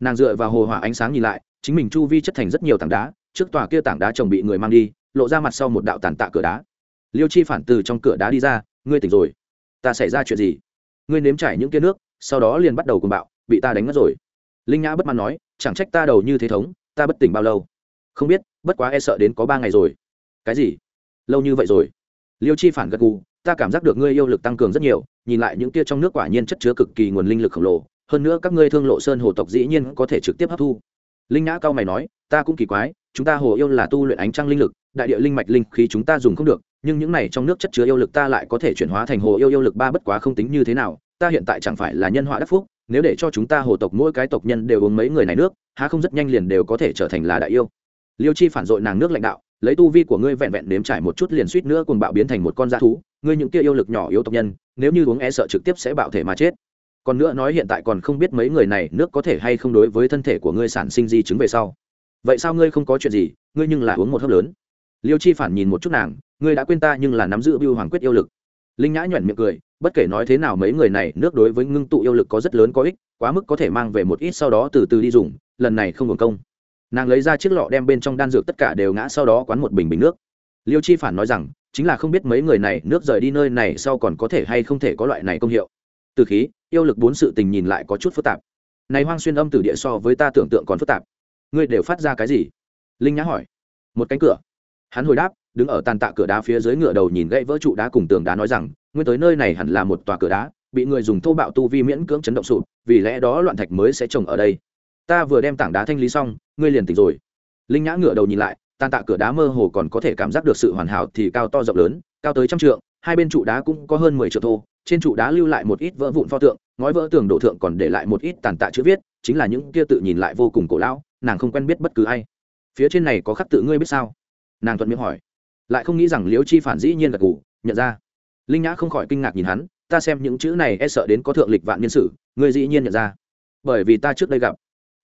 nàng dựa vào hồ hỏa ánh sáng nhìn lại, chính mình chu vi chất thành rất nhiều tảng đá, trước tòa kia tảng đá chồng bị người mang đi, lộ ra mặt sau một đạo tàn tạ cửa đá. Liêu chi phản từ trong cửa đá đi ra, ngươi tỉnh rồi. Ta xảy ra chuyện gì? Ngươi nếm trải những kia nước, sau đó liền bắt đầu cùng bạo, bị ta đánh mất rồi. Linh nhã bất mãn nói, chẳng trách ta đầu như thế thống, ta bất tỉnh bao lâu? Không biết, bất quá e sợ đến có ba ngày rồi. Cái gì? Lâu như vậy rồi? Liêu chi phản gật gù, ta cảm giác được ngươi yêu lực tăng cường rất nhiều, nhìn lại những kia trong nước quả nhiên chất chứa cực kỳ nguồn linh lực khổng lồ hơn nữa các ngươi thương lộ sơn hồ tộc dĩ nhiên có thể trực tiếp hấp thu. Linh nhã cao mày nói, ta cũng kỳ quái, chúng ta hồ yêu là tu luyện ánh trăng linh lực, đại địa linh mạch linh khí chúng ta dùng không được, nhưng những này trong nước chất chứa yêu lực ta lại có thể chuyển hóa thành hồ yêu yêu lực ba bất quá không tính như thế nào, ta hiện tại chẳng phải là nhân họa đắc phúc, nếu để cho chúng ta hồ tộc mỗi cái tộc nhân đều uống mấy người này nước, há không rất nhanh liền đều có thể trở thành là đại yêu. Liêu chi phản dội nàng nước lãnh đạo, lấy tu vi của ngươi vẹn vẹn nếm trải một chút liền suýt nữa cùng bạo biến thành một con dã thú, ngươi những kia yêu lực nhỏ yếu tộc nhân, nếu như uống e sợ trực tiếp sẽ bạo thể mà chết còn nữa nói hiện tại còn không biết mấy người này nước có thể hay không đối với thân thể của ngươi sản sinh di chứng về sau. Vậy sao ngươi không có chuyện gì, ngươi nhưng là uống một hớp lớn. Liêu chi phản nhìn một chút nàng, ngươi đã quên ta nhưng là nắm giữ biêu hoàng quyết yêu lực. Linh nhã nhuẩn miệng cười, bất kể nói thế nào mấy người này nước đối với ngưng tụ yêu lực có rất lớn có ích, quá mức có thể mang về một ít sau đó từ từ đi dùng, lần này không hưởng công. Nàng lấy ra chiếc lọ đem bên trong đan dược tất cả đều ngã sau đó quán một bình bình nước. Liêu chi phản nói rằng, chính là không biết mấy người này nước rời đi nơi này sau còn có thể hay không thể có loại này công hiệu từ khí, yêu lực bốn sự tình nhìn lại có chút phức tạp. Này hoang xuyên âm từ địa so với ta tưởng tượng còn phức tạp. Ngươi đều phát ra cái gì? Linh nhã hỏi. Một cánh cửa. Hắn hồi đáp, đứng ở tàn tạ cửa đá phía dưới ngựa đầu nhìn gãy vỡ trụ đá cùng tường đá nói rằng nguyên tới nơi này hẳn là một tòa cửa đá, bị người dùng thô bạo tu vi miễn cưỡng chấn động sụp, vì lẽ đó loạn thạch mới sẽ trồng ở đây. Ta vừa đem tảng đá thanh lý xong, ngươi liền tỉnh rồi. Linh nhã ngựa đầu nhìn lại, tàn tạ cửa đá mơ hồ còn có thể cảm giác được sự hoàn hảo thì cao to rộng lớn, cao tới trăm trượng, hai bên trụ đá cũng có hơn mười triệu thô trên trụ đá lưu lại một ít vỡ vụn pho tượng, ngói vỡ tường đổ thượng còn để lại một ít tàn tạ chữ viết, chính là những kia tự nhìn lại vô cùng cổ lão, nàng không quen biết bất cứ ai. Phía trên này có khắc tự ngươi biết sao? Nàng thuận miệng hỏi. Lại không nghĩ rằng liễu chi phản dĩ nhiên gật gù, nhận ra. Linh nhã không khỏi kinh ngạc nhìn hắn, ta xem những chữ này e sợ đến có thượng lịch vạn nhân sử, ngươi dĩ nhiên nhận ra. Bởi vì ta trước đây gặp.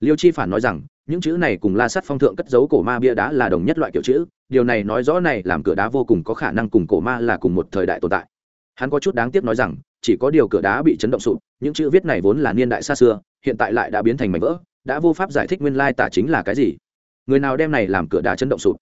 Liêu chi phản nói rằng, những chữ này cùng la sắt phong thượng cất dấu cổ ma bia đá là đồng nhất loại kiểu chữ, điều này nói rõ này làm cửa đá vô cùng có khả năng cùng cổ ma là cùng một thời đại tồn tại hắn có chút đáng tiếc nói rằng, chỉ có điều cửa đá bị chấn động sụp, những chữ viết này vốn là niên đại xa xưa, hiện tại lại đã biến thành mảnh vỡ, đã vô pháp giải thích nguyên lai tả chính là cái gì. Người nào đem này làm cửa đá chấn động sụp?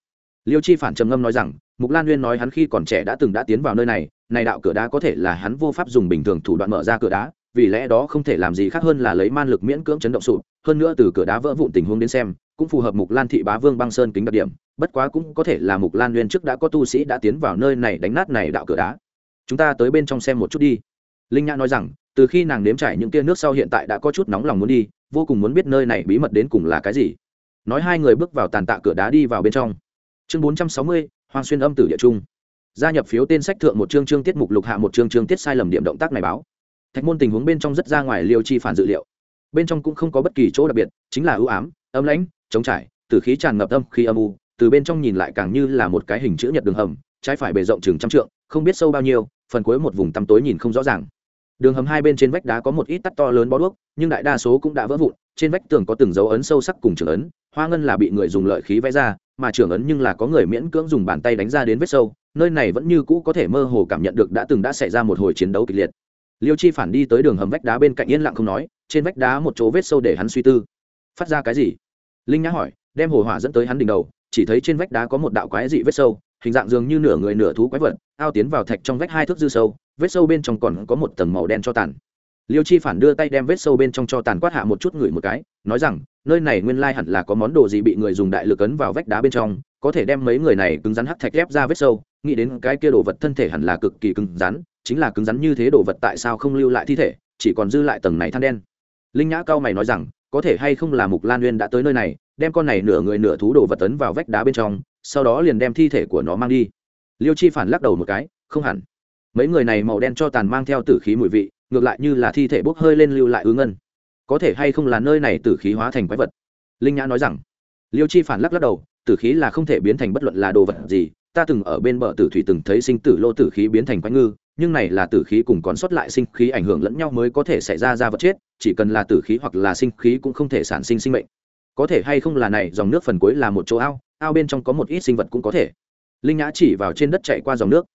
Liêu chi phản trầm ngâm nói rằng, mục lan nguyên nói hắn khi còn trẻ đã từng đã tiến vào nơi này này đạo cửa đá có thể là hắn vô pháp dùng bình thường thủ đoạn mở ra cửa đá, vì lẽ đó không thể làm gì khác hơn là lấy man lực miễn cưỡng chấn động sụp, hơn nữa từ cửa đá vỡ vụn tình huống đến xem, cũng phù hợp mục lan thị bá vương băng sơn kính đặc điểm, bất quá cũng có thể là mục lan nguyên trước đã có tu sĩ đã tiến vào nơi này đánh nát này đạo cửa đá chúng ta tới bên trong xem một chút đi. Linh nhã nói rằng, từ khi nàng nếm trải những tia nước sau hiện tại đã có chút nóng lòng muốn đi, vô cùng muốn biết nơi này bí mật đến cùng là cái gì. Nói hai người bước vào tàn tạ cửa đá đi vào bên trong. Chương bốn trăm sáu mươi hoàng xuyên âm tử địa trung. Gia nhập phiếu tên sách thượng một chương chương tiết mục lục hạ một chương chương tiết sai lầm điểm động tác này báo. Thạch môn tình huống bên trong rất ra ngoài liêu chi phản dự liệu. Bên trong cũng không có bất kỳ chỗ đặc biệt, chính là ưu ám, âm lãnh chống trải, từ khí tràn ngập âm khi âm u, từ bên trong nhìn lại càng như là một cái hình chữ nhật đường hầm, trái phải bề rộng chừng trăm trượng, không biết sâu bao nhiêu phần cuối một vùng tăm tối nhìn không rõ ràng. Đường hầm hai bên trên vách đá có một ít tắt to lớn bó đuốc, nhưng đại đa số cũng đã vỡ vụn, trên vách tường có từng dấu ấn sâu sắc cùng trưởng ấn, hoa ngân là bị người dùng lợi khí vẽ ra, mà trưởng ấn nhưng là có người miễn cưỡng dùng bàn tay đánh ra đến vết sâu, nơi này vẫn như cũ có thể mơ hồ cảm nhận được đã từng đã xảy ra một hồi chiến đấu kịch liệt. Liêu chi phản đi tới đường hầm vách đá bên cạnh yên lặng không nói, trên vách đá một chỗ vết sâu để hắn suy tư. Phát ra cái gì? Linh nhã hỏi, đem hồ hỏa dẫn tới hắn đỉnh đầu, chỉ thấy trên vách đá có một đạo quái dị vết sâu hình dạng dường như nửa người nửa thú quái vật, ao tiến vào thạch trong vách hai thước dư sâu, vết sâu bên trong còn có một tầng màu đen cho tàn. Liêu chi phản đưa tay đem vết sâu bên trong cho tàn quát hạ một chút người một cái, nói rằng, nơi này nguyên lai hẳn là có món đồ gì bị người dùng đại lực ấn vào vách đá bên trong, có thể đem mấy người này cứng rắn hắc thạch ép ra vết sâu, nghĩ đến cái kia đồ vật thân thể hẳn là cực kỳ cứng rắn, chính là cứng rắn như thế đồ vật tại sao không lưu lại thi thể, chỉ còn dư lại tầng này than đen. Linh nhã cao mày nói rằng, có thể hay không là mục lan Uyên đã tới nơi này, đem con này nửa người nửa thú đồ vật tấn vào vách đá bên trong sau đó liền đem thi thể của nó mang đi. Liêu chi phản lắc đầu một cái, không hẳn. Mấy người này màu đen cho tàn mang theo tử khí mùi vị, ngược lại như là thi thể bốc hơi lên lưu lại ứ ngân. Có thể hay không là nơi này tử khí hóa thành quái vật? Linh nhã nói rằng. Liêu chi phản lắc lắc đầu, tử khí là không thể biến thành bất luận là đồ vật gì. Ta từng ở bên bờ tử thủy từng thấy sinh tử lô tử khí biến thành quái ngư, nhưng này là tử khí cùng còn sót lại sinh khí ảnh hưởng lẫn nhau mới có thể xảy ra ra vật chết, chỉ cần là tử khí hoặc là sinh khí cũng không thể sản sinh sinh mệnh. Có thể hay không là này, dòng nước phần cuối là một chỗ ao ao bên trong có một ít sinh vật cũng có thể. Linh nhã chỉ vào trên đất chạy qua dòng nước.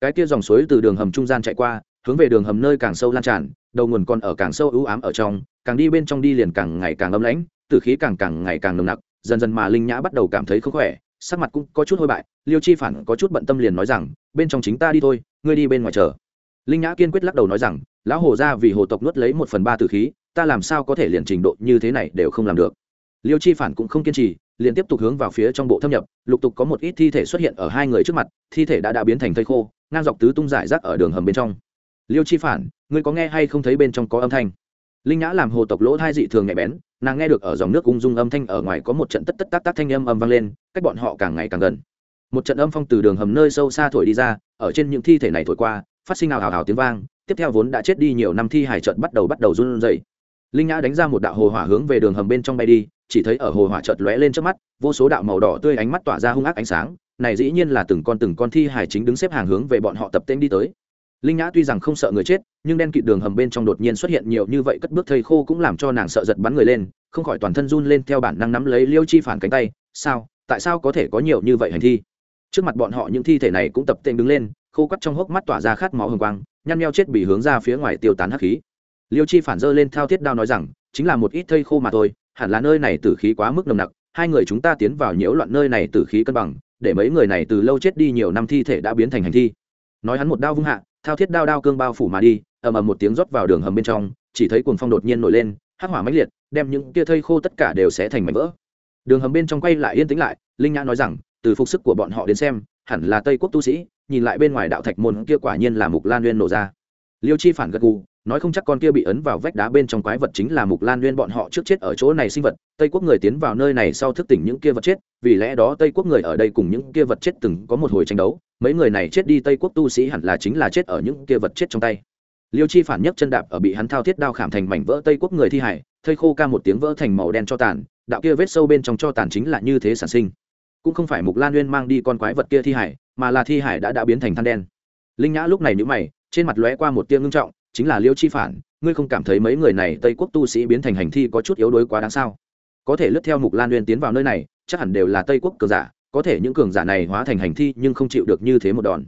Cái kia dòng suối từ đường hầm trung gian chạy qua, hướng về đường hầm nơi càng sâu lan tràn, đầu nguồn còn ở càng sâu ưu ám ở trong, càng đi bên trong đi liền càng ngày càng âm lãnh, tử khí càng càng ngày càng nồng nặc, dần dần mà linh nhã bắt đầu cảm thấy không khỏe, sắc mặt cũng có chút hôi bại, liêu chi phản có chút bận tâm liền nói rằng, bên trong chính ta đi thôi, ngươi đi bên ngoài chờ. Linh nhã kiên quyết lắc đầu nói rằng, lão hồ ra vì hồ tộc nuốt lấy một phần ba tử khí, ta làm sao có thể liền trình độ như thế này đều không làm được. Liêu chi phản cũng không kiên trì liền tiếp tục hướng vào phía trong bộ thâm nhập, lục tục có một ít thi thể xuất hiện ở hai người trước mặt, thi thể đã đã biến thành thây khô, ngang dọc tứ tung giải rác ở đường hầm bên trong. Liêu chi phản, ngươi có nghe hay không thấy bên trong có âm thanh? Linh nhã làm hồ tộc lỗ thai dị thường nhạy bén, nàng nghe được ở dòng nước ung dung âm thanh ở ngoài có một trận tất tất tác tác thanh âm âm vang lên, cách bọn họ càng ngày càng gần. Một trận âm phong từ đường hầm nơi sâu xa thổi đi ra, ở trên những thi thể này thổi qua, phát sinh ào ào ào tiếng vang, tiếp theo vốn đã chết đi nhiều năm thi hải trận bắt đầu bắt đầu run rẩy. Linh nhã đánh ra một đạo hồ hỏa hướng về đường hầm bên trong bay đi chỉ thấy ở hồ hỏa chợt lóe lên trước mắt, vô số đạo màu đỏ tươi ánh mắt tỏa ra hung ác ánh sáng, này dĩ nhiên là từng con từng con thi hải chính đứng xếp hàng hướng về bọn họ tập tên đi tới. Linh nhã tuy rằng không sợ người chết, nhưng đen kịt đường hầm bên trong đột nhiên xuất hiện nhiều như vậy cất bước thây khô cũng làm cho nàng sợ giật bắn người lên, không khỏi toàn thân run lên theo bản năng nắm lấy liêu chi phản cánh tay, sao? Tại sao có thể có nhiều như vậy hành thi? Trước mặt bọn họ những thi thể này cũng tập tên đứng lên, khô quắt trong hốc mắt tỏa ra khát máu hồng quang, nhăn meo chết bị hướng ra phía ngoài tiêu tán hắc khí. Liêu chi phản dơ lên thao thiết đao nói rằng, chính là một ít thây khô mà thôi hẳn là nơi này tử khí quá mức nồng nặc, hai người chúng ta tiến vào nhiễu loạn nơi này tử khí cân bằng, để mấy người này từ lâu chết đi nhiều năm thi thể đã biến thành hành thi. Nói hắn một đao vung hạ, thao thiết đao đao cương bao phủ mà đi, ầm ầm một tiếng rót vào đường hầm bên trong, chỉ thấy cuồng phong đột nhiên nổi lên, hắc hỏa mãnh liệt, đem những kia thây khô tất cả đều sẽ thành mảnh vỡ. Đường hầm bên trong quay lại yên tĩnh lại, linh nhã nói rằng, từ phục sức của bọn họ đến xem, hẳn là tây quốc tu sĩ, nhìn lại bên ngoài đạo thạch môn kia quả nhiên là mục lan nguyên nổ ra. Liêu chi phản gật gù nói không chắc con kia bị ấn vào vách đá bên trong quái vật chính là mục lan nguyên bọn họ trước chết ở chỗ này sinh vật, tây quốc người tiến vào nơi này sau thức tỉnh những kia vật chết, vì lẽ đó tây quốc người ở đây cùng những kia vật chết từng có một hồi tranh đấu, mấy người này chết đi tây quốc tu sĩ hẳn là chính là chết ở những kia vật chết trong tay. Liêu chi phản nhấc chân đạp ở bị hắn thao thiết đao khảm thành mảnh vỡ tây quốc người thi hải, thây khô ca một tiếng vỡ thành màu đen cho tàn, đạo kia vết sâu bên trong cho tàn chính là như thế sản sinh. Cũng không phải mục lan nguyên mang đi con quái vật kia thi hải, mà là thi hải đã đã biến thành than đen. Linh nhã lúc này nhữ mày, trên mặt lóe qua một tia ngưng trọng chính là liêu chi phản, ngươi không cảm thấy mấy người này tây quốc tu sĩ biến thành hành thi có chút yếu đuối quá đáng sao? Có thể lướt theo mục lan uyên tiến vào nơi này, chắc hẳn đều là tây quốc cường giả, có thể những cường giả này hóa thành hành thi nhưng không chịu được như thế một đòn.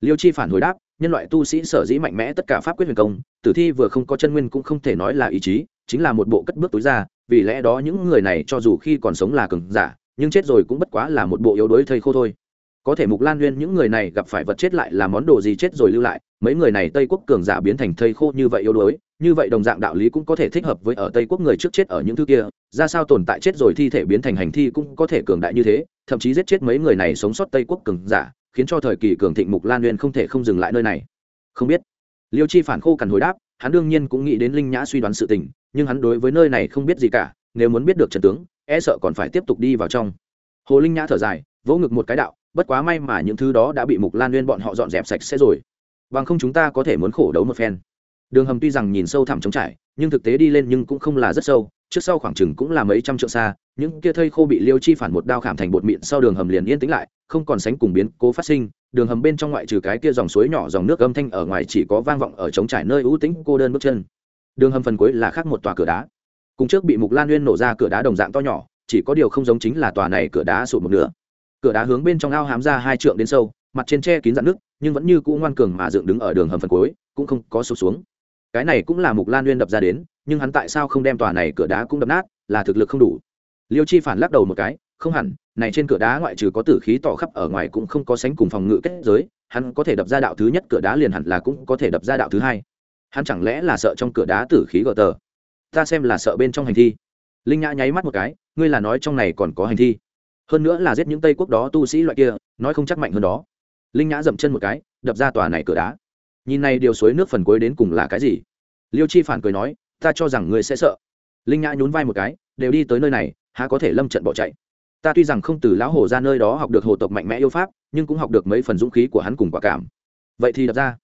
Liêu chi phản hồi đáp, nhân loại tu sĩ sở dĩ mạnh mẽ tất cả pháp quyết huyền công, tử thi vừa không có chân nguyên cũng không thể nói là ý chí, chính là một bộ cất bước túi ra vì lẽ đó những người này cho dù khi còn sống là cường giả, nhưng chết rồi cũng bất quá là một bộ yếu đuối thây khô thôi có thể mục lan nguyên những người này gặp phải vật chết lại là món đồ gì chết rồi lưu lại, mấy người này tây quốc cường giả biến thành thây khô như vậy yếu đuối, như vậy đồng dạng đạo lý cũng có thể thích hợp với ở tây quốc người trước chết ở những thứ kia, ra sao tồn tại chết rồi thi thể biến thành hành thi cũng có thể cường đại như thế, thậm chí giết chết mấy người này sống sót tây quốc cường giả, khiến cho thời kỳ cường thịnh mục lan nguyên không thể không dừng lại nơi này. Không biết. Liêu chi phản khô cằn hồi đáp, hắn đương nhiên cũng nghĩ đến linh nhã suy đoán sự tình, nhưng hắn đối với nơi này không biết gì cả, nếu muốn biết được trần tướng e sợ còn phải tiếp tục đi vào trong. Hồ linh nhã thở dài, vỗ ngực một cái đạo bất quá may mà những thứ đó đã bị mục lan nguyên bọn họ dọn dẹp sạch sẽ rồi. Bằng không chúng ta có thể muốn khổ đấu một phen. Đường hầm tuy rằng nhìn sâu thẳm trống trải, nhưng thực tế đi lên nhưng cũng không là rất sâu, trước sau khoảng chừng cũng là mấy trăm trượng xa, những kia thây khô bị liêu chi phản một đao khảm thành bột mịn sau đường hầm liền yên tĩnh lại, không còn sánh cùng biến cố phát sinh, đường hầm bên trong ngoại trừ cái kia dòng suối nhỏ dòng nước âm thanh ở ngoài chỉ có vang vọng ở trống trải nơi ưu tĩnh cô đơn bước chân. Đường hầm phần cuối là khác một tòa cửa đá. Cùng trước bị mục lan nguyên nổ ra cửa đá đồng dạng to nhỏ, chỉ có điều không giống chính là tòa này cửa đá sụt một nửa cửa đá hướng bên trong ao hám ra hai trượng đến sâu, mặt trên tre kín dạn nước, nhưng vẫn như cũ ngoan cường mà dựng đứng ở đường hầm phần cuối, cũng không có sụp xuống. Cái này cũng là mục lan nguyên đập ra đến, nhưng hắn tại sao không đem tòa này cửa đá cũng đập nát, là thực lực không đủ. Liêu chi phản lắc đầu một cái, không hẳn, này trên cửa đá ngoại trừ có tử khí tỏ khắp ở ngoài cũng không có sánh cùng phòng ngự kết giới, hắn có thể đập ra đạo thứ nhất cửa đá liền hẳn là cũng có thể đập ra đạo thứ hai. Hắn chẳng lẽ là sợ trong cửa đá tử khí gờ tờ? Ta xem là sợ bên trong hành thi. Linh nhã nháy mắt một cái, ngươi là nói trong này còn có hành thi? Hơn nữa là giết những tây quốc đó tu sĩ loại kia, nói không chắc mạnh hơn đó. Linh nhã dậm chân một cái, đập ra tòa này cửa đá. Nhìn này điều suối nước phần cuối đến cùng là cái gì? Liêu chi phản cười nói, ta cho rằng ngươi sẽ sợ. Linh nhã nhún vai một cái, đều đi tới nơi này, há có thể lâm trận bỏ chạy? Ta tuy rằng không từ lão hồ ra nơi đó học được hồ tộc mạnh mẽ yêu pháp, nhưng cũng học được mấy phần dũng khí của hắn cùng quả cảm. Vậy thì đập ra.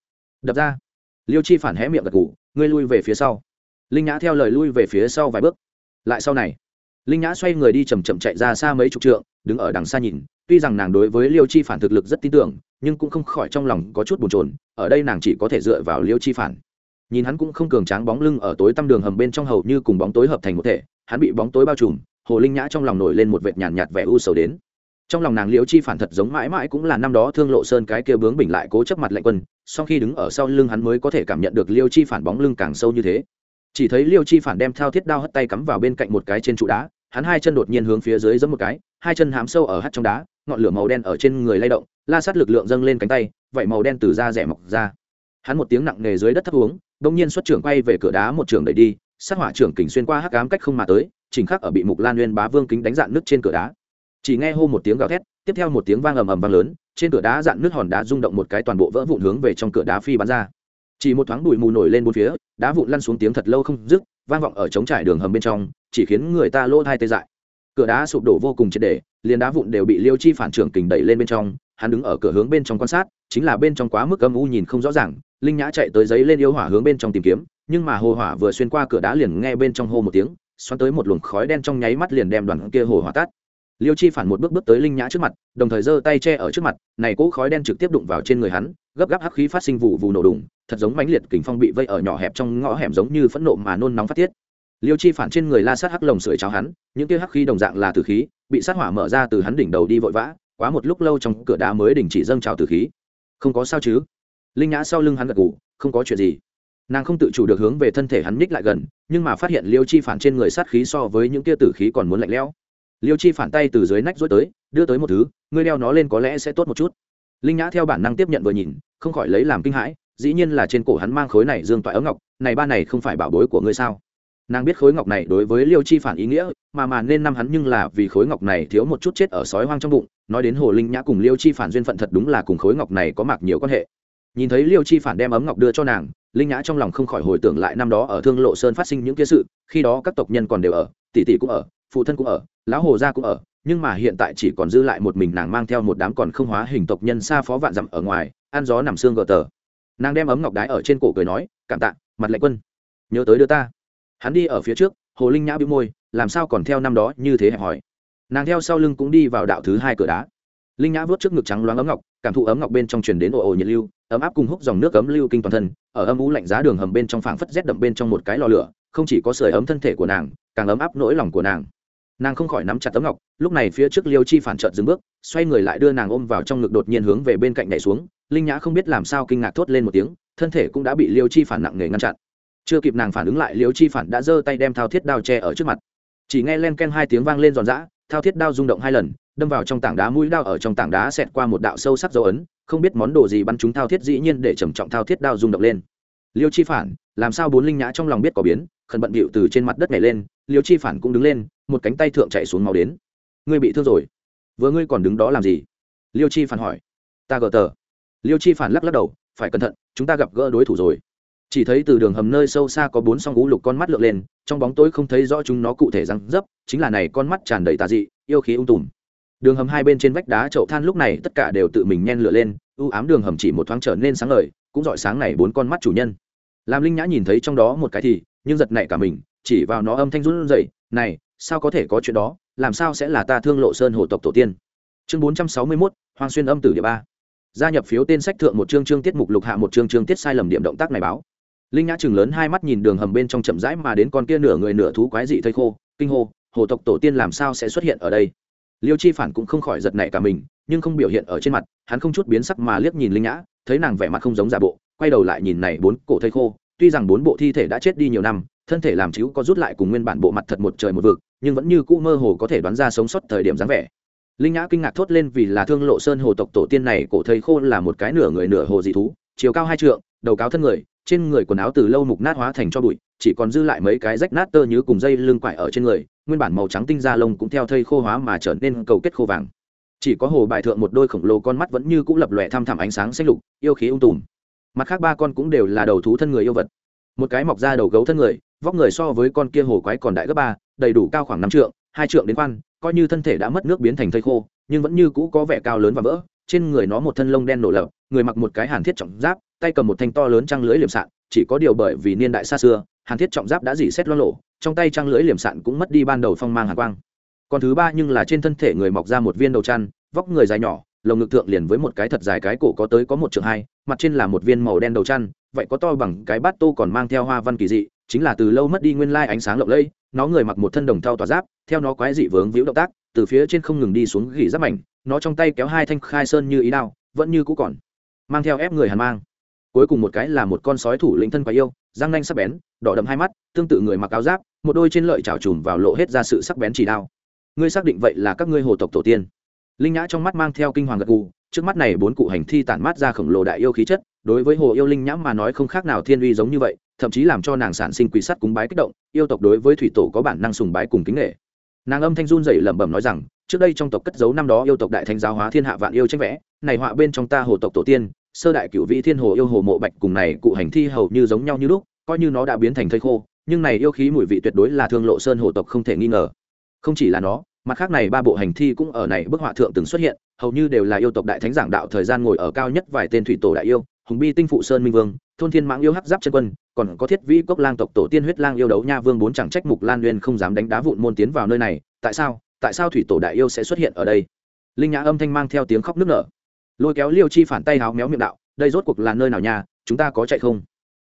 Đập ra. Liêu chi phản hé miệng gật ngủ ngươi lui về phía sau. Linh nhã theo lời lui về phía sau vài bước. Lại sau này linh nhã xoay người đi chầm chậm chạy ra xa mấy chục trượng đứng ở đằng xa nhìn tuy rằng nàng đối với liêu chi phản thực lực rất tin tưởng nhưng cũng không khỏi trong lòng có chút bồn chồn ở đây nàng chỉ có thể dựa vào liêu chi phản. Nhìn hắn cũng không cường tráng bóng lưng ở tối tăm đường hầm bên trong hầu như cùng bóng tối hợp thành một thể hắn bị bóng tối bao trùm hồ linh nhã trong lòng nổi lên một vệt nhàn nhạt, nhạt vẻ u sầu đến. Trong lòng nàng liễu chi phản thật giống mãi mãi cũng là năm đó thương lộ sơn cái kia bướng bình lại cố chấp mặt lạnh quân sau khi đứng ở sau lưng hắn mới có thể cảm nhận được liêu chi phản bóng lưng càng sâu như thế. Chỉ thấy liêu chi phản đem thao thiết đao hất tay cắm vào bên cạnh một cái trên trụ đá hắn hai chân đột nhiên hướng phía dưới giẫm một cái, hai chân hám sâu ở hắt trong đá, ngọn lửa màu đen ở trên người lay động, la sát lực lượng dâng lên cánh tay vậy màu đen từ da rẻ mọc ra. Hắn một tiếng nặng nề dưới đất thấp uống đông nhiên xuất trưởng quay về cửa đá một trường đẩy đi, sát hỏa trưởng kình xuyên qua hắc ám cách không mà tới, chỉnh khắc ở bị mục lan nguyên bá vương kính đánh dạn nước trên cửa đá. Chỉ nghe hô một tiếng gào thét, tiếp theo một tiếng vang ầm ầm vang lớn, trên cửa đá dạn nước hòn đá rung động một cái toàn bộ vỡ vụn hướng về trong cửa đá phi bắn ra. Chỉ một thoáng bụi mù nổi lên bốn phía, đá vụn lăn xuống tiếng thật lâu không dứt, vang vọng ở trống trải đường hầm bên trong chỉ khiến người ta lỗ thai tê dại. Cửa đá sụp đổ vô cùng triệt để, liền đá vụn đều bị liêu chi phản trưởng kình đẩy lên bên trong, hắn đứng ở cửa hướng bên trong quan sát, chính là bên trong quá mức âm u nhìn không rõ ràng, linh nhã chạy tới giấy lên yêu hỏa hướng bên trong tìm kiếm, nhưng mà hồ hỏa vừa xuyên qua cửa đá liền nghe bên trong hô một tiếng, xoắn tới một luồng khói đen trong nháy mắt liền đem đoàn kia hồ hỏa tắt. Liêu chi phản một bước bước tới linh nhã trước mặt, đồng thời giơ tay che ở trước mặt, này cỗ khói đen trực tiếp đụng vào trên người hắn, gấp gáp hắc khí phát sinh vụ vụ nổ đùng, thật giống mãnh liệt kình phong bị vây ở nhỏ hẹp trong ngõ hẻm giống như phẫn nộ mà nôn nóng phát tiết liêu chi phản trên người la sát hắc lồng sưởi cháo hắn, những kia hắc khí đồng dạng là tử khí, bị sát hỏa mở ra từ hắn đỉnh đầu đi vội vã, quá một lúc lâu trong cửa đá mới đình chỉ dâng trào tử khí. Không có sao chứ? Linh nhã sau lưng hắn gật gù, không có chuyện gì. Nàng không tự chủ được hướng về thân thể hắn ních lại gần, nhưng mà phát hiện liêu chi phản trên người sát khí so với những kia tử khí còn muốn lạnh lẽo. Liêu chi phản tay từ dưới nách rối tới, đưa tới một thứ, ngươi đeo nó lên có lẽ sẽ tốt một chút. Linh nhã theo bản năng tiếp nhận vừa nhìn, không khỏi lấy làm kinh hãi, dĩ nhiên là trên cổ hắn mang khối này dương toại ấm ngọc, này ba này không phải bảo bối của ngươi sao? Nàng biết khối ngọc này đối với liêu chi phản ý nghĩa, mà mà nên năm hắn nhưng là vì khối ngọc này thiếu một chút chết ở sói hoang trong bụng, nói đến hồ linh nhã cùng liêu chi phản duyên phận thật đúng là cùng khối ngọc này có mặc nhiều quan hệ. Nhìn thấy liêu chi phản đem ấm ngọc đưa cho nàng, linh nhã trong lòng không khỏi hồi tưởng lại năm đó ở thương lộ sơn phát sinh những kia sự, khi đó các tộc nhân còn đều ở, tỷ tỷ cũng ở, phụ thân cũng ở, lão hồ gia cũng ở, nhưng mà hiện tại chỉ còn dư lại một mình nàng mang theo một đám còn không hóa hình tộc nhân xa phó vạn dặm ở ngoài, ăn gió nằm xương gờ tờ. Nàng đem ấm ngọc đái ở trên cổ cười nói, cảm tạ, mặt lệnh quân, nhớ tới đưa ta hắn đi ở phía trước, hồ linh nhã bĩu môi, làm sao còn theo năm đó như thế hẹp hỏi nàng theo sau lưng cũng đi vào đạo thứ hai cửa đá. Linh nhã vớt trước ngực trắng loáng ấm ngọc, cảm thụ ấm ngọc bên trong truyền đến ồ ồ nhiệt lưu, ấm áp cùng hút dòng nước ấm lưu kinh toàn thân, ở âm ú lạnh giá đường hầm bên trong phảng phất rét đậm bên trong một cái lò lửa, không chỉ có sưởi ấm thân thể của nàng, càng ấm áp nỗi lòng của nàng. Nàng không khỏi nắm chặt tấm ngọc, lúc này phía trước liêu chi phản trợt dừng bước, xoay người lại đưa nàng ôm vào trong ngực đột nhiên hướng về bên cạnh nhảy xuống. Linh nhã không biết làm sao kinh ngạc thốt lên một tiếng, thân thể cũng đã bị liêu chi phản nặng nề ngăn chặn chưa kịp nàng phản ứng lại liêu chi phản đã giơ tay đem thao thiết đao che ở trước mặt. Chỉ nghe len ken hai tiếng vang lên giòn giã, thao thiết đao rung động hai lần, đâm vào trong tảng đá mũi đao ở trong tảng đá xẹt qua một đạo sâu sắc dấu ấn, không biết món đồ gì bắn chúng thao thiết dĩ nhiên để trầm trọng thao thiết đao rung động lên. Liêu chi phản, làm sao bốn linh nhã trong lòng biết có biến, khẩn bận bịu từ trên mặt đất này lên liêu chi phản cũng đứng lên, một cánh tay thượng chạy xuống máu đến. Ngươi bị thương rồi. Vừa ngươi còn đứng đó làm gì? Liêu chi phản hỏi. Ta gờ tờ. Liêu chi phản lắc lắc đầu, phải cẩn thận, chúng ta gặp gỡ đối thủ rồi chỉ thấy từ đường hầm nơi sâu xa có bốn song ngũ lục con mắt lượn lên, trong bóng tối không thấy rõ chúng nó cụ thể răng dấp, chính là này con mắt tràn đầy tà dị, yêu khí ung tùm. Đường hầm hai bên trên vách đá chậu than lúc này tất cả đều tự mình nhen lửa lên, u ám đường hầm chỉ một thoáng trở nên sáng ngời, cũng dọi sáng này bốn con mắt chủ nhân. Làm linh nhã nhìn thấy trong đó một cái thì, nhưng giật nảy cả mình, chỉ vào nó âm thanh run rẩy, này, sao có thể có chuyện đó, làm sao sẽ là ta thương lộ sơn hồ tộc tổ tiên? Chương bốn trăm sáu mươi mốt hoàng xuyên âm tử địa ba. Gia nhập phiếu tên sách thượng một chương chương tiết mục lục hạ một chương chương tiết sai lầm điểm động tác này báo linh nhã chừng lớn hai mắt nhìn đường hầm bên trong chậm rãi mà đến con kia nửa người nửa thú quái dị thây khô, kinh hô, hồ tộc tổ tiên làm sao sẽ xuất hiện ở đây? Liêu chi phản cũng không khỏi giật nảy cả mình, nhưng không biểu hiện ở trên mặt, hắn không chút biến sắc mà liếc nhìn linh nhã, thấy nàng vẻ mặt không giống giả bộ, quay đầu lại nhìn này bốn cổ thây khô, tuy rằng bốn bộ thi thể đã chết đi nhiều năm, thân thể làm chiếu có rút lại cùng nguyên bản bộ mặt thật một trời một vực, nhưng vẫn như cũ mơ hồ có thể đoán ra sống sót thời điểm dáng vẻ. Linh nhã kinh ngạc thốt lên vì là thương lộ sơn hồ tộc tổ tiên này, cổ thầy khô là một cái nửa người nửa hồ dị thú, chiều cao hai trượng, đầu cáo thân người trên người quần áo từ lâu mục nát hóa thành cho bụi, chỉ còn dư lại mấy cái rách nát tơ như cùng dây lưng quải ở trên người, nguyên bản màu trắng tinh da lông cũng theo thây khô hóa mà trở nên cầu kết khô vàng. Chỉ có hồ bài thượng một đôi khổng lồ con mắt vẫn như c ũ lập lòe thăm thẳm ánh sáng xanh lục, yêu khí ung tùm. Mặt khác ba con cũng đều là đầu thú thân người yêu vật. Một cái mọc ra đầu gấu thân người, vóc người so với con kia hồ quái còn đại gấp ba, đầy đủ cao khoảng năm trượng, hai trượng đến khoan, coi như thân thể đã mất nước biến thành thây khô, nhưng vẫn như cũ có vẻ cao lớn và vỡ trên người nó một thân lông đen nổ lợp người mặc một cái hàn thiết trọng giáp, tay cầm một thanh to lớn trăng lưới liềm sạn, chỉ có điều bởi vì niên đại xa xưa, hàn thiết trọng giáp đã dỉ xét lo lộ trong tay trăng lưới liềm sạn cũng mất đi ban đầu phong mang hàn quang. Còn thứ ba nhưng là trên thân thể người mọc ra một viên đầu chăn vóc người dài nhỏ, lồng ngực thượng liền với một cái thật dài cái cổ có tới có một trượng hai, mặt trên là một viên màu đen đầu chăn vậy có to bằng cái bát tô còn mang theo hoa văn kỳ dị, chính là từ lâu mất đi nguyên lai ánh sáng lộng lẫy, nó người mặc một thân đồng thau tỏa giáp, theo nó quái dị vướng víu động tác từ phía trên không ngừng đi xuống gỉ giáp mảnh, nó trong tay kéo hai thanh khai sơn như ý đao, vẫn như cũ còn, mang theo ép người hàn mang. Cuối cùng một cái là một con sói thủ lĩnh thân quái yêu, răng nanh sắc bén, đỏ đậm hai mắt, tương tự người mặc áo giáp, một đôi trên lợi chảo chùm vào lộ hết ra sự sắc bén chỉ đao. Ngươi xác định vậy là các ngươi hồ tộc tổ tiên. Linh nhã trong mắt mang theo kinh hoàng gật gù, trước mắt này bốn cụ hành thi tản mát ra khổng lồ đại yêu khí chất, đối với hồ yêu linh nhã mà nói không khác nào thiên uy giống như vậy, thậm chí làm cho nàng sản sinh quỷ sắt cúng bái kích động, yêu tộc đối với thủy tổ có bản năng sùng bái cùng kính nghệ nàng âm thanh run dậy lẩm bẩm nói rằng, trước đây trong tộc cất giấu năm đó yêu tộc đại thánh giáo hóa thiên hạ vạn yêu tranh vẽ, này họa bên trong ta hồ tộc tổ tiên, sơ đại cửu vị thiên hồ yêu hồ mộ bạch cùng này cụ hành thi hầu như giống nhau như lúc, coi như nó đã biến thành thây khô, nhưng này yêu khí mùi vị tuyệt đối là thương lộ sơn hồ tộc không thể nghi ngờ. Không chỉ là nó, mặt khác này ba bộ hành thi cũng ở này bức họa thượng từng xuất hiện, hầu như đều là yêu tộc đại thánh giảng đạo thời gian ngồi ở cao nhất vài tên thủy tổ đại yêu hùng bi tinh phụ sơn minh vương, thôn thiên mãng yêu hắc giáp chân quân, còn có thiết vĩ cốc lang tộc tổ tiên huyết lang yêu đấu nha vương bốn chẳng trách mục lan uyên không dám đánh đá vụn môn tiến vào nơi này, tại sao tại sao thủy tổ đại yêu sẽ xuất hiện ở đây? Linh nhã âm thanh mang theo tiếng khóc nức nở. Lôi kéo liêu chi phản tay háo méo miệng đạo, đây rốt cuộc là nơi nào nha, chúng ta có chạy không?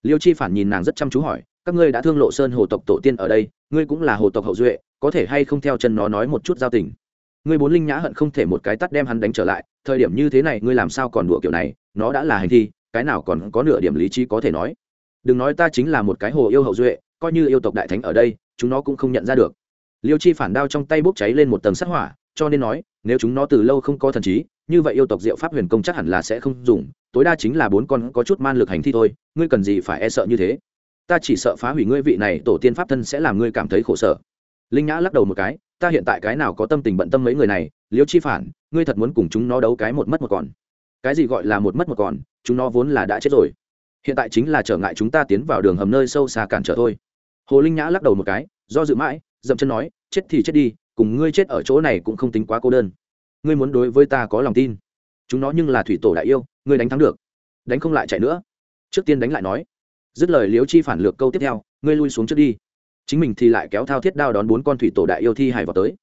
Liêu chi phản nhìn nàng rất chăm chú hỏi, các ngươi đã thương lộ sơn hồ tộc tổ tiên ở đây, ngươi cũng là hồ tộc hậu duệ, có thể hay không theo chân nó nói một chút giao tình? Ngươi bốn linh nhã hận không thể một cái tắt đem hắn đánh trở lại, thời điểm như thế này ngươi làm sao còn đùa kiểu này, nó đã là hành thi cái nào còn có nửa điểm lý trí có thể nói. Đừng nói ta chính là một cái hồ yêu hậu duệ, coi như yêu tộc đại thánh ở đây, chúng nó cũng không nhận ra được. Liêu chi phản đao trong tay bốc cháy lên một tầng sắc hỏa, cho nên nói, nếu chúng nó từ lâu không có thần trí, như vậy yêu tộc diệu pháp huyền công chắc hẳn là sẽ không dùng, tối đa chính là bốn con có chút man lực hành thi thôi, ngươi cần gì phải e sợ như thế? Ta chỉ sợ phá hủy ngươi vị này, tổ tiên pháp thân sẽ làm ngươi cảm thấy khổ sở. Linh nhã lắc đầu một cái, ta hiện tại cái nào có tâm tình bận tâm mấy người này, liêu chi phản, ngươi thật muốn cùng chúng nó đấu cái một mất một còn cái gì gọi là một mất một còn, chúng nó vốn là đã chết rồi. Hiện tại chính là trở ngại chúng ta tiến vào đường hầm nơi sâu xa cản trở thôi. Hồ linh nhã lắc đầu một cái, do dự mãi, dậm chân nói, chết thì chết đi, cùng ngươi chết ở chỗ này cũng không tính quá cô đơn. Ngươi muốn đối với ta có lòng tin. Chúng nó nhưng là thủy tổ đại yêu, ngươi đánh thắng được. Đánh không lại chạy nữa. Trước tiên đánh lại nói. Dứt lời liếu chi phản lược câu tiếp theo, ngươi lui xuống trước đi. Chính mình thì lại kéo thao thiết đao đón bốn con thủy tổ đại yêu thi hài vào tới.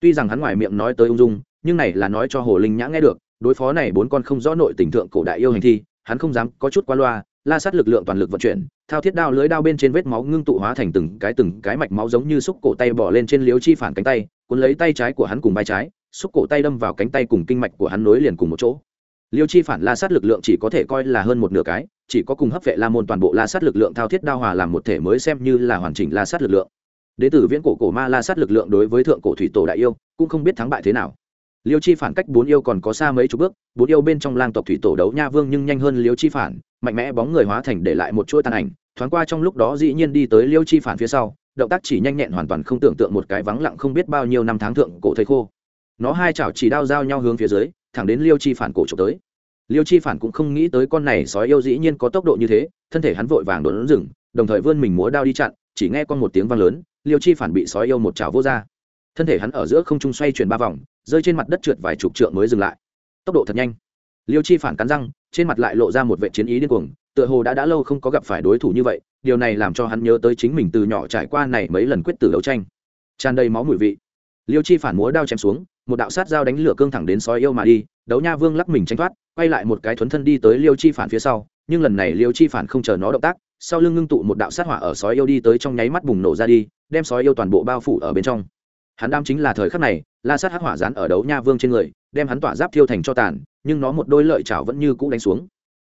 Tuy rằng hắn ngoài miệng nói tới ung dung, nhưng này là nói cho hồ linh nhã nghe được đối phó này bốn con không rõ nội tình thượng cổ đại yêu hành thi, hắn không dám có chút qua loa, la sát lực lượng toàn lực vận chuyển, thao thiết đao lưới đao bên trên vết máu ngưng tụ hóa thành từng cái từng cái mạch máu giống như xúc cổ tay bỏ lên trên liếu chi phản cánh tay, cuốn lấy tay trái của hắn cùng vai trái, xúc cổ tay đâm vào cánh tay cùng kinh mạch của hắn nối liền cùng một chỗ. Liêu chi phản la sát lực lượng chỉ có thể coi là hơn một nửa cái, chỉ có cùng hấp vệ la môn toàn bộ la sát lực lượng thao thiết đao hòa làm một thể mới xem như là hoàn chỉnh la sát lực lượng. Đế tử viễn cổ cổ ma la sát lực lượng đối với thượng cổ thủy tổ đại yêu, cũng không biết thắng bại thế nào liêu chi phản cách bốn yêu còn có xa mấy chục bước, bốn yêu bên trong lang tộc thủy tổ đấu nha vương nhưng nhanh hơn liêu chi phản, mạnh mẽ bóng người hóa thành để lại một chuỗi tàn ảnh, thoáng qua trong lúc đó dĩ nhiên đi tới liêu chi phản phía sau, động tác chỉ nhanh nhẹn hoàn toàn không tưởng tượng một cái vắng lặng không biết bao nhiêu năm tháng thượng cổ thầy khô. Nó hai chảo chỉ đao giao nhau hướng phía dưới, thẳng đến liêu chi phản cổ trộm tới. Liêu chi phản cũng không nghĩ tới con này sói yêu dĩ nhiên có tốc độ như thế, thân thể hắn vội vàng đốn rừng, đồng thời vươn mình múa đao đi chặn, chỉ nghe con một tiếng vang lớn, liêu chi phản bị sói yêu một chảo vô ra. Thân thể hắn ở giữa không trung xoay chuyển ba vòng rơi trên mặt đất trượt vài chục trượng mới dừng lại. Tốc độ thật nhanh. Liêu chi phản cắn răng, trên mặt lại lộ ra một vệ chiến ý điên cuồng, tựa hồ đã đã lâu không có gặp phải đối thủ như vậy, điều này làm cho hắn nhớ tới chính mình từ nhỏ trải qua này mấy lần quyết tử đấu tranh. Tràn đầy máu mùi vị. Liêu chi phản múa đao chém xuống, một đạo sát dao đánh lửa cương thẳng đến sói yêu mà đi, đấu nha vương lắc mình tranh thoát, quay lại một cái thuấn thân đi tới liêu chi phản phía sau, nhưng lần này liêu chi phản không chờ nó động tác, sau lưng ngưng tụ một đạo sát hỏa ở sói yêu đi tới trong nháy mắt bùng nổ ra đi, đem sói yêu toàn bộ bao phủ ở bên trong hắn đam chính là thời khắc này, la sát hắc hỏa dán ở đấu nha vương trên người, đem hắn tỏa giáp thiêu thành cho tàn, nhưng nó một đôi lợi chảo vẫn như cũ đánh xuống.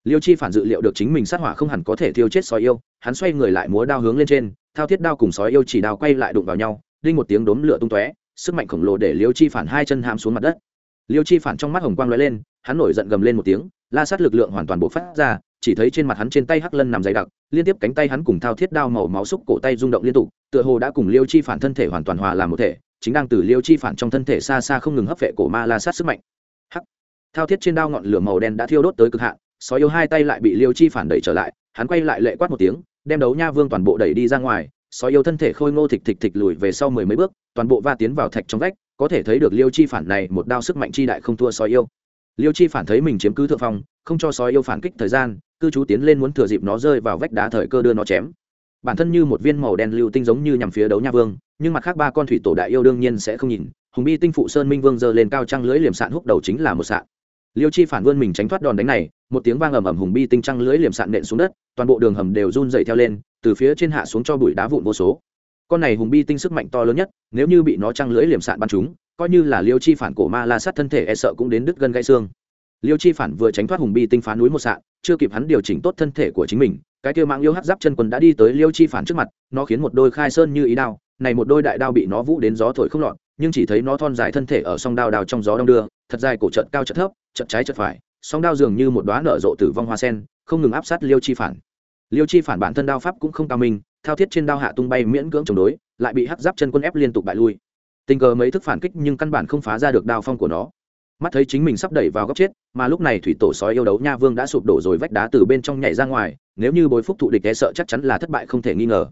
Liêu chi phản dự liệu được chính mình sát hỏa không hẳn có thể thiêu chết sói yêu, hắn xoay người lại múa đao hướng lên trên, thao thiết đao cùng sói yêu chỉ đao quay lại đụng vào nhau, đinh một tiếng đốm lửa tung tóe, sức mạnh khổng lồ để liêu chi phản hai chân hãm xuống mặt đất. Liêu chi phản trong mắt hồng quang lóe lên, hắn nổi giận gầm lên một tiếng, la sát lực lượng hoàn toàn bộc phát ra, chỉ thấy trên mặt hắn trên tay hắc lân nằm dày đặc, liên tiếp cánh tay hắn cùng thao thiết đao màu máu xúc cổ tay rung động liên tục, tựa hồ đã cùng liêu chi phản thân thể hoàn toàn hòa làm một thể chính đang từ liêu chi phản trong thân thể xa xa không ngừng hấp vệ cổ ma la sát sức mạnh. Hắc! Thao thiết trên đao ngọn lửa màu đen đã thiêu đốt tới cực hạn, sói yêu hai tay lại bị liêu chi phản đẩy trở lại, hắn quay lại lệ quát một tiếng, đem đấu nha vương toàn bộ đẩy đi ra ngoài, sói yêu thân thể khôi ngô thịt thịt thịt lùi về sau mười mấy bước, toàn bộ va tiến vào thạch trong vách, có thể thấy được liêu chi phản này một đao sức mạnh chi đại không thua sói yêu. Liêu chi phản thấy mình chiếm cứ thượng phong, không cho sói yêu phản kích thời gian, cư trú tiến lên muốn thừa dịp nó rơi vào vách đá thời cơ đưa nó chém bản thân như một viên màu đen lưu tinh giống như nhằm phía đấu nha vương, nhưng mặt khác ba con thủy tổ đại yêu đương nhiên sẽ không nhìn. Hùng bi tinh phụ sơn minh vương giơ lên cao trăng lưới liềm sạn húc đầu chính là một sạn. Liêu chi phản vươn mình tránh thoát đòn đánh này, một tiếng vang ầm ầm hùng bi tinh trăng lưới liềm sạn nện xuống đất, toàn bộ đường hầm đều run dày theo lên, từ phía trên hạ xuống cho bụi đá vụn vô số. Con này hùng bi tinh sức mạnh to lớn nhất, nếu như bị nó trăng lưới liềm sạn bắn chúng coi như là liêu chi phản cổ ma la sát thân thể e sợ cũng đến đứt gân gãy xương liêu chi phản vừa tránh thoát hùng bi tinh phá núi một sạn, chưa kịp hắn điều chỉnh tốt thân thể của chính mình, cái kia mạng yêu hắc giáp chân quân đã đi tới liêu chi phản trước mặt, nó khiến một đôi khai sơn như ý đao, này một đôi đại đao bị nó vũ đến gió thổi không lọt, nhưng chỉ thấy nó thon dài thân thể ở song đao đào trong gió đông đưa, thật dài cổ trận cao trận thấp trận trái trận phải, song đao dường như một đoá nở rộ tử vong hoa sen, không ngừng áp sát liêu chi phản. Liêu chi phản bản thân đao pháp cũng không cao minh, thao thiết trên đao hạ tung bay miễn cưỡng chống đối, lại bị hắc giáp chân quân ép liên tục bại lui. Tình cờ mấy thức phản kích nhưng căn bản không phá ra được đao phong của nó mắt thấy chính mình sắp đẩy vào góc chết, mà lúc này thủy tổ sói yêu đấu nha vương đã sụp đổ rồi vách đá từ bên trong nhảy ra ngoài, nếu như bối phúc thụ địch e sợ chắc chắn là thất bại không thể nghi ngờ.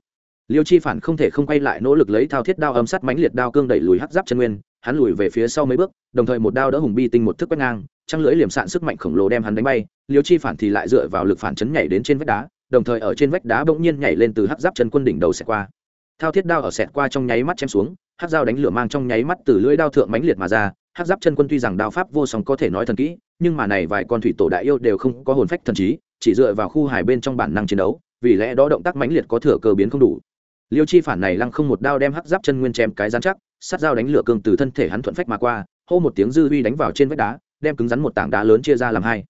Liêu chi phản không thể không quay lại nỗ lực lấy thao thiết đao âm sắt mãnh liệt đao cương đẩy lùi hắc giáp chân nguyên, hắn lùi về phía sau mấy bước, đồng thời một đao đỡ hùng bi tinh một thức quét ngang, trăng lưỡi liềm sạn sức mạnh khổng lồ đem hắn đánh bay, liêu chi phản thì lại dựa vào lực phản chấn nhảy đến trên vách đá, đồng thời ở trên vách đá bỗng nhiên nhảy lên từ hắc giáp chân quân đỉnh đầu xẹt qua. Thao thiết đao ở xẹt qua trong nháy mắt chém xuống, hắc dao đánh lửa mang trong nháy mắt từ lưỡi đao thượng mãnh liệt mà ra hắc giáp chân quân tuy rằng đao pháp vô song có thể nói thần kỹ, nhưng mà này vài con thủy tổ đại yêu đều không có hồn phách thần trí, chỉ dựa vào khu hải bên trong bản năng chiến đấu, vì lẽ đó động tác mãnh liệt có thừa cơ biến không đủ. Liêu chi phản này lăng không một đao đem hắc giáp chân nguyên chém cái dán chắc, sát dao đánh lửa cương từ thân thể hắn thuận phách mà qua, hô một tiếng dư huy đánh vào trên vách đá, đem cứng rắn một tảng đá lớn chia ra làm hai.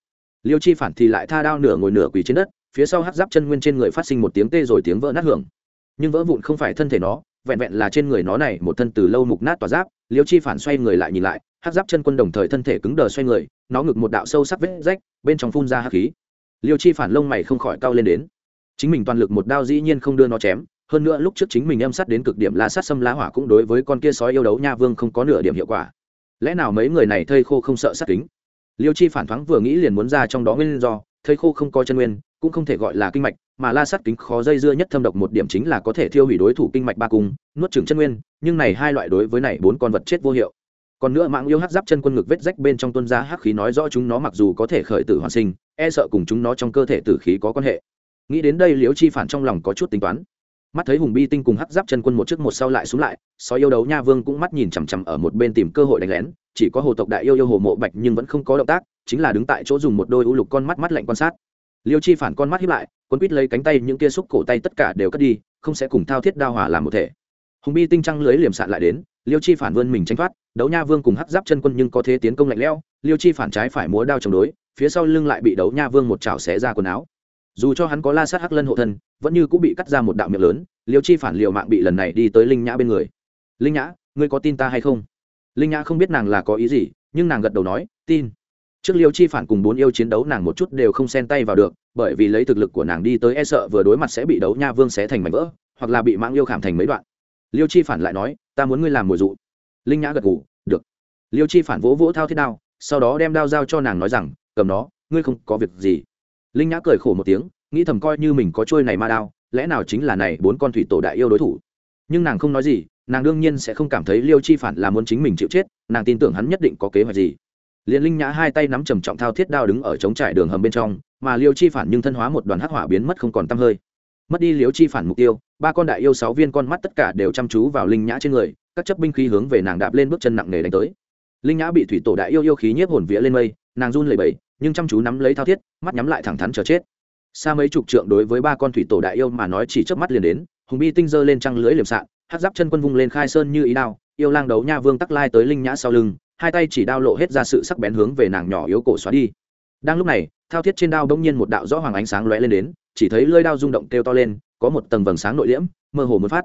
Liêu chi phản thì lại tha đao nửa ngồi nửa quỳ trên đất, phía sau hắc giáp chân nguyên trên người phát sinh một tiếng tê rồi tiếng vỡ nát hưởng. Nhưng vỡ vụn không phải thân thể nó, vẹn vẹn là trên người nó này một thân từ lâu mục nát tỏa giáp, liêu chi phản xoay người lại nhìn lại hắc giáp chân quân đồng thời thân thể cứng đờ xoay người, nó ngực một đạo sâu sắc vết rách, bên trong phun ra hắc khí. Liêu chi phản lông mày không khỏi cao lên đến. Chính mình toàn lực một đao dĩ nhiên không đưa nó chém, hơn nữa lúc trước chính mình âm sát đến cực điểm la sát xâm lá hỏa cũng đối với con kia sói yêu đấu nha vương không có nửa điểm hiệu quả. Lẽ nào mấy người này thây khô không sợ sát kính? Liêu chi phản thoáng vừa nghĩ liền muốn ra trong đó nguyên do, thây khô không có chân nguyên, cũng không thể gọi là kinh mạch, mà la sát kính khó dây dưa nhất thâm độc một điểm chính là có thể thiêu hủy đối thủ kinh mạch ba cung, nuốt trừng chân nguyên, nhưng này hai loại đối với này bốn con vật chết vô hiệu còn nữa mạng yêu hắc giáp chân quân ngực vết rách bên trong tuân giá hắc khí nói rõ chúng nó mặc dù có thể khởi tử hoàn sinh e sợ cùng chúng nó trong cơ thể tử khí có quan hệ. Nghĩ đến đây liễu chi phản trong lòng có chút tính toán. Mắt thấy hùng bi tinh cùng hắc giáp chân quân một trước một sau lại xuống lại, sói yêu đấu nha vương cũng mắt nhìn chằm chằm ở một bên tìm cơ hội đánh lén, chỉ có hồ tộc đại yêu yêu hồ mộ bạch nhưng vẫn không có động tác, chính là đứng tại chỗ dùng một đôi u lục con mắt mắt lạnh quan sát. Liêu chi phản con mắt hiếp lại quân quýt lấy cánh tay những kia xúc cổ tay tất cả đều cất đi, không sẽ cùng thao thiết đao hòa làm một thể. Hùng bi tinh trăng lưới liềm sạn lại đến liêu chi phản vươn mình tranh thoát đấu nha vương cùng hắc giáp chân quân nhưng có thế tiến công lạnh lẽo, liêu chi phản trái phải múa đao chống đối, phía sau lưng lại bị đấu nha vương một chảo xé ra quần áo. Dù cho hắn có la sát hắc lân hộ thân, vẫn như cũng bị cắt ra một đạo miệng lớn, liêu chi phản liệu mạng bị lần này đi tới linh nhã bên người. Linh nhã, ngươi có tin ta hay không? Linh nhã không biết nàng là có ý gì, nhưng nàng gật đầu nói, tin. Trước liêu chi phản cùng bốn yêu chiến đấu nàng một chút đều không xen tay vào được, bởi vì lấy thực lực của nàng đi tới e sợ vừa đối mặt sẽ bị đấu nha vương xé thành mảnh vỡ, hoặc là bị mạng yêu khảm thành mấy đoạn. Liêu chi phản lại nói, ta muốn ngươi làm mùi dụ linh nhã gật ngủ được. Liêu chi phản vỗ vỗ thao thiết đao, sau đó đem đao giao cho nàng nói rằng, cầm nó, ngươi không có việc gì. Linh nhã cười khổ một tiếng, nghĩ thầm coi như mình có trôi này ma đao, lẽ nào chính là này bốn con thủy tổ đại yêu đối thủ. Nhưng nàng không nói gì, nàng đương nhiên sẽ không cảm thấy liêu chi phản là muốn chính mình chịu chết, nàng tin tưởng hắn nhất định có kế hoạch gì. Liền linh nhã hai tay nắm trầm trọng thao thiết đao đứng ở chống trải đường hầm bên trong, mà liêu chi phản nhưng thân hóa một đoàn hắc hỏa biến mất không còn t hơi. Mất đi liêu chi phản mục tiêu, ba con đại yêu sáu viên con mắt tất cả đều chăm chú vào linh nhã trên người các chấp binh khí hướng về nàng đạp lên bước chân nặng nề đánh tới. Linh nhã bị thủy tổ đại yêu yêu khí nhiếp hồn vía lên mây, nàng run lẩy bẩy, nhưng chăm chú nắm lấy thao thiết, mắt nhắm lại thẳng thắn chờ chết. Xa mấy chục trượng đối với ba con thủy tổ đại yêu mà nói chỉ chớp mắt liền đến, hùng bi tinh giơ lên trăng lưới liềm sạn hát giáp chân quân vung lên khai sơn như ý đao, yêu lang đấu nha vương tắc lai tới linh nhã sau lưng, hai tay chỉ đao lộ hết ra sự sắc bén hướng về nàng nhỏ yếu cổ xóa đi. Đang lúc này, thao thiết trên đao bỗng nhiên một đạo rõ hoàng ánh sáng lóe lên đến, chỉ thấy lưỡi đao rung động kêu to lên, có một tầng vầng sáng nội liễm, mơ hồ muốn phát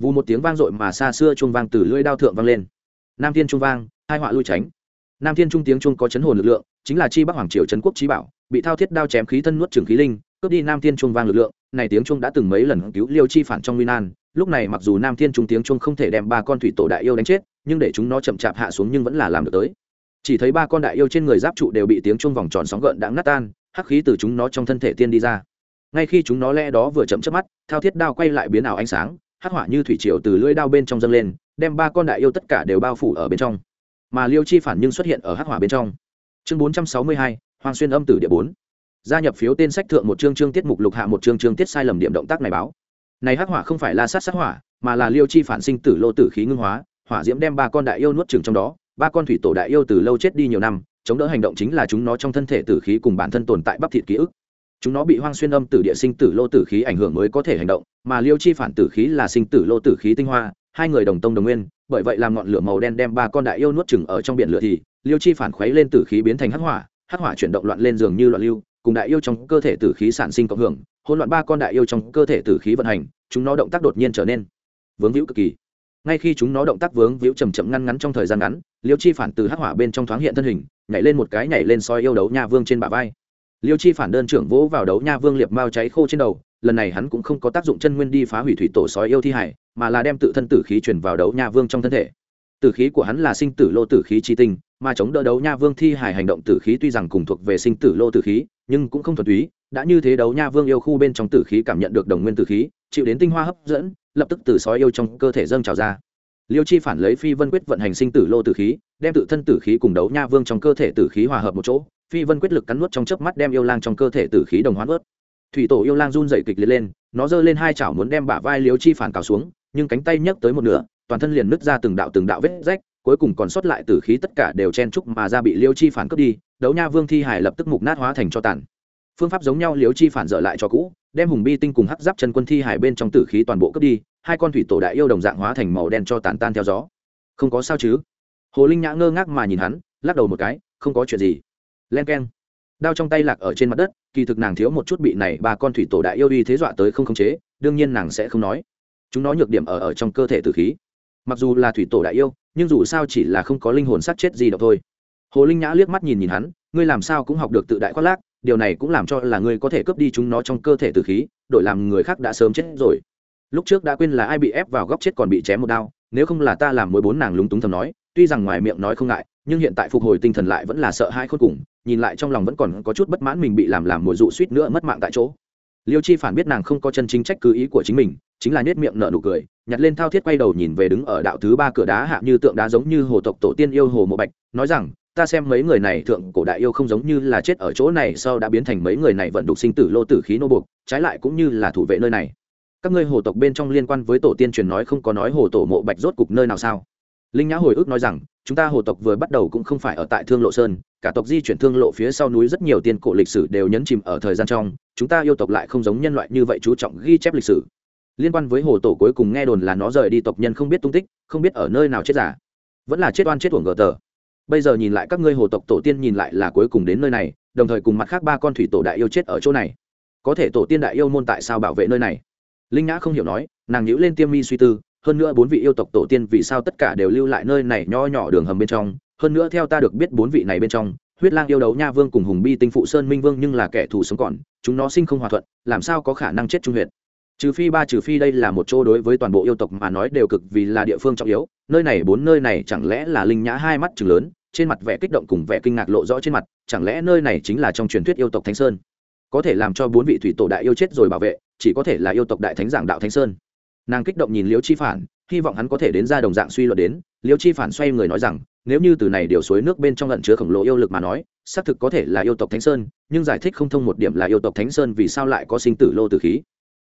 vù một tiếng vang dội mà xa xưa chuông vang từ lưỡi đao thượng vang lên. Nam thiên trung vang, hai họa lui tránh. Nam thiên trung tiếng trung có chấn hồn lực lượng, chính là chi bắc hoàng triều trấn quốc trí bảo, bị thao thiết đao chém khí thân nuốt trường khí linh, cướp đi nam thiên trung vang lực lượng, này tiếng trung đã từng mấy lần cứu liêu chi phản trong nguy nan, lúc này mặc dù nam thiên trung tiếng trung không thể đem ba con thủy tổ đại yêu đánh chết, nhưng để chúng nó chậm chạp hạ xuống nhưng vẫn là làm được tới. Chỉ thấy ba con đại yêu trên người giáp trụ đều bị tiếng trung vòng tròn sóng gợn đã nát tan, hắc khí từ chúng nó trong thân thể tiên đi ra. Ngay khi chúng nó lẽ đó vừa chậm chớp mắt, thao thiết đao quay lại biến ảo ánh sáng hắc hỏa như thủy triều từ lưỡi đao bên trong dâng lên, đem ba con đại yêu tất cả đều bao phủ ở bên trong. Mà liêu chi phản nhưng xuất hiện ở hắc hỏa bên trong. Chương bốn trăm sáu mươi hai hoàng xuyên âm tử địa bốn. Gia nhập phiếu tên sách thượng một chương chương tiết mục lục hạ một chương chương tiết sai lầm điểm động tác này báo. Này hắc hỏa không phải là sát sát hỏa, mà là liêu chi phản sinh tử lô tử khí ngưng hóa, hỏa diễm đem ba con đại yêu nuốt chừng trong đó, ba con thủy tổ đại yêu từ lâu chết đi nhiều năm, chống đỡ hành động chính là chúng nó trong thân thể tử khí cùng bản thân tồn tại bắp thịt ký ức chúng nó bị hoang xuyên âm tử địa sinh tử lô tử khí ảnh hưởng mới có thể hành động, mà liêu chi phản tử khí là sinh tử lô tử khí tinh hoa, hai người đồng tông đồng nguyên, bởi vậy làm ngọn lửa màu đen đem ba con đại yêu nuốt chừng ở trong biển lửa thì, liêu chi phản khuấy lên tử khí biến thành hắc hỏa hắc hỏa chuyển động loạn lên dường như loạn lưu, cùng đại yêu trong cơ thể tử khí sản sinh cộng hưởng, hỗn loạn ba con đại yêu trong cơ thể tử khí vận hành, chúng nó động tác đột nhiên trở nên vướng víu cực kỳ. Ngay khi chúng nó động tác vướng víu chầm chậm ngăn ngắn trong thời gian ngắn, liêu chi phản từ hắc hỏa bên trong thoáng hiện thân hình, nhảy lên một cái nhảy lên soi yêu đấu nha vương trên bả vai liêu chi phản đơn trưởng vỗ vào đấu nha vương liệp mao cháy khô trên đầu, lần này hắn cũng không có tác dụng chân nguyên đi phá hủy thủy tổ sói yêu thi hải, mà là đem tự thân tử khí chuyển vào đấu nha vương trong thân thể. Tử khí của hắn là sinh tử lô tử khí chi tinh, mà chống đỡ đấu nha vương thi hải hành động tử khí tuy rằng cùng thuộc về sinh tử lô tử khí, nhưng cũng không thuần túy, đã như thế đấu nha vương yêu khu bên trong tử khí cảm nhận được đồng nguyên tử khí, chịu đến tinh hoa hấp dẫn, lập tức từ sói yêu trong cơ thể dâng trào ra. Liêu chi phản lấy phi vân quyết vận hành sinh tử lô tử khí, đem tự thân tử khí cùng đấu nha vương trong cơ thể tử khí hòa hợp một chỗ phi vân quyết lực cắn nuốt trong chớp mắt đem yêu lang trong cơ thể tử khí đồng hóa ướt thủy tổ yêu lang run dậy kịch liệt lên, nó giơ lên hai chảo muốn đem bả vai liêu chi phản cào xuống, nhưng cánh tay nhấc tới một nửa, toàn thân liền nứt ra từng đạo từng đạo vết rách, cuối cùng còn sót lại tử khí tất cả đều chen trúc mà ra bị liêu chi phản cướp đi, đấu nha vương thi hải lập tức mục nát hóa thành cho tàn. Phương pháp giống nhau liêu chi phản dở lại cho cũ, đem hùng bi tinh cùng hắc giáp chân quân thi hải bên trong tử khí toàn bộ cướp đi, hai con thủy tổ đại yêu đồng dạng hóa thành màu đen cho tàn tan theo gió. Không có sao chứ? Hồ linh nhã ngơ ngác mà nhìn hắn, lắc đầu một cái, không có chuyện gì len k e n đao trong tay lạc ở trên mặt đất, kỳ thực nàng thiếu một chút bị này ba con thủy tổ đại yêu uy thế dọa tới không khống chế, đương nhiên nàng sẽ không nói. Chúng nó nhược điểm ở ở trong cơ thể tử khí. Mặc dù là thủy tổ đại yêu, nhưng dù sao chỉ là không có linh hồn sát chết gì đâu thôi. Hồ linh nhã liếc mắt nhìn nhìn hắn, ngươi làm sao cũng học được tự đại khoác lác, điều này cũng làm cho là ngươi có thể cướp đi chúng nó trong cơ thể tử khí, đổi làm người khác đã sớm chết rồi. Lúc trước đã quên là ai bị ép vào góc chết còn bị chém một đao, nếu không là ta làm mười bốn nàng lúng túng thầm nói tuy rằng ngoài miệng nói không ngại, nhưng hiện tại phục hồi tinh thần lại vẫn là sợ hai khôn cùng, nhìn lại trong lòng vẫn còn có chút bất mãn mình bị làm làm mùi dụ suýt nữa mất mạng tại chỗ. Liêu chi phản biết nàng không có chân chính trách cứ ý của chính mình, chính là nết miệng nở nụ cười, nhặt lên thao thiết quay đầu nhìn về đứng ở đạo thứ ba cửa đá hạ như tượng đá giống như hồ tộc tổ tiên yêu hồ mộ bạch, nói rằng, ta xem mấy người này thượng cổ đại yêu không giống như là chết ở chỗ này sau đã biến thành mấy người này vận đục sinh tử lô tử khí nô buộc, trái lại cũng như là thủ vệ nơi này. Các ngươi hồ tộc bên trong liên quan với tổ tiên truyền nói không có nói hồ tổ mộ bạch rốt cục nơi nào sao? Linh nhã hồi ức nói rằng, chúng ta hồ tộc vừa bắt đầu cũng không phải ở tại thương lộ sơn, cả tộc di chuyển thương lộ phía sau núi rất nhiều tiên cổ lịch sử đều nhấn chìm ở thời gian trong, chúng ta yêu tộc lại không giống nhân loại như vậy chú trọng ghi chép lịch sử. Liên quan với hồ tổ cuối cùng nghe đồn là nó rời đi tộc nhân không biết tung tích, không biết ở nơi nào chết giả. Vẫn là chết oan chết uổng gờ tờ. Bây giờ nhìn lại các ngươi hồ tộc tổ tiên nhìn lại là cuối cùng đến nơi này, đồng thời cùng mặt khác ba con thủy tổ đại yêu chết ở chỗ này. Có thể tổ tiên đại yêu môn tại sao bảo vệ nơi này? Linh nhã không hiểu nói, nàng nhữ lên tiêm mi suy tư hơn nữa bốn vị yêu tộc tổ tiên vì sao tất cả đều lưu lại nơi này nho nhỏ đường hầm bên trong? Hơn nữa theo ta được biết bốn vị này bên trong, huyết lang yêu đấu nha vương cùng hùng bi tinh phụ sơn minh vương nhưng là kẻ thù sống còn, chúng nó sinh không hòa thuận, làm sao có khả năng chết trung huyện trừ phi ba trừ phi đây là một chỗ đối với toàn bộ yêu tộc mà nói đều cực vì là địa phương trọng yếu, nơi này bốn nơi này chẳng lẽ là linh nhã hai mắt chừng lớn, trên mặt vẻ kích động cùng vẻ kinh ngạc lộ rõ trên mặt, chẳng lẽ nơi này chính là trong truyền thuyết yêu tộc thánh sơn? Có thể làm cho bốn vị thủy tổ đại yêu chết rồi bảo vệ, chỉ có thể là yêu tộc đại thánh giảng đạo thánh sơn nàng kích động nhìn liễu chi phản, hy vọng hắn có thể đến ra đồng dạng suy luận đến. Liễu chi phản xoay người nói rằng, nếu như từ này điều suối nước bên trong lận chứa khổng lồ yêu lực mà nói, xác thực có thể là yêu tộc thánh sơn, nhưng giải thích không thông một điểm là yêu tộc thánh sơn vì sao lại có sinh tử lô tử khí.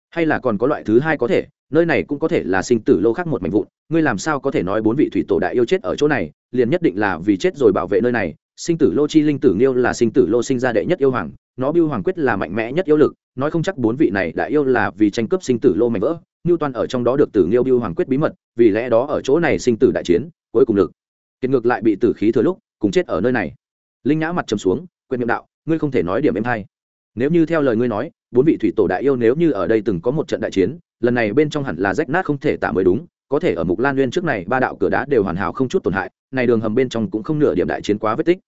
Hay là còn có loại thứ hai có thể, nơi này cũng có thể là sinh tử lô khác một mảnh vụn, ngươi làm sao có thể nói bốn vị thủy tổ đại yêu chết ở chỗ này, liền nhất định là vì chết rồi bảo vệ nơi này. Sinh tử lô chi linh tử nghiêu là sinh tử lô sinh ra đệ nhất yêu hoàng, nó biêu hoàng quyết là mạnh mẽ nhất yêu lực, nói không chắc bốn vị này đại yêu là vì tranh cướp sinh tử lô mạnh vỡ ngưu toàn ở trong đó được tử nghiêu biêu hoàng quyết bí mật, vì lẽ đó ở chỗ này sinh tử đại chiến, cuối cùng lực. Kiệt ngược lại bị tử khí thừa lúc, cùng chết ở nơi này. Linh nhã mặt trầm xuống quyền miệng đạo, ngươi không thể nói điểm em hay. Nếu như theo lời ngươi nói, bốn vị thủy tổ đại yêu nếu như ở đây từng có một trận đại chiến, lần này bên trong hẳn là rách nát không thể tả mới đúng, có thể ở mục lan nguyên trước này ba đạo cửa đá đều hoàn hảo không chút tổn hại, này đường hầm bên trong cũng không nửa điểm đại chiến quá vết tích.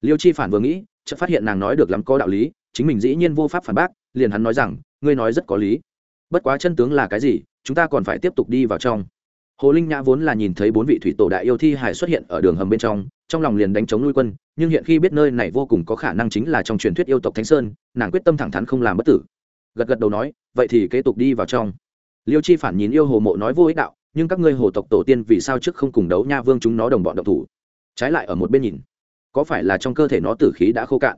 Liêu chi phản vừa nghĩ, chợt phát hiện nàng nói được lắm có đạo lý, chính mình dĩ nhiên vô pháp phản bác, liền hắn nói rằng, ngươi nói rất có lý bất quá chân tướng là cái gì, chúng ta còn phải tiếp tục đi vào trong. Hồ linh nhã vốn là nhìn thấy bốn vị thủy tổ đại yêu thi hải xuất hiện ở đường hầm bên trong trong lòng liền đánh chống nuôi quân, nhưng hiện khi biết nơi này vô cùng có khả năng chính là trong truyền thuyết yêu tộc thánh sơn, nàng quyết tâm thẳng thắn không làm bất tử. Gật gật đầu nói, vậy thì kế tục đi vào trong. Liêu chi phản nhìn yêu hồ mộ nói vô ích đạo, nhưng các ngươi hồ tộc tổ tiên vì sao trước không cùng đấu nha vương chúng nó đồng bọn độc thủ? Trái lại ở một bên nhìn, có phải là trong cơ thể nó tử khí đã khô cạn?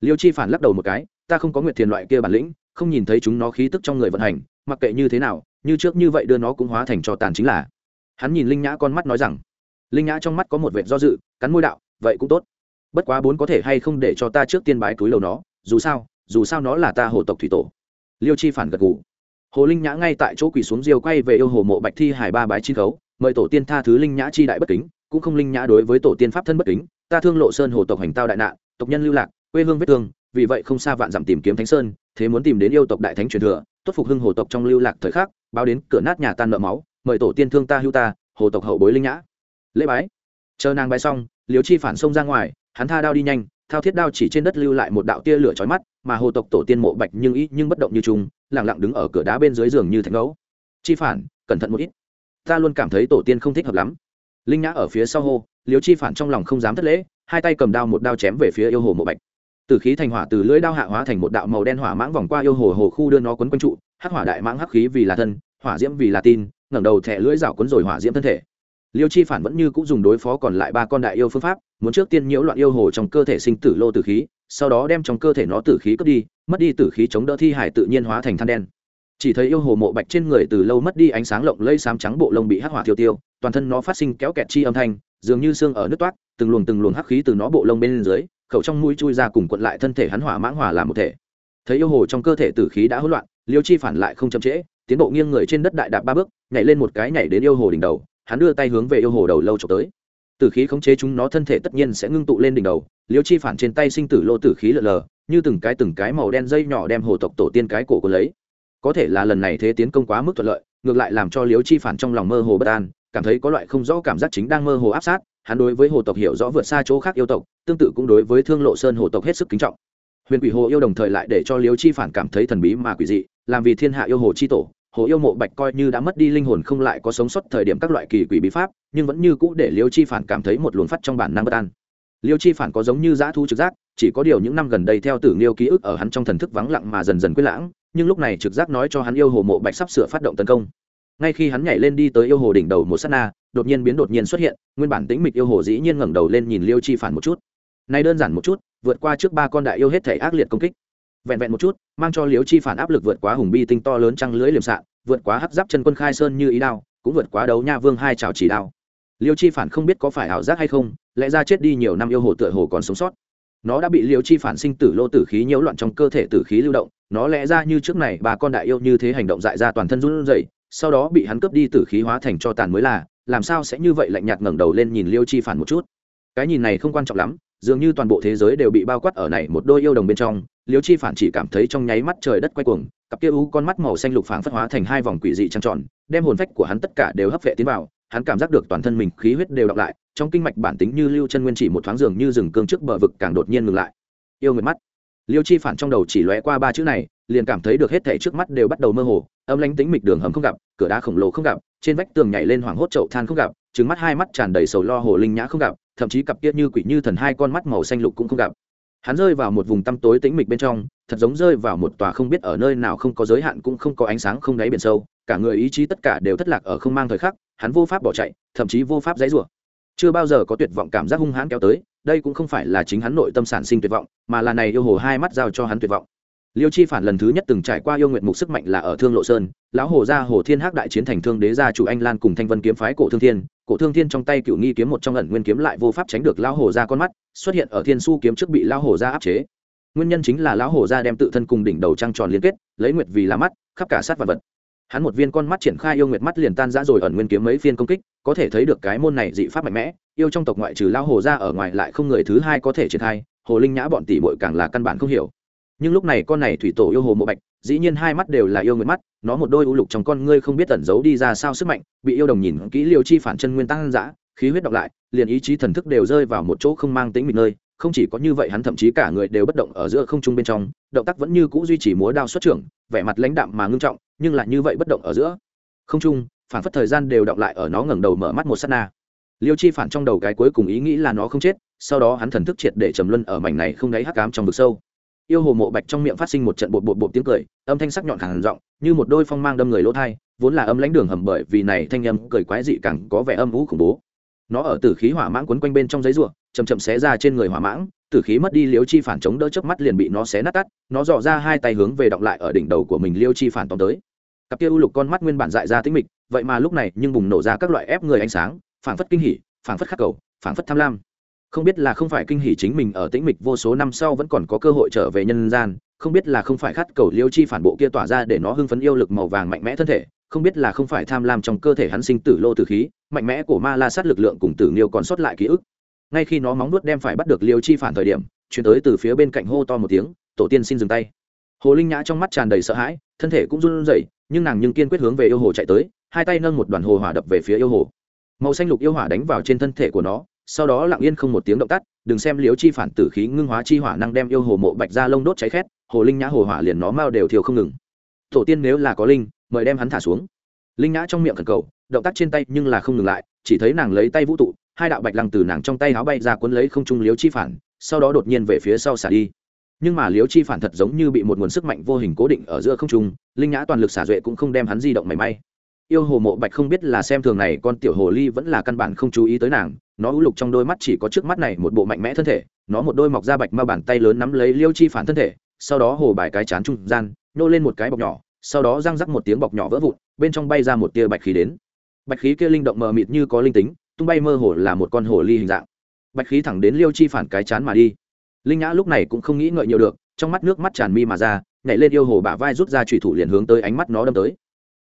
Liêu chi phản lắc đầu một cái, ta không có nguyệt thiền loại kia bản lĩnh, không nhìn thấy chúng nó khí tức trong người vận hành mặc kệ như thế nào, như trước như vậy đưa nó cũng hóa thành cho tàn chính là. Hắn nhìn linh nhã con mắt nói rằng, linh nhã trong mắt có một vệt do dự, cắn môi đạo, vậy cũng tốt. Bất quá bốn có thể hay không để cho ta trước tiên bái túi lầu nó, dù sao dù sao nó là ta hồ tộc thủy tổ. Liêu chi phản gật gù. Hồ linh nhã ngay tại chỗ quỳ xuống diều quay về yêu hồ mộ bạch thi hải ba bái chi khấu, mời tổ tiên tha thứ linh nhã chi đại bất kính, cũng không linh nhã đối với tổ tiên pháp thân bất kính, ta thương lộ sơn hồ tộc hành tao đại nạn, tộc nhân lưu lạc, quê hương vết thương, vì vậy không xa vạn dặm tìm kiếm thánh sơn thế muốn tìm đến yêu tộc đại thánh truyền thừa tốt phục hưng hồ tộc trong lưu lạc thời khắc, báo đến cửa nát nhà tan nợ máu, mời tổ tiên thương ta hưu ta, hồ tộc hậu bối linh nhã. Lễ bái. Chờ nàng bái xong liếu chi phản xông ra ngoài, hắn tha đao đi nhanh, thao thiết đao chỉ trên đất lưu lại một đạo tia lửa chói mắt, mà hồ tộc tổ tiên mộ bạch nhưng ý nhưng bất động như trung lẳng lặng đứng ở cửa đá bên dưới giường như thạch ngẫu. Chi phản, cẩn thận một ít. Ta luôn cảm thấy tổ tiên không thích hợp lắm. Linh nhã ở phía sau hô liếu chi phản trong lòng không dám thất lễ, hai tay cầm đao một đao chém về phía yêu hồ mộ bạch từ khí thành hỏa từ lưỡi đao hạ hóa thành một đạo màu đen hỏa mãng vòng qua yêu hồ hồ khu đưa nó quấn quanh trụ, hắc hỏa đại mãng hắc khí vì là thân, hỏa diễm vì là tin, ngẩng đầu thẻ lưỡi rào quấn rồi hỏa diễm thân thể. Liêu chi phản vẫn như cũng dùng đối phó còn lại ba con đại yêu phương pháp, muốn trước tiên nhiễu loạn yêu hồ trong cơ thể sinh tử lô tử khí, sau đó đem trong cơ thể nó tử khí cướp đi, mất đi tử khí chống đỡ thi hải tự nhiên hóa thành than đen. Chỉ thấy yêu hồ mộ bạch trên người từ lâu mất đi ánh sáng lộng lây xám trắng bộ lông bị hắc hỏa tiêu tiêu, toàn thân nó phát sinh kéo kẹt chi âm thanh, dường như xương ở nước toát, từng luồng từng luồng hắc khí từ nó bộ lông bên dưới khẩu trong mũi chui ra cùng cuộn lại thân thể hắn hỏa mãng hỏa làm một thể. Thấy yêu hồ trong cơ thể tử khí đã hỗn loạn, liêu chi phản lại không chậm trễ, tiến bộ nghiêng người trên đất đại đạp ba bước, nhảy lên một cái nhảy đến yêu hồ đỉnh đầu, hắn đưa tay hướng về yêu hồ đầu lâu trộm tới. Tử khí khống chế chúng nó thân thể tất nhiên sẽ ngưng tụ lên đỉnh đầu, liêu chi phản trên tay sinh tử lô tử khí lờ lờ, như từng cái từng cái màu đen dây nhỏ đem hồ tộc tổ tiên cái cổ của lấy. Có thể là lần này thế tiến công quá mức thuận lợi, ngược lại làm cho liêu chi phản trong lòng mơ hồ bất an, cảm thấy có loại không rõ cảm giác chính đang mơ hồ áp sát hắn đối với hồ tộc hiểu rõ vượt xa chỗ khác yêu tộc, tương tự cũng đối với thương lộ sơn hồ tộc hết sức kính trọng. Huyền quỷ hồ yêu đồng thời lại để cho liêu chi phản cảm thấy thần bí mà quỷ dị, làm vì thiên hạ yêu hồ chi tổ, hồ yêu mộ bạch coi như đã mất đi linh hồn không lại có sống sót thời điểm các loại kỳ quỷ bí pháp, nhưng vẫn như cũ để liêu chi phản cảm thấy một luồng phát trong bản năng bất an. Liêu chi phản có giống như dã thu trực giác, chỉ có điều những năm gần đây theo tử nghiêu ký ức ở hắn trong thần thức vắng lặng mà dần dần quyết lãng, nhưng lúc này trực giác nói cho hắn yêu hồ mộ bạch sắp sửa phát động tấn công. Ngay khi hắn nhảy lên đi tới yêu hồ đỉnh đầu một s á t na đột nhiên biến đột nhiên xuất hiện, nguyên bản tĩnh mịch yêu hồ dĩ nhiên ngẩng đầu lên nhìn liêu chi phản một chút. Này đơn giản một chút, vượt qua trước ba con đại yêu hết thể ác liệt công kích. Vẹn vẹn một chút, mang cho liêu chi phản áp lực vượt quá hùng bi tinh to lớn trăng lưới liềm xạ vượt quá hấp giáp chân quân khai sơn như ý đao, cũng vượt quá đấu nha vương hai trào chỉ đao. Liêu chi phản không biết có phải ảo giác hay không, lẽ ra chết đi nhiều năm yêu hồ tựa hồ còn sống sót. Nó đã bị liêu chi phản sinh tử lô tử khí nhiễu loạn trong cơ thể tử khí lưu động, nó lẽ ra như trước này bà con đại yêu như thế hành động dại ra toàn thân run rẩy, sau đó bị hắn cướp đi tử khí hóa thành cho tàn mới là làm sao sẽ như vậy lạnh nhạt ngẩng đầu lên nhìn liêu chi phản một chút? Cái nhìn này không quan trọng lắm, dường như toàn bộ thế giới đều bị bao quát ở này một đôi yêu đồng bên trong, liêu chi phản chỉ cảm thấy trong nháy mắt trời đất quay cuồng, cặp kia u con mắt màu xanh lục phảng phất hóa thành hai vòng quỷ dị trăng tròn, đem hồn phách của hắn tất cả đều hấp vệ tiến vào, hắn cảm giác được toàn thân mình khí huyết đều đọc lại, trong kinh mạch bản tính như lưu chân nguyên chỉ một thoáng dường như rừng cương trước bờ vực càng đột nhiên ngừng lại. Yêu người mắt. Liêu chi phản trong đầu chỉ lóe qua ba chữ này, liền cảm thấy được hết thảy trước mắt đều bắt đầu mơ hồ, âm lãnh tính mịch đường hầm không gặp, cửa đá khổng lồ không gặp trên vách tường nhảy lên hoảng hốt chậu than không gặp trứng mắt hai mắt tràn đầy sầu lo hồ linh nhã không gặp, thậm chí cặp kia như quỷ như thần hai con mắt màu xanh lục cũng không gặp. Hắn rơi vào một vùng tăm tối tĩnh mịch bên trong, thật giống rơi vào một tòa không biết ở nơi nào không có giới hạn cũng không có ánh sáng không đáy biển sâu, cả người ý chí tất cả đều thất lạc ở không mang thời khắc, hắn vô pháp bỏ chạy, thậm chí vô pháp dãy rủa. Chưa bao giờ có tuyệt vọng cảm giác hung hãn kéo tới, đây cũng không phải là chính hắn nội tâm sản sinh tuyệt vọng, mà là này yêu hồ hai mắt giao cho hắn tuyệt vọng liêu chi phản lần thứ nhất từng trải qua yêu nguyện mục sức mạnh là ở thương lộ sơn, lão hồ gia hồ thiên hắc đại chiến thành thương đế gia chủ anh lan cùng thanh vân kiếm phái cổ thương thiên. Cổ thương thiên trong tay cựu nghi kiếm một trong ẩn nguyên kiếm lại vô pháp tránh được lão hồ gia con mắt, xuất hiện ở thiên su kiếm trước bị lão hồ gia áp chế. Nguyên nhân chính là lão hồ gia đem tự thân cùng đỉnh đầu trăng tròn liên kết, lấy nguyệt vì là mắt, khắp cả sát vật vật. Hắn một viên con mắt triển khai yêu nguyệt mắt liền tan ra rồi ẩn nguyên kiếm mấy phiên công kích, có thể thấy được cái môn này dị pháp mạnh mẽ, yêu trong tộc ngoại trừ lão hồ gia ở ngoài lại không người thứ hai có thể triển khai, hồ linh nhã bọn tỷ bội càng là căn bản không hiểu nhưng lúc này con này thủy tổ yêu hồ mộ bạch, dĩ nhiên hai mắt đều là yêu nguyện mắt, nó một đôi u lục trong con ngươi không biết tẩn giấu đi ra sao sức mạnh, bị yêu đồng nhìn kỹ liêu chi phản chân nguyên tăng giã khí huyết đọc lại, liền ý chí thần thức đều rơi vào một chỗ không mang tính mịt nơi, không chỉ có như vậy hắn thậm chí cả người đều bất động ở giữa không trung bên trong, động tác vẫn như cũ duy trì múa đao xuất trưởng, vẻ mặt lãnh đạm mà ngưng trọng, nhưng lại như vậy bất động ở giữa. Không trung, phản phất thời gian đều động lại ở nó ngẩng đầu mở mắt một sát na. Liêu chi phản trong đầu cái cuối cùng ý nghĩ là nó không chết, sau đó hắn thần thức triệt để trầm luân ở mảnh này không đáy hắc cám trong vực sâu yêu hồ mộ bạch trong miệng phát sinh một trận bột bột bột tiếng cười, âm thanh sắc nhọn khẳng giọng, như một đôi phong mang đâm người lỗ thai, vốn là âm lãnh đường hầm bởi vì này thanh âm cười quái dị càng có vẻ âm vũ khủng bố. Nó ở tử khí hỏa mãng quấn quanh bên trong giấy ruộng chầm chậm xé ra trên người hỏa mãng, tử khí mất đi liêu chi phản chống đỡ trước mắt liền bị nó xé nát tắt, nó dò ra hai tay hướng về động lại ở đỉnh đầu của mình liêu chi phản tóm tới. Cặp kia u lục con mắt nguyên bản dại ra tính mịch, vậy mà lúc này nhưng bùng nổ ra các loại ép người ánh sáng, phảng phất kinh hỉ, phảng phất khắc cầu, phảng phất tham lam không biết là không phải kinh hỉ chính mình ở tĩnh mịch vô số năm sau vẫn còn có cơ hội trở về nhân gian, không biết là không phải khát cầu liêu chi phản bộ kia tỏa ra để nó hưng phấn yêu lực màu vàng mạnh mẽ thân thể, không biết là không phải tham lam trong cơ thể hắn sinh tử lô tử khí, mạnh mẽ của ma la sát lực lượng cùng tử nghiêu còn sót lại ký ức. Ngay khi nó móng nuốt đem phải bắt được liêu chi phản thời điểm, chuyển tới từ phía bên cạnh hô to một tiếng, tổ tiên xin dừng tay. Hồ linh nhã trong mắt tràn đầy sợ hãi, thân thể cũng run rẩy, nhưng nàng nhưng kiên quyết hướng về yêu hồ chạy tới, hai tay nâng một đoàn hồ hỏa đập về phía yêu hồ. Màu xanh lục yêu hỏa đánh vào trên thân thể của nó sau đó lặng yên không một tiếng động tắt, đừng xem liếu chi phản tử khí ngưng hóa chi hỏa năng đem yêu hồ mộ bạch ra lông đốt cháy khét, hồ linh nhã hồ hỏa liền nó mau đều thiêu không ngừng. Tổ tiên nếu là có linh, mời đem hắn thả xuống. Linh nhã trong miệng khẩn cầu, động tác trên tay nhưng là không ngừng lại, chỉ thấy nàng lấy tay vũ tụ hai đạo bạch lăng từ nàng trong tay áo bay ra cuốn lấy không trung liếu chi phản, sau đó đột nhiên về phía sau xả đi. Nhưng mà liếu chi phản thật giống như bị một nguồn sức mạnh vô hình cố định ở giữa không trung, linh nhã toàn lực xả duệ cũng không đem hắn di động mảy may. Yêu hồ mộ bạch không biết là xem thường này con tiểu hồ ly vẫn là căn bản không chú ý tới nàng nó ưu lục trong đôi mắt chỉ có trước mắt này một bộ mạnh mẽ thân thể, nó một đôi mọc ra bạch ma bàn tay lớn nắm lấy liêu chi phản thân thể, sau đó hồ bài cái chán trung gian, nhô lên một cái bọc nhỏ, sau đó răng rắc một tiếng bọc nhỏ vỡ vụn, bên trong bay ra một tia bạch khí đến. Bạch khí kia linh động mờ mịt như có linh tính, tung bay mơ hồ là một con hồ ly hình dạng. Bạch khí thẳng đến liêu chi phản cái chán mà đi. Linh nhã lúc này cũng không nghĩ ngợi nhiều được, trong mắt nước mắt tràn mi mà ra, nhảy lên yêu hồ bả vai rút ra trùy thủ liền hướng tới ánh mắt nó đâm tới.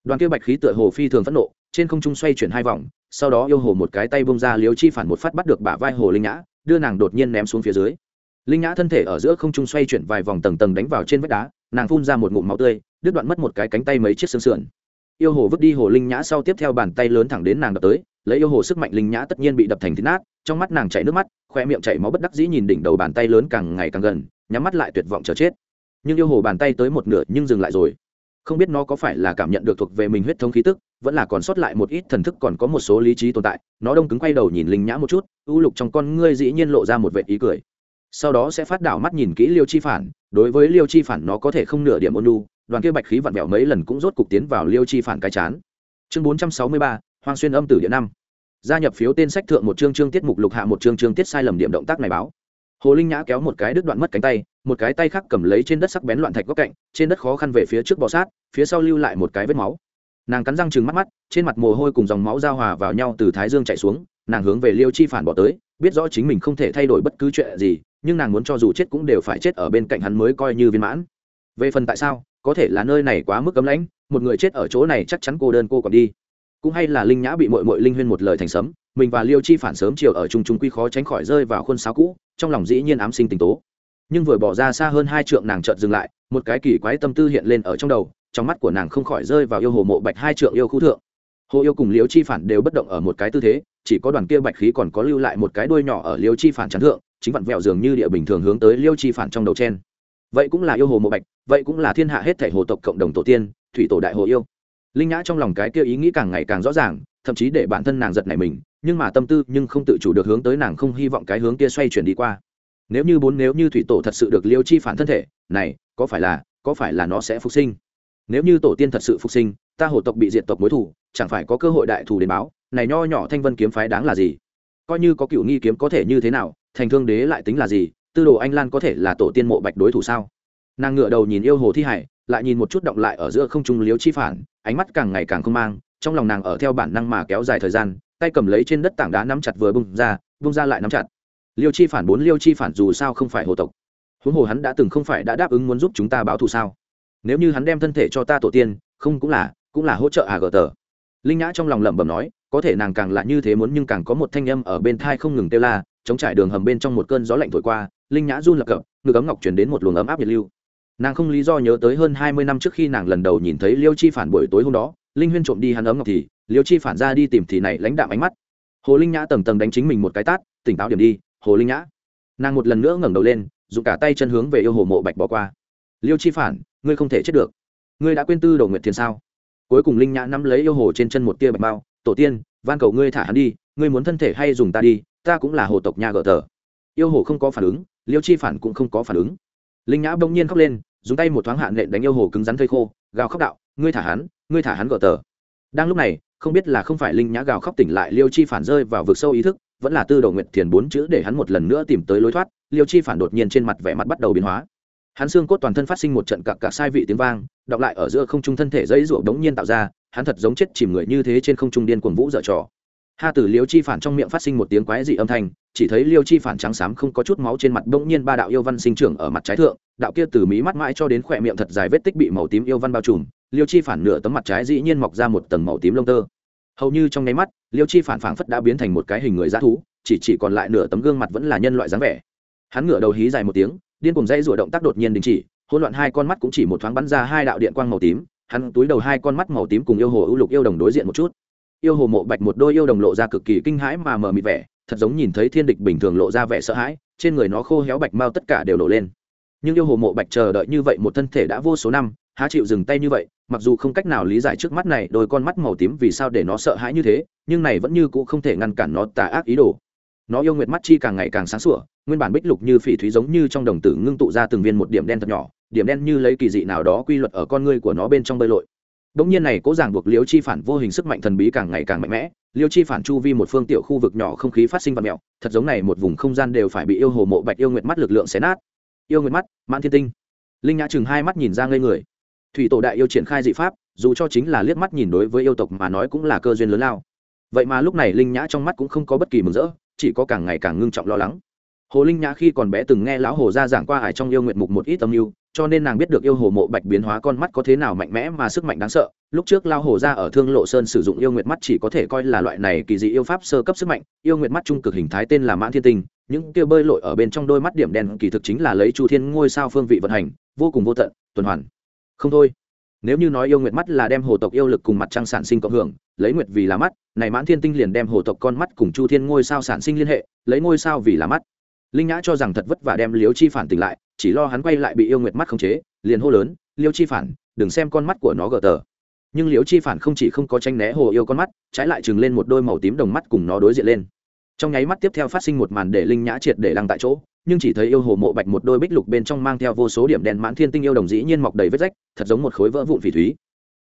Đoàn kia bạch khí tựa hồ phi thường phẫn nộ trên không trung xoay chuyển hai vòng, sau đó yêu hồ một cái tay bông ra liếu chi phản một phát bắt được bả vai hồ linh nhã, đưa nàng đột nhiên ném xuống phía dưới. Linh nhã thân thể ở giữa không trung xoay chuyển vài vòng tầng tầng đánh vào trên vách đá, nàng phun ra một ngụm máu tươi, đứt đoạn mất một cái cánh tay mấy chiếc xương sườn. Yêu hồ vứt đi hồ linh nhã sau tiếp theo bàn tay lớn thẳng đến nàng đập tới, lấy yêu hồ sức mạnh linh nhã tất nhiên bị đập thành thịt nát, trong mắt nàng chảy nước mắt, khoe miệng chảy máu bất đắc dĩ nhìn đỉnh đầu bàn tay lớn càng ngày càng gần, nhắm mắt lại tuyệt vọng chờ chết. Nhưng yêu hồ bàn tay tới một nửa nhưng dừng lại rồi không biết nó có phải là cảm nhận được thuộc về mình huyết thống khí tức, vẫn là còn sót lại một ít thần thức còn có một số lý trí tồn tại, nó đông cứng quay đầu nhìn linh nhã một chút, ưu lục trong con ngươi dĩ nhiên lộ ra một vệ ý cười. Sau đó sẽ phát đảo mắt nhìn kỹ liêu chi phản, đối với liêu chi phản nó có thể không nửa điểm ôn lu đoàn kia bạch khí vặn vẹo mấy lần cũng rốt cục tiến vào liêu chi phản cái chán. Chương bốn trăm sáu mươi ba, hoang xuyên âm tử địa năm. Gia nhập phiếu tên sách thượng một chương chương tiết mục lục hạ một chương chương tiết sai lầm điểm động tác này báo. Hồ linh nhã kéo một cái đứt đoạn mất cánh tay một cái tay khác cầm lấy trên đất sắc bén loạn thạch góc cạnh, trên đất khó khăn về phía trước bò sát, phía sau lưu lại một cái vết máu. Nàng cắn răng chừng mắt mắt, trên mặt mồ hôi cùng dòng máu giao hòa vào nhau từ thái dương chạy xuống, nàng hướng về liêu chi phản bỏ tới, biết rõ chính mình không thể thay đổi bất cứ chuyện gì, nhưng nàng muốn cho dù chết cũng đều phải chết ở bên cạnh hắn mới coi như viên mãn. Về phần tại sao, có thể là nơi này quá mức cấm lãnh, một người chết ở chỗ này chắc chắn cô đơn cô còn đi. Cũng hay là linh nhã bị mội mội linh huyên một lời thành sấm, mình và liêu chi phản sớm chiều ở chung chung quy khó tránh khỏi rơi vào khuôn sáo cũ, trong lòng dĩ nhiên ám sinh tình tố nhưng vừa bỏ ra xa hơn hai trượng nàng chợt dừng lại, một cái kỳ quái tâm tư hiện lên ở trong đầu, trong mắt của nàng không khỏi rơi vào yêu hồ mộ bạch hai trượng yêu khu thượng. Hồ yêu cùng liêu chi phản đều bất động ở một cái tư thế, chỉ có đoàn kia bạch khí còn có lưu lại một cái đuôi nhỏ ở liêu chi phản chắn thượng, chính vặn vẹo dường như địa bình thường hướng tới liêu chi phản trong đầu chen. Vậy cũng là yêu hồ mộ bạch, vậy cũng là thiên hạ hết thể hồ tộc cộng đồng tổ tiên, thủy tổ đại hồ yêu. Linh nhã trong lòng cái kia ý nghĩ càng ngày càng rõ ràng, thậm chí để bản thân nàng giật nảy mình, nhưng mà tâm tư nhưng không tự chủ được hướng tới nàng không hy vọng cái hướng kia xoay chuyển đi qua nếu như bốn nếu như thủy tổ thật sự được liêu chi phản thân thể, này, có phải là, có phải là nó sẽ phục sinh? Nếu như tổ tiên thật sự phục sinh, ta hồ tộc bị diệt tộc mối thủ chẳng phải có cơ hội đại thù đến báo? Này nho nhỏ thanh vân kiếm phái đáng là gì? Coi như có cựu nghi kiếm có thể như thế nào, thành thương đế lại tính là gì? Tư đồ anh lan có thể là tổ tiên mộ bạch đối thủ sao? Nàng ngựa đầu nhìn yêu hồ thi hải, lại nhìn một chút động lại ở giữa không trung liếu chi phản, ánh mắt càng ngày càng không mang, trong lòng nàng ở theo bản năng mà kéo dài thời gian, tay cầm lấy trên đất tảng đá nắm chặt vừa bung ra bung ra lại nắm chặt liêu chi phản bốn liêu chi phản dù sao không phải hồ tộc. Huống hồ hắn đã từng không phải đã đáp ứng muốn giúp chúng ta báo thù sao? Nếu như hắn đem thân thể cho ta tổ tiên, không cũng là cũng là hỗ trợ à gờ tờ. Linh nhã trong lòng lẩm bẩm nói, có thể nàng càng là như thế muốn nhưng càng có một thanh âm ở bên thai không ngừng kêu la, chống trải đường hầm bên trong một cơn gió lạnh thổi qua, linh nhã run lập cập, ngực ấm ngọc chuyển đến một luồng ấm áp nhiệt lưu. Nàng không lý do nhớ tới hơn hai mươi năm trước khi nàng lần đầu nhìn thấy liêu chi phản buổi tối hôm đó, linh huyên trộm đi hắn ấm ngọc thì, liêu chi phản ra đi tìm thì này lãnh đạm ánh mắt. Hồ linh nhã tầng tầng đánh chính mình một cái tát, tỉnh táo điểm đi hồ linh nhã nàng một lần nữa ngẩng đầu lên dùng cả tay chân hướng về yêu hồ mộ bạch bỏ qua liêu chi phản ngươi không thể chết được ngươi đã quên tư đồ nguyệt thiên sao cuối cùng linh nhã nắm lấy yêu hồ trên chân một tia bạch bao tổ tiên van cầu ngươi thả hắn đi ngươi muốn thân thể hay dùng ta đi ta cũng là hồ tộc nhà gỡ tờ yêu hồ không có phản ứng liêu chi phản cũng không có phản ứng linh nhã bỗng nhiên khóc lên dùng tay một thoáng hạn nện đánh yêu hồ cứng rắn thây khô gào khóc đạo ngươi thả hắn ngươi thả hắn gỡ tờ đang lúc này không biết là không phải linh nhã gào khóc tỉnh lại liêu chi phản rơi vào vực sâu ý thức vẫn là tư đầu nguyệt thiền bốn chữ để hắn một lần nữa tìm tới lối thoát, liêu chi phản đột nhiên trên mặt vẻ mặt bắt đầu biến hóa. Hắn xương cốt toàn thân phát sinh một trận cặp cả sai vị tiếng vang, đọc lại ở giữa không trung thân thể dây ruộng đống nhiên tạo ra, hắn thật giống chết chìm người như thế trên không trung điên cuồng vũ dở trò. Ha tử liêu chi phản trong miệng phát sinh một tiếng quái dị âm thanh, chỉ thấy liêu chi phản trắng xám không có chút máu trên mặt bỗng nhiên ba đạo yêu văn sinh trưởng ở mặt trái thượng, đạo kia từ mí mắt mãi cho đến khỏe miệng thật dài vết tích bị màu tím yêu văn bao trùm, liêu chi phản nửa tấm mặt trái dĩ nhiên mọc ra một tầng màu tím lông tơ hầu như trong nháy mắt, liêu chi phản phảng phất đã biến thành một cái hình người dã thú, chỉ chỉ còn lại nửa tấm gương mặt vẫn là nhân loại dáng vẻ. Hắn ngửa đầu hí dài một tiếng, điên cùng dây rủa động tác đột nhiên đình chỉ, hỗn loạn hai con mắt cũng chỉ một thoáng bắn ra hai đạo điện quang màu tím, hắn túi đầu hai con mắt màu tím cùng yêu hồ ưu lục yêu đồng đối diện một chút. Yêu hồ mộ bạch một đôi yêu đồng lộ ra cực kỳ kinh hãi mà mờ mịt vẻ, thật giống nhìn thấy thiên địch bình thường lộ ra vẻ sợ hãi, trên người nó khô héo bạch mau tất cả đều nổ lên nhưng yêu hồ mộ bạch chờ đợi như vậy một thân thể đã vô số năm há chịu dừng tay như vậy mặc dù không cách nào lý giải trước mắt này đôi con mắt màu tím vì sao để nó sợ hãi như thế nhưng này vẫn như cũ không thể ngăn cản nó tà ác ý đồ nó yêu nguyệt mắt chi càng ngày càng sáng sủa nguyên bản bích lục như phỉ thúy giống như trong đồng tử ngưng tụ ra từng viên một điểm đen thật nhỏ điểm đen như lấy kỳ dị nào đó quy luật ở con người của nó bên trong bơi lội Đống nhiên này cố giảng buộc Liêu Chi phản vô hình sức mạnh thần bí càng ngày càng mạnh mẽ, Liêu Chi phản chu vi một phương tiểu khu vực nhỏ không khí phát sinh và mèo, thật giống này một vùng không gian đều phải bị yêu hồ mộ bạch yêu nguyệt mắt lực lượng xé nát. Yêu nguyệt mắt, mãn Thiên Tinh. Linh Nhã chừng hai mắt nhìn ra ngây người. Thủy tổ đại yêu triển khai dị pháp, dù cho chính là liếc mắt nhìn đối với yêu tộc mà nói cũng là cơ duyên lớn lao. Vậy mà lúc này Linh Nhã trong mắt cũng không có bất kỳ mừng rỡ, chỉ có càng ngày càng ngưng trọng lo lắng hồ linh nhã khi còn bé từng nghe lão hồ gia giảng qua hải trong yêu nguyện mục một ít âm mưu cho nên nàng biết được yêu hồ mộ bạch biến hóa con mắt có thế nào mạnh mẽ mà sức mạnh đáng sợ. Lúc trước lao hồ ra ở thương lộ sơn sử dụng yêu nguyện mắt chỉ có thể coi là loại này kỳ dị yêu pháp sơ cấp sức mạnh. Yêu nguyện mắt trung cực hình thái tên là mãn thiên tinh, những kia bơi lội ở bên trong đôi mắt điểm đen kỳ thực chính là lấy chu thiên ngôi sao phương vị vận hành, vô cùng vô tận, tuần hoàn. Không thôi. Nếu như nói yêu nguyệt mắt là đem hồ tộc yêu lực cùng mặt trăng sản sinh cộng hưởng, lấy nguyệt vì là mắt, này mãn thiên tinh liền đem hồ tộc con mắt cùng chu thiên ngôi sao sản sinh liên hệ, lấy ngôi sao vì là mắt. Linh nhã cho rằng thật vất vả đem liếu chi phản tỉnh lại chỉ lo hắn quay lại bị yêu nguyệt mắt khống chế, liền hô lớn, liêu chi phản, đừng xem con mắt của nó gờ tờ. Nhưng liêu chi phản không chỉ không có tranh né hồ yêu con mắt, trái lại chừng lên một đôi màu tím đồng mắt cùng nó đối diện lên. Trong nháy mắt tiếp theo phát sinh một màn để linh nhã triệt để lăng tại chỗ, nhưng chỉ thấy yêu hồ mộ bạch một đôi bích lục bên trong mang theo vô số điểm đèn mãn thiên tinh yêu đồng dĩ nhiên mọc đầy vết rách, thật giống một khối vỡ vụn phỉ thúy.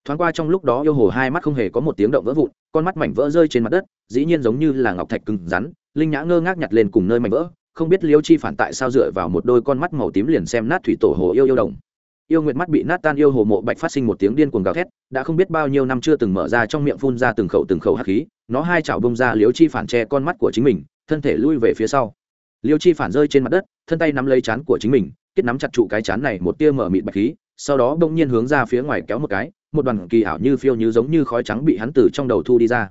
Thoáng qua trong lúc đó yêu hồ hai mắt không hề có một tiếng động vỡ vụn, con mắt mảnh vỡ rơi trên mặt đất, dĩ nhiên giống như là ngọc thạch cứng rắn, linh nhã ngơ ngác nhặt lên cùng nơi mảnh vỡ không biết liêu chi phản tại sao dựa vào một đôi con mắt màu tím liền xem nát thủy tổ hồ yêu yêu đồng. Yêu nguyệt mắt bị nát tan, yêu hồ mộ bạch phát sinh một tiếng điên cuồng gào thét, đã không biết bao nhiêu năm chưa từng mở ra trong miệng phun ra từng khẩu từng khẩu hắc khí, nó hai chảo bông ra liêu chi phản che con mắt của chính mình, thân thể lui về phía sau. Liêu chi phản rơi trên mặt đất, thân tay nắm lấy chán của chính mình, kết nắm chặt trụ cái chán này một tia mở mịt bạch khí, sau đó bỗng nhiên hướng ra phía ngoài kéo một cái, một đoàn kỳ ảo như phiêu như giống như khói trắng bị hắn từ trong đầu thu đi ra.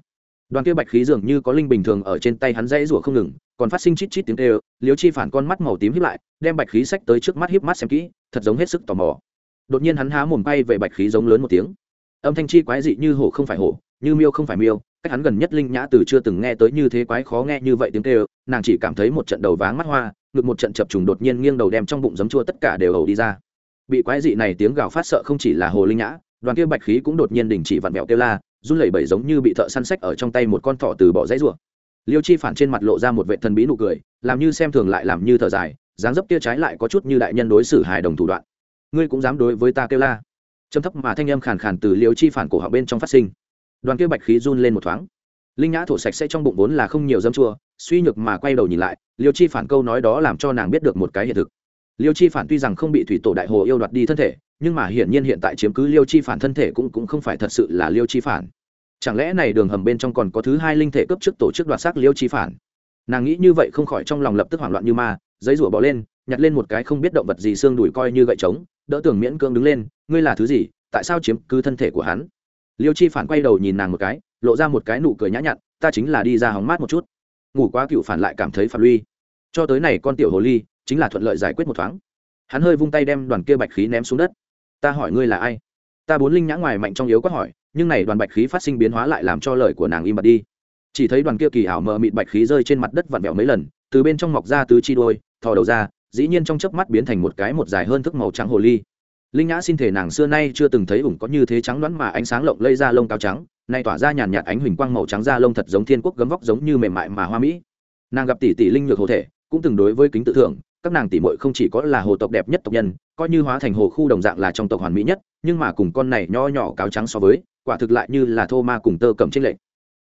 Đoàn kia bạch khí dường như có linh bình thường ở trên tay hắn dãy rủa không ngừng còn phát sinh chít chít tiếng kêu, liêu chi phản con mắt màu tím híp lại, đem bạch khí sách tới trước mắt híp mắt xem kỹ, thật giống hết sức tò mò. Đột nhiên hắn há mồm bay về bạch khí giống lớn một tiếng. Âm thanh chi quái dị như hổ không phải hổ, như miêu không phải miêu, cách hắn gần nhất linh nhã từ chưa từng nghe tới như thế quái khó nghe như vậy tiếng kêu, nàng chỉ cảm thấy một trận đầu váng mắt hoa, ngực một trận chập trùng đột nhiên nghiêng đầu đem trong bụng giấm chua tất cả đều ẩu đi ra. Bị quái dị này tiếng gào phát sợ không chỉ là hồ linh nhã, đoàn kia bạch khí cũng đột nhiên đình chỉ vặn vẹo kêu la, run lẩy bẩy giống như bị thợ săn sách ở trong tay một con thỏ từ bỏ dãy rùa liêu chi phản trên mặt lộ ra một vệ thần bí nụ cười, làm như xem thường lại làm như thở dài, dáng dấp kia trái lại có chút như đại nhân đối xử hài đồng thủ đoạn. Ngươi cũng dám đối với ta kêu la. Trầm thấp mà thanh âm khàn khàn từ liêu chi phản cổ họng bên trong phát sinh. Đoàn kia bạch khí run lên một thoáng. Linh nhã thổ sạch sẽ trong bụng vốn là không nhiều dâm chua, suy nhược mà quay đầu nhìn lại, liêu chi phản câu nói đó làm cho nàng biết được một cái hiện thực. Liêu chi phản tuy rằng không bị thủy tổ đại hồ yêu đoạt đi thân thể, nhưng mà hiển nhiên hiện tại chiếm cứ liêu chi phản thân thể cũng cũng không phải thật sự là liêu chi phản chẳng lẽ này đường hầm bên trong còn có thứ hai linh thể cấp trước tổ chức đoạt xác liêu chi phản? Nàng nghĩ như vậy không khỏi trong lòng lập tức hoảng loạn như ma, giấy rủa bỏ lên, nhặt lên một cái không biết động vật gì xương đùi coi như gậy trống, đỡ tưởng miễn cưỡng đứng lên, ngươi là thứ gì? Tại sao chiếm cứ thân thể của hắn? Liêu chi phản quay đầu nhìn nàng một cái, lộ ra một cái nụ cười nhã nhặn, ta chính là đi ra hóng mát một chút. Ngủ quá cựu phản lại cảm thấy phản luy cho tới này con tiểu hồ ly, chính là thuận lợi giải quyết một thoáng. Hắn hơi vung tay đem đoàn kia bạch khí ném xuống đất. Ta hỏi ngươi là ai? Ta bốn linh nhã ngoài mạnh trong yếu quát hỏi nhưng này đoàn bạch khí phát sinh biến hóa lại làm cho lời của nàng im bặt đi. Chỉ thấy đoàn kia kỳ ảo mờ mịt bạch khí rơi trên mặt đất vặn vẹo mấy lần, từ bên trong mọc ra tứ chi đôi, thò đầu ra, dĩ nhiên trong chớp mắt biến thành một cái một dài hơn thức màu trắng hồ ly. Linh nhã xin thể nàng xưa nay chưa từng thấy ủng có như thế trắng đoán mà ánh sáng lộng lây ra lông cao trắng, nay tỏa ra nhàn nhạt ánh huỳnh quang màu trắng da lông thật giống thiên quốc gấm vóc giống như mềm mại mà hoa mỹ. Nàng gặp tỷ tỷ linh nhược hồ thể, cũng từng đối với kính tự thưởng, các nàng tỷ muội không chỉ có là hồ tộc đẹp nhất tộc nhân, coi như hóa thành hồ khu đồng dạng là trong tộc hoàn mỹ nhất, nhưng mà cùng con này nho nhỏ cáo trắng so với quả thực lại như là thô ma cùng tơ cầm trên lệnh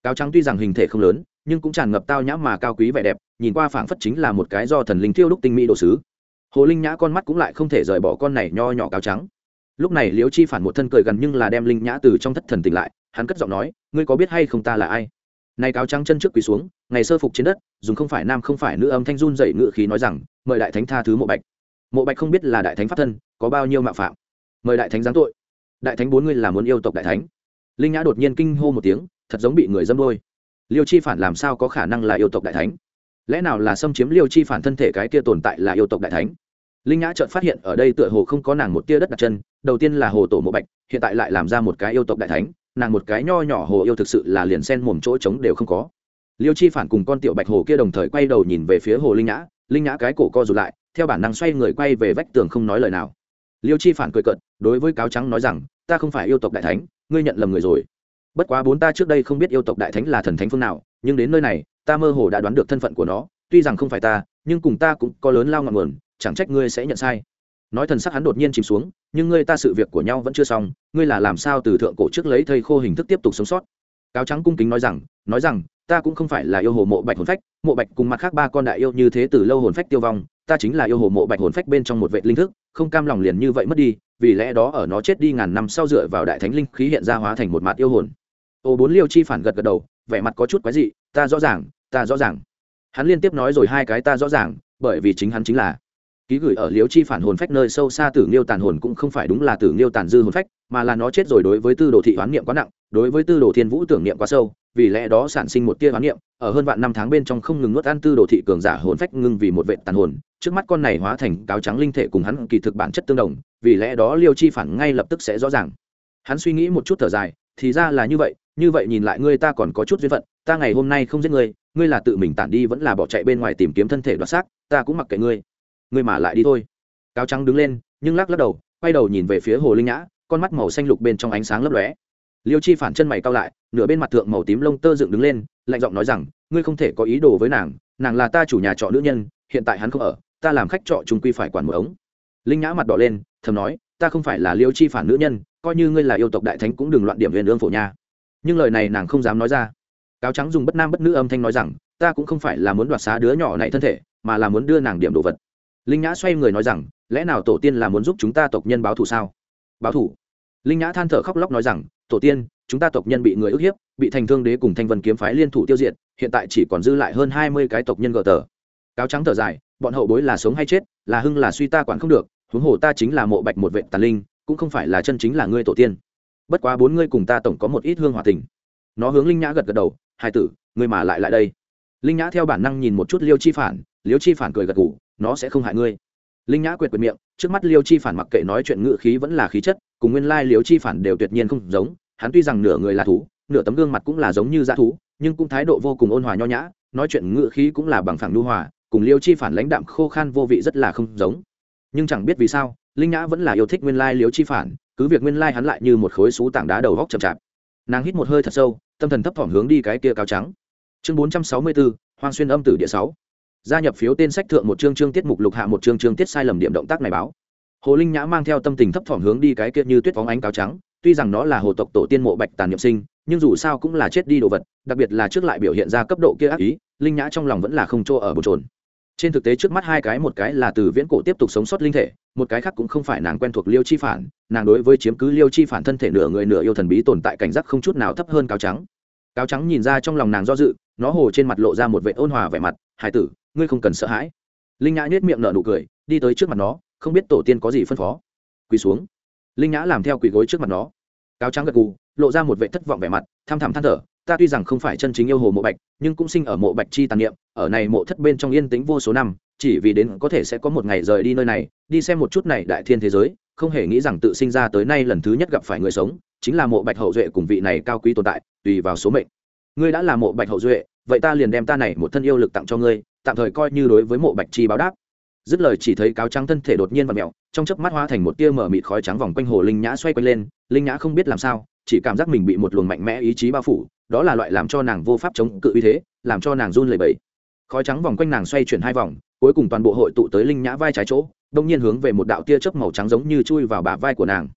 cáo trắng tuy rằng hình thể không lớn, nhưng cũng tràn ngập tao nhã mà cao quý vẻ đẹp, nhìn qua phảng phất chính là một cái do thần linh thiêu đúc tinh mỹ đồ sứ. Hồ linh nhã con mắt cũng lại không thể rời bỏ con này nho nhỏ cáo trắng. Lúc này liễu chi phản một thân cười gần nhưng là đem linh nhã từ trong thất thần tỉnh lại, hắn cất giọng nói, ngươi có biết hay không ta là ai? Này cáo trắng chân trước quỳ xuống, ngày sơ phục trên đất, dùng không phải nam không phải nữ âm thanh run dậy ngự khí nói rằng, mời đại thánh tha thứ mộ bạch. Mộ bạch không biết là đại thánh pháp thân, có bao nhiêu mạo phạm. Mời đại thánh giáng tội. Đại thánh bốn ngươi là muốn yêu tộc đại thánh linh nhã đột nhiên kinh hô một tiếng thật giống bị người dâm đôi liêu chi phản làm sao có khả năng là yêu tộc đại thánh lẽ nào là xâm chiếm liêu chi phản thân thể cái kia tồn tại là yêu tộc đại thánh linh nhã chợt phát hiện ở đây tựa hồ không có nàng một tia đất đặt chân đầu tiên là hồ tổ mộ bạch hiện tại lại làm ra một cái yêu tộc đại thánh nàng một cái nho nhỏ hồ yêu thực sự là liền sen mồm chỗ trống đều không có liêu chi phản cùng con tiểu bạch hồ kia đồng thời quay đầu nhìn về phía hồ linh nhã linh nhã cái cổ co rụt lại theo bản năng xoay người quay về vách tường không nói lời nào liêu chi phản cười cận đối với cáo trắng nói rằng ta không phải yêu tộc đại thánh ngươi nhận lầm người rồi. Bất quá bốn ta trước đây không biết yêu tộc đại thánh là thần thánh phương nào, nhưng đến nơi này, ta mơ hồ đã đoán được thân phận của nó, tuy rằng không phải ta, nhưng cùng ta cũng có lớn lao ngọn nguồn, chẳng trách ngươi sẽ nhận sai. Nói thần sắc hắn đột nhiên chìm xuống, nhưng ngươi ta sự việc của nhau vẫn chưa xong, ngươi là làm sao từ thượng cổ trước lấy thây khô hình thức tiếp tục sống sót? Cáo trắng cung kính nói rằng nói rằng, ta cũng không phải là yêu hồ mộ bạch hồn phách, mộ bạch cùng mặt khác ba con đại yêu như thế từ lâu hồn phách tiêu vong, ta chính là yêu hồ mộ bạch hồn phách bên trong một vệ linh thức, không cam lòng liền như vậy mất đi vì lẽ đó ở nó chết đi ngàn năm sau dựa vào đại thánh linh khí hiện ra hóa thành một mặt yêu hồn. Ô bốn liêu chi phản gật gật đầu, vẻ mặt có chút quái dị, ta rõ ràng, ta rõ ràng. Hắn liên tiếp nói rồi hai cái ta rõ ràng bởi vì chính hắn chính là ký gửi ở liêu chi phản hồn phách nơi sâu xa tử nghiêu tàn hồn cũng không phải đúng là tử nghiêu tàn dư hồn phách, mà là nó chết rồi đối với tư đồ thị hoán niệm quá nặng, đối với tư đồ thiên vũ tưởng niệm quá sâu vì lẽ đó sản sinh một tia hoán niệm, ở hơn vạn năm tháng bên trong không ngừng nuốt ăn tư đồ thị cường giả hồn phách ngưng vì một vệ tàn hồn, trước mắt con này hóa thành cáo trắng linh thể cùng hắn kỳ thực bản chất tương đồng, vì lẽ đó liêu chi phản ngay lập tức sẽ rõ ràng. Hắn suy nghĩ một chút thở dài, thì ra là như vậy như vậy nhìn lại ngươi ta còn có chút duyên phận, ta ngày hôm nay không giết ngươi ngươi là tự mình tản đi vẫn là bỏ chạy bên ngoài tìm kiếm thân thể đoạt xác, ta cũng mặc kệ ngươi. Ngươi mà lại đi thôi. Cáo trắng đứng lên, nhưng lắc lắc đầu, quay đầu nhìn về phía hồ linh nhã, con mắt màu xanh lục bên trong ánh sáng lấp lóe liêu chi phản chân mày cao lại, nửa bên mặt thượng màu tím lông tơ dựng đứng lên, lạnh giọng nói rằng, ngươi không thể có ý đồ với nàng nàng là ta chủ nhà trọ nữ nhân, hiện tại hắn không ở, ta làm khách trọ trung quy phải quản một ống. Linh nhã mặt đỏ lên, thầm nói, ta không phải là liêu chi phản nữ nhân, coi như ngươi là yêu tộc đại thánh cũng đừng loạn điểm huyền ương phổ nha. Nhưng lời này nàng không dám nói ra. Cáo trắng dùng bất nam bất nữ âm thanh nói rằng, ta cũng không phải là muốn đoạt xá đứa nhỏ này thân thể, mà là muốn đưa nàng điểm đồ vật. Linh nhã xoay người nói rằng, lẽ nào tổ tiên là muốn giúp chúng ta tộc nhân báo thù sao? Báo thù? Linh nhã than thở khóc lóc nói rằng tổ tiên, chúng ta tộc nhân bị người ức hiếp, bị thành thương đế cùng thanh vân kiếm phái liên thủ tiêu diệt, hiện tại chỉ còn dư lại hơn hai mươi cái tộc nhân gờ tờ. Cáo trắng thở dài, bọn hậu bối là sống hay chết, là hưng là suy ta quản không được, huống hồ ta chính là mộ bạch một vệ tàn linh, cũng không phải là chân chính là ngươi tổ tiên. Bất quá bốn ngươi cùng ta tổng có một ít hương hòa tình. Nó hướng linh nhã gật gật đầu hai tử, ngươi mà lại lại đây. Linh nhã theo bản năng nhìn một chút liêu chi phản, liêu chi phản cười gật ngủ nó sẽ không hại ngươi linh nhã quyệt quyệt miệng, trước mắt liêu chi phản mặc kệ nói chuyện ngự khí vẫn là khí chất, cùng nguyên lai liêu chi phản đều tuyệt nhiên không giống, hắn tuy rằng nửa người là thú, nửa tấm gương mặt cũng là giống như dã thú, nhưng cũng thái độ vô cùng ôn hòa nho nhã, nói chuyện ngự khí cũng là bằng phẳng lưu hòa, cùng liêu chi phản lãnh đạm khô khan vô vị rất là không giống. Nhưng chẳng biết vì sao, linh nhã vẫn là yêu thích nguyên lai liêu chi phản, cứ việc nguyên lai hắn lại như một khối xú tảng đá đầu góc chậm chạp. Nàng hít một hơi thật sâu, tâm thần thấp thỏm hướng đi cái kia cao trắng. Chương bốn trăm sáu mươi bốn, hoang xuyên âm tử địa sáu gia nhập phiếu tên sách thượng một chương chương tiết mục lục hạ một chương chương tiết sai lầm điểm động tác này báo. Hồ linh nhã mang theo tâm tình thấp thỏm hướng đi cái kia như tuyết phóng ánh cáo trắng, tuy rằng nó là hồ tộc tổ tiên mộ bạch tàn niệm sinh, nhưng dù sao cũng là chết đi đồ vật, đặc biệt là trước lại biểu hiện ra cấp độ kia ác ý, linh nhã trong lòng vẫn là không chỗ ở bồn trồn trên thực tế trước mắt hai cái, một cái là từ viễn cổ tiếp tục sống sót linh thể, một cái khác cũng không phải nàng quen thuộc liêu chi phản, nàng đối với chiếm cứ liêu chi phản thân thể nửa người nửa yêu thần bí tồn tại cảnh giác không chút nào thấp hơn cáo trắng. Cáo trắng nhìn ra trong lòng nàng do dự, nó hồ trên mặt lộ ra một vệ ôn hòa vẻ mặt, hải tử ngươi không cần sợ hãi. Linh nhã nhét miệng nở nụ cười, đi tới trước mặt nó, không biết tổ tiên có gì phân phó. Quỳ xuống. Linh nhã làm theo quỳ gối trước mặt nó. Cáo trắng gật gù, lộ ra một vệ thất vọng vẻ mặt, tham thảm than thở, ta tuy rằng không phải chân chính yêu hồ mộ bạch, nhưng cũng sinh ở mộ bạch chi tàn niệm, ở này mộ thất bên trong yên tĩnh vô số năm, chỉ vì đến có thể sẽ có một ngày rời đi nơi này, đi xem một chút này đại thiên thế giới, không hề nghĩ rằng tự sinh ra tới nay lần thứ nhất gặp phải người sống, chính là mộ bạch hậu duệ cùng vị này cao quý tồn tại, tùy vào số mệnh ngươi đã là mộ bạch hậu duệ, vậy ta liền đem ta này một thân yêu lực tặng cho ngươi, tạm thời coi như đối với mộ bạch chi báo đáp. Dứt lời chỉ thấy cáo trắng thân thể đột nhiên và mẹo trong chớp mắt hóa thành một tia mở mịt khói trắng vòng quanh hồ linh nhã xoay quanh lên, linh nhã không biết làm sao, chỉ cảm giác mình bị một luồng mạnh mẽ ý chí bao phủ, đó là loại làm cho nàng vô pháp chống cự uy thế, làm cho nàng run lẩy bẩy. Khói trắng vòng quanh nàng xoay chuyển hai vòng, cuối cùng toàn bộ hội tụ tới linh nhã vai trái chỗ, đông nhiên hướng về một đạo tia chớp màu trắng giống như chui vào bả vai của nàng.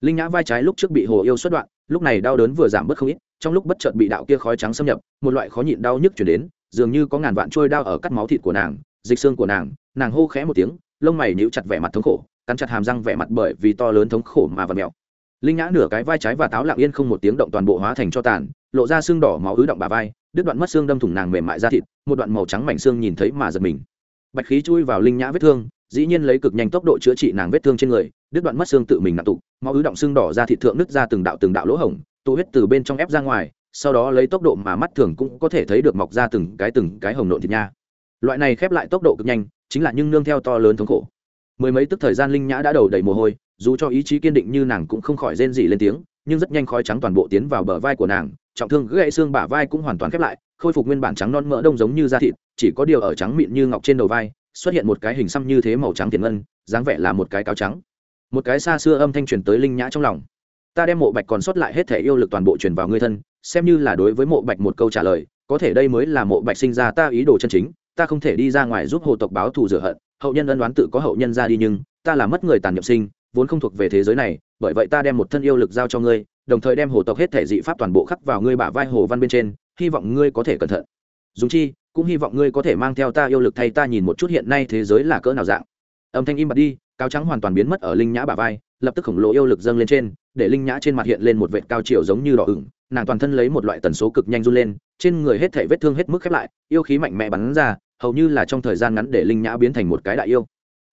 Linh nhã vai trái lúc trước bị hồ yêu xuất đoạn, lúc này đau đớn vừa giảm bớt không ít trong lúc bất chợt bị đạo kia khói trắng xâm nhập, một loại khó nhịn đau nhức chuyển đến, dường như có ngàn vạn trôi đau ở cắt máu thịt của nàng, dịch xương của nàng nàng hô khẽ một tiếng, lông mày nhíu chặt vẻ mặt thống khổ, cắn chặt hàm răng vẻ mặt bởi vì to lớn thống khổ mà vật mèo. Linh nhã nửa cái vai trái và táo lặng yên không một tiếng động toàn bộ hóa thành cho tàn, lộ ra xương đỏ máu ứ động bà vai, đứt đoạn mất xương đâm thủng nàng mềm mại ra thịt, một đoạn màu trắng mảnh xương nhìn thấy mà giật mình. Bạch khí chui vào linh nhã vết thương, dĩ nhiên lấy cực nhanh tốc độ chữa trị nàng vết thương trên người, đứt đoạn mất xương tự mình nặng tụ, máu ứ động xương đỏ ra thịt thượng nứt ra từng đạo từng đạo lỗ hổng tụ huyết từ bên trong ép ra ngoài, sau đó lấy tốc độ mà mắt thường cũng có thể thấy được mọc ra từng cái từng cái hồng nộn thịt nha. Loại này khép lại tốc độ cực nhanh, chính là nhưng nương theo to lớn thống khổ. Mười mấy tức thời gian linh nhã đã đầu đầy mồ hôi, dù cho ý chí kiên định như nàng cũng không khỏi rên gì lên tiếng, nhưng rất nhanh khói trắng toàn bộ tiến vào bờ vai của nàng, trọng thương gãy xương bả vai cũng hoàn toàn khép lại, khôi phục nguyên bản trắng non mỡ đông giống như da thịt, chỉ có điều ở trắng mịn như ngọc trên đầu vai, xuất hiện một cái hình xăm như thế màu trắng tiền ngân, dáng vẻ là một cái cáo trắng. Một cái xa xưa âm thanh truyền tới linh nhã trong lòng ta đem mộ bạch còn sót lại hết thể yêu lực toàn bộ truyền vào ngươi thân, xem như là đối với mộ bạch một câu trả lời, có thể đây mới là mộ bạch sinh ra ta ý đồ chân chính, ta không thể đi ra ngoài giúp hồ tộc báo thù rửa hận, hậu nhân ân đoán tự có hậu nhân ra đi nhưng, ta là mất người tàn nhập sinh, vốn không thuộc về thế giới này, bởi vậy ta đem một thân yêu lực giao cho ngươi, đồng thời đem hồ tộc hết thể dị pháp toàn bộ khắc vào ngươi bả vai hồ văn bên trên, hy vọng ngươi có thể cẩn thận. Dùng chi, cũng hy vọng ngươi có thể mang theo ta yêu lực thay ta nhìn một chút hiện nay thế giới là cỡ nào dạng. Âm thanh im bặt đi, cáo trắng hoàn toàn biến mất ở linh nhã bả vai lập tức khổng lồ yêu lực dâng lên trên, để linh nhã trên mặt hiện lên một vệt cao chiều giống như đỏ ửng, nàng toàn thân lấy một loại tần số cực nhanh run lên, trên người hết thể vết thương hết mức khép lại, yêu khí mạnh mẽ bắn ra, hầu như là trong thời gian ngắn để linh nhã biến thành một cái đại yêu.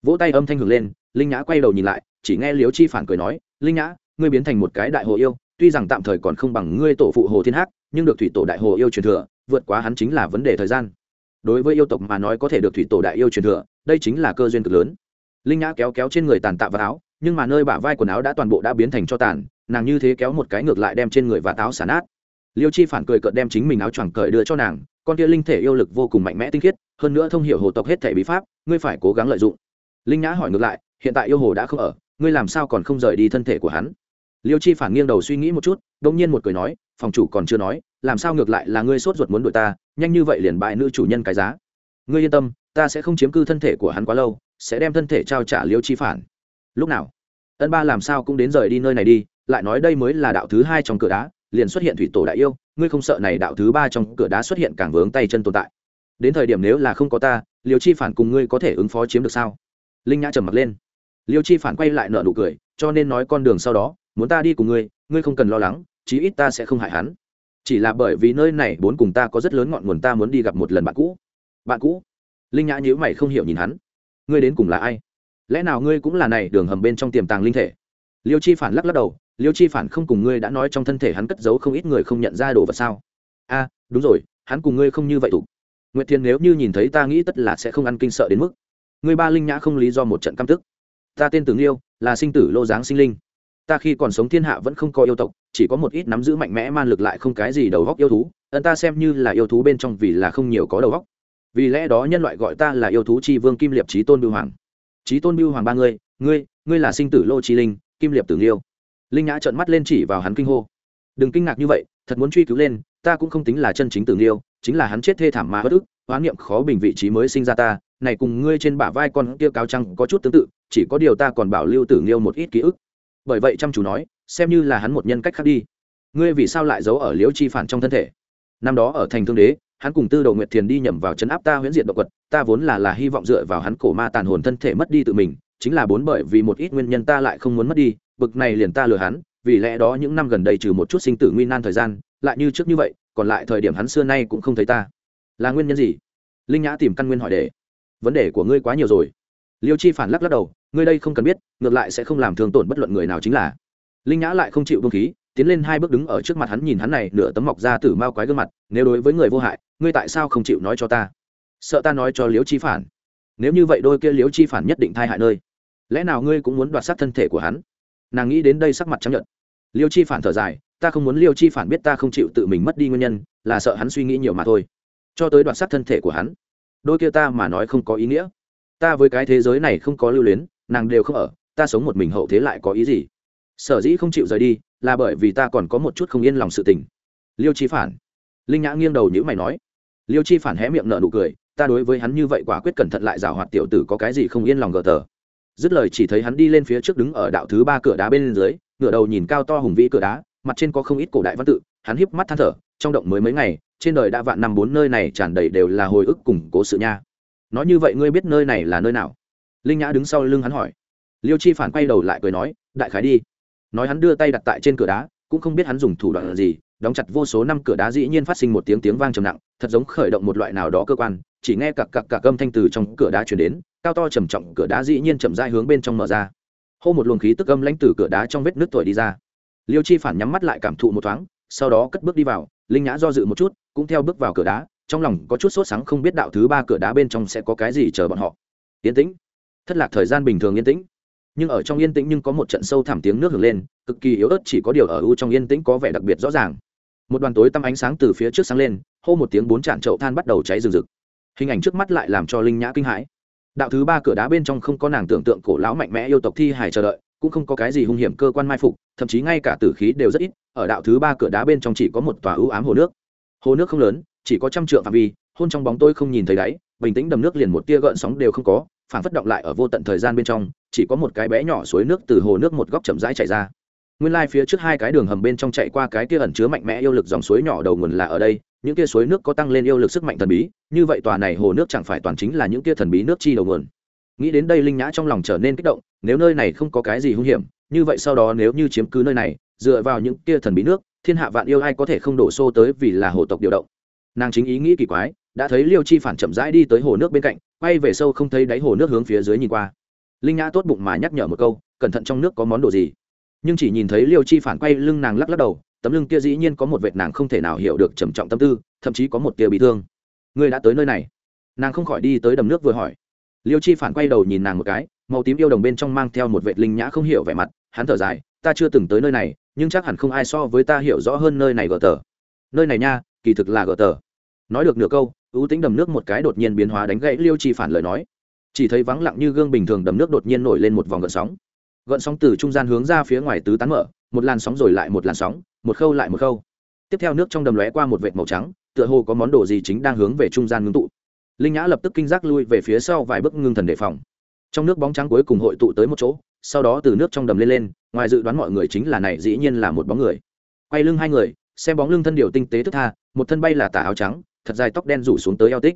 Vỗ tay âm thanh hưởng lên, linh nhã quay đầu nhìn lại, chỉ nghe liếu chi phản cười nói, linh nhã, ngươi biến thành một cái đại hồ yêu, tuy rằng tạm thời còn không bằng ngươi tổ phụ hồ thiên hắc, nhưng được thủy tổ đại hồ yêu truyền thừa, vượt quá hắn chính là vấn đề thời gian. Đối với yêu tộc mà nói có thể được thủy tổ đại yêu truyền thừa, đây chính là cơ duyên cực lớn. Linh nhã kéo kéo trên người tàn tạ vào áo nhưng mà nơi bả vai quần áo đã toàn bộ đã biến thành cho tàn, nàng như thế kéo một cái ngược lại đem trên người và táo xả nát. Liêu chi phản cười cợt đem chính mình áo choàng cởi đưa cho nàng, con kia linh thể yêu lực vô cùng mạnh mẽ tinh khiết, hơn nữa thông hiểu hồ tộc hết thể bí pháp, ngươi phải cố gắng lợi dụng. Linh nhã hỏi ngược lại, hiện tại yêu hồ đã không ở, ngươi làm sao còn không rời đi thân thể của hắn? Liêu chi phản nghiêng đầu suy nghĩ một chút đ ỗ n g nhiên một cười nói, phòng chủ còn chưa nói, làm sao ngược lại là ngươi sốt ruột muốn đuổi ta, nhanh như vậy liền bại nữ chủ nhân cái giá. Ngươi yên tâm, ta sẽ không chiếm cư thân thể của hắn quá lâu, sẽ đem thân thể trao trả liêu chi phản lúc nào? Ân ba làm sao cũng đến rời đi nơi này đi, lại nói đây mới là đạo thứ hai trong cửa đá, liền xuất hiện thủy tổ đại yêu, ngươi không sợ này đạo thứ ba trong cửa đá xuất hiện càng vướng tay chân tồn tại? Đến thời điểm nếu là không có ta liều chi phản cùng ngươi có thể ứng phó chiếm được sao? Linh nhã trầm mặt lên. Liêu chi phản quay lại nợ nụ cười, cho nên nói con đường sau đó, muốn ta đi cùng ngươi ngươi không cần lo lắng, chí ít ta sẽ không hại hắn. Chỉ là bởi vì nơi này bốn cùng ta có rất lớn ngọn nguồn ta muốn đi gặp một lần bạn cũ. Bạn cũ? Linh nhã nhữ mày không hiểu nhìn hắn. Ngươi đến cùng là ai? Lẽ nào ngươi cũng là này đường hầm bên trong tiềm tàng linh thể? Liêu chi phản lắc lắc đầu, liêu chi phản không cùng ngươi đã nói trong thân thể hắn cất giấu không ít người không nhận ra đồ vật sao? A, đúng rồi, hắn cùng ngươi không như vậy tục. Nguyệt thiên nếu như nhìn thấy ta nghĩ tất là sẽ không ăn kinh sợ đến mức. Ngươi ba linh nhã không lý do một trận căm tức. Ta tên tướng yêu là sinh tử lô giáng sinh linh. Ta khi còn sống thiên hạ vẫn không có yêu tộc, chỉ có một ít nắm giữ mạnh mẽ man lực lại không cái gì đầu góc yêu thú. Ân ta xem như là yêu thú bên trong vì là không nhiều có đầu góc. Vì lẽ đó nhân loại gọi ta là yêu thú tri vương kim liệp trí tôn bưu hoàng trí tôn bưu hoàng ba ngươi ngươi ngươi là sinh tử lô trí linh, kim liệp tử liêu linh nhã trợn mắt lên chỉ vào hắn kinh hô. Đừng kinh ngạc như vậy, thật muốn truy cứu lên, ta cũng không tính là chân chính tử liêu chính là hắn chết thê thảm mà bất ức hoán niệm khó bình vị trí mới sinh ra ta, này cùng ngươi trên bả vai con kia cáo trăng có chút tương tự, chỉ có điều ta còn bảo lưu tử liêu một ít ký ức. Bởi vậy chăm chú nói, xem như là hắn một nhân cách khác đi. Ngươi vì sao lại giấu ở liễu chi phản trong thân thể? Năm đó ở thành thương đế hắn cùng tư đầu nguyệt thiền đi nhầm vào chấn áp ta huyễn diện động quật, ta vốn là là hy vọng dựa vào hắn cổ ma tàn hồn thân thể mất đi tự mình, chính là bốn bởi vì một ít nguyên nhân ta lại không muốn mất đi, bực này liền ta lừa hắn, vì lẽ đó những năm gần đây trừ một chút sinh tử nguy nan thời gian, lại như trước như vậy, còn lại thời điểm hắn xưa nay cũng không thấy ta. Là nguyên nhân gì? Linh nhã tìm căn nguyên hỏi đề vấn đề của ngươi quá nhiều rồi. Liêu chi phản lắc lắc đầu, ngươi đây không cần biết, ngược lại sẽ không làm thương tổn bất luận người nào chính là. Linh nhã lại không chịu vương khí tiến lên hai bước đứng ở trước mặt hắn nhìn hắn này, nửa tấm mọc ra tử mao quái gương mặt, nếu đối với người vô hại, ngươi tại sao không chịu nói cho ta? Sợ ta nói cho liễu chi phản. Nếu như vậy đôi kia liễu chi phản nhất định thai hại nơi. Lẽ nào ngươi cũng muốn đoạt sát thân thể của hắn? Nàng nghĩ đến đây sắc mặt chấp nhận liêu chi phản thở dài, ta không muốn liêu chi phản biết ta không chịu tự mình mất đi nguyên nhân, là sợ hắn suy nghĩ nhiều mà thôi. Cho tới đoạt sát thân thể của hắn, đôi kia ta mà nói không có ý nghĩa. Ta với cái thế giới này không có lưu luyến, nàng đều không ở, ta sống một mình hậu thế lại có ý gì? Sở dĩ không chịu rời đi, là bởi vì ta còn có một chút không yên lòng sự tình. Liêu chi phản. Linh nhã nghiêng đầu nhữ mày nói. Liêu chi phản hé miệng nợ nụ cười, ta đối với hắn như vậy quả quyết cẩn thận lại rào hoạt tiểu tử có cái gì không yên lòng gờ tờ. Dứt lời chỉ thấy hắn đi lên phía trước đứng ở đạo thứ ba cửa đá bên dưới, ngửa đầu nhìn cao to hùng vĩ cửa đá, mặt trên có không ít cổ đại văn tự, hắn híp mắt than thở, trong động mới mấy ngày, trên đời đã vạn năm bốn nơi này tràn đầy đều là hồi ức cùng cố sự nha. Nói như vậy ngươi biết nơi này là nơi nào? Linh nhã đứng sau lưng hắn hỏi. Liêu chi phản quay đầu lại cười nói, đại khái đi nói hắn đưa tay đặt tại trên cửa đá, cũng không biết hắn dùng thủ đoạn gì, đóng chặt vô số năm cửa đá dĩ nhiên phát sinh một tiếng tiếng vang trầm nặng, thật giống khởi động một loại nào đó cơ quan, chỉ nghe cặc cặc cặc âm thanh từ trong cửa đá chuyển đến, cao to trầm trọng cửa đá dĩ nhiên chậm dai hướng bên trong mở ra. Hô một luồng khí tức âm lãnh từ cửa đá trong vết nước tuổi đi ra. Liêu chi phản nhắm mắt lại cảm thụ một thoáng, sau đó cất bước đi vào, linh nhã do dự một chút, cũng theo bước vào cửa đá, trong lòng có chút sốt sáng không biết đạo thứ ba cửa đá bên trong sẽ có cái gì chờ bọn họ. Yên tĩnh. Thất lạc thời gian bình thường yên tĩnh nhưng ở trong yên tĩnh nhưng có một trận sâu thẳm tiếng nước hưởng lên, cực kỳ yếu ớt chỉ có điều ở u trong yên tĩnh có vẻ đặc biệt rõ ràng. Một đoàn tối tăm ánh sáng từ phía trước sáng lên, hô một tiếng bốn trạn chậu than bắt đầu cháy rừng rực. Hình ảnh trước mắt lại làm cho linh nhã kinh hãi. Đạo thứ ba cửa đá bên trong không có nàng tưởng tượng cổ lão mạnh mẽ yêu tộc thi hài chờ đợi, cũng không có cái gì hung hiểm cơ quan mai phục, thậm chí ngay cả tử khí đều rất ít, ở đạo thứ ba cửa đá bên trong chỉ có một tòa ưu ám hồ nước. Hồ nước không lớn, chỉ có trăm trượng phạm vi, hôn trong bóng tôi không nhìn thấy đáy, bình tĩnh đầm nước liền một tia gợn sóng đều không có phản phất động lại ở vô tận thời gian bên trong, chỉ có một cái bé nhỏ suối nước từ hồ nước một góc chậm rãi chảy ra. Nguyên lai phía trước hai cái đường hầm bên trong chạy qua cái kia ẩn chứa mạnh mẽ yêu lực dòng suối nhỏ đầu nguồn là ở đây, những kia suối nước có tăng lên yêu lực sức mạnh thần bí, như vậy tòa này hồ nước chẳng phải toàn chính là những kia thần bí nước chi đầu nguồn. Nghĩ đến đây linh nhã trong lòng trở nên kích động, nếu nơi này không có cái gì hung hiểm, như vậy sau đó nếu như chiếm cứ nơi này, dựa vào những kia thần bí nước, thiên hạ vạn yêu ai có thể không đổ xô tới vì là hồ tộc điều động. Nàng chính ý nghĩ kỳ quái đã thấy liêu chi phản chậm rãi đi tới hồ nước bên cạnh, quay về sâu không thấy đáy hồ nước hướng phía dưới nhìn qua. Linh nhã tốt bụng mà nhắc nhở một câu, cẩn thận trong nước có món đồ gì? Nhưng chỉ nhìn thấy liêu chi phản quay lưng nàng lắc lắc đầu, tấm lưng kia dĩ nhiên có một vệt nàng không thể nào hiểu được trầm trọng tâm tư, thậm chí có một tia bị thương. Người đã tới nơi này. Nàng không khỏi đi tới đầm nước vừa hỏi. Liêu chi phản quay đầu nhìn nàng một cái, màu tím yêu đồng bên trong mang theo một vệt linh nhã không hiểu vẻ mặt, hắn thở dài, ta chưa từng tới nơi này, nhưng chắc hẳn không ai so với ta hiểu rõ hơn nơi này gờ tờ. Nơi này nha, kỳ thực là gờ tờ nói được nửa câu, ưu tính đầm nước một cái đột nhiên biến hóa đánh gãy liêu chi phản lời nói. Chỉ thấy vắng lặng như gương bình thường đầm nước đột nhiên nổi lên một vòng gợn sóng. Gợn sóng từ trung gian hướng ra phía ngoài tứ tán mở, một làn sóng rồi lại một làn sóng, một khâu lại một khâu. Tiếp theo nước trong đầm lóe qua một vệt màu trắng, tựa hồ có món đồ gì chính đang hướng về trung gian ngưng tụ. Linh nhã lập tức kinh giác lui về phía sau vài bước ngưng thần đề phòng. Trong nước bóng trắng cuối cùng hội tụ tới một chỗ, sau đó từ nước trong đầm lên lên, ngoài dự đoán mọi người chính là này dĩ nhiên là một bóng người. Quay lưng hai người, xem bóng lưng thân điều tinh tế thức tha, một thân bay là tà áo trắng thật dài tóc đen rủ xuống tới eo tích.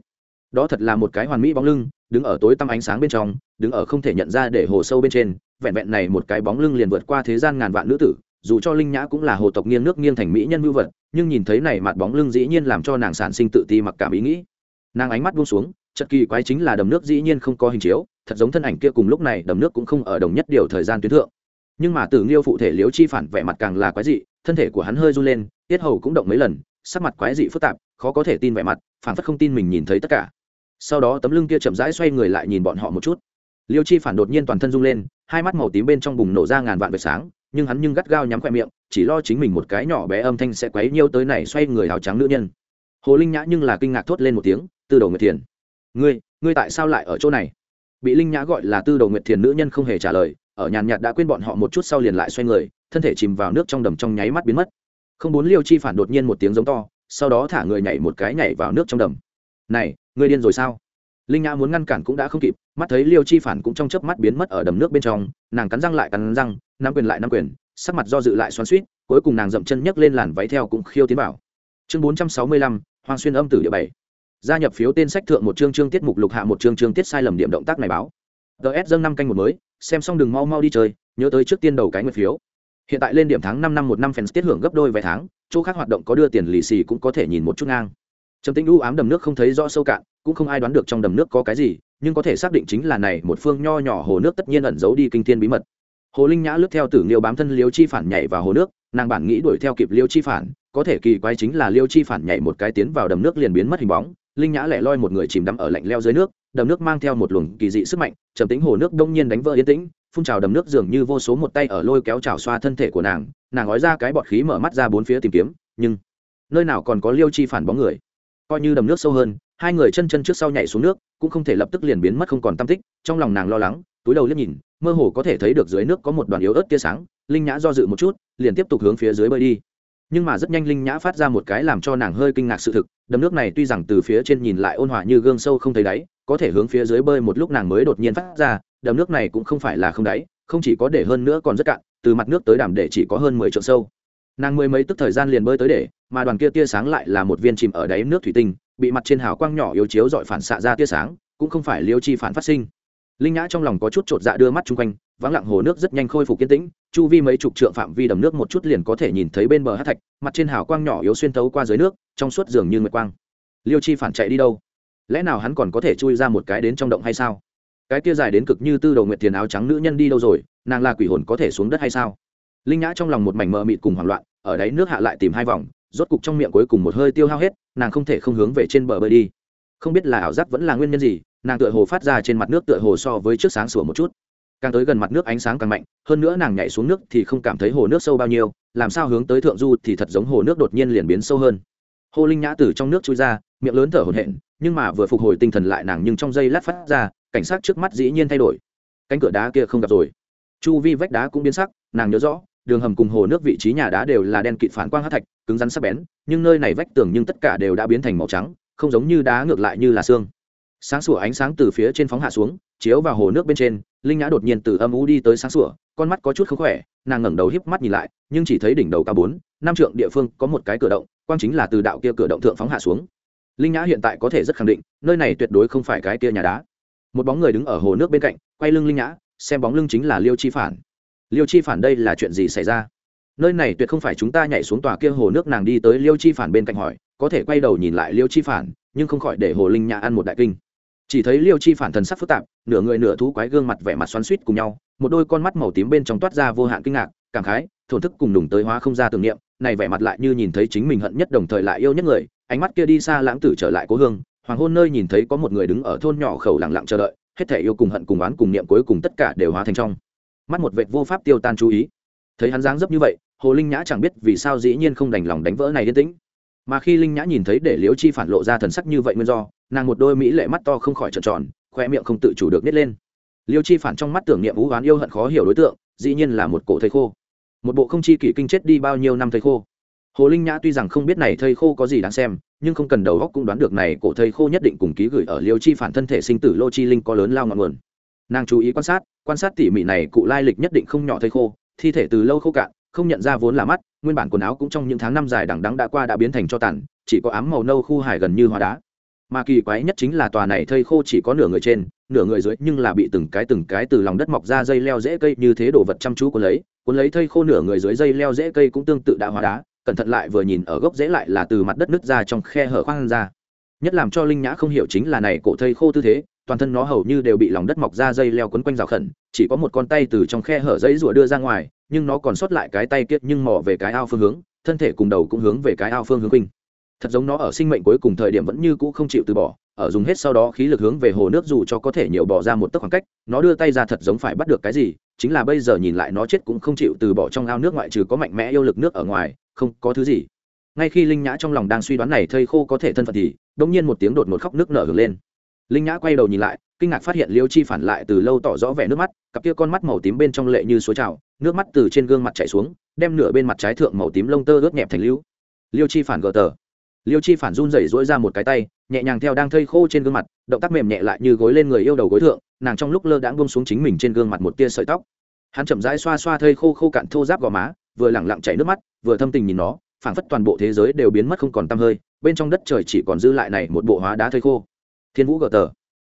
Đó thật là một cái hoàn mỹ bóng lưng, đứng ở tối tăm ánh sáng bên trong, đứng ở không thể nhận ra để hồ sâu bên trên, vẹn vẹn này một cái bóng lưng liền vượt qua thế gian ngàn vạn nữ tử, dù cho linh nhã cũng là hồ tộc nghiêng nước nghiêng thành mỹ nhân vưu vật, nhưng nhìn thấy này mặt bóng lưng dĩ nhiên làm cho nàng sản sinh tự ti mặc cảm ý nghĩ. Nàng ánh mắt buông xuống chật kỳ quái chính là đầm nước dĩ nhiên không có hình chiếu, thật giống thân ảnh kia cùng lúc này đầm nước cũng không ở đồng nhất điều thời gian tuyến thượng. Nhưng mà tử nghiêu phụ thể liếu chi phản vẻ mặt càng là quái dị, thân thể của hắn hơi run lên, tiết hầu cũng động mấy lần, sắc mặt quái dị phức tạp khó có thể tin vẻ mặt phản phất không tin mình nhìn thấy tất cả. Sau đó tấm lưng kia chậm rãi xoay người lại nhìn bọn họ một chút. Liêu chi phản đột nhiên toàn thân rung lên, hai mắt màu tím bên trong bùng nổ ra ngàn vạn vệt sáng, nhưng hắn nhưng gắt gao nhắm khoe miệng, chỉ lo chính mình một cái nhỏ bé âm thanh sẽ quấy nhiêu tới này xoay người áo trắng nữ nhân. Hồ linh nhã nhưng là kinh ngạc thốt lên một tiếng từ đầu nguyệt thiền, ngươi ngươi tại sao lại ở chỗ này? Bị linh nhã gọi là tư đầu nguyệt thiền nữ nhân không hề trả lời, ở nhàn nhạt đã quên bọn họ một chút sau liền lại xoay người, thân thể chìm vào nước trong đầm trong nháy mắt biến mất. Không bốn liêu chi phản đột nhiên một tiếng giống to sau đó thả người nhảy một cái nhảy vào nước trong đầm. Này, người điên rồi sao? Linh nhã muốn ngăn cản cũng đã không kịp, mắt thấy liêu chi phản cũng trong chớp mắt biến mất ở đầm nước bên trong, nàng cắn răng lại cắn răng, nắm quyền lại nắm quyền, sắc mặt do dự lại xoắn suýt cuối cùng nàng dậm chân nhấc lên làn váy theo cũng khiêu tiến vào. Chương bốn trăm sáu mươi lăm, hoang xuyên âm tử địa bảy. Gia nhập phiếu tên sách thượng một chương chương tiết mục lục hạ một chương chương tiết sai lầm điểm động tác này báo. Ts dâng năm canh một mới, xem xong đừng mau mau đi chơi, nhớ tới trước tiên đầu cái nguyệt phiếu hiện tại lên điểm tháng năm năm một năm fans tiết hưởng gấp đôi vài tháng, chỗ khác hoạt động có đưa tiền lì xì cũng có thể nhìn một chút ngang. Trầm tĩnh u ám đầm nước không thấy rõ sâu cạn, cũng không ai đoán được trong đầm nước có cái gì, nhưng có thể xác định chính là này, một phương nho nhỏ hồ nước tất nhiên ẩn giấu đi kinh thiên bí mật. Hồ linh nhã lướt theo tử liêu bám thân liêu chi phản nhảy vào hồ nước, nàng bản nghĩ đuổi theo kịp liêu chi phản, có thể kỳ quái chính là liêu chi phản nhảy một cái tiến vào đầm nước liền biến mất hình bóng, linh nhã lẻ loi một người chìm đắm ở lạnh leo dưới nước, đầm nước mang theo một luồng kỳ dị sức mạnh, trầm tính hồ nước đông nhiên đánh vỡ yên tĩnh phun trào đầm nước dường như vô số một tay ở lôi kéo trào xoa thân thể của nàng nàng nói ra cái bọt khí mở mắt ra bốn phía tìm kiếm, nhưng nơi nào còn có liêu chi phản bóng người. Coi như đầm nước sâu hơn, hai người chân chân trước sau nhảy xuống nước, cũng không thể lập tức liền biến mất không còn tâm tích, trong lòng nàng lo lắng, túi đầu liếc nhìn, mơ hồ có thể thấy được dưới nước có một đoàn yếu ớt tia sáng, linh nhã do dự một chút, liền tiếp tục hướng phía dưới bơi đi. Nhưng mà rất nhanh linh nhã phát ra một cái làm cho nàng hơi kinh ngạc sự thực, đầm nước này tuy rằng từ phía trên nhìn lại ôn hòa như gương sâu không thấy đáy, có thể hướng phía dưới bơi một lúc nàng mới đột nhiên phát ra đầm nước này cũng không phải là không đáy, không chỉ có để hơn nữa còn rất cạn, từ mặt nước tới đàm để chỉ có hơn mười trượng sâu. Nàng mười mấy tức thời gian liền bơi tới để, mà đoàn kia tia sáng lại là một viên chìm ở đáy nước thủy tinh, bị mặt trên hào quang nhỏ yếu chiếu dọi phản xạ ra tia sáng, cũng không phải liêu chi phản phát sinh. Linh nhã trong lòng có chút chột dạ đưa mắt chung quanh, vắng lặng hồ nước rất nhanh khôi phục kiên tĩnh, chu vi mấy chục trượng phạm vi đầm nước một chút liền có thể nhìn thấy bên bờ hát thạch, mặt trên hào quang nhỏ yếu xuyên thấu qua dưới nước, trong suốt giường như nguyệt quang. Liêu chi phản chạy đi đâu? Lẽ nào hắn còn có thể chui ra một cái đến trong động hay sao? Cái kia dài đến cực như tư đầu nguyệt tiền áo trắng nữ nhân đi đâu rồi, nàng là quỷ hồn có thể xuống đất hay sao? Linh nhã trong lòng một mảnh mờ mịt cùng hoảng loạn, ở đáy nước hạ lại tìm hai vòng, rốt cục trong miệng cuối cùng một hơi tiêu hao hết, nàng không thể không hướng về trên bờ bơi đi. Không biết là ảo giác vẫn là nguyên nhân gì, nàng tựa hồ phát ra trên mặt nước tựa hồ so với trước sáng sủa một chút. Càng tới gần mặt nước ánh sáng càng mạnh, hơn nữa nàng nhảy xuống nước thì không cảm thấy hồ nước sâu bao nhiêu, làm sao hướng tới thượng du thì thật giống hồ nước đột nhiên liền biến sâu hơn. Hồ linh nhã từ trong nước chui ra, miệng lớn thở hổn hển, nhưng mà vừa phục hồi tinh thần lại nàng nhưng trong giây lát phát ra cảnh sát trước mắt dĩ nhiên thay đổi. Cánh cửa đá kia không gặp rồi. Chu vi vách đá cũng biến sắc, nàng nhớ rõ, đường hầm cùng hồ nước vị trí nhà đá đều là đen kịt phản quang hát thạch, cứng rắn sắc bén, nhưng nơi này vách tường nhưng tất cả đều đã biến thành màu trắng, không giống như đá ngược lại như là xương. Sáng sủa ánh sáng từ phía trên phóng hạ xuống, chiếu vào hồ nước bên trên, linh nhã đột nhiên từ âm u đi tới sáng sủa, con mắt có chút không khỏe, nàng ngẩng đầu híp mắt nhìn lại, nhưng chỉ thấy đỉnh đầu cao bốn, năm trượng địa phương có một cái cửa động, quang chính là từ đạo kia cửa động thượng phóng hạ xuống. Linh nhã hiện tại có thể rất khẳng định, nơi này tuyệt đối không phải cái kia nhà đá một bóng người đứng ở hồ nước bên cạnh, quay lưng linh nhã, xem bóng lưng chính là liêu chi phản. Liêu chi phản đây là chuyện gì xảy ra? Nơi này tuyệt không phải chúng ta nhảy xuống tòa kia hồ nước nàng đi tới liêu chi phản bên cạnh hỏi, có thể quay đầu nhìn lại liêu chi phản, nhưng không khỏi để hồ linh nhã ăn một đại kinh. Chỉ thấy liêu chi phản thần sắc phức tạp, nửa người nửa thú quái gương mặt vẻ mặt xoắn suýt cùng nhau, một đôi con mắt màu tím bên trong toát ra vô hạn kinh ngạc, cảm khái, thổn thức cùng đùng tới hóa không ra tưởng niệm, này vẻ mặt lại như nhìn thấy chính mình hận nhất đồng thời lại yêu nhất người, ánh mắt kia đi xa lãng tử trở lại cố hương hoàng hôn nơi nhìn thấy có một người đứng ở thôn nhỏ khẩu lặng lặng chờ đợi, hết thể yêu cùng hận cùng oán cùng niệm cuối cùng tất cả đều hóa thành trong. Mắt một vệt vô pháp tiêu tan chú ý. Thấy hắn dáng dấp như vậy, hồ linh nhã chẳng biết vì sao dĩ nhiên không đành lòng đánh vỡ này yên tĩnh. Mà khi linh nhã nhìn thấy để liễu chi phản lộ ra thần sắc như vậy nguyên do, nàng một đôi mỹ lệ mắt to không khỏi trợn tròn khoe miệng không tự chủ được nít lên. Liêu chi phản trong mắt tưởng niệm vũ oán yêu hận khó hiểu đối tượng, dĩ nhiên là một cổ thầy khô. Một bộ không chi kỷ kinh chết đi bao nhiêu năm thầy khô. Hồ linh nhã tuy rằng không biết này thầy khô có gì đáng xem nhưng không cần đầu góc cũng đoán được này cổ thầy khô nhất định cùng ký gửi ở liêu chi phản thân thể sinh tử lô chi linh có lớn lao ngọn nguồn. Nàng chú ý quan sát quan sát tỉ mỉ này cụ lai lịch nhất định không nhỏ thầy khô, thi thể từ lâu khô cạn, không nhận ra vốn là mắt, nguyên bản quần áo cũng trong những tháng năm dài đằng đắng đã qua đã biến thành cho tàn, chỉ có ám màu nâu khu hải gần như hóa đá. Mà kỳ quái nhất chính là tòa này thây khô chỉ có nửa người trên, nửa người dưới nhưng là bị từng cái từng cái từ lòng đất mọc ra dây leo dễ cây như thế đồ vật chăm chú cuốn lấy cuốn lấy thây khô nửa người dưới dây leo dễ cây cũng tương tự đã hóa đá cẩn thận lại vừa nhìn ở gốc dễ lại là từ mặt đất nứt ra trong khe hở khoang ra. Nhất làm cho linh nhã không hiểu chính là này cổ thây khô tư thế, toàn thân nó hầu như đều bị lòng đất mọc ra dây leo quấn quanh rào khẩn, chỉ có một con tay từ trong khe hở dây rủa đưa ra ngoài, nhưng nó còn sót lại cái tay kiệt nhưng mò về cái ao phương hướng, thân thể cùng đầu cũng hướng về cái ao phương hướng khuynh thật giống nó ở sinh mệnh cuối cùng thời điểm vẫn như cũ không chịu từ bỏ, ở dùng hết sau đó khí lực hướng về hồ nước dù cho có thể nhiều bỏ ra một tấc khoảng cách, nó đưa tay ra thật giống phải bắt được cái gì, chính là bây giờ nhìn lại nó chết cũng không chịu từ bỏ trong ao nước ngoại trừ có mạnh mẽ yêu lực nước ở ngoài không có thứ gì. Ngay khi linh nhã trong lòng đang suy đoán này thây khô có thể thân phận thì đông nhiên một tiếng đột ngột khóc nước nở hưởng lên. Linh nhã quay đầu nhìn lại, kinh ngạc phát hiện liêu chi phản lại từ lâu tỏ rõ vẻ nước mắt, cặp kia con mắt màu tím bên trong lệ như suối trào, nước mắt từ trên gương mặt chảy xuống, đem nửa bên mặt trái thượng màu tím lông tơ ướt nhẹp thành lưu. Liêu chi phản gờ tờ. Liêu chi phản run rẩy rỗi ra một cái tay, nhẹ nhàng theo đang thây khô trên gương mặt, động tác mềm nhẹ lại như gối lên người yêu đầu gối thượng, nàng trong lúc lơ đãng bông xuống chính mình trên gương mặt một tia sợi tóc. Hắn chậm rãi xoa xoa thây khô khô cạn thô giáp gò má vừa lẳng lặng chảy nước mắt, vừa thâm tình nhìn nó, phảng phất toàn bộ thế giới đều biến mất không còn tăm hơi, bên trong đất trời chỉ còn dư lại này một bộ hóa đá thây khô. Thiên vũ gờ tờ.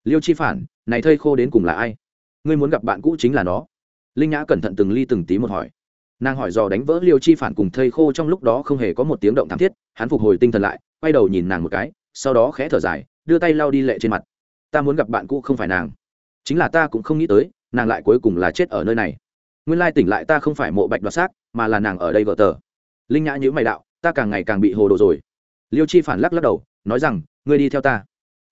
Liêu chi phản, này thây khô đến cùng là ai? Ngươi muốn gặp bạn cũ chính là nó. Linh nhã cẩn thận từng ly từng tí một hỏi. Nàng hỏi dò đánh vỡ liêu chi phản cùng thây khô trong lúc đó không hề có một tiếng động thảm thiết, hắn phục hồi tinh thần lại, quay đầu nhìn nàng một cái, sau đó khẽ thở dài, đưa tay lau đi lệ trên mặt. Ta muốn gặp bạn cũ không phải nàng. Chính là ta cũng không nghĩ tới, nàng lại cuối cùng là chết ở nơi này. Nguyên lai tỉnh lại ta không phải mộ bạch đoạt xác mà là nàng ở đây vợ tờ. Linh nhã nhữ mày đạo, ta càng ngày càng bị hồ đồ rồi. Liêu chi phản lắc lắc đầu, nói rằng, ngươi đi theo ta.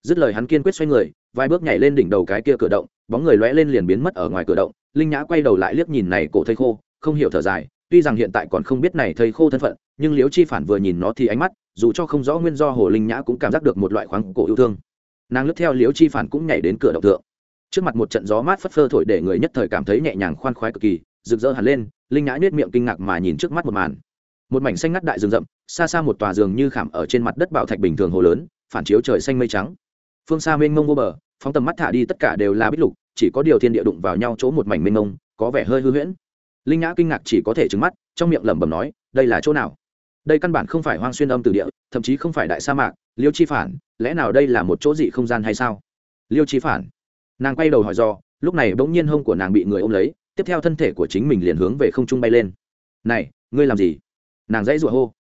Dứt lời hắn kiên quyết xoay người, vài bước nhảy lên đỉnh đầu cái kia cửa động, bóng người lóe lên liền biến mất ở ngoài cửa động. Linh nhã quay đầu lại liếc nhìn này cổ thây khô, không hiểu thở dài, tuy rằng hiện tại còn không biết này thây khô thân phận, nhưng liễu chi phản vừa nhìn nó thì ánh mắt, dù cho không rõ nguyên do hồ linh nhã cũng cảm giác được một loại khoáng cổ yêu thương. Nàng lướt theo liễu chi phản cũng nhảy đến cửa động thượng. Trước mặt một trận gió mát phất phơ thổi để người nhất thời cảm thấy nhẹ nhàng khoan khoái cực kỳ, rực rỡ hẳn lên linh nhã nết miệng kinh ngạc mà nhìn trước mắt một màn. Một mảnh xanh ngắt đại rừng rậm, xa xa một tòa giường như khảm ở trên mặt đất bảo thạch bình thường hồ lớn, phản chiếu trời xanh mây trắng. Phương xa mênh mông vô bờ, phóng tầm mắt thả đi tất cả đều là bích lục, chỉ có điều thiên địa đụng vào nhau chỗ một mảnh mênh mông, có vẻ hơi hư huyễn. Linh nhã kinh ngạc chỉ có thể trứng mắt, trong miệng lẩm bẩm nói, đây là chỗ nào? Đây căn bản không phải hoang xuyên âm từ địa, thậm chí không phải đại sa mạc, liêu chi phản, lẽ nào đây là một chỗ dị không gian hay sao? Liêu chi phản. Nàng quay đầu hỏi do lúc này bỗng nhiên hông của nàng bị người ôm lấy tiếp theo thân thể của chính mình liền hướng về không trung bay lên. Này, ngươi làm gì? Nàng dãy rủa hô.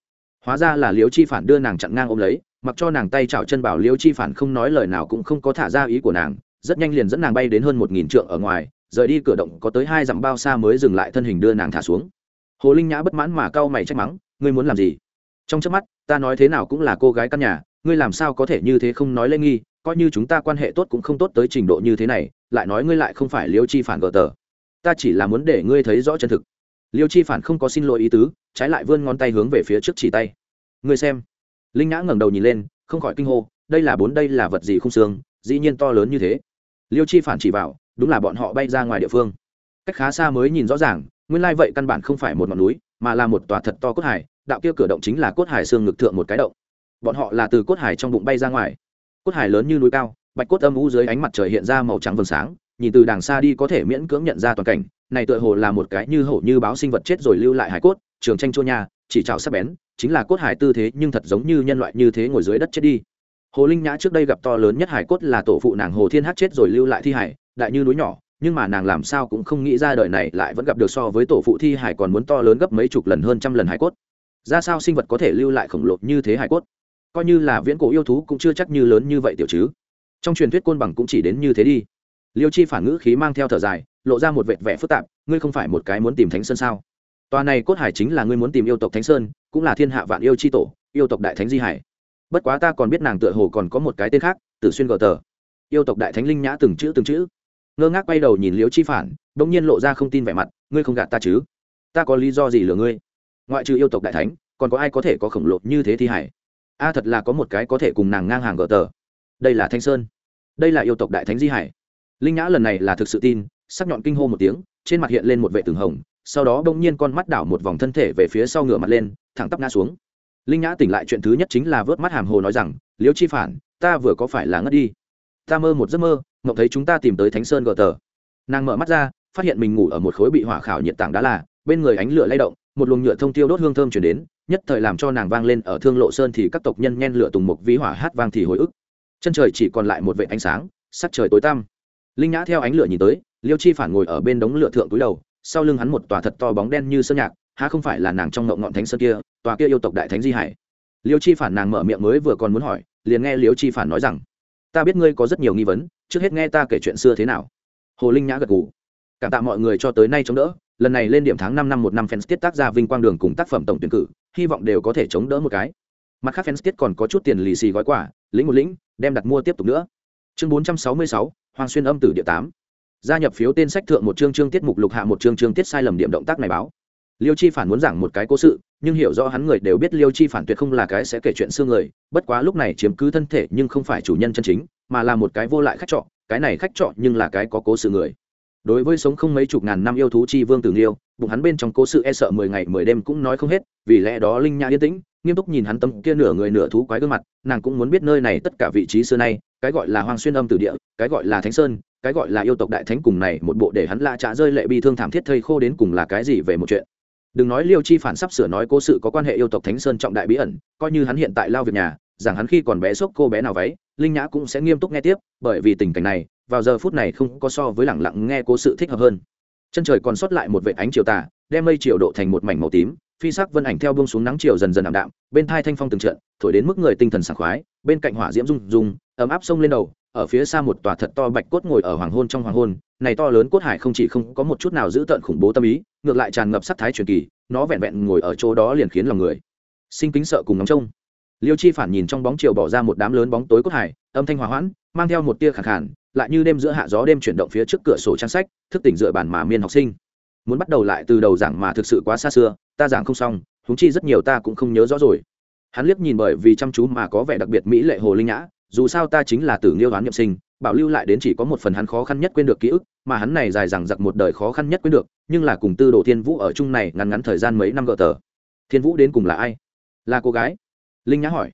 Hóa ra là liễu chi phản đưa nàng chặn ngang ôm lấy, mặc cho nàng tay chảo chân bảo liễu chi phản không nói lời nào cũng không có thả ra ý của nàng, rất nhanh liền dẫn nàng bay đến hơn một nghìn trượng ở ngoài, rời đi cửa động có tới hai dặm bao xa mới dừng lại thân hình đưa nàng thả xuống. Hồ linh nhã bất mãn mà cau mày trách mắng, ngươi muốn làm gì? Trong chớp mắt, ta nói thế nào cũng là cô gái căn nhà, ngươi làm sao có thể như thế không nói lễ nghi, coi như chúng ta quan hệ tốt cũng không tốt tới trình độ như thế này, lại nói ngươi lại không phải liễu chi phản gờ tờ ta chỉ là muốn để ngươi thấy rõ chân thực. Liêu chi phản không có xin lỗi ý tứ, trái lại vươn ngón tay hướng về phía trước chỉ tay. Ngươi xem. Linh Ngã ngẩng đầu nhìn lên, không khỏi kinh hô, đây là bốn đây là vật gì không xương, dĩ nhiên to lớn như thế. Liêu chi phản chỉ vào, đúng là bọn họ bay ra ngoài địa phương. Cách khá xa mới nhìn rõ ràng, nguyên lai vậy căn bản không phải một ngọn núi, mà là một tòa thật to cốt hải, đạo kia cửa động chính là cốt hải xương ngực thượng một cái động. Bọn họ là từ cốt hải trong bụng bay ra ngoài. Cốt hải lớn như núi cao, bạch cốt âm u dưới ánh mặt trời hiện ra màu trắng vầng sáng nhìn từ đàng xa đi có thể miễn cưỡng nhận ra toàn cảnh, này tựa hồ là một cái như hổ như báo sinh vật chết rồi lưu lại hải cốt, trường tranh chua nhà chỉ trào sắp bén, chính là cốt hải tư thế nhưng thật giống như nhân loại như thế ngồi dưới đất chết đi. Hồ linh nhã trước đây gặp to lớn nhất hải cốt là tổ phụ nàng hồ thiên hát chết rồi lưu lại thi hải, đại như núi nhỏ, nhưng mà nàng làm sao cũng không nghĩ ra đời này lại vẫn gặp được so với tổ phụ thi hải còn muốn to lớn gấp mấy chục lần hơn trăm lần hải cốt. Ra sao sinh vật có thể lưu lại khổng lồ như thế hải cốt? Coi như là viễn cổ yêu thú cũng chưa chắc như lớn như vậy tiểu chứ. Trong truyền thuyết côn bằng cũng chỉ đến như thế đi liêu chi phản ngữ khí mang theo thở dài, lộ ra một vệt vẻ phức tạp, ngươi không phải một cái muốn tìm thánh sơn sao? Tòa này cốt hải chính là ngươi muốn tìm yêu tộc thánh sơn, cũng là thiên hạ vạn yêu chi tổ, yêu tộc đại thánh di hải. Bất quá ta còn biết nàng tựa hồ còn có một cái tên khác, tử xuyên gờ tờ. Yêu tộc đại thánh linh nhã từng chữ từng chữ. Ngơ ngác quay đầu nhìn liễu chi phản đ ỗ n g nhiên lộ ra không tin vẻ mặt, ngươi không gạt ta chứ? Ta có lý do gì lừa ngươi? Ngoại trừ yêu tộc đại thánh, còn có ai có thể có khổng lồ như thế thi hải? A, thật là có một cái có thể cùng nàng ngang hàng gờ tờ. Đây là thanh sơn. Đây là yêu tộc đại thánh di hải linh nhã lần này là thực sự tin, sắc nhọn kinh hô một tiếng, trên mặt hiện lên một vệ tường hồng, sau đó đông nhiên con mắt đảo một vòng thân thể về phía sau ngửa mặt lên, thẳng tắp ngã xuống. Linh nhã tỉnh lại chuyện thứ nhất chính là vớt mắt hàm hồ nói rằng liễu chi phản, ta vừa có phải là ngất đi? Ta mơ một giấc mơ, mộng thấy chúng ta tìm tới thánh sơn gờ tờ. Nàng mở mắt ra, phát hiện mình ngủ ở một khối bị hỏa khảo nhiệt tảng đá là, bên người ánh lửa lay động, một luồng nhựa thông tiêu đốt hương thơm chuyển đến, nhất thời làm cho nàng vang lên ở thương lộ sơn thì các tộc nhân nhen lửa tùng một ví hỏa hát vang thì hồi ức. Chân trời chỉ còn lại một vệ ánh sáng, sắc trời tối tăm linh nhã theo ánh lửa nhìn tới, liêu chi phản ngồi ở bên đống lửa thượng túi đầu, sau lưng hắn một tòa thật to bóng đen như sơn nhạc, há không phải là nàng trong ngộng ngọn thánh sơn kia, tòa kia yêu tộc đại thánh di hải. Liêu chi phản nàng mở miệng mới vừa còn muốn hỏi, liền nghe liêu chi phản nói rằng, ta biết ngươi có rất nhiều nghi vấn, trước hết nghe ta kể chuyện xưa thế nào. Hồ linh nhã gật gù. Cảm tạ mọi người cho tới nay chống đỡ, lần này lên điểm tháng năm năm một năm fans tiết tác ra vinh quang đường cùng tác phẩm tổng tuyển cử, hy vọng đều có thể chống đỡ một cái. Mặt khác fans tiết còn có chút tiền lì xì gói quả lĩnh một lĩnh, đem đặt mua tiếp tục nữa. Chương bốn trăm sáu mươi sáu hoàng xuyên âm tử địa tám. Gia nhập phiếu tên sách thượng một chương chương tiết mục lục hạ một chương chương tiết sai lầm điểm động tác này báo. Liêu chi phản muốn giảng một cái cố sự, nhưng hiểu rõ hắn người đều biết liêu chi phản tuyệt không là cái sẽ kể chuyện xương người, bất quá lúc này chiếm cứ thân thể nhưng không phải chủ nhân chân chính, mà là một cái vô lại khách trọ, cái này khách trọ nhưng là cái có cố sự người. Đối với sống không mấy chục ngàn năm yêu thú chi vương tử liêu, bụng hắn bên trong cố sự e sợ mười ngày mười đêm cũng nói không hết, vì lẽ đó linh nhã yên tĩnh, nghiêm túc nhìn hắn tâm kia nửa người nửa thú quái gương mặt, nàng cũng muốn biết nơi này tất cả vị trí xưa nay cái gọi là hoang xuyên âm tử địa, cái gọi là thánh sơn, cái gọi là yêu tộc đại thánh cùng này một bộ để hắn lạ trả rơi lệ bi thương thảm thiết thây khô đến cùng là cái gì về một chuyện. Đừng nói liêu chi phản sắp sửa nói cố sự có quan hệ yêu tộc thánh sơn trọng đại bí ẩn, coi như hắn hiện tại lao việc nhà, rằng hắn khi còn bé xốc cô bé nào váy, linh nhã cũng sẽ nghiêm túc nghe tiếp, bởi vì tình cảnh này, vào giờ phút này không có so với lẳng lặng nghe cố sự thích hợp hơn. Chân trời còn sót lại một vệ ánh chiều tà, đem mây chiều độ thành một mảnh màu tím phi sắc vân ảnh theo bông xuống nắng chiều dần dần ảm đạm, bên thai thanh phong từng trận, thổi đến mức người tinh thần sảng khoái, bên cạnh hỏa diễm rung rung, ấm áp sông lên đầu, ở phía xa một tòa thật to bạch cốt ngồi ở hoàng hôn trong hoàng hôn, này to lớn cốt hải không chỉ không có một chút nào giữ tợn khủng bố tâm ý, ngược lại tràn ngập sắc thái truyền kỳ, nó vẹn vẹn ngồi ở chỗ đó liền khiến lòng người sinh kính sợ cùng ngóng trông. Liêu chi phản nhìn trong bóng chiều bỏ ra một đám lớn bóng tối cốt hải, âm thanh hòa hoãn, mang theo một tia khẳng khản lại như đêm giữa hạ gió đêm chuyển động phía trước cửa sổ trang sách, thức tỉnh dựa bản mà miên học sinh muốn bắt đầu lại từ đầu giảng mà thực sự quá xa xưa, ta giảng không xong húng chi rất nhiều ta cũng không nhớ rõ rồi. Hắn liếc nhìn bởi vì chăm chú mà có vẻ đặc biệt mỹ lệ hồ linh nhã, dù sao ta chính là tử nghiêu đoán nhậm sinh, bảo lưu lại đến chỉ có một phần hắn khó khăn nhất quên được ký ức, mà hắn này dài dằng dặc một đời khó khăn nhất quên được, nhưng là cùng tư đồ thiên vũ ở chung này ngắn ngắn thời gian mấy năm gỡ tờ. Thiên vũ đến cùng là ai? Là cô gái? Linh nhã hỏi.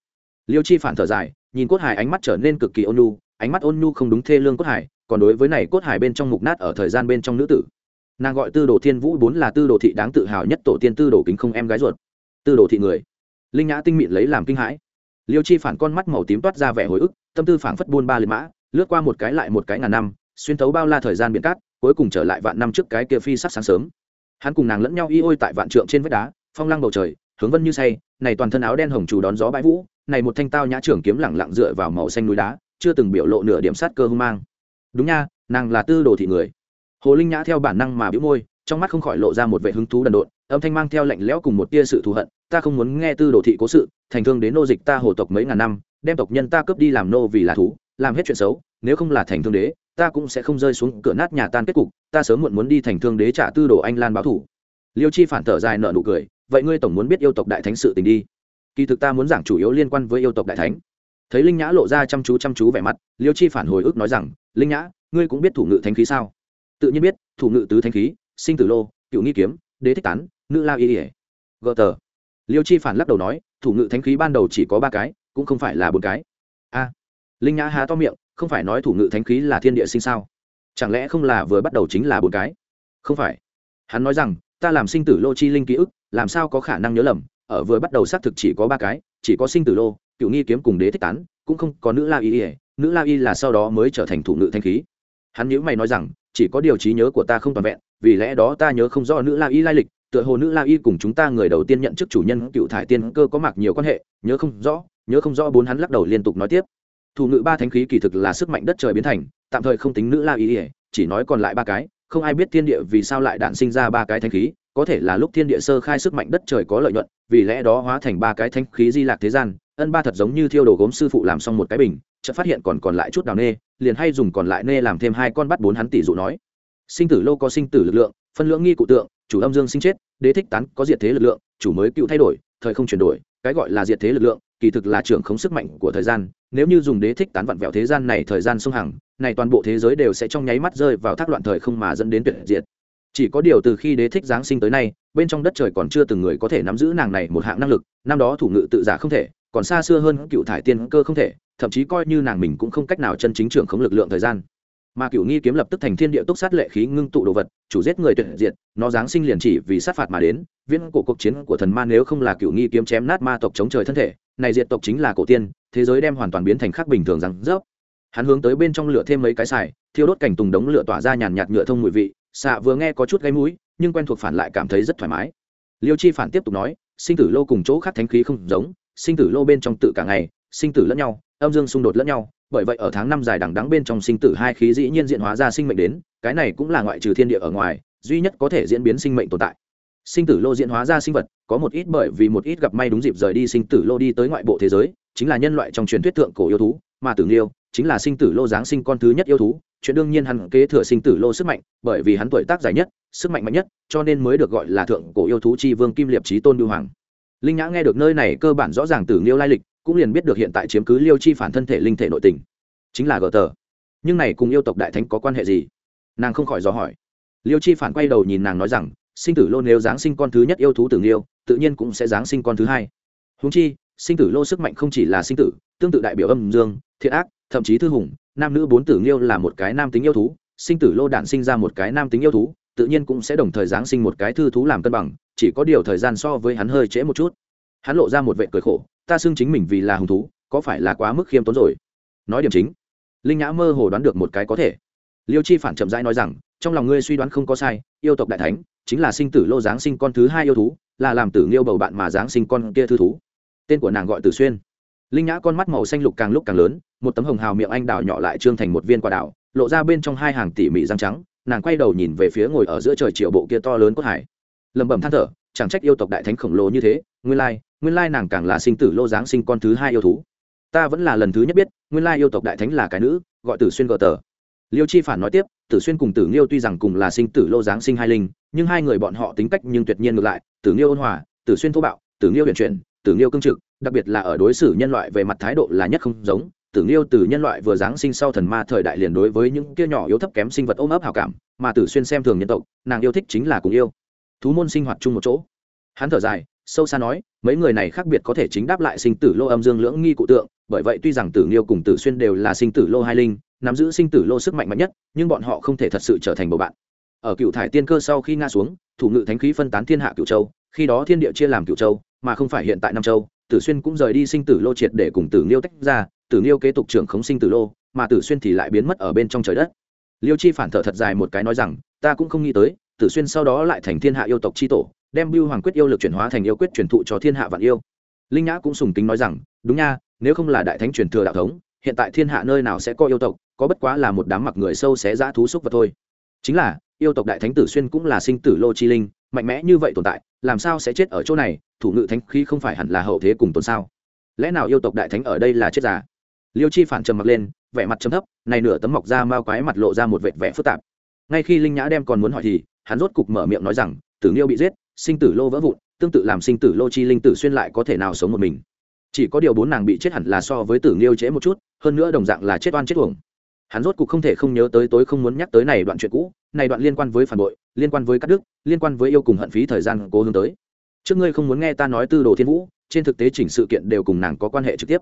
Liêu chi phản thở dài, nhìn cốt hải ánh mắt trở nên cực kỳ ôn nhu, ánh mắt ôn nhu không đúng thê lương cốt hải, còn đối với này cốt hải bên trong mục nát ở thời gian bên trong nữ tử nàng gọi tư đồ thiên vũ bốn là tư đồ thị đáng tự hào nhất tổ tiên tư đồ kính không em gái ruột. Tư đồ thị người. Linh nhã tinh mịn lấy làm kinh hãi. Liêu chi phản con mắt màu tím toát ra vẻ hồi ức, tâm tư phảng phất buôn ba liệt mã, lướt qua một cái lại một cái ngàn năm, xuyên thấu bao la thời gian biển cát, cuối cùng trở lại vạn năm trước cái kia phi sắc sáng sớm. Hắn cùng nàng lẫn nhau y ôi tại vạn trượng trên vách đá, phong lăng bầu trời, hướng vân như say, này toàn thân áo đen hồng trù đón gió bãi vũ, này một thanh tao nhã trưởng kiếm lẳng lặng dựa vào màu xanh núi đá, chưa từng biểu lộ nửa điểm sát cơ hung mang. Đúng nha, nàng là tư đồ thị người hồ linh nhã theo bản năng mà bĩu môi, trong mắt không khỏi lộ ra một vẻ hứng thú đần độn, âm thanh mang theo lạnh lẽo cùng một tia sự thù hận, ta không muốn nghe tư đồ thị cố sự, thành thương đến nô dịch ta hồ tộc mấy ngàn năm, đem tộc nhân ta cướp đi làm nô vì là thú, làm hết chuyện xấu, nếu không là thành thương đế, ta cũng sẽ không rơi xuống cửa nát nhà tan kết cục, ta sớm muộn muốn đi thành thương đế trả tư đồ anh lan báo thủ. Liêu chi phản thở dài nợ nụ cười, vậy ngươi tổng muốn biết yêu tộc đại thánh sự tình đi. Kỳ thực ta muốn giảng chủ yếu liên quan với yêu tộc đại thánh. Thấy linh nhã lộ ra chăm chú chăm chú vẻ mặt, liêu chi phản hồi ức nói rằng, linh nhã, ngươi cũng biết thủ ngự thánh khí sao? Tự nhiên biết, thủ ngự tứ thánh khí, sinh tử lô cựu nghi kiếm, đế thích tán, nữ la y ỉa gờ tờ. Liêu chi phản lắc đầu nói, thủ ngự thánh khí ban đầu chỉ có ba cái, cũng không phải là bốn cái. A. Linh nhã há to miệng, không phải nói thủ ngự thánh khí là thiên địa sinh sao? Chẳng lẽ không là vừa bắt đầu chính là bốn cái? Không phải. Hắn nói rằng, ta làm sinh tử lô chi linh ký ức, làm sao có khả năng nhớ lầm, ở vừa bắt đầu xác thực chỉ có ba cái, chỉ có sinh tử lô cựu nghi kiếm cùng đế thích tán, cũng không có nữ la y ỉa nữ la y là sau đó mới trở thành thủ ngự thanh khí. Hắn nhữ mày nói rằng chỉ có điều trí nhớ của ta không toàn vẹn, vì lẽ đó ta nhớ không rõ nữ la y lai lịch, tựa hồ nữ la y cùng chúng ta người đầu tiên nhận chức chủ nhân cựu thải tiên cơ có mặc nhiều quan hệ, nhớ không rõ, nhớ không rõ bốn hắn lắc đầu liên tục nói tiếp. Thủ ngữ ba thánh khí kỳ thực là sức mạnh đất trời biến thành, tạm thời không tính nữ la y chỉ nói còn lại ba cái, không ai biết thiên địa vì sao lại đạn sinh ra ba cái thánh khí, có thể là lúc thiên địa sơ khai sức mạnh đất trời có lợi nhuận, vì lẽ đó hóa thành ba cái thánh khí di lạc thế gian, ân ba thật giống như thiêu đồ gốm sư phụ làm xong một cái bình chợt phát hiện còn còn lại chút đào nê, liền hay dùng còn lại nê làm thêm hai con bắt bốn hắn tỷ dụ nói. Sinh tử lô có sinh tử lực lượng, phân lượng nghi cụ tượng, chủ âm dương sinh chết, đế thích tán có diệt thế lực lượng, chủ mới cựu thay đổi, thời không chuyển đổi, cái gọi là diệt thế lực lượng, kỳ thực là trưởng khống sức mạnh của thời gian. Nếu như dùng đế thích tán vặn vẹo thế gian này thời gian sông hằng, này toàn bộ thế giới đều sẽ trong nháy mắt rơi vào thác loạn thời không mà dẫn đến tuyệt diệt. Chỉ có điều từ khi đế thích giáng sinh tới nay, bên trong đất trời còn chưa từng người có thể nắm giữ nàng này một hạng năng lực, năm đó thủ ngự tự giả không thể, còn xa xưa hơn cựu thải tiên cơ không thể thậm chí coi như nàng mình cũng không cách nào chân chính trưởng khống lực lượng thời gian. Mà cựu nghi kiếm lập tức thành thiên địa túc sát lệ khí ngưng tụ đồ vật, chủ giết người tuyệt diệt, nó giáng sinh liền chỉ vì sát phạt mà đến, viễn cổ cuộc chiến của thần ma nếu không là cựu nghi kiếm chém nát ma tộc chống trời thân thể, này diệt tộc chính là cổ tiên, thế giới đem hoàn toàn biến thành khác bình thường rằng rớp. Hắn hướng tới bên trong lửa thêm mấy cái xài, thiêu đốt cảnh tùng đống lửa tỏa ra nhàn nhạt nhựa thông mùi vị, xạ vừa nghe có chút gáy mũi, nhưng quen thuộc phản lại cảm thấy rất thoải mái. Liêu chi phản tiếp tục nói, sinh tử lô cùng chỗ khác thánh khí không giống, sinh tử lô bên trong tự cả ngày, sinh tử lẫn nhau âm dương xung đột lẫn nhau, bởi vậy ở tháng năm dài đằng đắng bên trong sinh tử hai khí dĩ nhiên diện hóa ra sinh mệnh đến, cái này cũng là ngoại trừ thiên địa ở ngoài, duy nhất có thể diễn biến sinh mệnh tồn tại. Sinh tử lô diễn hóa ra sinh vật, có một ít bởi vì một ít gặp may đúng dịp rời đi sinh tử lô đi tới ngoại bộ thế giới, chính là nhân loại trong truyền thuyết thượng cổ yêu thú, mà tử liêu chính là sinh tử lô giáng sinh con thứ nhất yêu thú, chuyện đương nhiên hắn kế thừa sinh tử lô sức mạnh, bởi vì hắn tuổi tác dài nhất, sức mạnh mạnh nhất, cho nên mới được gọi là thượng cổ yêu thú chi vương kim liệp trí tôn lưu hoàng. Linh nhã nghe được nơi này cơ bản rõ ràng tử liêu lai lịch cũng liền biết được hiện tại chiếm cứ liêu chi phản thân thể linh thể nội tình, chính là gờ tờ nhưng này cùng yêu tộc đại thánh có quan hệ gì? Nàng không khỏi dò hỏi. Liêu chi phản quay đầu nhìn nàng nói rằng, sinh tử lô nếu giáng sinh con thứ nhất yêu thú tử liêu, tự nhiên cũng sẽ giáng sinh con thứ hai. Húng chi, sinh tử lô sức mạnh không chỉ là sinh tử, tương tự đại biểu âm dương, thiện ác, thậm chí thư hùng, nam nữ bốn tử liêu là một cái nam tính yêu thú, sinh tử lô đản sinh ra một cái nam tính yêu thú, tự nhiên cũng sẽ đồng thời giáng sinh một cái thư thú làm cân bằng, chỉ có điều thời gian so với hắn hơi trễ một chút. Hắn lộ ra một vệ cười khổ ta xưng chính mình vì là hùng thú, có phải là quá mức khiêm tốn rồi? Nói điểm chính. Linh nhã mơ hồ đoán được một cái có thể. Liêu chi phản chậm rãi nói rằng, trong lòng ngươi suy đoán không có sai, yêu tộc đại thánh, chính là sinh tử lô giáng sinh con thứ hai yêu thú, là làm tử nghiêu bầu bạn mà giáng sinh con kia thư thú. Tên của nàng gọi tử xuyên. Linh nhã con mắt màu xanh lục càng lúc càng lớn, một tấm hồng hào miệng anh đào nhỏ lại trương thành một viên quả đào, lộ ra bên trong hai hàng tỉ mỉ răng trắng, nàng quay đầu nhìn về phía ngồi ở giữa trời triệu bộ kia to lớn cốt hải. Lẩm bẩm than thở, chẳng trách yêu tộc đại thánh khổng lồ như thế, nguyên lai nguyên lai nàng càng là sinh tử lô giáng sinh con thứ hai yêu thú. Ta vẫn là lần thứ nhất biết, nguyên lai yêu tộc đại thánh là cái nữ, gọi tử xuyên gờ tờ. Liêu chi phản nói tiếp, tử xuyên cùng tử nghiêu tuy rằng cùng là sinh tử lô giáng sinh hai linh, nhưng hai người bọn họ tính cách nhưng tuyệt nhiên ngược lại, tử nghiêu ôn hòa, tử xuyên thô bạo, tử nghiêu huyền chuyển, tử nghiêu cương trực, đặc biệt là ở đối xử nhân loại về mặt thái độ là nhất không giống. Tử nghiêu từ nhân loại vừa giáng sinh sau thần ma thời đại liền đối với những kia nhỏ yếu thấp kém sinh vật ôm ấp hào cảm, mà tử xuyên xem thường nhân tộc, nàng yêu thích chính là cùng yêu. Thú môn sinh hoạt chung một chỗ. Hắn thở dài sâu xa nói, mấy người này khác biệt có thể chính đáp lại sinh tử lô âm dương lưỡng nghi cụ tượng, bởi vậy tuy rằng tử nghiêu cùng tử xuyên đều là sinh tử lô hai linh, nắm giữ sinh tử lô sức mạnh mạnh nhất, nhưng bọn họ không thể thật sự trở thành bầu bạn. Ở cựu thải tiên cơ sau khi nga xuống, thủ ngự thánh khí phân tán thiên hạ cựu châu, khi đó thiên địa chia làm cựu châu, mà không phải hiện tại nam châu, tử xuyên cũng rời đi sinh tử lô triệt để cùng tử nghiêu tách ra, tử nghiêu kế tục trưởng khống sinh tử lô, mà tử xuyên thì lại biến mất ở bên trong trời đất. Liêu chi phản thở thật dài một cái nói rằng, ta cũng không nghĩ tới, tử xuyên sau đó lại thành thiên hạ yêu tộc c h i tổ đem bưu hoàng quyết yêu lực chuyển hóa thành yêu quyết truyền thụ cho thiên hạ vạn yêu. Linh nhã cũng sùng kính nói rằng, đúng nha, nếu không là đại thánh truyền thừa đạo thống, hiện tại thiên hạ nơi nào sẽ có yêu tộc, có bất quá là một đám mặc người sâu xé dã thú xúc vật thôi. Chính là, yêu tộc đại thánh tử xuyên cũng là sinh tử lô chi linh, mạnh mẽ như vậy tồn tại, làm sao sẽ chết ở chỗ này, thủ ngự thánh khí không phải hẳn là hậu thế cùng tồn sao? Lẽ nào yêu tộc đại thánh ở đây là chết giả liêu chi phản trầm mặc lên, vẻ mặt trầm thấp, này nửa tấm mọc ra mao quái mặt lộ ra một vệt vẻ phức tạp. Ngay khi linh nhã đem còn muốn hỏi thì, hắn rốt cục mở miệng nói rằng, tử nghiêu bị giết sinh tử lô vỡ vụn, tương tự làm sinh tử lô chi linh tử xuyên lại có thể nào sống một mình. Chỉ có điều bốn nàng bị chết hẳn là so với tử nghiêu trễ một chút, hơn nữa đồng dạng là chết oan chết uổng. Hắn rốt cục không thể không nhớ tới tối không muốn nhắc tới này đoạn chuyện cũ, này đoạn liên quan với phản bội, liên quan với cắt đức liên quan với yêu cùng hận phí thời gian cố hướng tới. Trước ngươi không muốn nghe ta nói tư đồ thiên vũ, trên thực tế chỉnh sự kiện đều cùng nàng có quan hệ trực tiếp.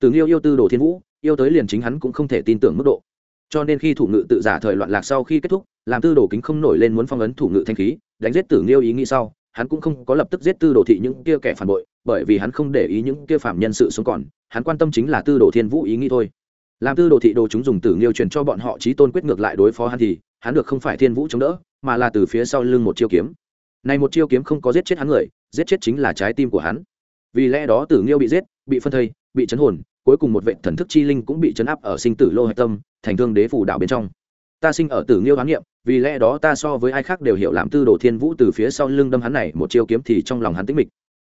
Từ nghiêu yêu tư đồ thiên vũ, yêu tới liền chính hắn cũng không thể tin tưởng mức độ. Cho nên khi thủ ngự tự giả thời loạn lạc sau khi kết thúc, làm tư đồ kính không nổi lên muốn phong ấn thủ ngự thanh khí đánh giết tử nghiêu ý nghĩ sau, hắn cũng không có lập tức giết tư đồ thị những kia kẻ phản bội, bởi vì hắn không để ý những kia phạm nhân sự sống còn, hắn quan tâm chính là tư đồ thiên vũ ý nghĩ thôi. Làm tư đồ thị đồ chúng dùng tử nghiêu truyền cho bọn họ trí tôn quyết ngược lại đối phó hắn thì, hắn được không phải thiên vũ chống đỡ, mà là từ phía sau lưng một chiêu kiếm. Này một chiêu kiếm không có giết chết hắn người, giết chết chính là trái tim của hắn. Vì lẽ đó tử nghiêu bị giết, bị phân thây, bị chấn hồn, cuối cùng một vệ thần thức chi linh cũng bị chấn áp ở sinh tử lô hạch tâm, thành thương đế phủ đạo bên trong. Ta sinh ở tử nghiêu hoán niệm vì lẽ đó ta so với ai khác đều hiểu làm tư đồ thiên vũ từ phía sau lưng đâm hắn này, một chiêu kiếm thì trong lòng hắn tĩnh mịch.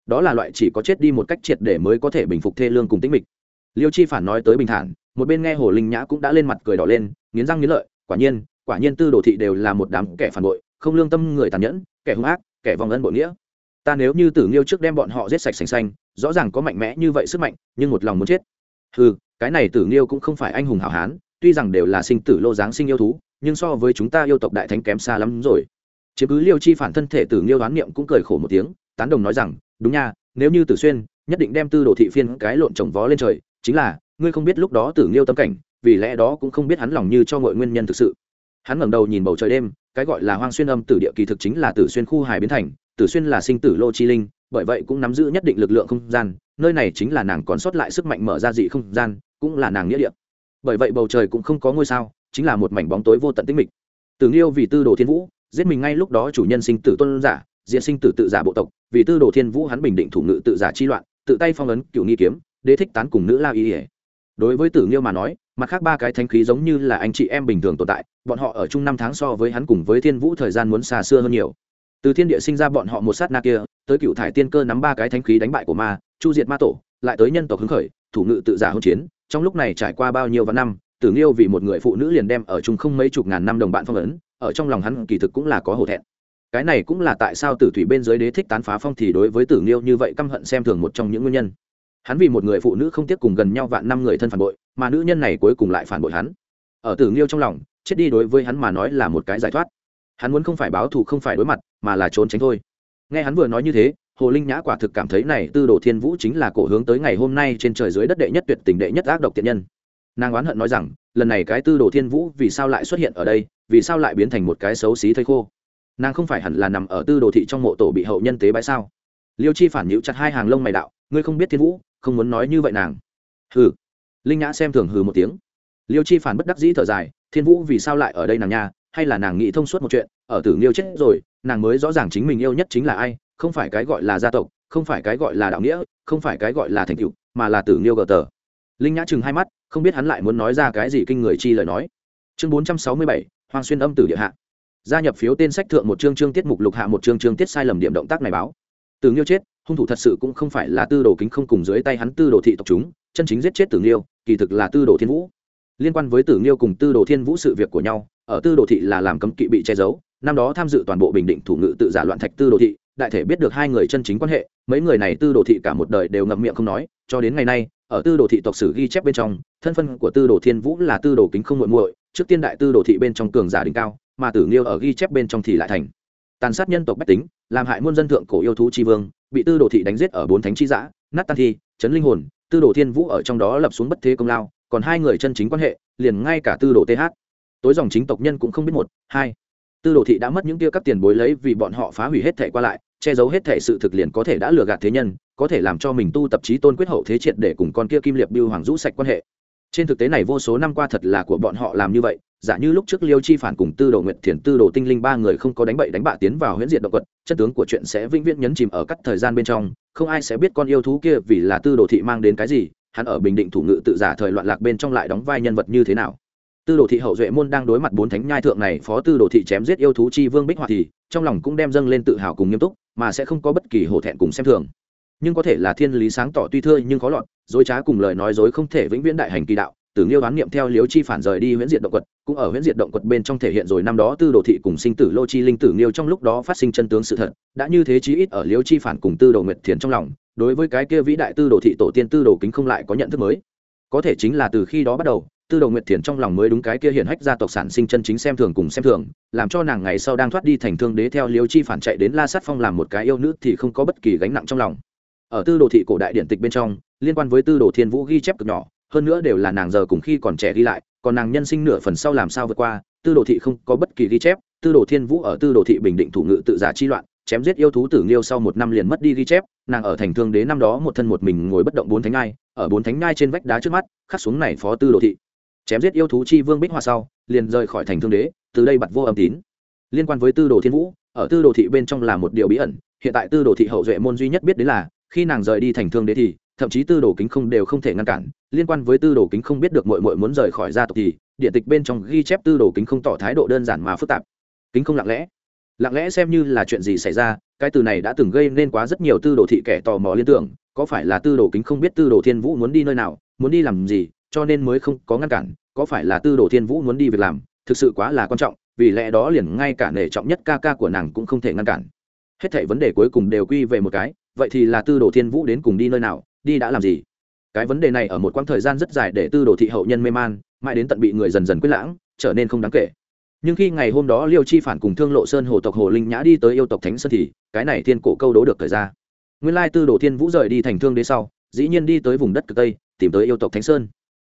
Đó là loại chỉ có chết đi một cách triệt để mới có thể bình phục thê lương cùng tĩnh mịch. Liêu chi phản nói tới bình thản, một bên nghe hồ linh nhã cũng đã lên mặt cười đỏ lên, nghiến răng nghiến lợi, quả nhiên quả nhiên tư đồ thị đều là một đám kẻ phản bội, không lương tâm người tàn nhẫn, kẻ hung ác, kẻ vong ân bội nghĩa. Ta nếu như tử nghiêu trước đem bọn họ giết sạch sành xanh, rõ ràng có mạnh mẽ như vậy sức mạnh, nhưng một lòng muốn chết. Ừ cái này tử nghiêu cũng không phải anh hùng hảo hán, tuy rằng đều là sinh tử lô giáng sinh yêu thú nhưng so với chúng ta yêu tộc đại thánh kém xa lắm rồi. Chứ cứ liêu chi phản thân thể tử nghiêu đoán niệm cũng cười khổ một tiếng, tán đồng nói rằng, đúng nha, nếu như tử xuyên nhất định đem tư đồ thị phiên cái lộn trồng vó lên trời, chính là, ngươi không biết lúc đó tử nghiêu tâm cảnh, vì lẽ đó cũng không biết hắn lòng như cho mọi nguyên nhân thực sự. Hắn ngẩng đầu nhìn bầu trời đêm, cái gọi là hoang xuyên âm tử địa kỳ thực chính là tử xuyên khu hải biến thành, tử xuyên là sinh tử lô chi linh, bởi vậy cũng nắm giữ nhất định lực lượng không gian, nơi này chính là nàng còn sót lại sức mạnh mở ra dị không gian, cũng là nàng nghĩa địa. Bởi vậy bầu trời cũng không có ngôi sao chính là một mảnh bóng tối vô tận tĩnh mịch. Tử nghiêu vì tư đồ thiên vũ, giết mình ngay lúc đó chủ nhân sinh tử tôn giả, diện sinh tử tự giả bộ tộc, vì tư đồ thiên vũ hắn bình định thủ ngự tự giả chi loạn, tự tay phong ấn cựu nghi kiếm, đế thích tán cùng nữ la y ỉa đối với tử nghiêu mà nói, mặt khác ba cái thanh khí giống như là anh chị em bình thường tồn tại, bọn họ ở chung năm tháng so với hắn cùng với thiên vũ thời gian muốn xa xưa hơn nhiều. Từ thiên địa sinh ra bọn họ một sát na kia, tới cựu thải tiên cơ nắm ba cái thanh khí đánh bại của ma, chu diệt ma tổ, lại tới nhân tộc hứng khởi, thủ ngự tự giả hôn chiến, trong lúc này trải qua bao nhiêu vạn năm tử nghiêu vì một người phụ nữ liền đem ở chung không mấy chục ngàn năm đồng bạn phong ấn, ở trong lòng hắn kỳ thực cũng là có hổ thẹn. Cái này cũng là tại sao tử thủy bên dưới đế thích tán phá phong thì đối với tử nghiêu như vậy căm hận xem thường một trong những nguyên nhân. Hắn vì một người phụ nữ không tiếp cùng gần nhau vạn năm người thân phản bội, mà nữ nhân này cuối cùng lại phản bội hắn. Ở tử nghiêu trong lòng, chết đi đối với hắn mà nói là một cái giải thoát. Hắn muốn không phải báo thù không phải đối mặt, mà là trốn tránh thôi. Nghe hắn vừa nói như thế, hồ linh nhã quả thực cảm thấy này tư đồ thiên vũ chính là cổ hướng tới ngày hôm nay trên trời dưới đất đệ nhất tuyệt tình đệ nhất ác độc tiện nhân nàng oán hận nói rằng, lần này cái tư đồ thiên vũ vì sao lại xuất hiện ở đây, vì sao lại biến thành một cái xấu xí thây khô? Nàng không phải hẳn là nằm ở tư đồ thị trong mộ tổ bị hậu nhân tế bãi sao? Liêu chi phản nhữ chặt hai hàng lông mày đạo, ngươi không biết thiên vũ, không muốn nói như vậy nàng. Hừ. Linh nhã xem thường hừ một tiếng. Liêu chi phản bất đắc dĩ thở dài, thiên vũ vì sao lại ở đây nàng nha, hay là nàng nghĩ thông suốt một chuyện, ở tử nghiêu chết rồi, nàng mới rõ ràng chính mình yêu nhất chính là ai, không phải cái gọi là gia tộc, không phải cái gọi là đạo nghĩa, không phải cái gọi là thành tựu, mà là tử nghiêu gờ tờ. Linh nhã chừng hai mắt không biết hắn lại muốn nói ra cái gì kinh người chi lời nói. Chương bốn trăm sáu mươi bảy, hoàng xuyên âm tử địa hạ. Gia nhập phiếu tên sách thượng một chương chương tiết mục lục hạ một chương chương tiết sai lầm điểm động tác này báo. Từ nghiêu chết, hung thủ thật sự cũng không phải là tư đồ kính không cùng dưới tay hắn tư đồ thị tộc chúng, chân chính giết chết tử nghiêu, kỳ thực là tư đồ thiên vũ. Liên quan với tử nghiêu cùng tư đồ thiên vũ sự việc của nhau, ở tư đồ thị là làm cấm kỵ bị che giấu, năm đó tham dự toàn bộ bình định thủ ngự tự giả loạn thạch tư đồ thị, đại thể biết được hai người chân chính quan hệ, mấy người này tư đồ thị cả một đời đều ngậm miệng không nói, cho đến ngày nay ở tư đồ thị tộc sử ghi chép bên trong, thân phân của tư đồ thiên vũ là tư đồ kính không muội muội, trước tiên đại tư đồ thị bên trong cường giả đỉnh cao, mà tử nghiêu ở ghi chép bên trong thì lại thành. Tàn sát nhân tộc bách tính, làm hại muôn dân thượng cổ yêu thú tri vương, bị tư đồ thị đánh giết ở bốn thánh chi giã, nát tan thi, chấn linh hồn, tư đồ thiên vũ ở trong đó lập xuống bất thế công lao, còn hai người chân chính quan hệ, liền ngay cả tư đồ th tối dòng chính tộc nhân cũng không biết một, hai. Tư đồ thị đã mất những kia các tiền bối lấy vì bọn họ phá hủy hết thể qua lại, che giấu hết thể sự thực liền có thể đã lừa gạt thế nhân có thể làm cho mình tu tập trí tôn quyết hậu thế triệt để cùng con kia kim liệp biêu hoàng rũ sạch quan hệ. Trên thực tế này vô số năm qua thật là của bọn họ làm như vậy, giả như lúc trước liêu chi phản cùng tư đồ nguyệt thiền, tư đồ tinh linh ba người không có đánh bậy đánh bạ tiến vào huyễn diện động quật chất tướng của chuyện sẽ vĩnh viễn nhấn chìm ở các thời gian bên trong, không ai sẽ biết con yêu thú kia vì là tư đồ thị mang đến cái gì, hắn ở bình định thủ ngự tự giả thời loạn lạc bên trong lại đóng vai nhân vật như thế nào. Tư đồ thị hậu duệ môn đang đối mặt bốn thánh nhai thượng này, phó tư đồ thị chém giết yêu thú chi vương bích hoa thì, trong lòng cũng đem dâng lên tự hào cùng nghiêm túc, mà sẽ không có bất kỳ hổ thẹn cùng xem thường nhưng có thể là thiên lý sáng tỏ tuy thưa nhưng khó lọt, dối trá cùng lời nói dối không thể vĩnh viễn đại hành kỳ đạo, tử nghiêu đoán niệm theo liếu chi phản rời đi huyễn diệt động quật, cũng ở huyễn diệt động quật bên trong thể hiện rồi năm đó tư đồ thị cùng sinh tử lô chi linh tử nghiêu trong lúc đó phát sinh chân tướng sự thật, đã như thế chí ít ở liếu chi phản cùng tư đồ nguyệt thiền trong lòng, đối với cái kia vĩ đại tư đồ thị tổ tiên tư đồ kính không lại có nhận thức mới. Có thể chính là từ khi đó bắt đầu, tư đồ nguyệt thiền trong lòng mới đúng cái kia hiển hách gia tộc sản sinh chân chính xem thường cùng xem thường, làm cho nàng ngày sau đang thoát đi thành thương đế theo liếu chi phản chạy đến la sát phong làm một cái yêu nữ thì không có bất kỳ gánh nặng trong lòng ở tư đồ thị cổ đại điện tịch bên trong, liên quan với tư đồ thiên vũ ghi chép cực nhỏ, hơn nữa đều là nàng giờ cùng khi còn trẻ ghi lại, còn nàng nhân sinh nửa phần sau làm sao vượt qua, tư đồ thị không có bất kỳ ghi chép, tư đồ thiên vũ ở tư đồ thị bình định thủ ngự tự giả chi loạn, chém giết yêu thú tử nghiêu sau một năm liền mất đi ghi chép, nàng ở thành thương đế năm đó một thân một mình ngồi bất động bốn thánh ngai, ở bốn thánh ngai trên vách đá trước mắt, khắc xuống này phó tư đồ thị. Chém giết yêu thú chi vương bích hoa sau, liền rời khỏi thành thương đế, từ đây bặt vô âm tín. Liên quan với tư đồ thiên vũ, ở tư đồ thị bên trong là một điều bí ẩn, hiện tại tư đồ thị hậu duệ môn duy nhất biết đến là khi nàng rời đi thành thương đế thì, thậm chí tư đồ kính không đều không thể ngăn cản. Liên quan với tư đồ kính không biết được mội mội muốn rời khỏi gia tộc thì, điện tịch bên trong ghi chép tư đồ kính không tỏ thái độ đơn giản mà phức tạp. Kính không lặng lẽ. Lặng lẽ xem như là chuyện gì xảy ra, cái từ này đã từng gây nên quá rất nhiều tư đồ thị kẻ tò mò liên tưởng. Có phải là tư đồ kính không biết tư đồ thiên vũ muốn đi nơi nào, muốn đi làm gì, cho nên mới không có ngăn cản? Có phải là tư đồ thiên vũ muốn đi việc làm? Thực sự quá là quan trọng, vì lẽ đó liền ngay cả nể trọng nhất ca ca của nàng cũng không thể ngăn cản. Hết thảy vấn đề cuối cùng đều quy về một cái vậy thì là tư đồ thiên vũ đến cùng đi nơi nào, đi đã làm gì? Cái vấn đề này ở một quãng thời gian rất dài để tư đồ thị hậu nhân mê man, mãi đến tận bị người dần dần quyết lãng, trở nên không đáng kể. Nhưng khi ngày hôm đó liêu chi phản cùng thương lộ sơn hồ tộc hồ linh nhã đi tới yêu tộc thánh sơn thì, cái này thiên cổ câu đố được thời ra. Nguyên lai tư đồ thiên vũ rời đi thành thương đế sau, dĩ nhiên đi tới vùng đất cực tây, tìm tới yêu tộc thánh sơn.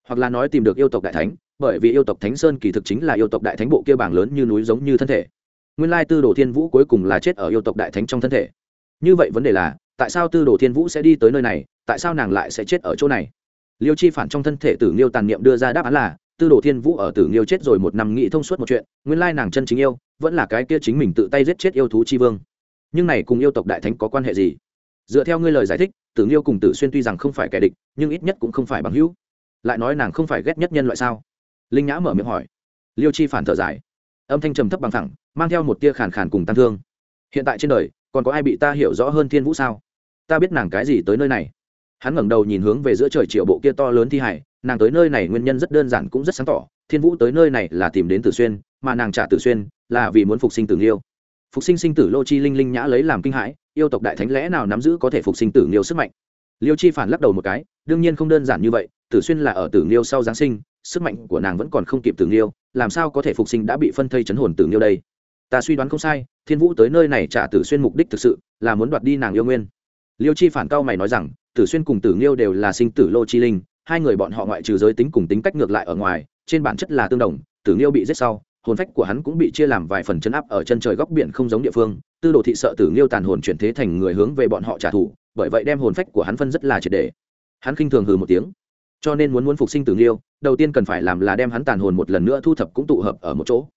Hoặc là nói tìm được yêu tộc đại thánh, bởi vì yêu tộc thánh sơn kỳ thực chính là yêu tộc đại thánh bộ kia bảng lớn như núi giống như thân thể. Nguyên lai tư đồ thiên vũ cuối cùng là chết ở yêu tộc đại thánh trong thân thể. Như vậy vấn đề là tại sao tư đồ thiên vũ sẽ đi tới nơi này, tại sao nàng lại sẽ chết ở chỗ này? Liêu chi phản trong thân thể tử nghiêu tàn niệm đưa ra đáp án là, tư đồ thiên vũ ở tử nghiêu chết rồi một năm nghĩ thông suốt một chuyện, nguyên lai nàng chân chính yêu, vẫn là cái kia chính mình tự tay giết chết yêu thú chi vương. Nhưng này cùng yêu tộc đại thánh có quan hệ gì? Dựa theo ngươi lời giải thích, tử nghiêu cùng tử xuyên tuy rằng không phải kẻ địch, nhưng ít nhất cũng không phải bằng hữu. Lại nói nàng không phải ghét nhất nhân loại sao? Linh nhã mở miệng hỏi. Liêu chi phản thở dài. Âm thanh trầm thấp bằng thẳng, mang theo một tia khàn khàn cùng tăng thương. Hiện tại trên đời còn có ai bị ta hiểu rõ hơn thiên vũ sao? Ta biết nàng cái gì tới nơi này. Hắn ngẩng đầu nhìn hướng về giữa trời triệu bộ kia to lớn thi hải nàng tới nơi này nguyên nhân rất đơn giản cũng rất sáng tỏ, thiên vũ tới nơi này là tìm đến tử xuyên, mà nàng trả tử xuyên là vì muốn phục sinh tử nghiêu. Phục sinh sinh tử lô chi linh linh nhã lấy làm kinh hãi, yêu tộc đại thánh lẽ nào nắm giữ có thể phục sinh tử nghiêu sức mạnh? Liêu chi phản lắc đầu một cái, đương nhiên không đơn giản như vậy, tử xuyên là ở tử nghiêu sau giáng sinh, sức mạnh của nàng vẫn còn không kịp tử nghiêu, làm sao có thể phục sinh đã bị phân thây chấn hồn tử nghiêu đây? Ta suy đoán không sai thiên vũ tới nơi này trả tử xuyên mục đích thực sự là muốn đoạt đi nàng yêu nguyên. Liêu chi phản cao mày nói rằng, tử xuyên cùng tử nghiêu đều là sinh tử lô chi linh, hai người bọn họ ngoại trừ giới tính cùng tính cách ngược lại ở ngoài, trên bản chất là tương đồng, tử nghiêu bị giết sau, hồn phách của hắn cũng bị chia làm vài phần chấn áp ở chân trời góc biển không giống địa phương, tư đồ thị sợ tử nghiêu tàn hồn chuyển thế thành người hướng về bọn họ trả thù, bởi vậy đem hồn phách của hắn phân rất là triệt đề hắn khinh thường hừ một tiếng. Cho nên muốn muốn phục sinh tử nghiêu, đầu tiên cần phải làm là đem hắn tàn hồn một lần nữa thu thập cũng tụ hợp ở một chỗ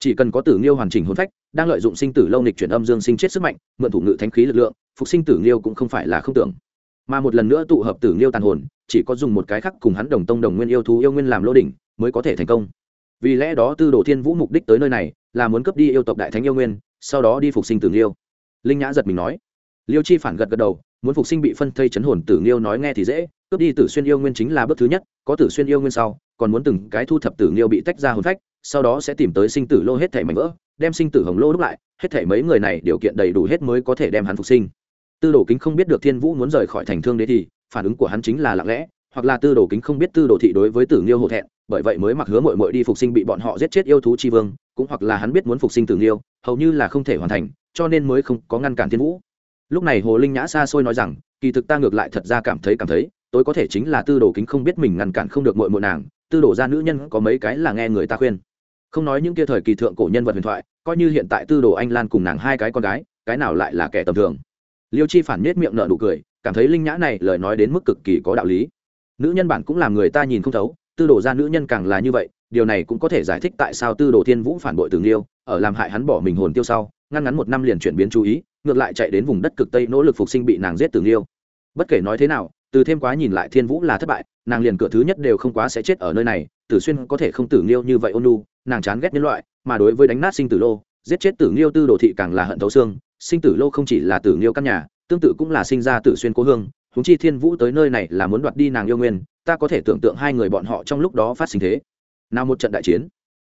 chỉ cần có tử nghiêu hoàn chỉnh hồn phách, đang lợi dụng sinh tử lâu nịch chuyển âm dương sinh chết sức mạnh, mượn thủ ngự thánh khí lực lượng, phục sinh tử nghiêu cũng không phải là không tưởng. Mà một lần nữa tụ hợp tử nghiêu tàn hồn, chỉ có dùng một cái khác cùng hắn đồng tông đồng nguyên yêu thú yêu nguyên làm lô đỉnh, mới có thể thành công. Vì lẽ đó tư đồ thiên vũ mục đích tới nơi này, là muốn cướp đi yêu tộc đại thánh yêu nguyên, sau đó đi phục sinh tử nghiêu. Linh nhã giật mình nói. Liêu chi phản gật gật đầu, muốn phục sinh bị phân thây chấn hồn tử nghiêu nói nghe thì dễ, cướp đi tử xuyên yêu nguyên chính là bước thứ nhất, có tử xuyên yêu nguyên sau, còn muốn từng cái thu thập tử nghiêu bị tách ra hồn phách sau đó sẽ tìm tới sinh tử lô hết thể mảnh vỡ, đem sinh tử hồng lô đúc lại, hết thể mấy người này điều kiện đầy đủ hết mới có thể đem hắn phục sinh. Tư đồ kính không biết được thiên vũ muốn rời khỏi thành thương đế thì, phản ứng của hắn chính là lặng lẽ, hoặc là tư đồ kính không biết tư đồ thị đối với tử nghiêu hổ thẹn, bởi vậy mới mặc hứa mội mội đi phục sinh bị bọn họ giết chết yêu thú chi vương, cũng hoặc là hắn biết muốn phục sinh tử nghiêu, hầu như là không thể hoàn thành, cho nên mới không có ngăn cản thiên vũ. Lúc này hồ linh nhã xa xôi nói rằng, kỳ thực ta ngược lại thật ra cảm thấy cảm thấy tôi có thể chính là tư đồ kính không biết mình ngăn cản không được mội mội nàng, tư đồ ra nữ nhân có mấy cái là nghe người ta khuyên không nói những kia thời kỳ thượng cổ nhân vật huyền thoại, coi như hiện tại tư đồ anh lan cùng nàng hai cái con gái, cái nào lại là kẻ tầm thường? Liêu chi phản nết miệng nợ nụ cười, cảm thấy linh nhã này lời nói đến mức cực kỳ có đạo lý. Nữ nhân bản cũng làm người ta nhìn không thấu, tư đồ ra nữ nhân càng là như vậy, điều này cũng có thể giải thích tại sao tư đồ thiên vũ phản bội tường liêu ở làm hại hắn bỏ mình hồn tiêu sau, ngăn ngắn một năm liền chuyển biến chú ý, ngược lại chạy đến vùng đất cực tây nỗ lực phục sinh bị nàng giết tường liêu bất kể nói thế nào, từ thêm quá nhìn lại thiên vũ là thất bại, nàng liền cửa thứ nhất đều không quá sẽ chết ở nơi này, tử xuyên có thể không tử nghiêu như vậy ôn nu nàng chán ghét nhân loại, mà đối với đánh nát sinh tử lô, giết chết tử nghiêu tư đồ thị càng là hận thấu xương. Sinh tử lô không chỉ là tử nghiêu căn nhà, tương tự cũng là sinh ra tử xuyên cố hương. Húng chi thiên vũ tới nơi này là muốn đoạt đi nàng yêu nguyên, ta có thể tưởng tượng hai người bọn họ trong lúc đó phát sinh thế. Nào một trận đại chiến,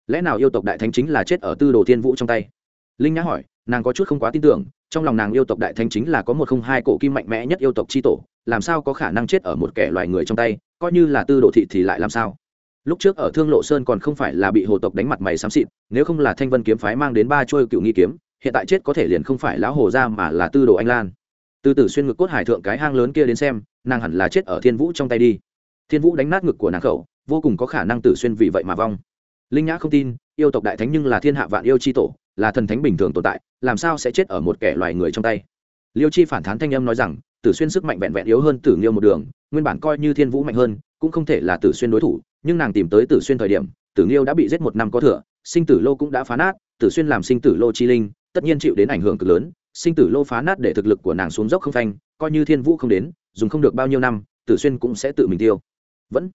lẽ nào yêu tộc đại thánh chính là chết ở tư đồ thiên vũ trong tay? Linh nhã hỏi, nàng có chút không quá tin tưởng, trong lòng nàng yêu tộc đại thánh chính là có một không hai cổ kim mạnh mẽ nhất yêu tộc c h i tổ, làm sao có khả năng chết ở một kẻ loài người trong tay? Coi như là tư đồ thị thì lại làm sao? Lúc trước ở thương lộ sơn còn không phải là bị hồ tộc đánh mặt mày xám xịt, nếu không là thanh vân kiếm phái mang đến ba trôi cựu nghi kiếm, hiện tại chết có thể liền không phải lão hồ ra mà là tư đồ anh lan. Từ tử xuyên ngực cốt hải thượng cái hang lớn kia đến xem, nàng hẳn là chết ở thiên vũ trong tay đi. Thiên vũ đánh nát ngực của nàng khẩu, vô cùng có khả năng tử xuyên vì vậy mà vong. Linh nhã không tin, yêu tộc đại thánh nhưng là thiên hạ vạn yêu c h i tổ, là thần thánh bình thường tồn tại, làm sao sẽ chết ở một kẻ loài người trong tay? Liêu chi phản thán thanh âm nói rằng tử xuyên sức mạnh vẹn vẹn yếu hơn tử nghiêu một đường, nguyên bản coi như thiên vũ mạnh hơn, cũng không thể là tử xuyên đối thủ nhưng nàng tìm tới tử xuyên thời điểm, tử nghiêu đã bị giết một năm có thừa, sinh tử lô cũng đã phá nát, tử xuyên làm sinh tử lô chi linh, tất nhiên chịu đến ảnh hưởng cực lớn, sinh tử lô phá nát để thực lực của nàng xuống dốc không phanh, coi như thiên vũ không đến, dùng không được bao nhiêu năm, tử xuyên cũng sẽ tự mình tiêu. Vẫn,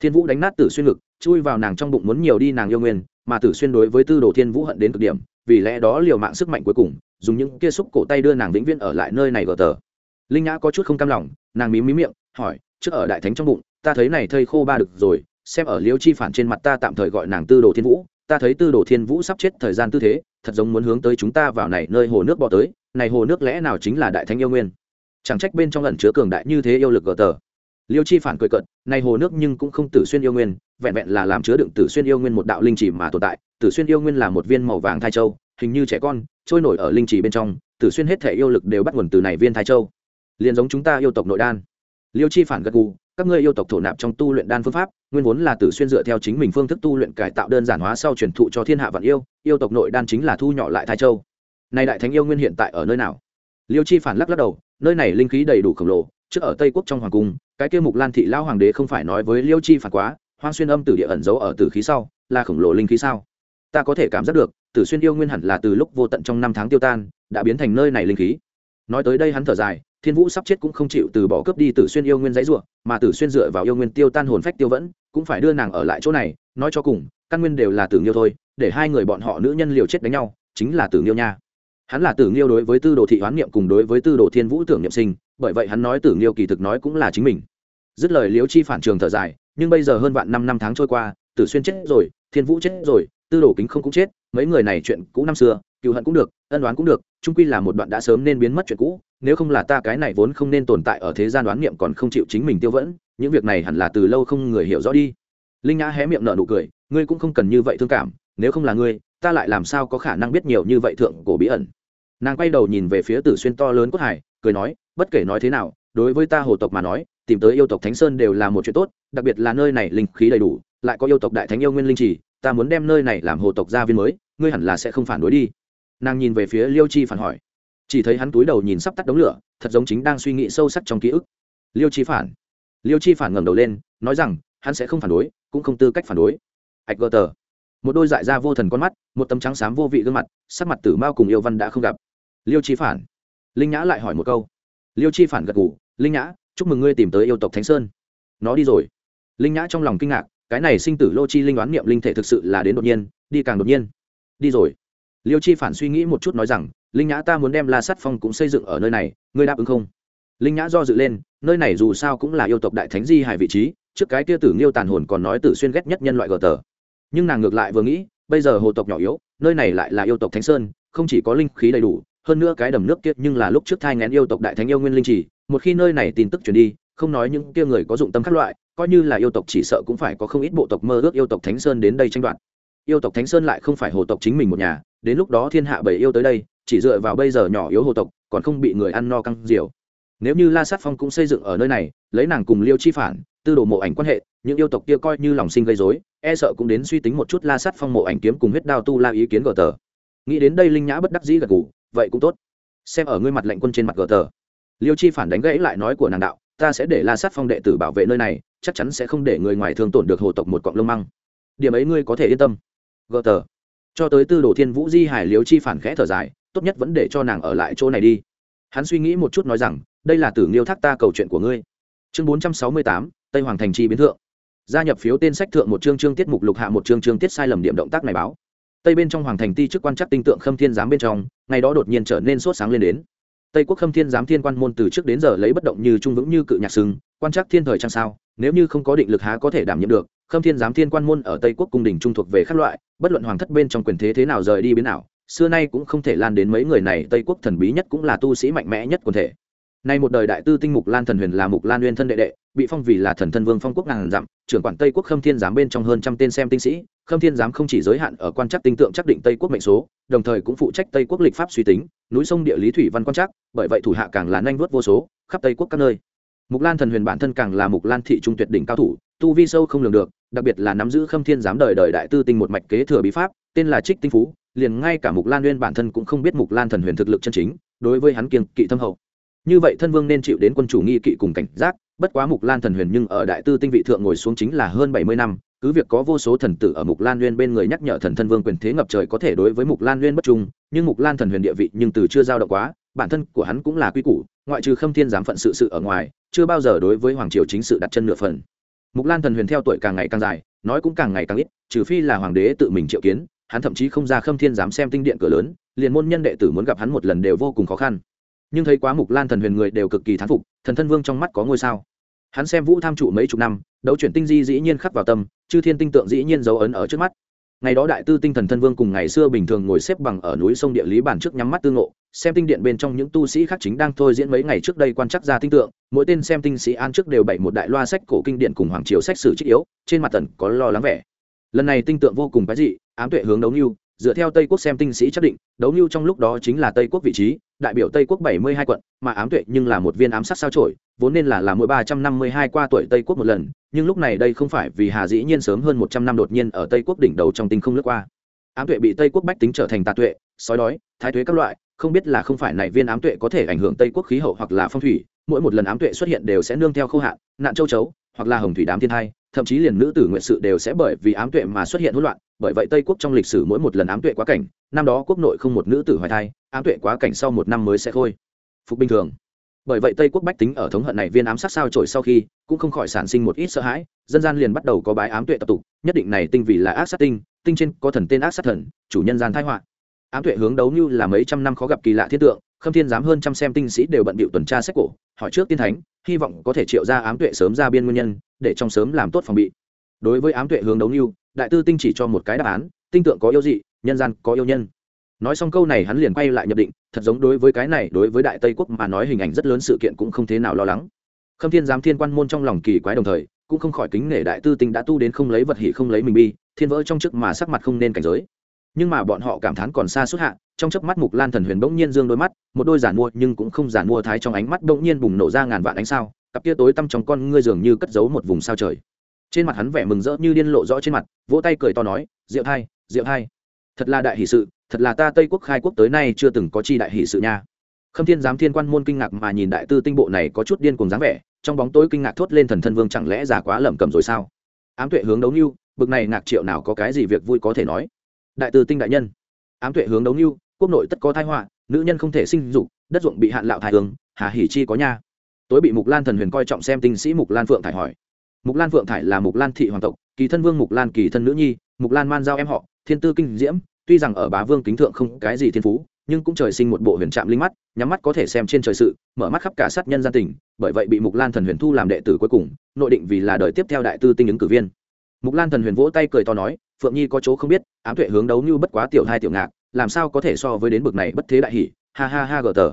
thiên vũ đánh nát tử xuyên ngực, chui vào nàng trong bụng muốn nhiều đi nàng yêu nguyên, mà tử xuyên đối với tư đồ thiên vũ hận đến cực điểm, vì lẽ đó liều mạng sức mạnh cuối cùng, dùng những kia xúc cổ tay đưa nàng vĩnh viễn ở lại nơi này gờ tờ. Linh nhã có chút không cam lòng, nàng mí mí miệng, hỏi, trước ở đại thánh trong bụng, ta thấy này thây khô ba được rồi xem ở liêu chi phản trên mặt ta tạm thời gọi nàng tư đồ thiên vũ, ta thấy tư đồ thiên vũ sắp chết thời gian tư thế, thật giống muốn hướng tới chúng ta vào này nơi hồ nước bò tới, này hồ nước lẽ nào chính là đại thánh yêu nguyên? Chẳng trách bên trong lần chứa cường đại như thế yêu lực gờ tờ. Liêu chi phản cười cận này hồ nước nhưng cũng không tử xuyên yêu nguyên, vẹn vẹn là làm chứa đựng tử xuyên yêu nguyên một đạo linh chỉ mà tồn tại, tử xuyên yêu nguyên là một viên màu vàng thai châu, hình như trẻ con, trôi nổi ở linh chỉ bên trong, tử xuyên hết thể yêu lực đều bắt nguồn từ này viên thai châu. Liền giống chúng ta yêu tộc nội đan. Liêu chi phản gật gù, các ngươi yêu tộc thổ nạp trong tu luyện đan phương pháp nguyên vốn là tử xuyên dựa theo chính mình phương thức tu luyện cải tạo đơn giản hóa sau truyền thụ cho thiên hạ vạn yêu yêu tộc nội đan chính là thu nhỏ lại Thái châu. Nay đại thánh yêu nguyên hiện tại ở nơi nào? Liêu chi phản lắc lắc đầu, nơi này linh khí đầy đủ khổng lồ, trước ở tây quốc trong hoàng cung, cái kia mục lan thị lao hoàng đế không phải nói với liêu chi phản quá, hoang xuyên âm tử địa ẩn giấu ở tử khí sau, là khổng lồ linh khí sao? Ta có thể cảm giác được, tử xuyên yêu nguyên hẳn là từ lúc vô tận trong năm tháng tiêu tan, đã biến thành nơi này linh khí. Nói tới đây hắn thở dài thiên vũ sắp chết cũng không chịu từ bỏ cướp đi tử xuyên yêu nguyên giấy ruộng mà tử xuyên dựa vào yêu nguyên tiêu tan hồn phách tiêu vẫn, cũng phải đưa nàng ở lại chỗ này. Nói cho cùng, căn nguyên đều là tử nghiêu thôi, để hai người bọn họ nữ nhân liều chết đánh nhau, chính là tử nghiêu nha. Hắn là tử nghiêu đối với tư đồ thị hoán niệm cùng đối với tư đồ thiên vũ tưởng niệm sinh, bởi vậy hắn nói tử nghiêu kỳ thực nói cũng là chính mình. Dứt lời liếu chi phản trường thở dài, nhưng bây giờ hơn vạn năm năm tháng trôi qua, tử xuyên chết rồi, thiên vũ chết rồi, tư đồ kính không cũng chết, mấy người này chuyện cũ năm xưa cựu hận cũng được, ân đoán cũng được trung quy là một đoạn đã sớm nên biến mất chuyện cũ nếu không là ta cái này vốn không nên tồn tại ở thế gian đoán niệm còn không chịu chính mình tiêu vẫn, những việc này hẳn là từ lâu không người hiểu rõ đi. Linh nhã hé miệng nở nụ cười, ngươi cũng không cần như vậy thương cảm, nếu không là ngươi, ta lại làm sao có khả năng biết nhiều như vậy thượng cổ bí ẩn. Nàng quay đầu nhìn về phía tử xuyên to lớn cốt hải, cười nói, bất kể nói thế nào, đối với ta hồ tộc mà nói, tìm tới yêu tộc thánh sơn đều là một chuyện tốt, đặc biệt là nơi này linh khí đầy đủ, lại có yêu tộc đại thánh yêu nguyên linh trì, ta muốn đem nơi này làm hồ tộc gia viên mới, ngươi hẳn là sẽ không phản đối đi. Nàng nhìn về phía liêu chi phản hỏi chỉ thấy hắn túi đầu nhìn sắp tắt đống lửa, thật giống chính đang suy nghĩ sâu sắc trong ký ức. Liêu chi phản. Liêu chi phản ngẩng đầu lên, nói rằng, hắn sẽ không phản đối, cũng không tư cách phản đối. Ạch gờ tờ. Một đôi dại ra vô thần con mắt, một tấm trắng xám vô vị gương mặt, sắc mặt tử mao cùng yêu văn đã không gặp. Liêu chi phản. Linh nhã lại hỏi một câu. Liêu chi phản gật ngủ linh nhã, chúc mừng ngươi tìm tới yêu tộc thánh sơn. Nó đi rồi. Linh nhã trong lòng kinh ngạc, cái này sinh tử lô chi linh đoán niệm linh thể thực sự là đến đột nhiên, đi càng đột nhiên. Đi rồi liêu chi phản suy nghĩ một chút nói rằng, linh nhã ta muốn đem la sắt phong cũng xây dựng ở nơi này, ngươi đáp ứng không? Linh nhã do dự lên, nơi này dù sao cũng là yêu tộc đại thánh di hải vị trí, trước cái kia tử nghiêu tàn hồn còn nói tử xuyên ghét nhất nhân loại gờ tờ. Nhưng nàng ngược lại vừa nghĩ, bây giờ hồ tộc nhỏ yếu, nơi này lại là yêu tộc thánh sơn, không chỉ có linh khí đầy đủ, hơn nữa cái đầm nước kia nhưng là lúc trước thai ngén yêu tộc đại thánh yêu nguyên linh trì, một khi nơi này tin tức truyền đi, không nói những kia người có dụng tâm các loại, coi như là yêu tộc chỉ sợ cũng phải có không ít bộ tộc mơ ước yêu tộc thánh sơn đến đây tranh đoạt yêu tộc thánh sơn lại không phải hồ tộc chính mình một nhà, đến lúc đó thiên hạ bảy yêu tới đây, chỉ dựa vào bây giờ nhỏ yếu hồ tộc, còn không bị người ăn no căng diều. Nếu như la sát phong cũng xây dựng ở nơi này, lấy nàng cùng liêu chi phản, tư đồ mộ ảnh quan hệ, những yêu tộc kia coi như lòng sinh gây dối e sợ cũng đến suy tính một chút la sát phong mộ ảnh kiếm cùng huyết đao tu la ý kiến gờ tờ. Nghĩ đến đây linh nhã bất đắc dĩ gật gù, vậy cũng tốt. Xem ở ngươi mặt lệnh quân trên mặt gờ tờ. Liêu chi phản đánh gãy lại nói của nàng đạo, ta sẽ để la sát phong đệ tử bảo vệ nơi này, chắc chắn sẽ không để người ngoài thương tổn được hồ tộc một cọng lông măng. Điểm ấy ngươi có thể yên tâm gờ tờ. Cho tới tư đồ thiên vũ di hải liếu chi phản khẽ thở dài, tốt nhất vẫn để cho nàng ở lại chỗ này đi. Hắn suy nghĩ một chút nói rằng, đây là tử nghiêu thác ta cầu chuyện của ngươi. Chương bốn trăm sáu mươi tám, tây hoàng thành chi biến thượng. Gia nhập phiếu tên sách thượng một chương chương tiết mục lục hạ một chương chương tiết sai lầm điểm động tác này báo. Tây bên trong hoàng thành ti chức quan chắc tinh tượng khâm thiên giám bên trong, ngày đó đột nhiên trở nên sốt sáng lên đến. Tây quốc khâm thiên giám thiên quan môn từ trước đến giờ lấy bất động như trung vững như cự nhạc sừng, quan chắc thiên thời trang sao, nếu như không có định lực há có thể đảm nhiệm được, khâm thiên giám thiên quan môn ở tây quốc cung đình trung thuộc về các loại bất luận hoàng thất bên trong quyền thế thế nào rời đi biến nào xưa nay cũng không thể lan đến mấy người này, tây quốc thần bí nhất cũng là tu sĩ mạnh mẽ nhất quần thể. Nay một đời đại tư tinh mục lan thần huyền là mục lan nguyên thân đệ đệ, bị phong vì là thần thân vương phong quốc ngàn dặm, trưởng quản tây quốc khâm thiên giám bên trong hơn trăm tên xem tinh sĩ, khâm thiên giám không chỉ giới hạn ở quan trắc tinh tượng chắc định tây quốc mệnh số, đồng thời cũng phụ trách tây quốc lịch pháp suy tính, núi sông địa lý thủy văn quan trắc, bởi vậy thủ hạ càng là nhanh vớt vô số, khắp tây quốc các nơi. Mục lan thần huyền bản thân càng là mục lan thị trung tuyệt đỉnh cao thủ, tu vi sâu không lường được đặc biệt là nắm giữ khâm thiên giám đời đời đại tư tinh một mạch kế thừa bí pháp, tên là trích tinh phú, liền ngay cả mục lan uyên bản thân cũng không biết mục lan thần huyền thực lực chân chính, đối với hắn kiêng kỵ thâm hậu. Như vậy thân vương nên chịu đến quân chủ nghi kỵ cùng cảnh giác, bất quá mục lan thần huyền nhưng ở đại tư tinh vị thượng ngồi xuống chính là hơn bảy mươi năm, cứ việc có vô số thần tử ở mục lan uyên bên người nhắc nhở thần thân vương quyền thế ngập trời có thể đối với mục lan uyên bất trung, nhưng mục lan thần huyền địa vị nhưng từ chưa giao động quá, bản thân của hắn cũng là quy củ, ngoại trừ khâm thiên giám phận sự sự ở ngoài, chưa bao giờ đối với hoàng triều chính sự đặt chân nửa phần mục lan thần huyền theo tuổi càng ngày càng dài, nói cũng càng ngày càng ít, trừ phi là hoàng đế tự mình triệu kiến, hắn thậm chí không ra khâm thiên dám xem tinh điện cửa lớn, liền môn nhân đệ tử muốn gặp hắn một lần đều vô cùng khó khăn. Nhưng thấy quá mục lan thần huyền người đều cực kỳ thán phục, thần thân vương trong mắt có ngôi sao. Hắn xem vũ tham trụ mấy chục năm, đấu chuyển tinh di dĩ nhiên khắc vào tâm, chư thiên tinh tượng dĩ nhiên dấu ấn ở trước mắt. Ngày đó đại tư tinh thần thân vương cùng ngày xưa bình thường ngồi xếp bằng ở núi sông địa lý bản trước nhắm mắt tương ngộ xem tinh điện bên trong những tu sĩ khác chính đang thôi diễn mấy ngày trước đây quan chắc ra tinh tượng, mỗi tên xem tinh sĩ an trước đều bảy một đại loa sách cổ kinh điện cùng hoàng triều sách sử trích yếu, trên mặt tần có lo lắng vẻ. Lần này tinh tượng vô cùng cái dị, ám tuệ hướng đấu nhu dựa theo tây quốc xem tinh sĩ chắc định, đấu nhu trong lúc đó chính là tây quốc vị trí, đại biểu tây quốc bảy mươi hai quận, mà ám tuệ nhưng là một viên ám sát sao trổi vốn nên là là mỗi ba trăm năm mươi hai qua tuổi tây quốc một lần, nhưng lúc này đây không phải vì hà dĩ nhiên sớm hơn một trăm năm đột nhiên ở tây quốc đỉnh đầu trong tinh không lướt qua. Ám tuệ bị tây quốc bách tính trở thành tà tuệ, sói đói, thái thuế các loại không biết là không phải này viên ám tuệ có thể ảnh hưởng tây quốc khí hậu hoặc là phong thủy, mỗi một lần ám tuệ xuất hiện đều sẽ nương theo khô hạn, nạn châu chấu, hoặc là hồng thủy đám thiên thai, thậm chí liền nữ tử nguyện sự đều sẽ bởi vì ám tuệ mà xuất hiện hỗn loạn. Bởi vậy tây quốc trong lịch sử mỗi một lần ám tuệ quá cảnh, năm đó quốc nội không một nữ tử hoài thai, ám tuệ quá cảnh sau một năm mới sẽ khôi phục bình thường. Bởi vậy tây quốc bách tính ở thống hận này viên ám sát sao trổi sau khi, cũng không khỏi sản sinh một ít sợ hãi, dân gian liền bắt đầu có bái ám tuệ tập tục, nhất định này tinh vì là ác sát tinh tinh trên có thần tên ác sát thần, chủ nhân gian thái họa ám tuệ hướng đấu như là mấy trăm năm khó gặp kỳ lạ thiết tượng, khâm thiên dám hơn trăm xem tinh sĩ đều bận bịu tuần tra sách cổ, hỏi trước tiên thánh, hy vọng có thể triệu ra ám tuệ sớm ra biên nguyên nhân, để trong sớm làm tốt phòng bị. Đối với ám tuệ hướng đấu như, đại tư tinh chỉ cho một cái đáp án, tinh tượng có yêu dị, nhân gian có yêu nhân. Nói xong câu này hắn liền quay lại nhập định, thật giống đối với cái này, đối với đại tây quốc mà nói hình ảnh rất lớn sự kiện cũng không thế nào lo lắng. Khâm thiên giám thiên quan môn trong lòng kỳ quái đồng thời, cũng không khỏi kính nể đại tư tinh đã tu đến không lấy vật hỷ không lấy mình bi, thiên vỡ trong chức mà sắc mặt không nên cảnh giới nhưng mà bọn họ cảm thán còn xa suốt hạ, trong chớp mắt mục lan thần huyền bỗng nhiên dương đôi mắt, một đôi giản mua nhưng cũng không giản mua thái trong ánh mắt bỗng nhiên bùng nổ ra ngàn vạn ánh sao, cặp kia tối tăm trong con ngươi dường như cất giấu một vùng sao trời. Trên mặt hắn vẻ mừng rỡ như điên lộ rõ trên mặt, vỗ tay cười to nói, diệu hai diệu hai thật là đại hỷ sự, thật là ta tây quốc khai quốc tới nay chưa từng có chi đại hỷ sự nha. Khâm thiên giám thiên quan môn kinh ngạc mà nhìn đại tư tinh bộ này có chút điên cùng dáng vẻ, trong bóng tối kinh ngạc thốt lên thần thân vương chẳng lẽ giả quá lẩm cẩm rồi sao? Ám tuệ hướng đấu như bực này ngạc triệu nào có cái gì việc vui có thể nói? Đại tư tinh đại nhân. Ám tuệ hướng đấu như quốc nội tất có thai họa, nữ nhân không thể sinh dục, đất ruộng bị hạn lạo thải hướng hà hỉ chi có nha. Tối bị mục lan thần huyền coi trọng xem tinh sĩ mục lan phượng thải hỏi. Mục lan phượng thải là mục lan thị hoàng tộc, kỳ thân vương mục lan kỳ thân nữ nhi, mục lan man giao em họ, thiên tư kinh diễm, tuy rằng ở bá vương kính thượng không cái gì thiên phú, nhưng cũng trời sinh một bộ huyền trạm linh mắt, nhắm mắt có thể xem trên trời sự, mở mắt khắp cả sát nhân gian tình, bởi vậy bị mục lan thần huyền thu làm đệ tử cuối cùng, nội định vì là đời tiếp theo đại tư tinh ứng cử viên. Mục lan thần huyền vỗ tay cười to nói phượng nhi có chỗ không biết, ám tuệ hướng đấu như bất quá tiểu hai tiểu ngạc, làm sao có thể so với đến bực này bất thế đại hỷ ha ha ha gờ tờ.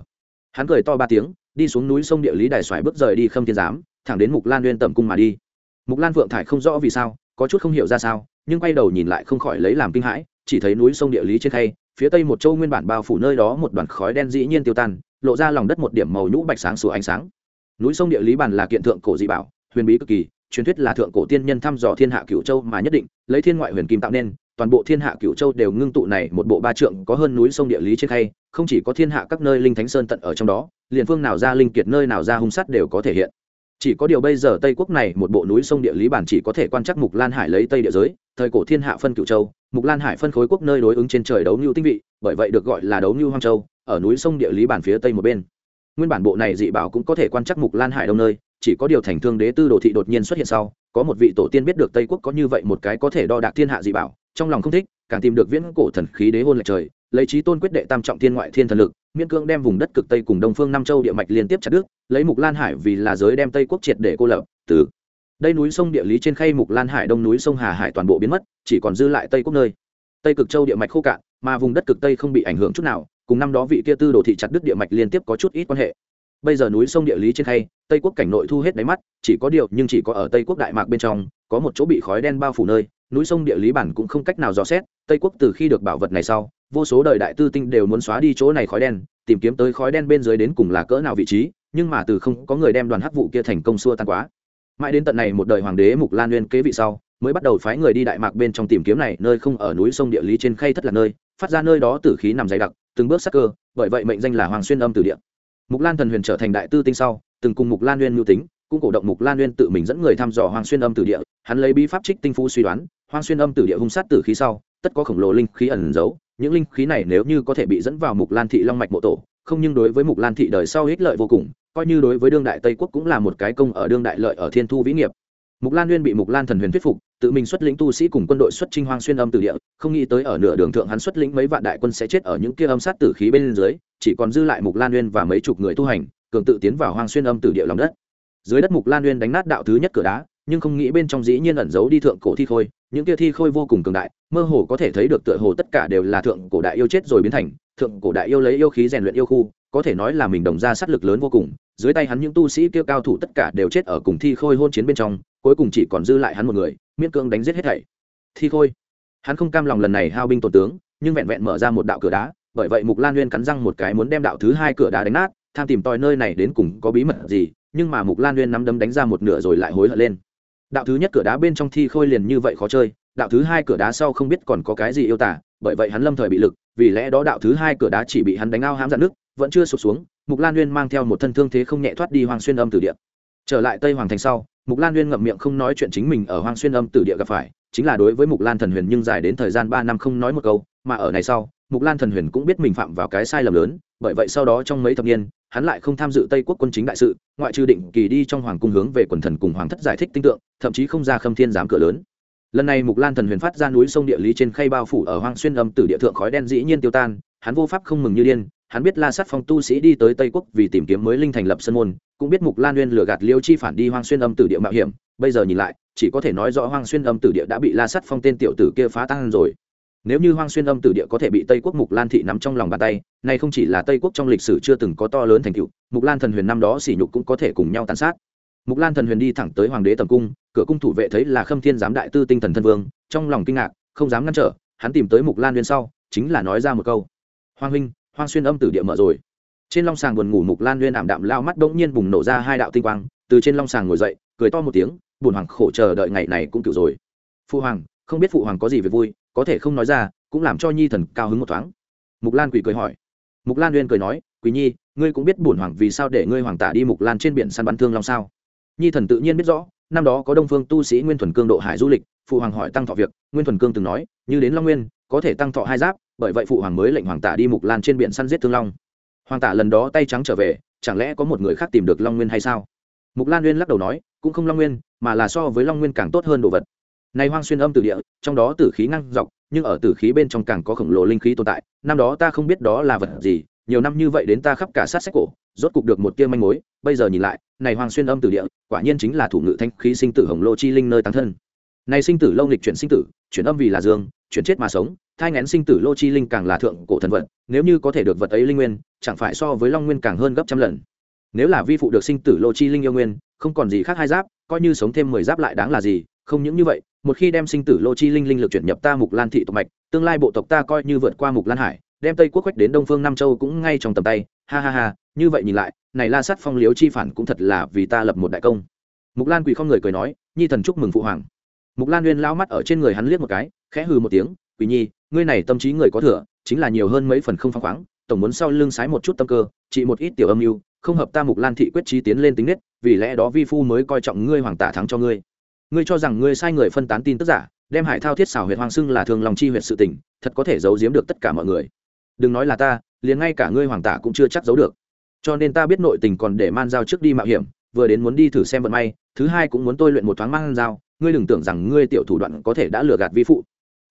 Hắn cười to ba tiếng, đi xuống núi sông địa lý đài xoài bước rời đi khâm thiên giám, thẳng đến mục lan nguyên tầm cung mà đi. Mục lan phượng thải không rõ vì sao, có chút không hiểu ra sao, nhưng quay đầu nhìn lại không khỏi lấy làm kinh hãi, chỉ thấy núi sông địa lý trên khay, phía tây một châu nguyên bản bao phủ nơi đó một đoàn khói đen dĩ nhiên tiêu tan, lộ ra lòng đất một điểm màu nhũ bạch sáng sủa ánh sáng. Núi sông địa lý bản là kiện thượng cổ dị bảo, huyền bí cực kỳ truyền thuyết là thượng cổ tiên nhân thăm dò thiên hạ cửu châu mà nhất định, lấy thiên ngoại huyền kim tạo nên, toàn bộ thiên hạ cửu châu đều ngưng tụ này một bộ ba trượng có hơn núi sông địa lý trên khay, không chỉ có thiên hạ các nơi linh thánh sơn tận ở trong đó, liền phương nào ra linh kiệt nơi nào ra hung sát đều có thể hiện. Chỉ có điều bây giờ tây quốc này một bộ núi sông địa lý bản chỉ có thể quan trắc mục lan hải lấy tây địa giới, thời cổ thiên hạ phân cửu châu, mục lan hải phân khối quốc nơi đối ứng trên trời đấu như tinh vị, bởi vậy được gọi là đấu như hoang châu, ở núi sông địa lý bản phía tây một bên. Nguyên bản bộ này dị bảo cũng có thể quan trắc mục lan hải đông nơi chỉ có điều thành thương đế tư đồ thị đột nhiên xuất hiện sau, có một vị tổ tiên biết được tây quốc có như vậy một cái có thể đo đạc thiên hạ dị bảo, trong lòng không thích, càng tìm được viễn cổ thần khí đế hôn lệch trời, lấy trí tôn quyết đệ tam trọng thiên ngoại thiên thần lực, miễn cưỡng đem vùng đất cực tây cùng đông phương nam châu địa mạch liên tiếp chặt đứt, lấy mục lan hải vì là giới đem tây quốc triệt để cô lập, từ đây núi sông địa lý trên khay mục lan hải đông núi sông hà hải toàn bộ biến mất, chỉ còn dư lại tây quốc nơi. Tây cực châu địa mạch khô cạn, mà vùng đất cực tây không bị ảnh hưởng chút nào, cùng năm đó vị kia tư đồ thị chặt đứt địa mạch liên tiếp có chút ít quan hệ bây giờ núi sông địa lý trên khay, tây quốc cảnh nội thu hết đáy mắt, chỉ có điều nhưng chỉ có ở tây quốc đại mạc bên trong, có một chỗ bị khói đen bao phủ nơi, núi sông địa lý bản cũng không cách nào dò xét, tây quốc từ khi được bảo vật này sau, vô số đời đại tư tinh đều muốn xóa đi chỗ này khói đen, tìm kiếm tới khói đen bên dưới đến cùng là cỡ nào vị trí, nhưng mà từ không có người đem đoàn hắc vụ kia thành công xua tan quá. Mãi đến tận này một đời hoàng đế mục lan nguyên kế vị sau, mới bắt đầu phái người đi đại mạc bên trong tìm kiếm này, nơi không ở núi sông địa lý trên khay thất là nơi, phát ra nơi đó tử khí nằm dày đặc, từng bước sắc cơ, bởi vậy mệnh danh là hoàng xuyên âm tử địa mục lan thần huyền trở thành đại tư tinh sau, từng cùng mục lan nguyên mưu tính, cũng cổ động mục lan nguyên tự mình dẫn người thăm dò hoàng xuyên âm tử địa. Hắn lấy bí pháp trích tinh phu suy đoán hoàng xuyên âm tử địa hung sát tử khí sau, tất có khổng lồ linh khí ẩn giấu. Những linh khí này nếu như có thể bị dẫn vào mục lan thị long mạch mộ tổ, không nhưng đối với mục lan thị đời sau ích lợi vô cùng, coi như đối với đương đại tây quốc cũng là một cái công ở đương đại lợi ở thiên thu vĩ nghiệp mục lan nguyên bị mục lan thần huyền thuyết phục, tự mình xuất lĩnh tu sĩ cùng quân đội xuất trinh hoang xuyên âm tử địa, không nghĩ tới ở nửa đường thượng hắn xuất lĩnh mấy vạn đại quân sẽ chết ở những kia âm sát tử khí bên dưới, chỉ còn dư lại mục lan nguyên và mấy chục người tu hành, cường tự tiến vào hoang xuyên âm tử địa lòng đất. Dưới đất mục lan nguyên đánh nát đạo thứ nhất cửa đá, nhưng không nghĩ bên trong dĩ nhiên ẩn giấu đi thượng cổ thi khôi, những kia thi khôi vô cùng cường đại, mơ hồ có thể thấy được tựa hồ tất cả đều là thượng cổ đại yêu chết rồi biến thành, thượng cổ đại yêu lấy yêu khí rèn luyện yêu khu, có thể nói là mình đồng ra sát lực lớn vô cùng dưới tay hắn những tu sĩ kia cao thủ tất cả đều chết ở cùng thi khôi hôn chiến bên trong, cuối cùng chỉ còn dư lại hắn một người, miễn cưỡng đánh giết hết thảy. Thi khôi. Hắn không cam lòng lần này hao binh tổn tướng, nhưng vẹn vẹn mở ra một đạo cửa đá, bởi vậy mục lan nguyên cắn răng một cái muốn đem đạo thứ hai cửa đá đánh nát, tham tìm tòi nơi này đến cùng có bí mật gì, nhưng mà mục lan nguyên nắm đấm đánh ra một nửa rồi lại hối hận lên. Đạo thứ nhất cửa đá bên trong thi khôi liền như vậy khó chơi, đạo thứ hai cửa đá sau không biết còn có cái gì yêu tả bởi vậy hắn lâm thời bị lực, vì lẽ đó đạo thứ hai cửa đá chỉ bị hắn đánh ao hãm dạn nước, vẫn chưa sụp xuống, mục lan uyên mang theo một thân thương thế không nhẹ thoát đi hoàng xuyên âm tử địa. Trở lại tây hoàng thành sau, mục lan uyên ngậm miệng không nói chuyện chính mình ở hoàng xuyên âm tử địa gặp phải, chính là đối với mục lan thần huyền nhưng dài đến thời gian ba năm không nói một câu, mà ở này sau, mục lan thần huyền cũng biết mình phạm vào cái sai lầm lớn, bởi vậy sau đó trong mấy thập niên, hắn lại không tham dự tây quốc quân chính đại sự, ngoại trừ định kỳ đi trong hoàng cung hướng về quần thần cùng hoàng thất giải thích tinh tượng, thậm chí không ra khâm thiên giám cửa lớn lần này mục lan thần huyền phát ra núi sông địa lý trên khay bao phủ ở hoang xuyên âm tử địa thượng khói đen dĩ nhiên tiêu tan, hắn vô pháp không mừng như điên, hắn biết la sát phong tu sĩ đi tới tây quốc vì tìm kiếm mới linh thành lập sân môn, cũng biết mục lan nguyên lừa gạt liêu chi phản đi hoang xuyên âm tử địa mạo hiểm, bây giờ nhìn lại, chỉ có thể nói rõ hoang xuyên âm tử địa đã bị la sắt phong tên tiểu tử kia phá tan rồi. Nếu như hoang xuyên âm tử địa có thể bị tây quốc mục lan thị nắm trong lòng bàn tay, nay không chỉ là tây quốc trong lịch sử chưa từng có to lớn thành tựu, mục lan thần huyền năm đó sỉ nhục cũng có thể cùng nhau tàn sát. Mục lan thần huyền đi thẳng tới hoàng đế tầm cung cửa cung thủ vệ thấy là khâm thiên giám đại tư tinh thần thân vương, trong lòng kinh ngạc, không dám ngăn trở, hắn tìm tới mục lan uyên sau, chính là nói ra một câu. Hoàng huynh, hoang xuyên âm tử địa mở rồi. Trên long sàng buồn ngủ mục lan uyên ảm đạm lao mắt bỗng nhiên bùng nổ ra hai đạo tinh quang, từ trên long sàng ngồi dậy, cười to một tiếng buồn hoàng khổ chờ đợi ngày này cũng cựu rồi. Phụ hoàng, không biết phụ hoàng có gì về vui, có thể không nói ra, cũng làm cho nhi thần cao hứng một thoáng. Mục lan quỷ cười hỏi. Mục lan uyên cười nói quý nhi, ngươi cũng biết bổn hoàng vì sao để ngươi hoàng tả đi mục lan trên biển săn bắn thương long sao? Nhi thần tự nhiên biết rõ năm đó có đông phương tu sĩ nguyên thuần cương độ hải du lịch, phụ hoàng hỏi tăng thọ việc, nguyên thuần cương từng nói, như đến long nguyên, có thể tăng thọ hai giáp, bởi vậy phụ hoàng mới lệnh hoàng tả đi mục lan trên biển săn giết thương long. Hoàng tả lần đó tay trắng trở về, chẳng lẽ có một người khác tìm được long nguyên hay sao? Mục lan nguyên lắc đầu nói, cũng không long nguyên, mà là so với long nguyên càng tốt hơn đồ vật. Này hoang xuyên âm tử địa, trong đó tử khí ngăn dọc, nhưng ở tử khí bên trong càng có khổng lồ linh khí tồn tại, năm đó ta không biết đó là vật gì nhiều năm như vậy đến ta khắp cả sát sách cổ, rốt cục được một tia manh mối, bây giờ nhìn lại, này hoàng xuyên âm tử địa, quả nhiên chính là thủ ngự thanh khí sinh tử hồng lô chi linh nơi tăng thân. Này sinh tử lâu nghịch chuyển sinh tử, chuyển âm vì là dương, chuyển chết mà sống, thai ngén sinh tử lô chi linh càng là thượng cổ thần vật, nếu như có thể được vật ấy linh nguyên, chẳng phải so với long nguyên càng hơn gấp trăm lần. Nếu là vi phụ được sinh tử lô chi linh yêu nguyên, không còn gì khác hai giáp, coi như sống thêm mười giáp lại đáng là gì, không những như vậy, một khi đem sinh tử lô chi linh linh lực chuyển nhập ta mục lan thị tộc mạch, tương lai bộ tộc ta coi như vượt qua mục lan hải đem tây quốc quách đến đông phương nam châu cũng ngay trong tầm tay. Ha ha ha, như vậy nhìn lại, này la sát phong liếu chi phản cũng thật là vì ta lập một đại công. Mục lan quỳ không người cười nói, nhi thần chúc mừng phụ hoàng. Mục lan uyên lao mắt ở trên người hắn liếc một cái, khẽ hừ một tiếng, quỳ nhi, ngươi này tâm trí người có thừa, chính là nhiều hơn mấy phần không phăng khoáng, tổng muốn sau lưng sái một chút tâm cơ chỉ một ít tiểu âm mưu, không hợp ta mục lan thị quyết trí tiến lên tính nết, vì lẽ đó vi phu mới coi trọng ngươi hoàng tả thắng cho ngươi. Ngươi cho rằng ngươi sai người phân tán tin tức giả, đem hải thao thiết xảo huyệt hoàng xưng là thường lòng chi huyệt sự tình, thật có thể giấu giếm được tất cả mọi người đừng nói là ta, liền ngay cả ngươi hoàng tả cũng chưa chắc giấu được. Cho nên ta biết nội tình còn để man giao trước đi mạo hiểm, vừa đến muốn đi thử xem vận may, thứ hai cũng muốn tôi luyện một thoáng man giao, ngươi đừng tưởng rằng ngươi tiểu thủ đoạn có thể đã lừa gạt vi phụ.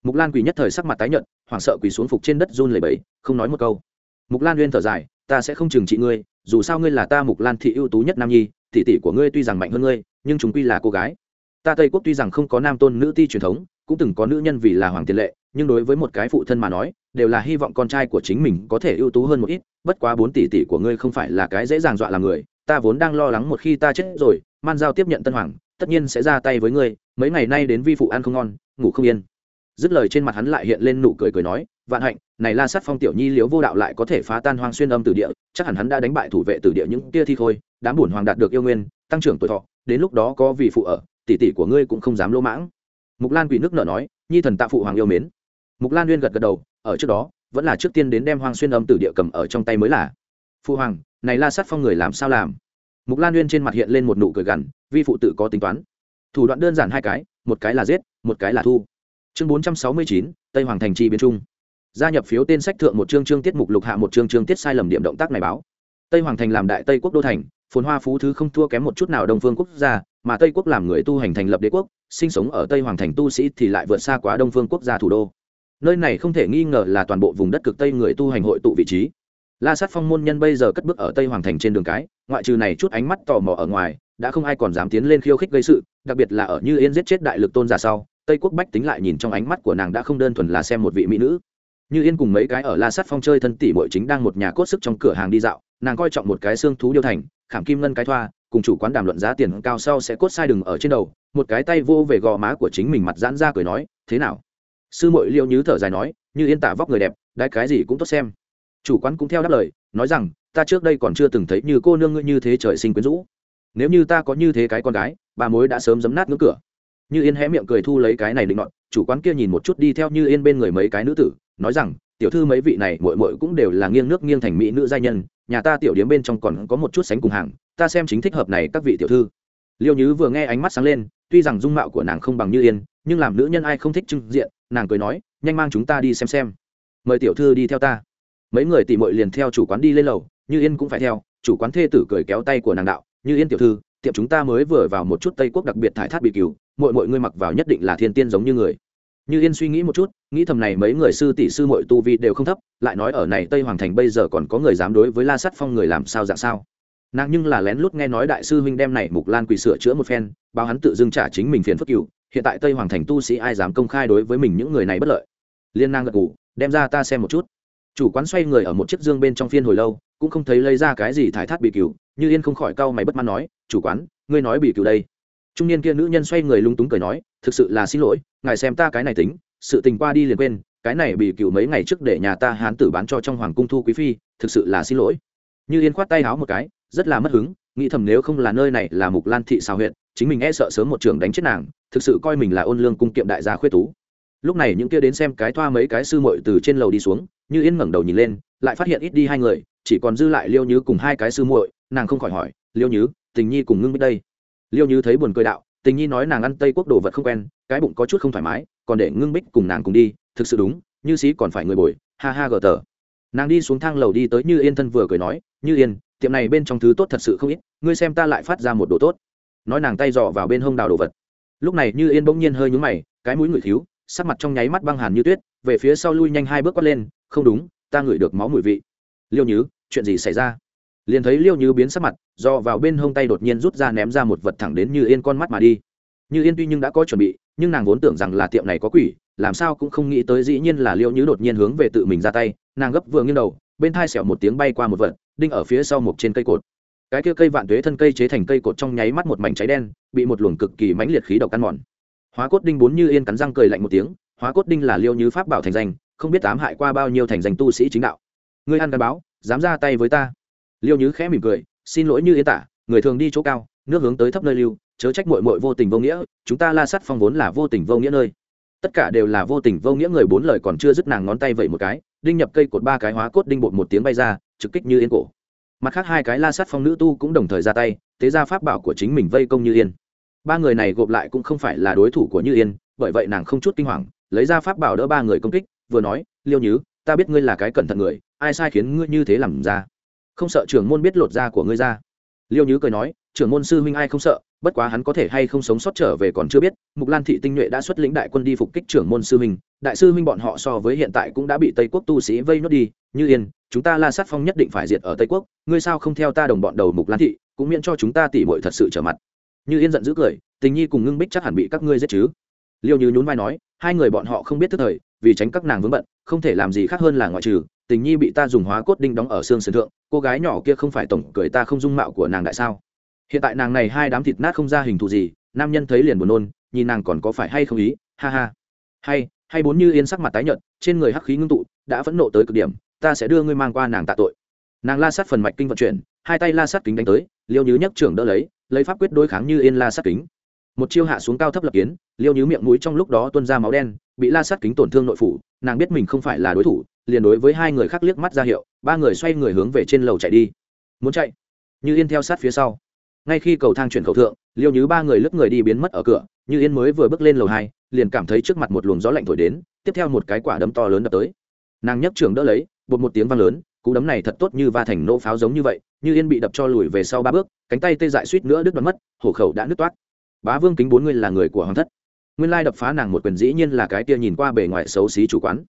Mục lan quỳ nhất thời sắc mặt tái nhợt, hoảng sợ quỳ xuống phục trên đất run lẩy bẩy, không nói một câu. Mục lan uyên thở dài, ta sẽ không trừng trị ngươi, dù sao ngươi là ta mục lan thị ưu tú nhất nam nhi, tỷ tỷ của ngươi tuy rằng mạnh hơn ngươi, nhưng chúng quy là cô gái. Ta tây quốc tuy rằng không có nam tôn nữ ti truyền thống, cũng từng có nữ nhân vì là hoàng tiền lệ nhưng đối với một cái phụ thân mà nói, đều là hy vọng con trai của chính mình có thể ưu tú hơn một ít, bất quá bốn tỷ tỷ của ngươi không phải là cái dễ dàng dọa làm người, ta vốn đang lo lắng một khi ta chết rồi, man giao tiếp nhận tân hoàng, tất nhiên sẽ ra tay với ngươi, mấy ngày nay đến vi phụ ăn không ngon, ngủ không yên. Dứt lời trên mặt hắn lại hiện lên nụ cười cười nói, vạn hạnh, này la sát phong tiểu nhi liếu vô đạo lại có thể phá tan hoang xuyên âm tử địa, chắc hẳn hắn đã đánh bại thủ vệ tử địa những kia thi khôi, đám bổn hoàng đạt được yêu nguyên, tăng trưởng tuổi thọ, đến lúc đó có vị phụ ở, tỷ tỷ của ngươi cũng không dám lỗ mãng. Mục lan quỷ nước nợ nói, nhi thần tạ phụ hoàng yêu mến mục lan uyên gật gật đầu, ở trước đó, vẫn là trước tiên đến đem hoang xuyên âm tử địa cầm ở trong tay mới là. Phụ hoàng, này la sát phong người làm sao làm? Mục lan uyên trên mặt hiện lên một nụ cười gằn, vi phụ tự có tính toán. Thủ đoạn đơn giản hai cái, một cái là giết, một cái là thu. Chương bốn trăm sáu mươi chín, tây hoàng thành Chi biến trung. Gia nhập phiếu tên sách thượng một chương chương tiết mục lục hạ một chương chương tiết sai lầm điểm động tác này báo. Tây hoàng thành làm đại tây quốc đô thành, phồn hoa phú thứ không thua kém một chút nào đông phương quốc gia, mà tây quốc làm người tu hành thành lập đế quốc, sinh sống ở tây hoàng thành tu sĩ thì lại vượt xa quá đông phương quốc gia thủ đô nơi này không thể nghi ngờ là toàn bộ vùng đất cực tây người tu hành hội tụ vị trí. La sát phong môn nhân bây giờ cất bước ở tây hoàng thành trên đường cái, ngoại trừ này chút ánh mắt tò mò ở ngoài, đã không ai còn dám tiến lên khiêu khích gây sự, đặc biệt là ở như yên giết chết đại lực tôn giả sau, tây quốc bách tính lại nhìn trong ánh mắt của nàng đã không đơn thuần là xem một vị mỹ nữ. Như yên cùng mấy cái ở la sát phong chơi thân tỷ bội chính đang một nhà cốt sức trong cửa hàng đi dạo, nàng coi trọng một cái xương thú điêu thành, khảm kim ngân cái thoa, cùng chủ quán đàm luận giá tiền cao sau sẽ cốt sai đừng ở trên đầu, một cái tay vô về gò má của chính mình mặt giãn ra cười nói, thế nào? Sư mội liêu nhứ thở dài nói, như yên tả vóc người đẹp, đái cái gì cũng tốt xem. Chủ quán cũng theo đáp lời, nói rằng, ta trước đây còn chưa từng thấy như cô nương ngươi như thế trời sinh quyến rũ. Nếu như ta có như thế cái con gái, bà mối đã sớm giấm nát ngưỡng cửa. Như yên hé miệng cười thu lấy cái này định nọt, chủ quán kia nhìn một chút đi theo như yên bên người mấy cái nữ tử, nói rằng, tiểu thư mấy vị này mội mội cũng đều là nghiêng nước nghiêng thành mỹ nữ giai nhân, nhà ta tiểu điếm bên trong còn có một chút sánh cùng hàng, ta xem chính thích hợp này các vị tiểu thư. Liêu nhứ vừa nghe ánh mắt sáng lên, tuy rằng dung mạo của nàng không bằng như yên, nhưng làm nữ nhân ai không thích trưng diện nàng cười nói, nhanh mang chúng ta đi xem xem. Mời tiểu thư đi theo ta. Mấy người tỉ mội liền theo chủ quán đi lên lầu, như yên cũng phải theo. Chủ quán thê tử cười kéo tay của nàng đạo, như yên tiểu thư, tiệm chúng ta mới vừa vào một chút tây quốc đặc biệt thải thát bị cứu. mọi mọi người mặc vào nhất định là thiên tiên giống như người. Như yên suy nghĩ một chút, nghĩ thầm này mấy người sư tỷ sư mội tu vi đều không thấp, lại nói ở này tây hoàng thành bây giờ còn có người dám đối với la sắt phong người làm sao dạng sao? Nàng nhưng là lén lút nghe nói đại sư huynh đem này mục lan quỳ sửa chữa một phen, báo hắn tự dưng trả chính mình phiền phức cựu hiện tại tây hoàng thành tu sĩ ai dám công khai đối với mình những người này bất lợi? Liên năng gật ngủ đem ra ta xem một chút. Chủ quán xoay người ở một chiếc dương bên trong phiên hồi lâu, cũng không thấy lấy ra cái gì thải thát bị cừu, như yên không khỏi cau mày bất mãn nói, chủ quán, ngươi nói bị cừu đây. Trung niên kia nữ nhân xoay người lung túng cười nói, thực sự là xin lỗi, ngài xem ta cái này tính, sự tình qua đi liền quên, cái này bị cừu mấy ngày trước để nhà ta hán tử bán cho trong hoàng cung thu quý phi, thực sự là xin lỗi. Như yên khoát tay háo một cái, rất là mất hứng, nghĩ thầm nếu không là nơi này là mục lan thị xào huyện chính mình e sợ sớm một trường đánh chết nàng, thực sự coi mình là ôn lương cung kiệm đại gia khuyết tú. Lúc này những kia đến xem cái thoa mấy cái sư muội từ trên lầu đi xuống, như yên ngẩng đầu nhìn lên, lại phát hiện ít đi hai người, chỉ còn dư lại liêu nhứ cùng hai cái sư muội, nàng không khỏi hỏi, liêu nhứ, tình nhi cùng ngưng biết đây? Liêu nhứ thấy buồn cười đạo, tình nhi nói nàng ăn tây quốc đồ vật không quen, cái bụng có chút không thoải mái, còn để ngưng bích cùng nàng cùng đi, thực sự đúng, như sĩ còn phải người bồi, ha ha gờ tờ. Nàng đi xuống thang lầu đi tới như yên thân vừa cười nói, như yên, tiệm này bên trong thứ tốt thật sự không ít, ngươi xem ta lại phát ra một đồ tốt nói nàng tay dò vào bên hông đào đồ vật. Lúc này như yên bỗng nhiên hơi nhúng mày, cái mũi ngửi thiếu, sắc mặt trong nháy mắt băng hàn như tuyết, về phía sau lui nhanh hai bước quát lên, không đúng, ta ngửi được máu mùi vị. Liêu nhứ, chuyện gì xảy ra? Liền thấy liêu nhứ biến sắc mặt, do vào bên hông tay đột nhiên rút ra ném ra một vật thẳng đến như yên con mắt mà đi. Như yên tuy nhưng đã có chuẩn bị, nhưng nàng vốn tưởng rằng là tiệm này có quỷ, làm sao cũng không nghĩ tới dĩ nhiên là liêu nhứ đột nhiên hướng về tự mình ra tay, nàng gấp vừa nghiêng đầu, bên thai xẻo một tiếng bay qua một vật, đinh ở phía sau một trên cây cột cái kia cây vạn tuế thân cây chế thành cây cột trong nháy mắt một mảnh cháy đen, bị một luồng cực kỳ mãnh liệt khí độc ăn mòn. Hóa cốt đinh bốn như yên cắn răng cười lạnh một tiếng, hóa cốt đinh là liêu như pháp bảo thành danh, không biết tám hại qua bao nhiêu thành danh tu sĩ chính đạo. Ngươi ăn gắn báo, dám ra tay với ta. Liêu như khẽ mỉm cười, xin lỗi như yên tả, người thường đi chỗ cao, nước hướng tới thấp nơi lưu, chớ trách mội mội vô tình vô nghĩa, chúng ta la sắt phong vốn là vô tình vô nghĩa nơi. Tất cả đều là vô tình vô nghĩa người bốn lời còn chưa dứt nàng ngón tay vậy một cái, đinh nhập cây cột ba cái hóa cốt đinh bột một tiếng bay ra, trực kích như yên cổ mặt khác hai cái la sát phong nữ tu cũng đồng thời ra tay tế ra pháp bảo của chính mình vây công như yên. Ba người này gộp lại cũng không phải là đối thủ của như yên, bởi vậy nàng không chút kinh hoàng, lấy ra pháp bảo đỡ ba người công kích, vừa nói, liêu nhứ, ta biết ngươi là cái cẩn thận người, ai sai khiến ngươi như thế làm ra? Không sợ trưởng môn biết lột da của ngươi ra. Liêu nhứ cười nói trưởng môn sư huynh ai không sợ, bất quá hắn có thể hay không sống sót trở về còn chưa biết, mục lan thị tinh nhuệ đã xuất lĩnh đại quân đi phục kích trưởng môn sư huynh, đại sư huynh bọn họ so với hiện tại cũng đã bị tây quốc tu sĩ vây nốt đi, như yên, chúng ta la sát phong nhất định phải diệt ở tây quốc, ngươi sao không theo ta đồng bọn đầu mục lan thị, cũng miễn cho chúng ta tỉ mội thật sự trở mặt. Như yên giận dữ cười, tình nhi cùng ngưng bích chắc hẳn bị các ngươi giết chứ. Liêu như nhún vai nói, hai người bọn họ không biết thức thời, vì tránh các nàng vướng bận, không thể làm gì khác hơn là ngoại trừ, tình nhi bị ta dùng hóa cốt đinh đóng ở xương sườn thượng, cô gái nhỏ kia không phải tổng cười ta không dung mạo của nàng đại sao? Hiện tại nàng này hai đám thịt nát không ra hình thù gì, nam nhân thấy liền buồn nôn, nhìn nàng còn có phải hay không ý, ha ha. Hay hay bốn như yên sắc mặt tái nhợt, trên người hắc khí ngưng tụ, đã phẫn nộ tới cực điểm, ta sẽ đưa ngươi mang qua nàng tạ tội. Nàng la sát phần mạch kinh vận chuyển, hai tay la sát kính đánh tới, liêu nhứ nhấc trưởng đỡ lấy lấy pháp quyết đối kháng như yên la sát kính. Một chiêu hạ xuống cao thấp lập kiến, liêu nhứ miệng mũi trong lúc đó tuôn ra máu đen, bị la sát kính tổn thương nội phủ, nàng biết mình không phải là đối thủ, liền đối với hai người khác liếc mắt ra hiệu, ba người xoay người hướng về trên lầu chạy đi. Muốn chạy? Như yên theo sát phía sau ngay khi cầu thang chuyển khẩu thượng, liêu nhứ ba người lướt người đi biến mất ở cửa, như yên mới vừa bước lên lầu hai, liền cảm thấy trước mặt một luồng gió lạnh thổi đến, tiếp theo một cái quả đấm to lớn đập tới. Nàng nhấc trường đỡ lấy, bột một tiếng vang lớn, cú đấm này thật tốt như va thành nỗ pháo giống như vậy, như yên bị đập cho lùi về sau ba bước, cánh tay tê dại suýt nữa đứt đoán mất, hổ khẩu đã nứt toát bá vương kính bốn người là người của hoàng thất. Nguyên lai đập phá nàng một quyền dĩ nhiên là cái tia nhìn qua bề ngoài xấu xí chủ quán.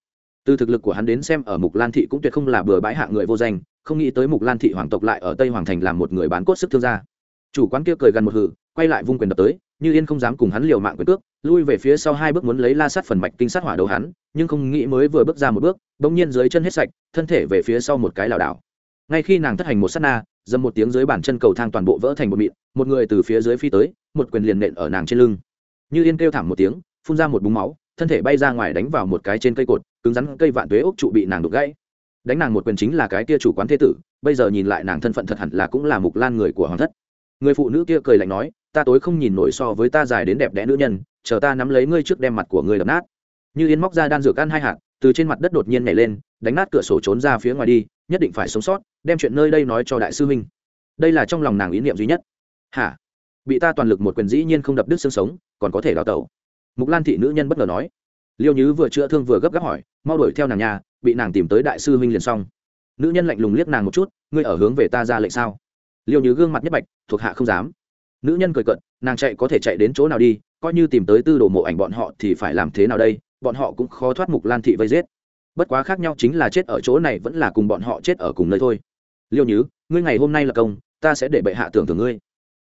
Từ thực lực của hắn đến xem ở mục lan thị cũng tuyệt không là bừa bãi hạ người vô danh, không nghĩ tới mục lan thị hoàng tộc lại ở tây hoàng thành làm một người bán cốt sức thương gia chủ quán kia cười gần một hử, quay lại vung quyền đập tới, như yên không dám cùng hắn liều mạng quyền cước, lui về phía sau hai bước muốn lấy la sát phần mạch kinh sát hỏa đầu hắn, nhưng không nghĩ mới vừa bước ra một bước, bỗng nhiên dưới chân hết sạch, thân thể về phía sau một cái lảo đảo. Ngay khi nàng thất hành một sát na, dầm một tiếng dưới bản chân cầu thang toàn bộ vỡ thành một mịn, một người từ phía dưới phi tới, một quyền liền nện ở nàng trên lưng. Như yên kêu thảm một tiếng, phun ra một búng máu, thân thể bay ra ngoài đánh vào một cái trên cây cột, cứng rắn cây vạn tuế ốc trụ bị nàng đục gãy. Đánh nàng một quyền chính là cái kia chủ quán thế tử, bây giờ nhìn lại nàng thân phận thật hẳn là cũng là mục lan người của hoàng thất người phụ nữ kia cười lạnh nói, ta tối không nhìn nổi so với ta dài đến đẹp đẽ nữ nhân, chờ ta nắm lấy ngươi trước đem mặt của ngươi đập nát. Như yên móc ra đan dược ăn hai hạt, từ trên mặt đất đột nhiên nhảy lên, đánh nát cửa sổ trốn ra phía ngoài đi, nhất định phải sống sót, đem chuyện nơi đây nói cho đại sư huynh. Đây là trong lòng nàng ý niệm duy nhất. Hả? Bị ta toàn lực một quyền dĩ nhiên không đập đứt xương sống, còn có thể đào tẩu? Mục lan thị nữ nhân bất ngờ nói. Liêu nhứ vừa chữa thương vừa gấp gáp hỏi, mau đuổi theo nàng nhà, bị nàng tìm tới đại sư huynh liền xong. Nữ nhân lạnh lùng liếc nàng một chút, ngươi ở hướng về ta ra lệnh sao? Liêu Như gương mặt nhất bạch, thuộc hạ không dám. Nữ nhân cười cận nàng chạy có thể chạy đến chỗ nào đi, coi như tìm tới tư đồ mộ ảnh bọn họ thì phải làm thế nào đây, bọn họ cũng khó thoát mục lan thị vây giết. Bất quá khác nhau chính là chết ở chỗ này vẫn là cùng bọn họ chết ở cùng nơi thôi. Liêu nhứ, ngươi ngày hôm nay là công, ta sẽ để bệ hạ tưởng thưởng ngươi.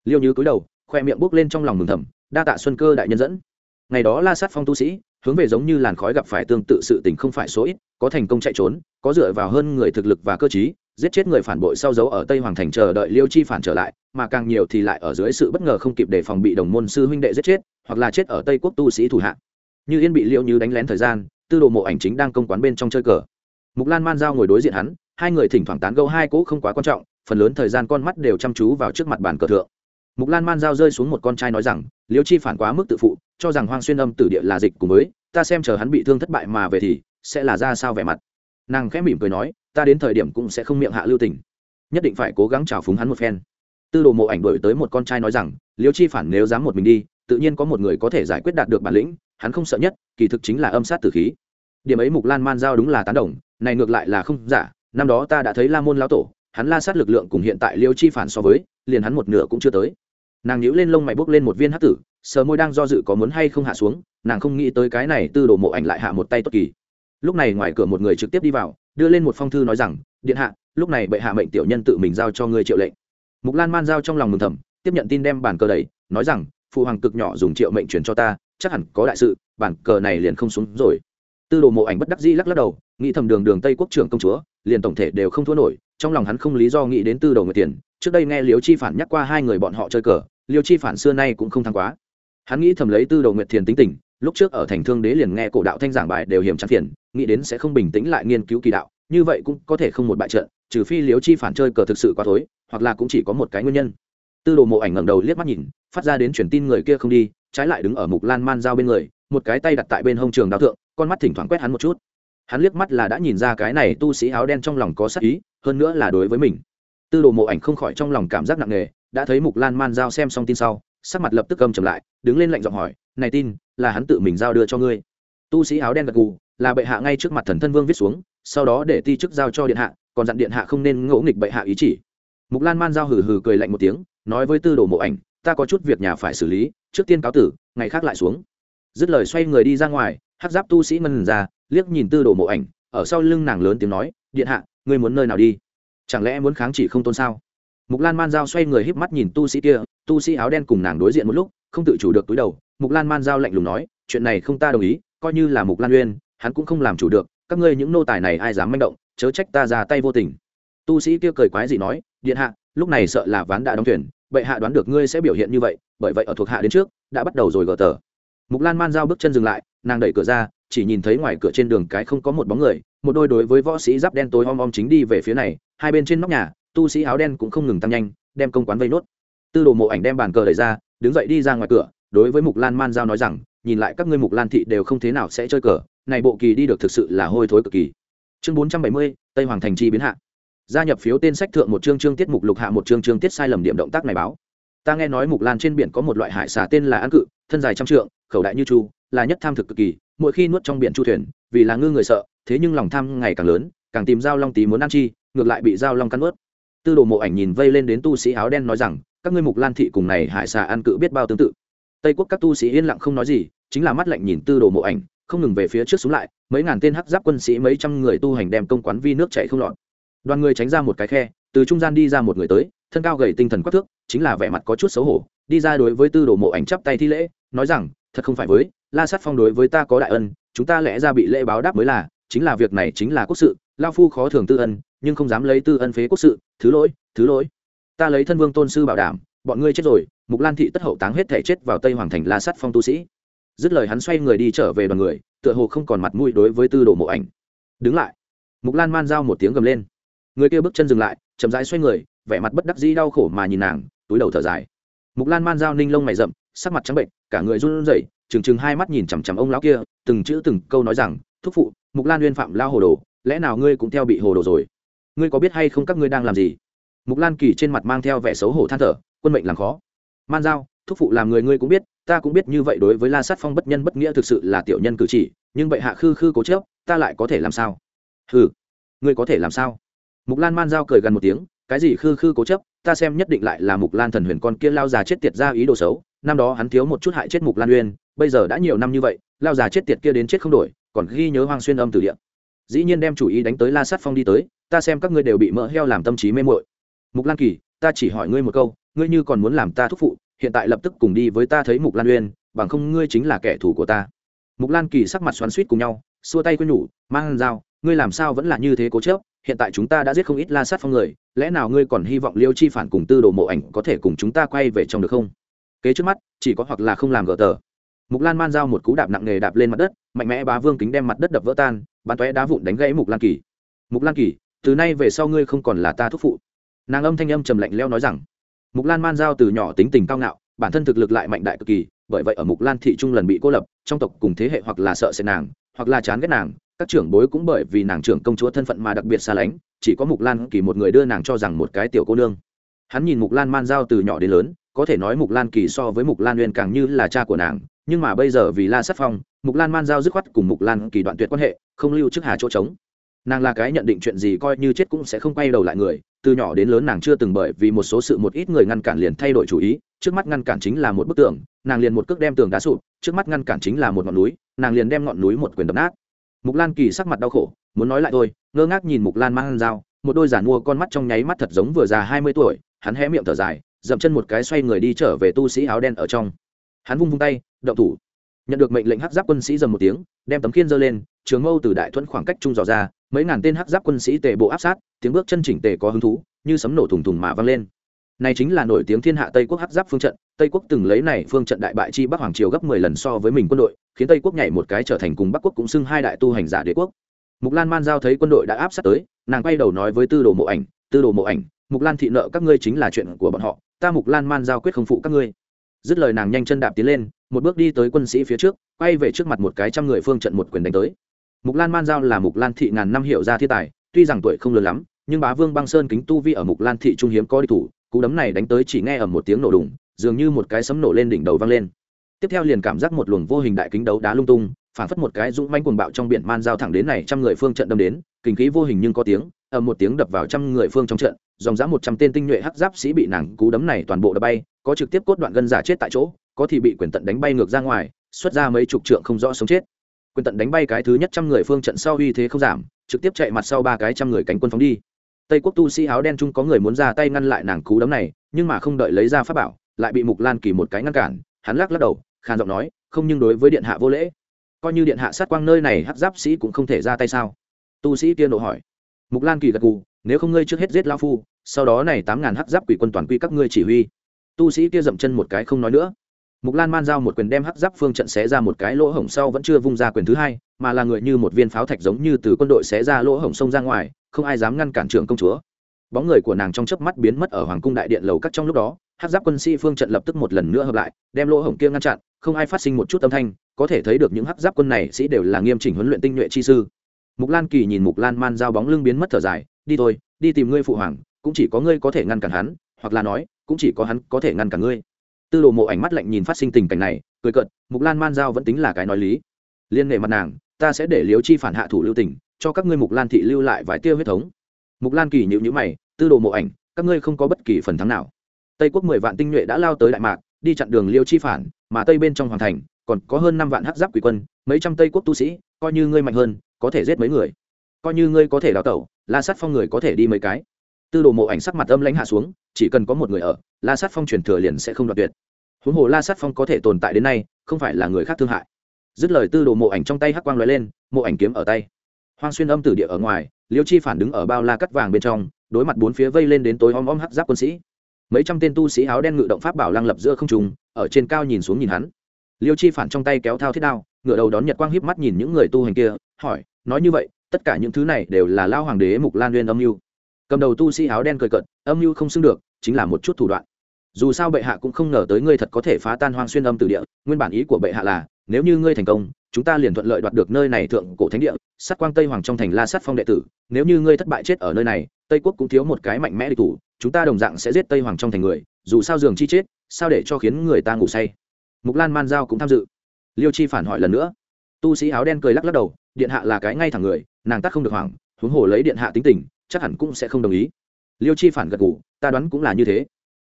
Liêu nhứ cúi đầu, khoe miệng bốc lên trong lòng mừng thầm, đa tạ xuân cơ đại nhân dẫn. Ngày đó la sát phong tu sĩ, hướng về giống như làn khói gặp phải tương tự sự tình không phải số ít, có thành công chạy trốn, có dựa vào hơn người thực lực và cơ chí giết chết người phản bội sau dấu ở tây hoàng thành chờ đợi liêu chi phản trở lại, mà càng nhiều thì lại ở dưới sự bất ngờ không kịp để phòng bị đồng môn sư huynh đệ giết chết, hoặc là chết ở tây quốc tu sĩ thủ hạ. Như yên bị liêu như đánh lén thời gian, tư đồ mộ ảnh chính đang công quán bên trong chơi cờ. Mục lan man giao ngồi đối diện hắn, hai người thỉnh thoảng tán gẫu hai cỗ không quá quan trọng, phần lớn thời gian con mắt đều chăm chú vào trước mặt bàn cờ thượng. Mục lan man giao rơi xuống một con trai nói rằng, liêu chi phản quá mức tự phụ, cho rằng hoang xuyên âm tử địa là dịch cùng với ta xem chờ hắn bị thương thất bại mà về thì sẽ là ra sao vẻ mặt. Nàng khẽ mỉm cười nói ta đến thời điểm cũng sẽ không miệng hạ lưu tình. Nhất định phải cố gắng trào phúng hắn một phen. Tư đồ mộ ảnh đổi tới một con trai nói rằng, liêu chi phản nếu dám một mình đi, tự nhiên có một người có thể giải quyết đạt được bản lĩnh, hắn không sợ nhất, kỳ thực chính là âm sát tử khí. Điểm ấy mục lan man giao đúng là tán đồng, này ngược lại là không giả, năm đó ta đã thấy la môn lão tổ, hắn la sát lực lượng cùng hiện tại liêu chi phản so với, liền hắn một nửa cũng chưa tới. Nàng nhíu lên lông mày bốc lên một viên hát tử, sờ môi đang do dự có muốn hay không hạ xuống, nàng không nghĩ tới cái này tư đồ mộ ảnh lại hạ một tay tốt kỳ. Lúc này ngoài cửa một người trực tiếp đi vào đưa lên một phong thư nói rằng, điện hạ, lúc này bệ hạ mệnh tiểu nhân tự mình giao cho ngươi triệu lệnh. Mục lan man giao trong lòng mừng thầm, tiếp nhận tin đem bản cờ đầy nói rằng, phụ hoàng cực nhỏ dùng triệu mệnh truyền cho ta, chắc hẳn có đại sự, bản cờ này liền không xuống rồi. Tư đồ mộ ảnh bất đắc dĩ lắc lắc đầu, nghĩ thầm đường đường tây quốc trưởng công chúa, liền tổng thể đều không thua nổi, trong lòng hắn không lý do nghĩ đến tư đồ người tiền. Trước đây nghe liêu chi phản nhắc qua hai người bọn họ chơi cờ, liêu chi phản xưa nay cũng không thắng quá. Hắn nghĩ thầm lấy tư đồ nguyệt thiền tính tình, lúc trước ở thành thương đế liền nghe cổ đạo thanh giảng bài đều hiểm chán phiền nghĩ đến sẽ không bình tĩnh lại nghiên cứu kỳ đạo, như vậy cũng có thể không một bại trận, trừ phi liếu chi phản chơi cờ thực sự quá thối, hoặc là cũng chỉ có một cái nguyên nhân. Tư đồ mộ ảnh ngẩng đầu liếc mắt nhìn, phát ra đến truyền tin người kia không đi, trái lại đứng ở mục lan man giao bên người, một cái tay đặt tại bên hông trường đao thượng, con mắt thỉnh thoảng quét hắn một chút. Hắn liếc mắt là đã nhìn ra cái này tu sĩ áo đen trong lòng có sắc ý, hơn nữa là đối với mình. Tư đồ mộ ảnh không khỏi trong lòng cảm giác nặng nề, đã thấy mục lan man giao xem xong tin sau, sắc mặt lập tức cầm chầm lại, đứng lên lạnh giọng hỏi, này tin, là hắn tự mình giao đưa cho ngươi. Tu sĩ áo đen gật gù là bệ hạ ngay trước mặt thần thân vương viết xuống, sau đó để ti chức giao cho điện hạ, còn dặn điện hạ không nên ngỗ nghịch bệ hạ ý chỉ. Mục lan man giao hừ hừ cười lạnh một tiếng, nói với tư đồ mộ ảnh, ta có chút việc nhà phải xử lý, trước tiên cáo tử, ngày khác lại xuống. Dứt lời xoay người đi ra ngoài, hắc giáp tu sĩ ngân ra, liếc nhìn tư đồ mộ ảnh, ở sau lưng nàng lớn tiếng nói, điện hạ, ngươi muốn nơi nào đi? Chẳng lẽ muốn kháng chỉ không tôn sao? Mục lan man giao xoay người híp mắt nhìn tu sĩ kia, tu sĩ áo đen cùng nàng đối diện một lúc, không tự chủ được túi đầu. Mục lan man giao lạnh lùng nói, chuyện này không ta đồng ý, coi như là mục lan uyên hắn cũng không làm chủ được, các ngươi những nô tài này ai dám manh động, chớ trách ta ra tay vô tình. Tu sĩ kia cười quái gì nói, điện hạ, lúc này sợ là ván đã đóng thuyền, bệ hạ đoán được ngươi sẽ biểu hiện như vậy, bởi vậy ở thuộc hạ đến trước, đã bắt đầu rồi gờ tờ. Mục lan man giao bước chân dừng lại, nàng đẩy cửa ra, chỉ nhìn thấy ngoài cửa trên đường cái không có một bóng người, một đôi đối với võ sĩ giáp đen tối om om chính đi về phía này, hai bên trên nóc nhà, tu sĩ áo đen cũng không ngừng tăng nhanh, đem công quán vây nốt. Tư đồ mộ ảnh đem bàn cờ đẩy ra, đứng dậy đi ra ngoài cửa, đối với mục lan man giao nói rằng, nhìn lại các ngươi mục lan thị đều không thế nào sẽ chơi cờ này bộ kỳ đi được thực sự là hôi thối cực kỳ. Chương bốn trăm bảy mươi, tây hoàng thành chi biến hạ. Gia nhập phiếu tên sách thượng một chương chương tiết mục lục hạ một chương chương tiết sai lầm điểm động tác này báo. Ta nghe nói mục lan trên biển có một loại hải xà tên là ăn cự, thân dài trăm trượng, khẩu đại như chu, là nhất tham thực cực kỳ, mỗi khi nuốt trong biển chu thuyền, vì là ngư người sợ, thế nhưng lòng tham ngày càng lớn, càng tìm dao long tí muốn ăn chi, ngược lại bị dao long cắn ướt. Tư đồ mộ ảnh nhìn vây lên đến tu sĩ áo đen nói rằng, các ngươi mục lan thị cùng này hải xà ăn cự biết bao tương tự. Tây quốc các tu sĩ yên lặng không nói gì, chính là mắt lạnh nhìn tư đồ mộ ảnh không ngừng về phía trước xuống lại, mấy ngàn tên hắc giáp quân sĩ, mấy trăm người tu hành đem công quán vi nước chảy không lọt. Đoàn người tránh ra một cái khe, từ trung gian đi ra một người tới, thân cao gầy tinh thần quắc thước, chính là vẻ mặt có chút xấu hổ, đi ra đối với tư đồ mộ ảnh chắp tay thi lễ, nói rằng, thật không phải với, la sát phong đối với ta có đại ân, chúng ta lẽ ra bị lễ báo đáp mới là, chính là việc này chính là quốc sự, lao phu khó thường tư ân, nhưng không dám lấy tư ân phế quốc sự, thứ lỗi thứ lỗi. Ta lấy thân vương tôn sư bảo đảm, bọn ngươi chết rồi, mục lan thị tất hậu táng hết thể chết vào tây hoàng thành la sát phong tu sĩ dứt lời hắn xoay người đi trở về đoàn người, tựa hồ không còn mặt mũi đối với tư đồ mộ ảnh. Đứng lại. Mục lan man giao một tiếng gầm lên. Người kia bước chân dừng lại, chậm rãi xoay người, vẻ mặt bất đắc dĩ đau khổ mà nhìn nàng, túi đầu thở dài. Mục lan man giao ninh lông mày rậm, sắc mặt trắng bệnh, cả người run rẩy, trừng trừng hai mắt nhìn chằm chằm ông lão kia, từng chữ từng câu nói rằng, thúc phụ, mục lan uyên phạm lao hồ đồ, lẽ nào ngươi cũng theo bị hồ đồ rồi? Ngươi có biết hay không các ngươi đang làm gì? Mục lan kỳ trên mặt mang theo vẻ xấu hổ than thở, quân mệnh làm khó. Man giao thúc phụ làm người ngươi cũng biết, ta cũng biết như vậy đối với la sát phong bất nhân bất nghĩa thực sự là tiểu nhân cử chỉ, nhưng bệ hạ khư khư cố chớp ta lại có thể làm sao? Ừ ngươi có thể làm sao? Mục lan man giao cười gần một tiếng, cái gì khư khư cố chấp, ta xem nhất định lại là mục lan thần huyền con kia lao già chết tiệt ra ý đồ xấu, năm đó hắn thiếu một chút hại chết mục lan uyên, bây giờ đã nhiều năm như vậy, lao già chết tiệt kia đến chết không đổi, còn ghi nhớ hoang xuyên âm từ điện dĩ nhiên đem chủ ý đánh tới la sát phong đi tới, ta xem các ngươi đều bị mỡ heo làm tâm trí mê mội mục lan kỳ, ta chỉ hỏi ngươi một câu, ngươi như còn muốn làm ta thúc phụ hiện tại lập tức cùng đi với ta thấy mục lan uyên, bằng không ngươi chính là kẻ thù của ta. Mục lan kỳ sắc mặt xoắn suýt cùng nhau, xua tay quên nhủ, mang dao, ngươi làm sao vẫn là như thế cố chớp hiện tại chúng ta đã giết không ít la sát phong người, lẽ nào ngươi còn hy vọng liêu chi phản cùng tư đồ mộ ảnh có thể cùng chúng ta quay về trong được không? Kế trước mắt, chỉ có hoặc là không làm gỡ tờ. Mục lan man dao một cú đạp nặng nề đạp lên mặt đất, mạnh mẽ bá vương kính đem mặt đất đập vỡ tan, bắn tóe đá vụn đánh gãy mục lan kỳ. Mục lan kỳ, từ nay về sau ngươi không còn là ta thúc phụ. Nàng âm thanh âm trầm lạnh leo nói rằng mục lan man giao từ nhỏ tính tình cao ngạo, bản thân thực lực lại mạnh đại cực kỳ, bởi vậy ở mục lan thị trung lần bị cô lập, trong tộc cùng thế hệ hoặc là sợ sẽ nàng, hoặc là chán ghét nàng, các trưởng bối cũng bởi vì nàng trưởng công chúa thân phận mà đặc biệt xa lánh, chỉ có mục lan kỳ một người đưa nàng cho rằng một cái tiểu cô nương. Hắn nhìn mục lan man giao từ nhỏ đến lớn, có thể nói mục lan kỳ so với mục lan uyên càng như là cha của nàng, nhưng mà bây giờ vì la sát phong, mục lan man giao dứt khoát cùng mục lan kỳ đoạn tuyệt quan hệ, không lưu chức hà chỗ trống nàng là cái nhận định chuyện gì coi như chết cũng sẽ không quay đầu lại người, từ nhỏ đến lớn nàng chưa từng bởi vì một số sự một ít người ngăn cản liền thay đổi chủ ý, trước mắt ngăn cản chính là một bức tường, nàng liền một cước đem tường đá sụp, trước mắt ngăn cản chính là một ngọn núi, nàng liền đem ngọn núi một quyền đập nát. Mục lan kỳ sắc mặt đau khổ, muốn nói lại thôi, ngơ ngác nhìn mục lan mang dao, một đôi giả mua con mắt trong nháy mắt thật giống vừa già hai mươi tuổi, hắn hé miệng thở dài, dậm chân một cái xoay người đi trở về tu sĩ áo đen ở trong. Hắn vung vung tay, động thủ. Nhận được mệnh lệnh hắc giáp quân sĩ dầm một tiếng, đem tấm khiên giơ lên trường mâu từ đại thuẫn khoảng cách trung dò ra, mấy ngàn tên hắc giáp quân sĩ tề bộ áp sát, tiếng bước chân chỉnh tề có hứng thú, như sấm nổ thùng thùng mà vang lên. Này chính là nổi tiếng thiên hạ tây quốc hắc giáp phương trận, tây quốc từng lấy này phương trận đại bại chi bắc hoàng triều gấp mười lần so với mình quân đội, khiến tây quốc nhảy một cái trở thành cùng bắc quốc cũng xưng hai đại tu hành giả đế quốc. Mục lan man giao thấy quân đội đã áp sát tới, nàng quay đầu nói với tư đồ mộ ảnh, tư đồ mộ ảnh, mục lan thị nợ các ngươi chính là chuyện của bọn họ, ta mục lan man giao quyết không phụ các ngươi. Dứt lời nàng nhanh chân đạp tiến lên, một bước đi tới quân sĩ phía trước, quay về trước mặt một cái trăm người phương trận một quyền đánh tới mục lan man giao là mục lan thị ngàn năm hiệu ra thiên tài, tuy rằng tuổi không lớn lắm, nhưng bá vương băng sơn kính tu vi ở mục lan thị trung hiếm có đi thủ, cú đấm này đánh tới chỉ nghe ở một tiếng nổ đùng, dường như một cái sấm nổ lên đỉnh đầu vang lên. Tiếp theo liền cảm giác một luồng vô hình đại kính đấu đá lung tung, phản phất một cái dũng manh cuồng bạo trong biển man giao thẳng đến này trăm người phương trận đâm đến, kinh khí vô hình nhưng có tiếng ở một tiếng đập vào trăm người phương trong trận, dòng dã một trăm tên tinh nhuệ hắc giáp sĩ bị nàng cú đấm này toàn bộ đập bay, có trực tiếp cốt đoạn gân giả chết tại chỗ, có thì bị quyền tận đánh bay ngược ra ngoài, xuất ra mấy chục trượng không rõ sống chết quyền tận đánh bay cái thứ nhất trăm người phương trận sau uy thế không giảm, trực tiếp chạy mặt sau ba cái trăm người cánh quân phóng đi. Tây quốc tu sĩ áo đen chung có người muốn ra tay ngăn lại nàng cú đấm này, nhưng mà không đợi lấy ra pháp bảo, lại bị mục lan kỳ một cái ngăn cản, hắn lắc lắc đầu, khàn giọng nói, không nhưng đối với điện hạ vô lễ. Coi như điện hạ sát quang nơi này hắc giáp sĩ cũng không thể ra tay sao? Tu sĩ kia nộ hỏi. Mục lan kỳ gật gù, nếu không ngươi trước hết giết lao phu, sau đó này tám ngàn hắc giáp quỷ quân toàn quy các ngươi chỉ huy. Tu sĩ kia dậm chân một cái không nói nữa mục lan man giao một quyền đem hắc giáp phương trận xé ra một cái lỗ hổng sau vẫn chưa vung ra quyền thứ hai, mà là người như một viên pháo thạch giống như từ quân đội xé ra lỗ hổng sông ra ngoài, không ai dám ngăn cản trưởng công chúa. Bóng người của nàng trong chớp mắt biến mất ở hoàng cung đại điện lầu các trong lúc đó, hắc giáp quân sĩ phương trận lập tức một lần nữa hợp lại, đem lỗ hổng kia ngăn chặn, không ai phát sinh một chút âm thanh, có thể thấy được những hắc giáp quân này sĩ đều là nghiêm chỉnh huấn luyện tinh nhuệ chi sư. Mục lan kỳ nhìn mục lan man giao bóng lưng biến mất thở dài, đi thôi, đi tìm ngươi phụ hoàng, cũng chỉ có ngươi có thể ngăn cản hắn, hoặc là nói, cũng chỉ có hắn có thể ngăn cản ngươi tư đồ mộ ảnh mắt lạnh nhìn phát sinh tình cảnh này cười cợt mục lan man giao vẫn tính là cái nói lý. Liên nghệ mặt nàng ta sẽ để liếu chi phản hạ thủ lưu Tỉnh, cho các ngươi mục lan thị lưu lại vài tiêu huyết thống. Mục lan kỳ nhịu nhữ mày tư đồ mộ ảnh các ngươi không có bất kỳ phần thắng nào. Tây quốc mười vạn tinh nhuệ đã lao tới đại mạc đi chặn đường liêu chi phản mà tây bên trong hoàng thành còn có hơn năm vạn hắc giáp quỷ quân mấy trăm tây quốc tu sĩ coi như ngươi mạnh hơn có thể giết mấy người. Coi như ngươi có thể đào tẩu la sát phong người có thể đi mấy cái tư đồ mộ ảnh sắc mặt âm lãnh hạ xuống, chỉ cần có một người ở, la sát phong truyền thừa liền sẽ không đoạt tuyệt. Huống hồ la sát phong có thể tồn tại đến nay, không phải là người khác thương hại. Dứt lời tư đồ mộ ảnh trong tay hắc quang l lên, mộ ảnh kiếm ở tay. Hoang xuyên âm tử địa ở ngoài, liêu chi phản đứng ở bao la cắt vàng bên trong, đối mặt bốn phía vây lên đến tối om om hắc giáp quân sĩ. Mấy trăm tên tu sĩ áo đen ngự động pháp bảo lăng lập giữa không trùng ở trên cao nhìn xuống nhìn hắn. Liêu chi phản trong tay kéo thao thiết đao, ngựa đầu đón nhật quang híp mắt nhìn những người tu hành kia, hỏi, nói như vậy, tất cả những thứ này đều là lao hoàng đế mục lan nguyên âm mưu? Cầm đầu tu sĩ áo đen cười cợt, âm mưu không xưng được chính là một chút thủ đoạn. Dù sao bệ hạ cũng không ngờ tới ngươi thật có thể phá tan hoang xuyên âm từ địa nguyên bản ý của bệ hạ là nếu như ngươi thành công chúng ta liền thuận lợi đoạt được nơi này thượng cổ thánh địa sát quang tây hoàng trong thành la sát phong đệ tử nếu như ngươi thất bại chết ở nơi này tây quốc cũng thiếu một cái mạnh mẽ địch thủ chúng ta đồng dạng sẽ giết tây hoàng trong thành người dù sao giường chi chết sao để cho khiến người ta ngủ say? Mục lan man giao cũng tham dự. Liêu chi phản hỏi lần nữa. Tu sĩ áo đen cười lắc lắc đầu điện hạ là cái ngay thẳng người nàng tắc không được hoảng huống hồ lấy điện hạ tính tình chắc hẳn cũng sẽ không đồng ý. Liêu chi phản gật ngủ ta đoán cũng là như thế.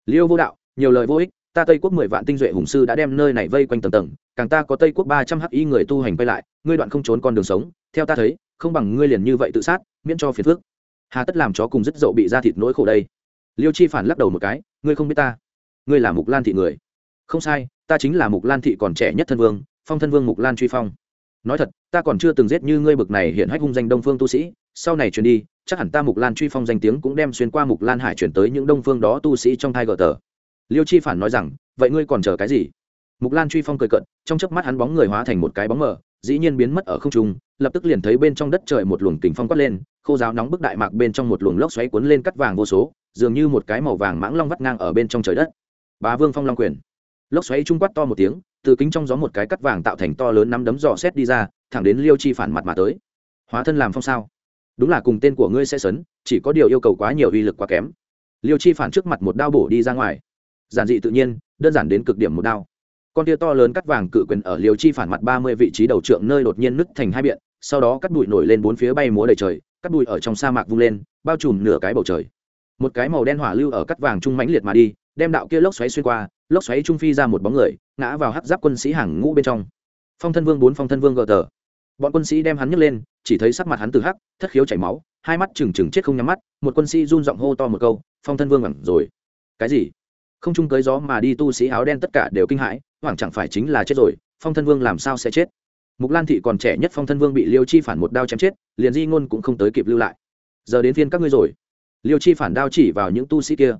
Liêu vô đạo, nhiều lời vô ích, ta tây quốc mười vạn tinh duệ hùng sư đã đem nơi này vây quanh tầng tầng, càng ta có tây quốc ba trăm hắc y người tu hành quay lại, ngươi đoạn không trốn con đường sống, theo ta thấy, không bằng ngươi liền như vậy tự sát, miễn cho phiền phước hà tất làm chó cùng rất dậu bị ra thịt nỗi khổ đây. Liêu chi phản lắc đầu một cái, ngươi không biết ta. Ngươi là mục lan thị người. Không sai, ta chính là mục lan thị còn trẻ nhất thân vương, phong thân vương mục lan truy phong. Nói thật, ta còn chưa từng giết như ngươi bực này hiện hách hung danh đông phương tu sĩ sau này truyền đi, chắc hẳn ta mục lan truy phong danh tiếng cũng đem xuyên qua mục lan hải chuyển tới những đông phương đó tu sĩ trong thai gờ tờ. Liêu chi phản nói rằng, vậy ngươi còn chờ cái gì? Mục lan truy phong cười cận trong chớp mắt hắn bóng người hóa thành một cái bóng mờ, dĩ nhiên biến mất ở không trung, lập tức liền thấy bên trong đất trời một luồng kình phong quát lên, khô giáo nóng bức đại mạc bên trong một luồng lốc xoáy cuốn lên cắt vàng vô số, dường như một cái màu vàng mãng long vắt ngang ở bên trong trời đất. Bá vương phong long quyền. Lốc xoáy trung quát to một tiếng, từ kính trong gió một cái cắt vàng tạo thành to lớn nắm đấm dò xét đi ra, thẳng đến liêu chi phản mặt mà tới. Hóa thân làm phong sao? Đúng là cùng tên của ngươi sẽ sấn, chỉ có điều yêu cầu quá nhiều uy lực quá kém. Liêu chi phản trước mặt một đao bổ đi ra ngoài. Giản dị tự nhiên, đơn giản đến cực điểm một đao. Con tia to lớn cắt vàng cự quyền ở liêu chi phản mặt ba mươi vị trí đầu trượng nơi đột nhiên nứt thành hai biện, sau đó cắt bụi nổi lên bốn phía bay múa đầy trời, cắt bụi ở trong sa mạc vung lên, bao trùm nửa cái bầu trời. Một cái màu đen hỏa lưu ở cắt vàng trung mãnh liệt mà đi, đem đạo kia lốc xoáy xuyên qua, lốc xoáy trung phi ra một bóng người, ngã vào hắc giáp quân sĩ hàng ngũ bên trong. Phong thân vương bốn, phong thân vương gờ tờ. Bọn quân sĩ đem hắn nhấc lên chỉ thấy sắc mặt hắn từ hắc, thất khiếu chảy máu, hai mắt trừng trừng chết không nhắm mắt, một quân sĩ run giọng hô to một câu, phong thân vương ẳng rồi. Cái gì? Không chung cưới gió mà đi tu sĩ áo đen tất cả đều kinh hãi, hoảng chẳng phải chính là chết rồi, phong thân vương làm sao sẽ chết? Mục lan thị còn trẻ nhất phong thân vương bị liêu chi phản một đao chém chết, liền di ngôn cũng không tới kịp lưu lại. Giờ đến phiên các ngươi rồi. Liêu chi phản đao chỉ vào những tu sĩ kia.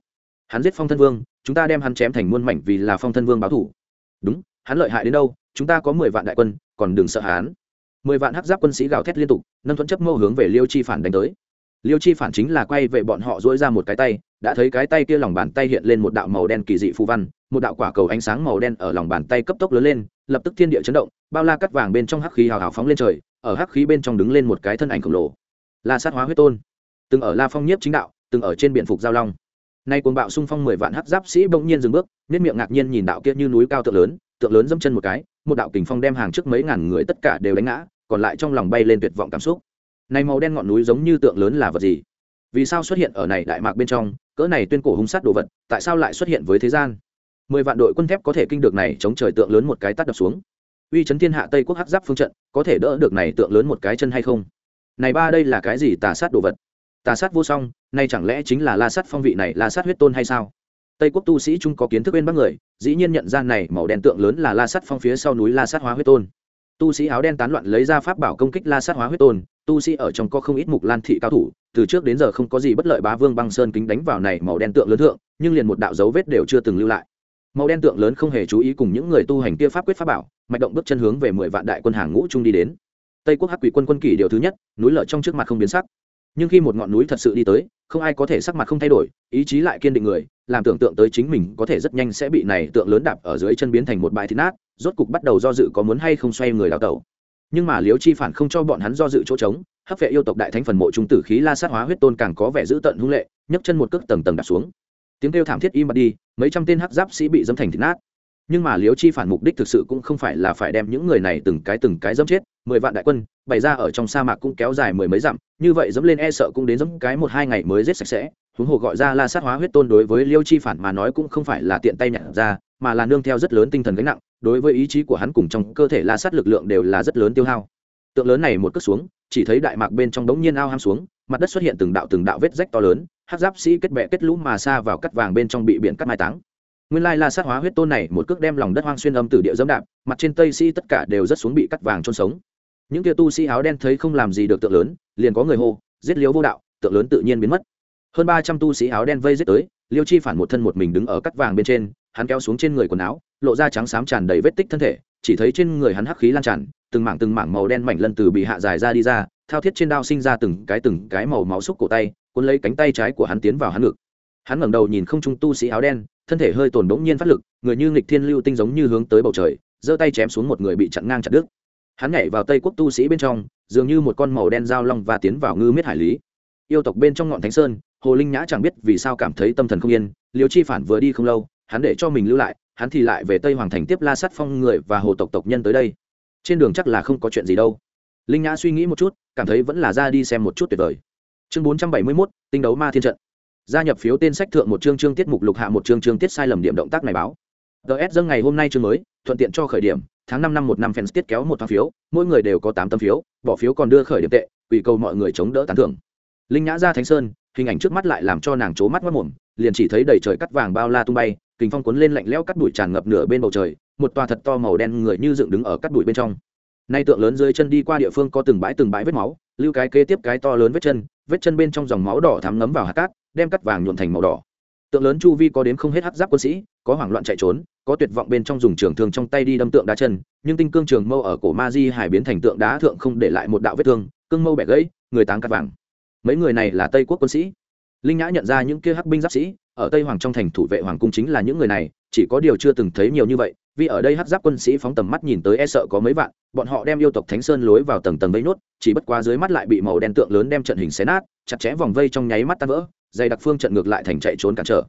Hắn giết phong thân vương, chúng ta đem hắn chém thành muôn mảnh vì là phong thân vương báo thủ. Đúng, hắn lợi hại đến đâu, chúng ta có mười vạn đại quân, còn đừng sợ hắn mười vạn hắc giáp quân sĩ gào thét liên tục, nâng thuẫn chấp mâu hướng về liêu chi phản đánh tới. Liêu chi phản chính là quay về bọn họ dỗi ra một cái tay, đã thấy cái tay kia lòng bàn tay hiện lên một đạo màu đen kỳ dị phù văn, một đạo quả cầu ánh sáng màu đen ở lòng bàn tay cấp tốc lớn lên, lập tức thiên địa chấn động, bao la cắt vàng bên trong hắc khí hào hào phóng lên trời, ở hắc khí bên trong đứng lên một cái thân ảnh khổng lồ. La sát hóa huyết tôn, từng ở la phong nhiếp chính đạo, từng ở trên biển phục giao long. Nay cuồng bạo xung phong mười vạn hắc giáp sĩ bỗng nhiên dừng bước nếp miệng ngạc nhiên nhìn đạo kia như núi cao tượng lớn tượng lớn dẫm chân một cái, một đạo kình phong đem hàng trước mấy ngàn người tất cả đều đánh ngã còn lại trong lòng bay lên tuyệt vọng cảm xúc. Này màu đen ngọn núi giống như tượng lớn là vật gì? Vì sao xuất hiện ở này đại mạc bên trong, cỡ này tuyên cổ hung sát đồ vật, tại sao lại xuất hiện với thế gian? Mười vạn đội quân thép có thể kinh được này chống trời tượng lớn một cái tắt đập xuống. Uy chấn thiên hạ tây quốc hắc giáp phương trận, có thể đỡ được này tượng lớn một cái chân hay không? Này ba đây là cái gì tà sát đồ vật? Tà sát vô song, nay chẳng lẽ chính là la sát phong vị này la sát huyết tôn hay sao? Tây quốc tu sĩ trung có kiến thức bên bắc người, dĩ nhiên nhận ra này màu đen tượng lớn là la sát phong phía sau núi la sát hóa huyết tôn tu sĩ áo đen tán loạn lấy ra pháp bảo công kích la sát hóa huyết tôn, tu sĩ ở trong có không ít mục lan thị cao thủ, từ trước đến giờ không có gì bất lợi bá vương băng sơn kính đánh vào này màu đen tượng lớn thượng, nhưng liền một đạo dấu vết đều chưa từng lưu lại. Màu đen tượng lớn không hề chú ý cùng những người tu hành kia pháp quyết pháp bảo, mạch động bước chân hướng về mười vạn đại quân hàng ngũ trung đi đến. Tây quốc hắc quỷ quân quân kỷ điều thứ nhất, núi lở trong trước mặt không biến sắc. Nhưng khi một ngọn núi thật sự đi tới, không ai có thể sắc mặt không thay đổi, ý chí lại kiên định người, làm tưởng tượng tới chính mình có thể rất nhanh sẽ bị này tượng lớn đạp ở dưới chân biến thành một bãi thịt nát rốt cục bắt đầu do dự có muốn hay không xoay người đào tẩu. Nhưng mà liếu chi phản không cho bọn hắn do dự chỗ trống, hấp vệ yêu tộc đại thánh phần mộ trung tử khí la sát hóa huyết tôn càng có vẻ dữ tận hung lệ, nhấc chân một cước tầng tầng đặt xuống. Tiếng kêu thảm thiết im bặt đi, mấy trăm tên hắc giáp sĩ bị dâm thành thịt nát. Nhưng mà liếu chi phản mục đích thực sự cũng không phải là phải đem những người này từng cái từng cái dẫm chết, mười vạn đại quân, bày ra ở trong sa mạc cũng kéo dài mười mấy dặm, như vậy dẫm lên e sợ cũng đến dẫm cái một hai ngày mới giết sạch sẽ. Huống hồ gọi ra la sát hóa huyết tôn đối với liêu chi phản mà nói cũng không phải là tiện tay nhặt ra mà là nương theo rất lớn tinh thần gánh nặng, đối với ý chí của hắn cùng trong cơ thể la sát lực lượng đều là rất lớn tiêu hao. Tượng lớn này một cất xuống, chỉ thấy đại mạc bên trong đống nhiên ao ham xuống, mặt đất xuất hiện từng đạo từng đạo vết rách to lớn hát giáp sĩ kết bẹ kết lũ mà xa vào cắt vàng bên trong bị biển cắt mai táng. Nguyên lai la sát hóa huyết tôn này một cước đem lòng đất hoang xuyên âm từ địa dẫm đạp, mặt trên tây sĩ tất cả đều rất xuống bị cắt vàng trôn sống. Những kia tu sĩ áo đen thấy không làm gì được tượng lớn, liền có người hô, giết liếu vô đạo! Tượng lớn tự nhiên biến mất. Hơn ba trăm tu sĩ áo đen vây giết tới, liêu chi phản một thân một mình đứng ở cắt vàng bên trên hắn kéo xuống trên người quần áo, lộ ra trắng xám tràn đầy vết tích thân thể, chỉ thấy trên người hắn hắc khí lan tràn, từng mảng từng mảng màu đen mảnh lân từ bị hạ dài ra đi ra, thao thiết trên đao sinh ra từng cái từng cái màu máu xúc cổ tay, cuốn lấy cánh tay trái của hắn tiến vào hắn ngực. Hắn ngẩng đầu nhìn không trung tu sĩ áo đen, thân thể hơi tổn bỗng nhiên phát lực, người như nghịch thiên lưu tinh giống như hướng tới bầu trời, giơ tay chém xuống một người bị chặn ngang chặt đứt. Hắn nhảy vào tây quốc tu sĩ bên trong, dường như một con màu đen dao long và tiến vào ngư miết hải lý. Yêu tộc bên trong ngọn thánh sơn, hồ linh nhã chẳng biết vì sao cảm thấy tâm thần không yên liều chi phản vừa đi không lâu hắn để cho mình lưu lại, hắn thì lại về tây hoàng thành tiếp la sắt phong người và hồ tộc tộc nhân tới đây. Trên đường chắc là không có chuyện gì đâu. Linh nhã suy nghĩ một chút, cảm thấy vẫn là ra đi xem một chút tuyệt vời. Chương bốn trăm bảy mươi mốt, tinh đấu ma thiên trận. Gia nhập phiếu tên sách thượng một chương chương tiết mục lục hạ một chương chương tiết sai lầm điểm động tác này báo. Ts dâng ngày hôm nay chương mới, thuận tiện cho khởi điểm, tháng năm năm một năm fans tiết kéo một tháng phiếu, mỗi người đều có tám tấm phiếu, bỏ phiếu còn đưa khởi điểm tệ ủy cầu mọi người chống đỡ tán thưởng. Linh nhã ra thánh sơn, hình ảnh trước mắt lại làm cho nàng c mắt mất mồm liền chỉ thấy đầy trời cắt vàng bao la tung bay kính phong cuốn lên lạnh lẽo cắt đùi tràn ngập nửa bên bầu trời, một tòa thật to màu đen người như dựng đứng ở cắt đùi bên trong. Nay tượng lớn dưới chân đi qua địa phương có từng bãi từng bãi vết máu, lưu cái kế tiếp cái to lớn vết chân vết chân bên trong dòng máu đỏ thắm ngấm vào hạt cát, đem cắt vàng nhuộn thành màu đỏ. Tượng lớn chu vi có đến không hết hắc giáp quân sĩ, có hoảng loạn chạy trốn, có tuyệt vọng bên trong dùng trường thương trong tay đi đâm tượng đá chân, nhưng tinh cương trường mâu ở cổ ma di hải biến thành tượng đá thượng không để lại một đạo vết thương, cương mâu bẻ gãy, người táng cắt vàng. Mấy người này là tây quốc quân sĩ linh nhã nhận ra những kia hắc binh giáp sĩ, ở tây hoàng trong thành thủ vệ hoàng cung chính là những người này, chỉ có điều chưa từng thấy nhiều như vậy, vì ở đây hắc giáp quân sĩ phóng tầm mắt nhìn tới e sợ có mấy vạn, bọn họ đem yêu tộc thánh sơn lối vào tầng tầng vây nốt, chỉ bất quá dưới mắt lại bị màu đen tượng lớn đem trận hình xé nát, chặt chẽ vòng vây trong nháy mắt tan vỡ dày đặc phương trận ngược lại thành chạy trốn cản trở.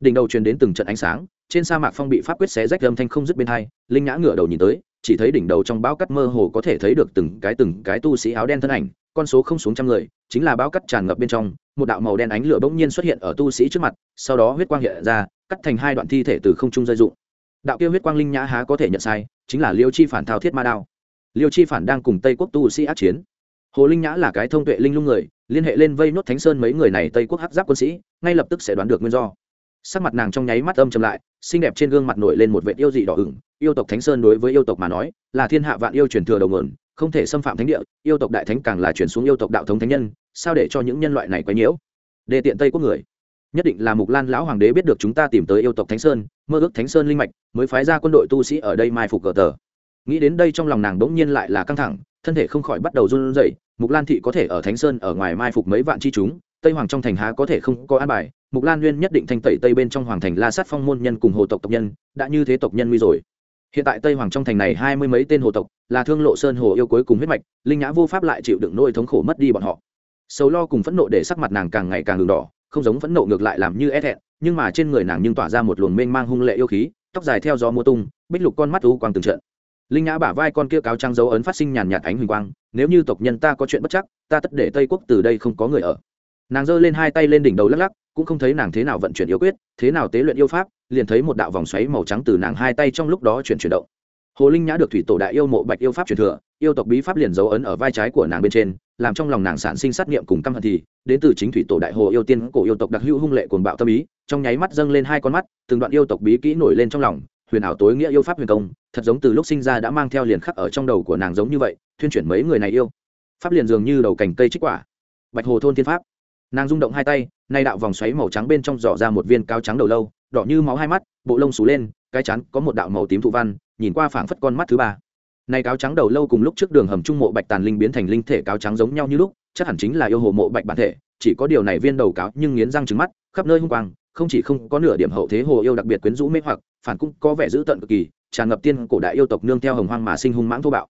Đỉnh đầu truyền đến từng trận ánh sáng, trên sa mạc phong bị pháp quyết xé rách âm thanh không dứt bên hai, linh nhã ngửa đầu nhìn tới, chỉ thấy đỉnh đầu trong bão cắt mơ hồ có thể thấy được từng cái từng cái tu sĩ áo đen thân ảnh con số không xuống trăm người, chính là bão cắt tràn ngập bên trong, một đạo màu đen ánh lửa bỗng nhiên xuất hiện ở tu sĩ trước mặt, sau đó huyết quang hiện ra, cắt thành hai đoạn thi thể từ không trung rơi dụng đạo kia huyết quang linh nhã há có thể nhận sai, chính là liêu chi phản thao thiết ma đao. Liêu chi phản đang cùng tây quốc tu sĩ ác chiến. Hồ linh nhã là cái thông tuệ linh lung người, liên hệ lên vây nốt thánh sơn mấy người này tây quốc hắc giáp quân sĩ, ngay lập tức sẽ đoán được nguyên do. Sắc mặt nàng trong nháy mắt âm chầm lại, xinh đẹp trên gương mặt nổi lên một vệ yêu dị đỏ ửng, yêu tộc thánh sơn đối với yêu tộc mà nói, là thiên hạ vạn yêu truyền thừa đầu nguồn không thể xâm phạm thánh địa, yêu tộc đại thánh càng là chuyển xuống yêu tộc đạo thống thánh nhân, sao để cho những nhân loại này quấy nhiễu? Đề tiện tây quốc người. Nhất định là mục lan lão hoàng đế biết được chúng ta tìm tới yêu tộc thánh sơn, mơ ước thánh sơn linh mạch, mới phái ra quân đội tu sĩ ở đây mai phục cờ tờ. Nghĩ đến đây trong lòng nàng bỗng nhiên lại là căng thẳng, thân thể không khỏi bắt đầu run rẩy, mục lan thị có thể ở thánh sơn ở ngoài mai phục mấy vạn chi chúng, tây hoàng trong thành há có thể không có an bài, mục lan nguyên nhất định thanh tẩy tây bên trong hoàng thành la sát phong môn nhân cùng hồ tộc tộc nhân, đã như thế tộc nhân nguy rồi hiện tại tây hoàng trong thành này hai mươi mấy tên hồ tộc, là thương lộ sơn hồ yêu cuối cùng huyết mạch, linh nhã vô pháp lại chịu đựng nỗi thống khổ mất đi bọn họ. Sầu lo cùng phẫn nộ để sắc mặt nàng càng ngày càng đường đỏ, không giống phẫn nộ ngược lại làm như é thẹn, nhưng mà trên người nàng nhưng tỏa ra một luồng mênh mang hung lệ yêu khí, tóc dài theo gió mùa tung, bích lục con mắt u quang từng trận. Linh nhã bả vai con kia cáo trang dấu ấn phát sinh nhàn nhạt ánh huỳnh quang, nếu như tộc nhân ta có chuyện bất chắc, ta tất để tây quốc từ đây không có người ở. Nàng giơ lên hai tay lên đỉnh đầu lắc lắc cũng không thấy nàng thế nào vận chuyển yêu quyết, thế nào tế luyện yêu pháp, liền thấy một đạo vòng xoáy màu trắng từ nàng hai tay trong lúc đó chuyển chuyển động. Hồ linh nhã được thủy tổ đại yêu mộ bạch yêu pháp truyền thừa, yêu tộc bí pháp liền dấu ấn ở vai trái của nàng bên trên, làm trong lòng nàng sản sinh sát nghiệm cùng căm hận thì, đến từ chính thủy tổ đại hồ yêu tiên cổ yêu tộc đặc hữu hung lệ cuồng bạo tâm ý, trong nháy mắt dâng lên hai con mắt, từng đoạn yêu tộc bí kỹ nổi lên trong lòng, huyền ảo tối nghĩa yêu pháp huyền công, thật giống từ lúc sinh ra đã mang theo liền khắc ở trong đầu của nàng giống như vậy, thuyên chuyển mấy người này yêu. Pháp liền dường như đầu cành cây trích quả. Bạch hồ thôn thiên pháp nàng rung động hai tay, nay đạo vòng xoáy màu trắng bên trong giỏ ra một viên cao trắng đầu lâu, đỏ như máu hai mắt, bộ lông xù lên, cái chắn có một đạo màu tím thụ văn, nhìn qua phảng phất con mắt thứ ba. Này cáo trắng đầu lâu cùng lúc trước đường hầm trung mộ bạch tàn linh biến thành linh thể cáo trắng giống nhau như lúc, chắc hẳn chính là yêu hồ mộ bạch bản thể, chỉ có điều này viên đầu cáo nhưng nghiến răng trứng mắt, khắp nơi hung quang, không chỉ không có nửa điểm hậu thế hồ yêu đặc biệt quyến rũ mê hoặc, phản cũng có vẻ dữ tận cực kỳ, tràn ngập tiên cổ đại yêu tộc nương theo hồng hoang mà sinh hung mãng thô bạo.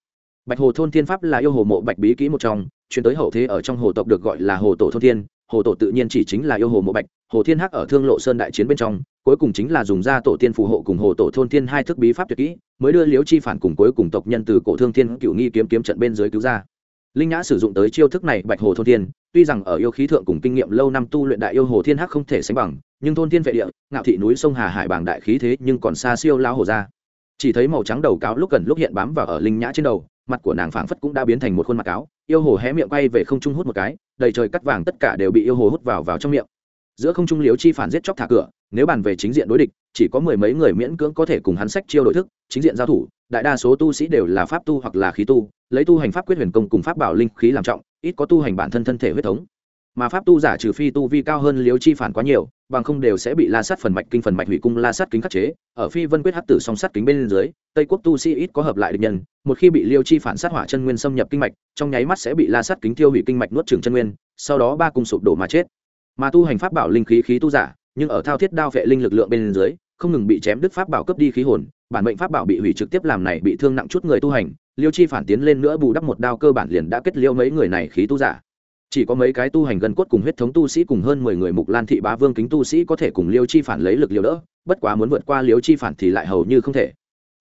Bạch hồ thôn thiên pháp là yêu hồ mộ bạch bí kỹ một trong chuyển tới hậu thế ở trong hồ tộc được gọi là hồ tổ thôn thiên hồ tổ tự nhiên chỉ chính là yêu hồ mộ bạch, hồ thiên hắc ở thương lộ sơn đại chiến bên trong, cuối cùng chính là dùng ra tổ tiên phù hộ cùng hồ tổ thôn thiên hai thức bí pháp tuyệt kỹ, mới đưa liếu chi phản cùng cuối cùng tộc nhân từ cổ thương thiên cựu nghi kiếm kiếm trận bên dưới cứu ra. Linh nhã sử dụng tới chiêu thức này bạch hồ thôn thiên, tuy rằng ở yêu khí thượng cùng kinh nghiệm lâu năm tu luyện đại yêu hồ thiên hắc không thể sánh bằng, nhưng thôn thiên vệ địa, ngạo thị núi sông hà hải bảng đại khí thế nhưng còn xa siêu lao hồ ra chỉ thấy màu trắng đầu cáo lúc gần lúc hiện bám vào ở linh nhã trên đầu mặt của nàng phảng phất cũng đã biến thành một khuôn mặt cáo yêu hồ hé miệng quay về không trung hút một cái, đầy trời cắt vàng tất cả đều bị yêu hồ hút vào vào trong miệng. Giữa không trung liếu chi phản giết chóc thả cửa, nếu bàn về chính diện đối địch, chỉ có mười mấy người miễn cưỡng có thể cùng hắn sách chiêu đối thức, chính diện giao thủ, đại đa số tu sĩ đều là pháp tu hoặc là khí tu, lấy tu hành pháp quyết huyền công cùng pháp bảo linh khí làm trọng, ít có tu hành bản thân thân thể huyết thống mà pháp tu giả trừ phi tu vi cao hơn liếu chi phản quá nhiều, bằng không đều sẽ bị la sát phần mạch kinh phần mạch hủy cung la sát kính khắc chế. Ở phi vân quyết hắc tử song sát kính bên dưới, tây quốc tu sĩ ít có hợp lại địch nhân, một khi bị liêu chi phản sát hỏa chân nguyên xâm nhập kinh mạch, trong nháy mắt sẽ bị la sát kính tiêu hủy kinh mạch nuốt trường chân nguyên, sau đó ba cùng sụp đổ mà chết. Mà tu hành pháp bảo linh khí khí tu giả, nhưng ở thao thiết đao vệ linh lực lượng bên dưới, không ngừng bị chém đứt pháp bảo cướp đi khí hồn, bản mệnh pháp bảo bị hủy trực tiếp làm này bị thương nặng chút người tu hành, liêu chi phản tiến lên nữa bù đắp một đao cơ bản liền đã kết liêu mấy người này khí tu giả chỉ có mấy cái tu hành gần cốt cùng huyết thống tu sĩ cùng hơn mười người mục lan thị bá vương kính tu sĩ có thể cùng liêu chi phản lấy lực liều đỡ, bất quá muốn vượt qua liêu chi phản thì lại hầu như không thể.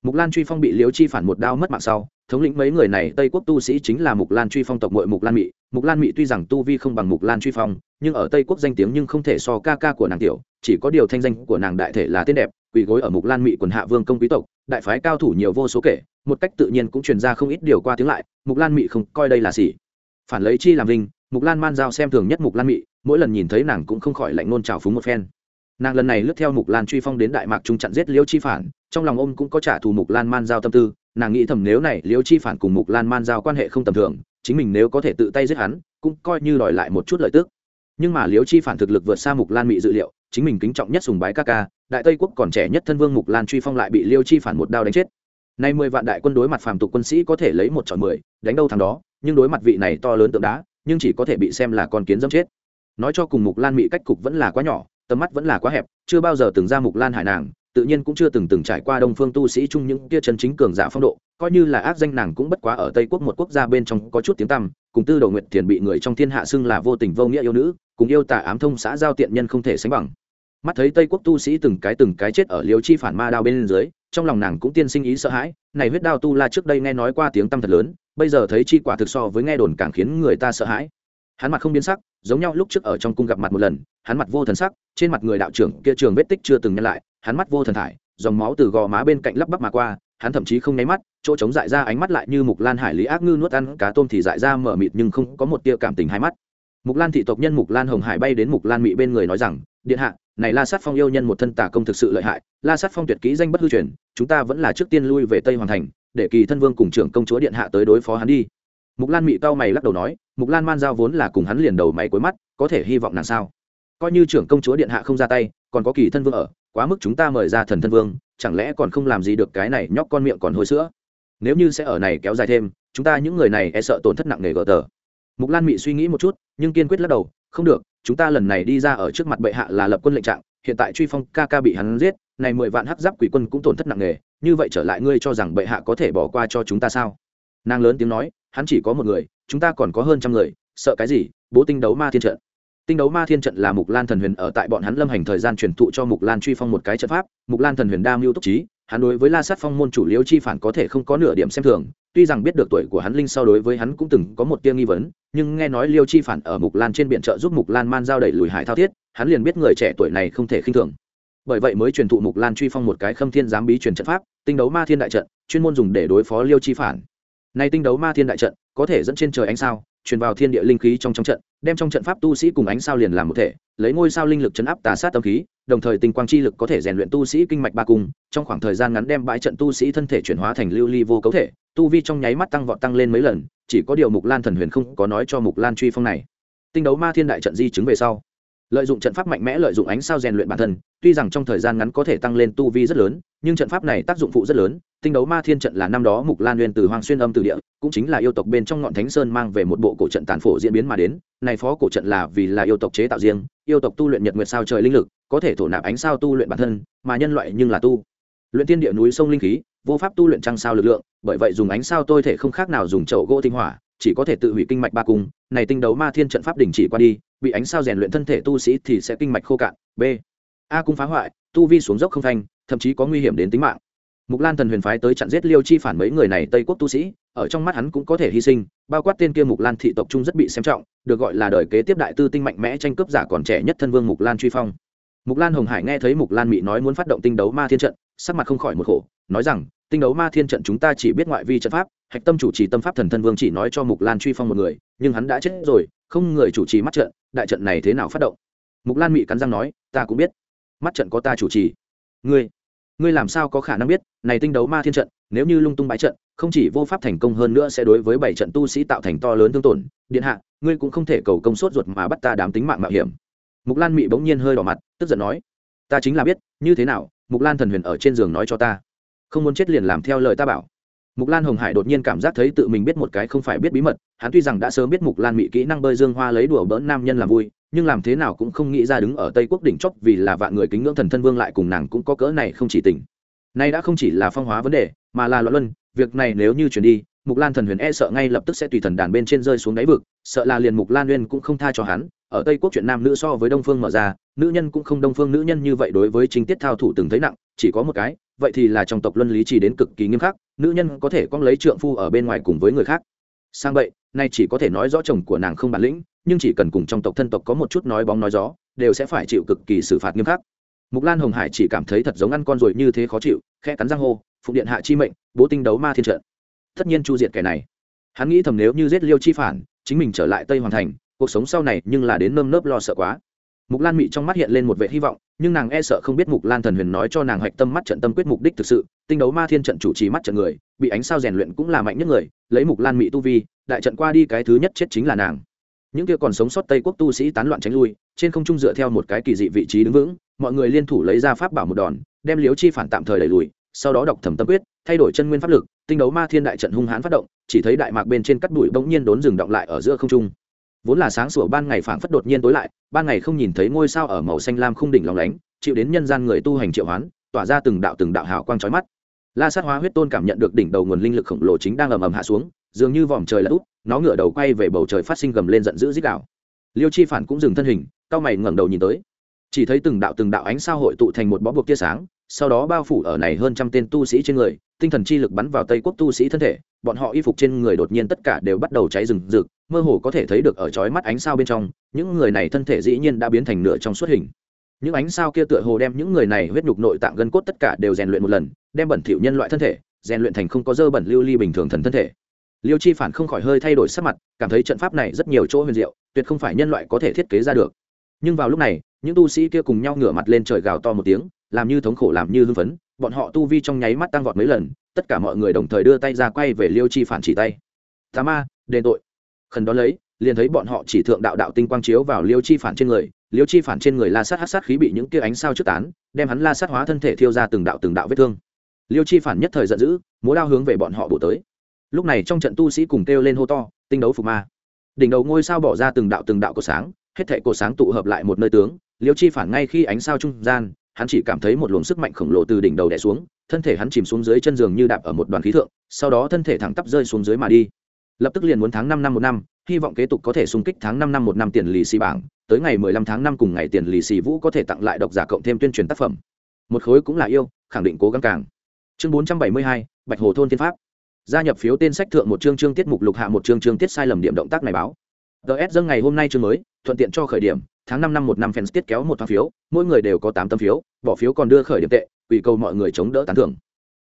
Mục lan truy phong bị liêu chi phản một đao mất mạng sau, thống lĩnh mấy người này tây quốc tu sĩ chính là mục lan truy phong tộc mội mục lan mị. Mục lan mị tuy rằng tu vi không bằng mục lan truy phong, nhưng ở tây quốc danh tiếng nhưng không thể so ca ca của nàng tiểu, chỉ có điều thanh danh của nàng đại thể là tên đẹp, quỳ gối ở mục lan mị quần hạ vương công quý tộc, đại phái cao thủ nhiều vô số kể, một cách tự nhiên cũng truyền ra không ít điều qua tiếng lại, mục lan mị không coi đây là gì phản lấy chi làm linh mục lan man giao xem thường nhất mục lan mị, mỗi lần nhìn thấy nàng cũng không khỏi lạnh nôn trào phúng một phen. Nàng lần này lướt theo mục lan truy phong đến đại mạc trung chặn giết liêu chi phản, trong lòng ôm cũng có trả thù mục lan man giao tâm tư, nàng nghĩ thầm nếu này liêu chi phản cùng mục lan man giao quan hệ không tầm thường, chính mình nếu có thể tự tay giết hắn, cũng coi như đòi lại một chút lợi tức. Nhưng mà liêu chi phản thực lực vượt xa mục lan mị dự liệu, chính mình kính trọng nhất sùng bái ca ca, đại tây quốc còn trẻ nhất thân vương mục lan truy phong lại bị liêu chi phản một đao đánh chết. Nay mười vạn đại quân đối mặt phàm tục quân sĩ có thể lấy một chọn mười, đánh đâu thằng đó, nhưng đối mặt vị này to lớn tượng đá nhưng chỉ có thể bị xem là con kiến dâm chết. Nói cho cùng mục lan mỹ cách cục vẫn là quá nhỏ, tầm mắt vẫn là quá hẹp, chưa bao giờ từng ra mục lan hải nàng, tự nhiên cũng chưa từng từng trải qua đông phương tu sĩ chung những kia chân chính cường giả phong độ, coi như là ác danh nàng cũng bất quá ở tây quốc một quốc gia bên trong có chút tiếng tăm, cùng tư đầu nguyện thiền bị người trong thiên hạ xưng là vô tình vô nghĩa yêu nữ, cùng yêu tả ám thông xã giao tiện nhân không thể sánh bằng. Mắt thấy tây quốc tu sĩ từng cái từng cái chết ở liều chi phản ma đao bên dưới, trong lòng nàng cũng tiên sinh ý sợ hãi, này huyết đao tu la trước đây nghe nói qua tiếng tăm thật lớn bây giờ thấy chi quả thực so với nghe đồn càng khiến người ta sợ hãi. Hắn mặt không biến sắc, giống nhau lúc trước ở trong cung gặp mặt một lần, hắn mặt vô thần sắc, trên mặt người đạo trưởng kia trường vết tích chưa từng nhân lại, hắn mắt vô thần thải, dòng máu từ gò má bên cạnh lắp bắp mà qua, hắn thậm chí không nháy mắt, chỗ trống dại ra ánh mắt lại như mục lan hải lý ác ngư nuốt ăn cá tôm thì dại ra mở mịt nhưng không có một tia cảm tình hai mắt. Mục lan thị tộc nhân mục lan hồng hải bay đến mục lan mị bên người nói rằng, điện hạ, này la sát phong yêu nhân một thân tả công thực sự lợi hại, la sát phong tuyệt kỹ danh bất hư truyền, chúng ta vẫn là trước tiên lui về tây hoàn thành để kỳ thân vương cùng trưởng công chúa điện hạ tới đối phó hắn đi. Mục lan mị cao mày lắc đầu nói, mục lan man giao vốn là cùng hắn liền đầu mày cuối mắt, có thể hy vọng nàng sao? Coi như trưởng công chúa điện hạ không ra tay, còn có kỳ thân vương ở, quá mức chúng ta mời ra thần thân vương, chẳng lẽ còn không làm gì được cái này nhóc con miệng còn hôi sữa? Nếu như sẽ ở này kéo dài thêm, chúng ta những người này e sợ tổn thất nặng nề gỡ tờ. Mục lan mị suy nghĩ một chút, nhưng kiên quyết lắc đầu, không được, chúng ta lần này đi ra ở trước mặt bệ hạ là lập quân lệnh trạng, hiện tại truy phong ca ca bị hắn giết, này mười vạn hắc giáp quỷ quân cũng tổn thất nặng nề như vậy trở lại ngươi cho rằng bệ hạ có thể bỏ qua cho chúng ta sao? Nàng lớn tiếng nói, hắn chỉ có một người, chúng ta còn có hơn trăm người, sợ cái gì? Bố tinh đấu ma thiên trận. Tinh đấu ma thiên trận là mục lan thần huyền ở tại bọn hắn lâm hành thời gian truyền thụ cho mục lan truy phong một cái trận pháp, mục lan thần huyền đa mưu túc trí, hắn đối với la sát phong môn chủ liễu chi phản có thể không có nửa điểm xem thường, tuy rằng biết được tuổi của hắn linh sau đối với hắn cũng từng có một tia nghi vấn, nhưng nghe nói liêu chi phản ở mục lan trên biện trợ giúp mục lan man giao đẩy lùi hải thao thiết, hắn liền biết người trẻ tuổi này không thể khinh thường bởi vậy mới truyền thụ mục lan truy phong một cái khâm thiên giám bí truyền trận pháp, tinh đấu ma thiên đại trận, chuyên môn dùng để đối phó liêu chi phản. Nay tinh đấu ma thiên đại trận, có thể dẫn trên trời ánh sao, truyền vào thiên địa linh khí trong trong trận, đem trong trận pháp tu sĩ cùng ánh sao liền làm một thể, lấy ngôi sao linh lực chấn áp tà sát tâm khí, đồng thời tinh quang chi lực có thể rèn luyện tu sĩ kinh mạch ba cung, trong khoảng thời gian ngắn đem bãi trận tu sĩ thân thể chuyển hóa thành lưu ly vô cấu thể, tu vi trong nháy mắt tăng vọt tăng lên mấy lần, chỉ có điều mục lan thần huyền không có nói cho mục lan truy phong này. Tinh đấu ma thiên đại trận di chứng về sau lợi dụng trận pháp mạnh mẽ lợi dụng ánh sao rèn luyện bản thân, tuy rằng trong thời gian ngắn có thể tăng lên tu vi rất lớn, nhưng trận pháp này tác dụng phụ rất lớn. Tinh đấu ma thiên trận là năm đó mục lan nguyên từ hoàng xuyên âm từ địa, cũng chính là yêu tộc bên trong ngọn thánh sơn mang về một bộ cổ trận tàn phổ diễn biến mà đến. Này phó cổ trận là vì là yêu tộc chế tạo riêng, yêu tộc tu luyện nhật nguyệt sao trời linh lực, có thể thổ nạp ánh sao tu luyện bản thân, mà nhân loại nhưng là tu. Luyện tiên địa núi sông linh khí, vô pháp tu luyện trăng sao lực lượng, bởi vậy dùng ánh sao tôi thể không khác nào dùng chậu gỗ tinh hỏa chỉ có thể tự hủy kinh mạch ba cung, này tinh đấu ma thiên trận pháp đình chỉ qua đi, bị ánh sao rèn luyện thân thể tu sĩ thì sẽ kinh mạch khô cạn. B. A cung phá hoại, tu vi xuống dốc không thanh thậm chí có nguy hiểm đến tính mạng. Mục lan thần huyền phái tới chặn giết liêu chi phản mấy người này tây quốc tu sĩ, ở trong mắt hắn cũng có thể hy sinh, bao quát tên kia mục lan thị tộc trung rất bị xem trọng, được gọi là đời kế tiếp đại tư tinh mạnh mẽ tranh cướp giả còn trẻ nhất thân vương mục lan truy phong. Mục lan hồng hải nghe thấy mục lan mỹ nói muốn phát động tinh đấu ma thiên trận, sắc mặt không khỏi một khổ nói rằng, tinh đấu ma thiên trận chúng ta chỉ biết ngoại vi trận pháp, hạch tâm chủ trì tâm pháp thần thân vương chỉ nói cho mục lan truy phong một người, nhưng hắn đã chết rồi, không người chủ trì mắt trận, đại trận này thế nào phát động? Mục lan mỹ cắn răng nói, ta cũng biết, mắt trận có ta chủ trì. Ngươi ngươi làm sao có khả năng biết, này tinh đấu ma thiên trận, nếu như lung tung bãi trận, không chỉ vô pháp thành công hơn nữa sẽ đối với bảy trận tu sĩ tạo thành to lớn thương tổn, điện hạ, ngươi cũng không thể cầu công sốt ruột mà bắt ta đám tính mạng mạo hiểm. Mục lan mị bỗng nhiên hơi đỏ mặt, tức giận nói, ta chính là biết, như thế nào, mục lan thần huyền ở trên giường nói cho ta không muốn chết liền làm theo lời ta bảo. Mục lan hồng hải đột nhiên cảm giác thấy tự mình biết một cái không phải biết bí mật, hắn tuy rằng đã sớm biết mục lan mỹ kỹ năng bơi dương hoa lấy đùa bỡn nam nhân làm vui, nhưng làm thế nào cũng không nghĩ ra đứng ở tây quốc đỉnh chóp vì là vạn người kính ngưỡng thần thân vương lại cùng nàng cũng có cỡ này không chỉ tình. Nay đã không chỉ là phong hóa vấn đề, mà là loạn luân, việc này nếu như chuyển đi, mục lan thần huyền e sợ ngay lập tức sẽ tùy thần đàn bên trên rơi xuống đáy vực, sợ là liền mục lan nguyên cũng không tha cho hắn, ở tây quốc chuyện nam nữ so với đông phương mở ra, nữ nhân cũng không đông phương nữ nhân như vậy đối với chính tiết thao thủ từng thấy nặng, chỉ có một cái vậy thì là trong tộc luân lý chỉ đến cực kỳ nghiêm khắc, nữ nhân có thể con lấy trượng phu ở bên ngoài cùng với người khác. Sang vậy, nay chỉ có thể nói rõ chồng của nàng không bản lĩnh, nhưng chỉ cần cùng trong tộc thân tộc có một chút nói bóng nói gió, đều sẽ phải chịu cực kỳ xử phạt nghiêm khắc. Mục lan hồng hải chỉ cảm thấy thật giống ăn con rồi như thế khó chịu, khẽ cắn răng hô phụ điện hạ chi mệnh, bố tinh đấu ma thiên trận. Tất nhiên chu diệt kẻ này. Hắn nghĩ thầm nếu như giết liêu chi phản, chính mình trở lại tây hoàn thành, cuộc sống sau này nhưng là đến nơm nớp lo sợ quá. Mục lan mị trong mắt hiện lên một vệ hy vọng nhưng nàng e sợ không biết mục lan thần huyền nói cho nàng hạch tâm mắt trận tâm quyết mục đích thực sự, tinh đấu ma thiên trận chủ trì mắt trận người, bị ánh sao rèn luyện cũng là mạnh nhất người, lấy mục lan Mỹ tu vi, đại trận qua đi cái thứ nhất chết chính là nàng. Những kia còn sống sót tây quốc tu sĩ tán loạn tránh lui, trên không trung dựa theo một cái kỳ dị vị trí đứng vững, mọi người liên thủ lấy ra pháp bảo một đòn, đem liếu chi phản tạm thời đẩy lùi, sau đó đọc thẩm tâm quyết, thay đổi chân nguyên pháp lực, tinh đấu ma thiên đại trận hung hãn phát động, chỉ thấy đại mạc bên trên cắt đùi bỗng nhiên đốn rừng động lại ở giữa không trung vốn là sáng sủa ban ngày phảng phất đột nhiên tối lại, ban ngày không nhìn thấy ngôi sao ở màu xanh lam khung đỉnh lóng lánh, chịu đến nhân gian người tu hành triệu hoán, tỏa ra từng đạo từng đạo hào quang chói mắt. La sát hóa huyết tôn cảm nhận được đỉnh đầu nguồn linh lực khổng lồ chính đang ầm ầm hạ xuống, dường như vòm trời là úp, nó ngửa đầu quay về bầu trời phát sinh gầm lên giận dữ dích đạo liêu chi phản cũng dừng thân hình, cao mày ngẩng đầu nhìn tới. Chỉ thấy từng đạo từng đạo ánh sao hội tụ thành một bó buộc tia sáng, sau đó bao phủ ở này hơn trăm tên tu sĩ trên người, tinh thần chi lực bắn vào tây quốc tu sĩ thân thể, bọn họ y phục trên người đột nhiên tất cả đều bắt đầu cháy rừng rực mơ hồ có thể thấy được ở chói mắt ánh sao bên trong, những người này thân thể dĩ nhiên đã biến thành nửa trong suốt hình. Những ánh sao kia tựa hồ đem những người này huyết nhục nội tạng gân cốt tất cả đều rèn luyện một lần, đem bẩn thỉu nhân loại thân thể, rèn luyện thành không có dơ bẩn lưu ly bình thường thần thân thể. Liêu chi phản không khỏi hơi thay đổi sắc mặt, cảm thấy trận pháp này rất nhiều chỗ huyền diệu, tuyệt không phải nhân loại có thể thiết kế ra được. Nhưng vào lúc này, những tu sĩ kia cùng nhau ngửa mặt lên trời gào to một tiếng, làm như thống khổ làm như hưng phấn, bọn họ tu vi trong nháy mắt tăng vọt mấy lần, tất cả mọi người đồng thời đưa tay ra quay về liêu chi phản chỉ tay. Tà ma, đền tội khẩn đó lấy, liền thấy bọn họ chỉ thượng đạo đạo tinh quang chiếu vào liêu chi phản trên người, liêu chi phản trên người la sát hát sát khí bị những kia ánh sao trước tán, đem hắn la sát hóa thân thể thiêu ra từng đạo từng đạo vết thương. Liêu chi phản nhất thời giận dữ, múa đao hướng về bọn họ bổ tới. Lúc này trong trận tu sĩ cùng kêu lên hô to, tinh đấu phục ma. Đỉnh đầu ngôi sao bỏ ra từng đạo từng đạo của sáng, hết thệ cổ sáng tụ hợp lại một nơi tướng, liêu chi phản ngay khi ánh sao trung gian, hắn chỉ cảm thấy một luồng sức mạnh khổng lồ từ đỉnh đầu đè xuống, thân thể hắn chìm xuống dưới chân giường như đạp ở một đoàn khí thượng, sau đó thân thể thẳng tắp rơi xuống dưới mà đi lập tức liền muốn tháng năm năm một năm, hy vọng kế tục có thể xung kích tháng năm năm một năm tiền lì xì bảng, tới ngày mười lăm tháng năm cùng ngày tiền lì xì vũ có thể tặng lại độc giả cộng thêm tuyên truyền tác phẩm. Một khối cũng là yêu, khẳng định cố gắng càng. Chương bốn trăm bảy mươi hai, bạch hồ thôn thiên pháp. Gia nhập phiếu tên sách thượng một chương chương tiết mục lục hạ một chương chương tiết sai lầm điểm động tác này báo. Ts dâng ngày hôm nay chương mới, thuận tiện cho khởi điểm, tháng năm năm một năm fans tiết kéo một tháng phiếu, mỗi người đều có tám tấm phiếu, bỏ phiếu còn đưa khởi điểm tệ ủy cầu mọi người chống đỡ tán thưởng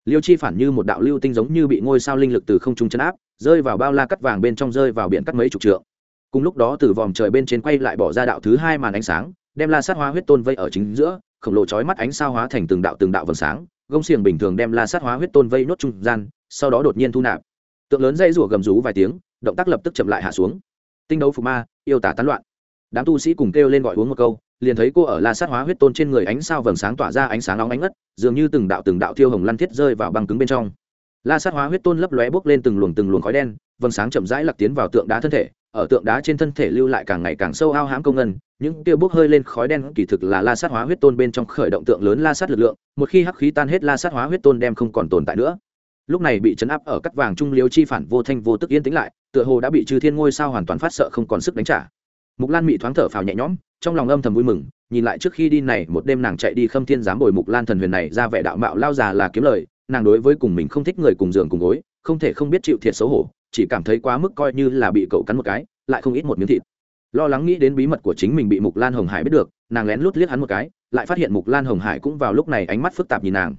liêu chi phản như một đạo lưu tinh giống như bị ngôi sao linh lực từ không trung chân áp, rơi vào bao la cắt vàng bên trong rơi vào biển cắt mấy chục trượng. Cùng lúc đó từ vòm trời bên trên quay lại bỏ ra đạo thứ hai màn ánh sáng, đem la sát hóa huyết tôn vây ở chính giữa, khổng lồ chói mắt ánh sao hóa thành từng đạo từng đạo vầng sáng, gông xiềng bình thường đem la sát hóa huyết tôn vây nốt trung gian, sau đó đột nhiên thu nạp. Tượng lớn dây rủa gầm rú vài tiếng, động tác lập tức chậm lại hạ xuống. Tinh đấu phục ma, yêu tả tán loạn. Đám tu sĩ cùng kêu lên gọi uống một câu, liền thấy cô ở la sát hóa huyết tôn trên người ánh sao vầng sáng tỏa ra ánh sáng nóng ánh ngất dường như từng đạo từng đạo thiêu hồng lăn thiết rơi vào băng cứng bên trong. La sát hóa huyết tôn lấp lóe bốc lên từng luồng từng luồng khói đen, vầng sáng chậm rãi lặc tiến vào tượng đá thân thể, ở tượng đá trên thân thể lưu lại càng ngày càng sâu ao hãm công ngân, những tia bốc hơi lên khói đen kỳ thực là la sát hóa huyết tôn bên trong khởi động tượng lớn la sát lực lượng, một khi hắc khí tan hết la sát hóa huyết tôn đem không còn tồn tại nữa. Lúc này bị chấn áp ở cắt vàng trung liếu chi phản vô thanh vô tức yên tĩnh lại, tựa hồ đã bị trừ thiên ngôi sao hoàn toàn phát sợ không còn sức đánh trả mục lan mị thoáng thở phào nhẹ nhõm, trong lòng âm thầm vui mừng, nhìn lại trước khi đi này một đêm nàng chạy đi khâm thiên giám bồi mục lan thần huyền này ra vẻ đạo mạo lao già là kiếm lời, nàng đối với cùng mình không thích người cùng giường cùng gối, không thể không biết chịu thiệt xấu hổ, chỉ cảm thấy quá mức coi như là bị cậu cắn một cái, lại không ít một miếng thịt. Lo lắng nghĩ đến bí mật của chính mình bị mục lan hồng hải biết được, nàng lén lút liếc hắn một cái, lại phát hiện mục lan hồng hải cũng vào lúc này ánh mắt phức tạp nhìn nàng.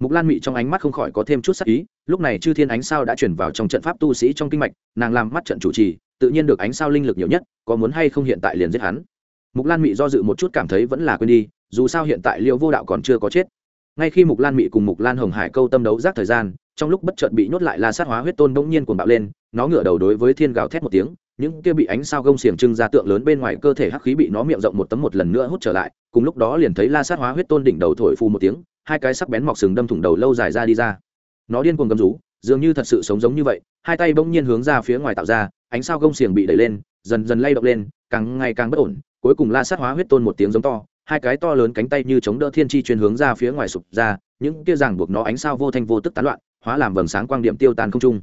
Mục lan mị trong ánh mắt không khỏi có thêm chút sắc ý, lúc này chư thiên ánh sao đã chuyển vào trong trận pháp tu sĩ trong kinh mạch, nàng làm mắt trận chủ trì tự nhiên được ánh sao linh lực nhiều nhất, có muốn hay không hiện tại liền giết hắn. Mục lan mị do dự một chút cảm thấy vẫn là quên đi, dù sao hiện tại liệu vô đạo còn chưa có chết. Ngay khi mục lan mị cùng mục lan hồng hải câu tâm đấu giác thời gian, trong lúc bất chợt bị nhốt lại la sát hóa huyết tôn bỗng nhiên cuồng bạo lên, nó ngửa đầu đối với thiên gào thét một tiếng, những kia bị ánh sao gông xiềng trưng ra tượng lớn bên ngoài cơ thể hắc khí bị nó miệng rộng một tấm một lần nữa hút trở lại, cùng lúc đó liền thấy la sát hóa huyết tôn đỉnh đầu thổi phù một tiếng, hai cái sắc bén mọc sừng đâm thủng đầu lâu dài ra đi ra. Nó điên cuồng gầm rú, dường như thật sự sống giống như vậy, hai tay bỗng nhiên hướng ra phía ngoài tạo ra ánh sao gông xiềng bị đẩy lên, dần dần lay động lên, càng ngày càng bất ổn, cuối cùng la sát hóa huyết tôn một tiếng giống to, hai cái to lớn cánh tay như chống đỡ thiên chi chuyên hướng ra phía ngoài sụp ra, những kia ràng buộc nó ánh sao vô thanh vô tức tán loạn, hóa làm vầng sáng quang điểm tiêu tan không trung.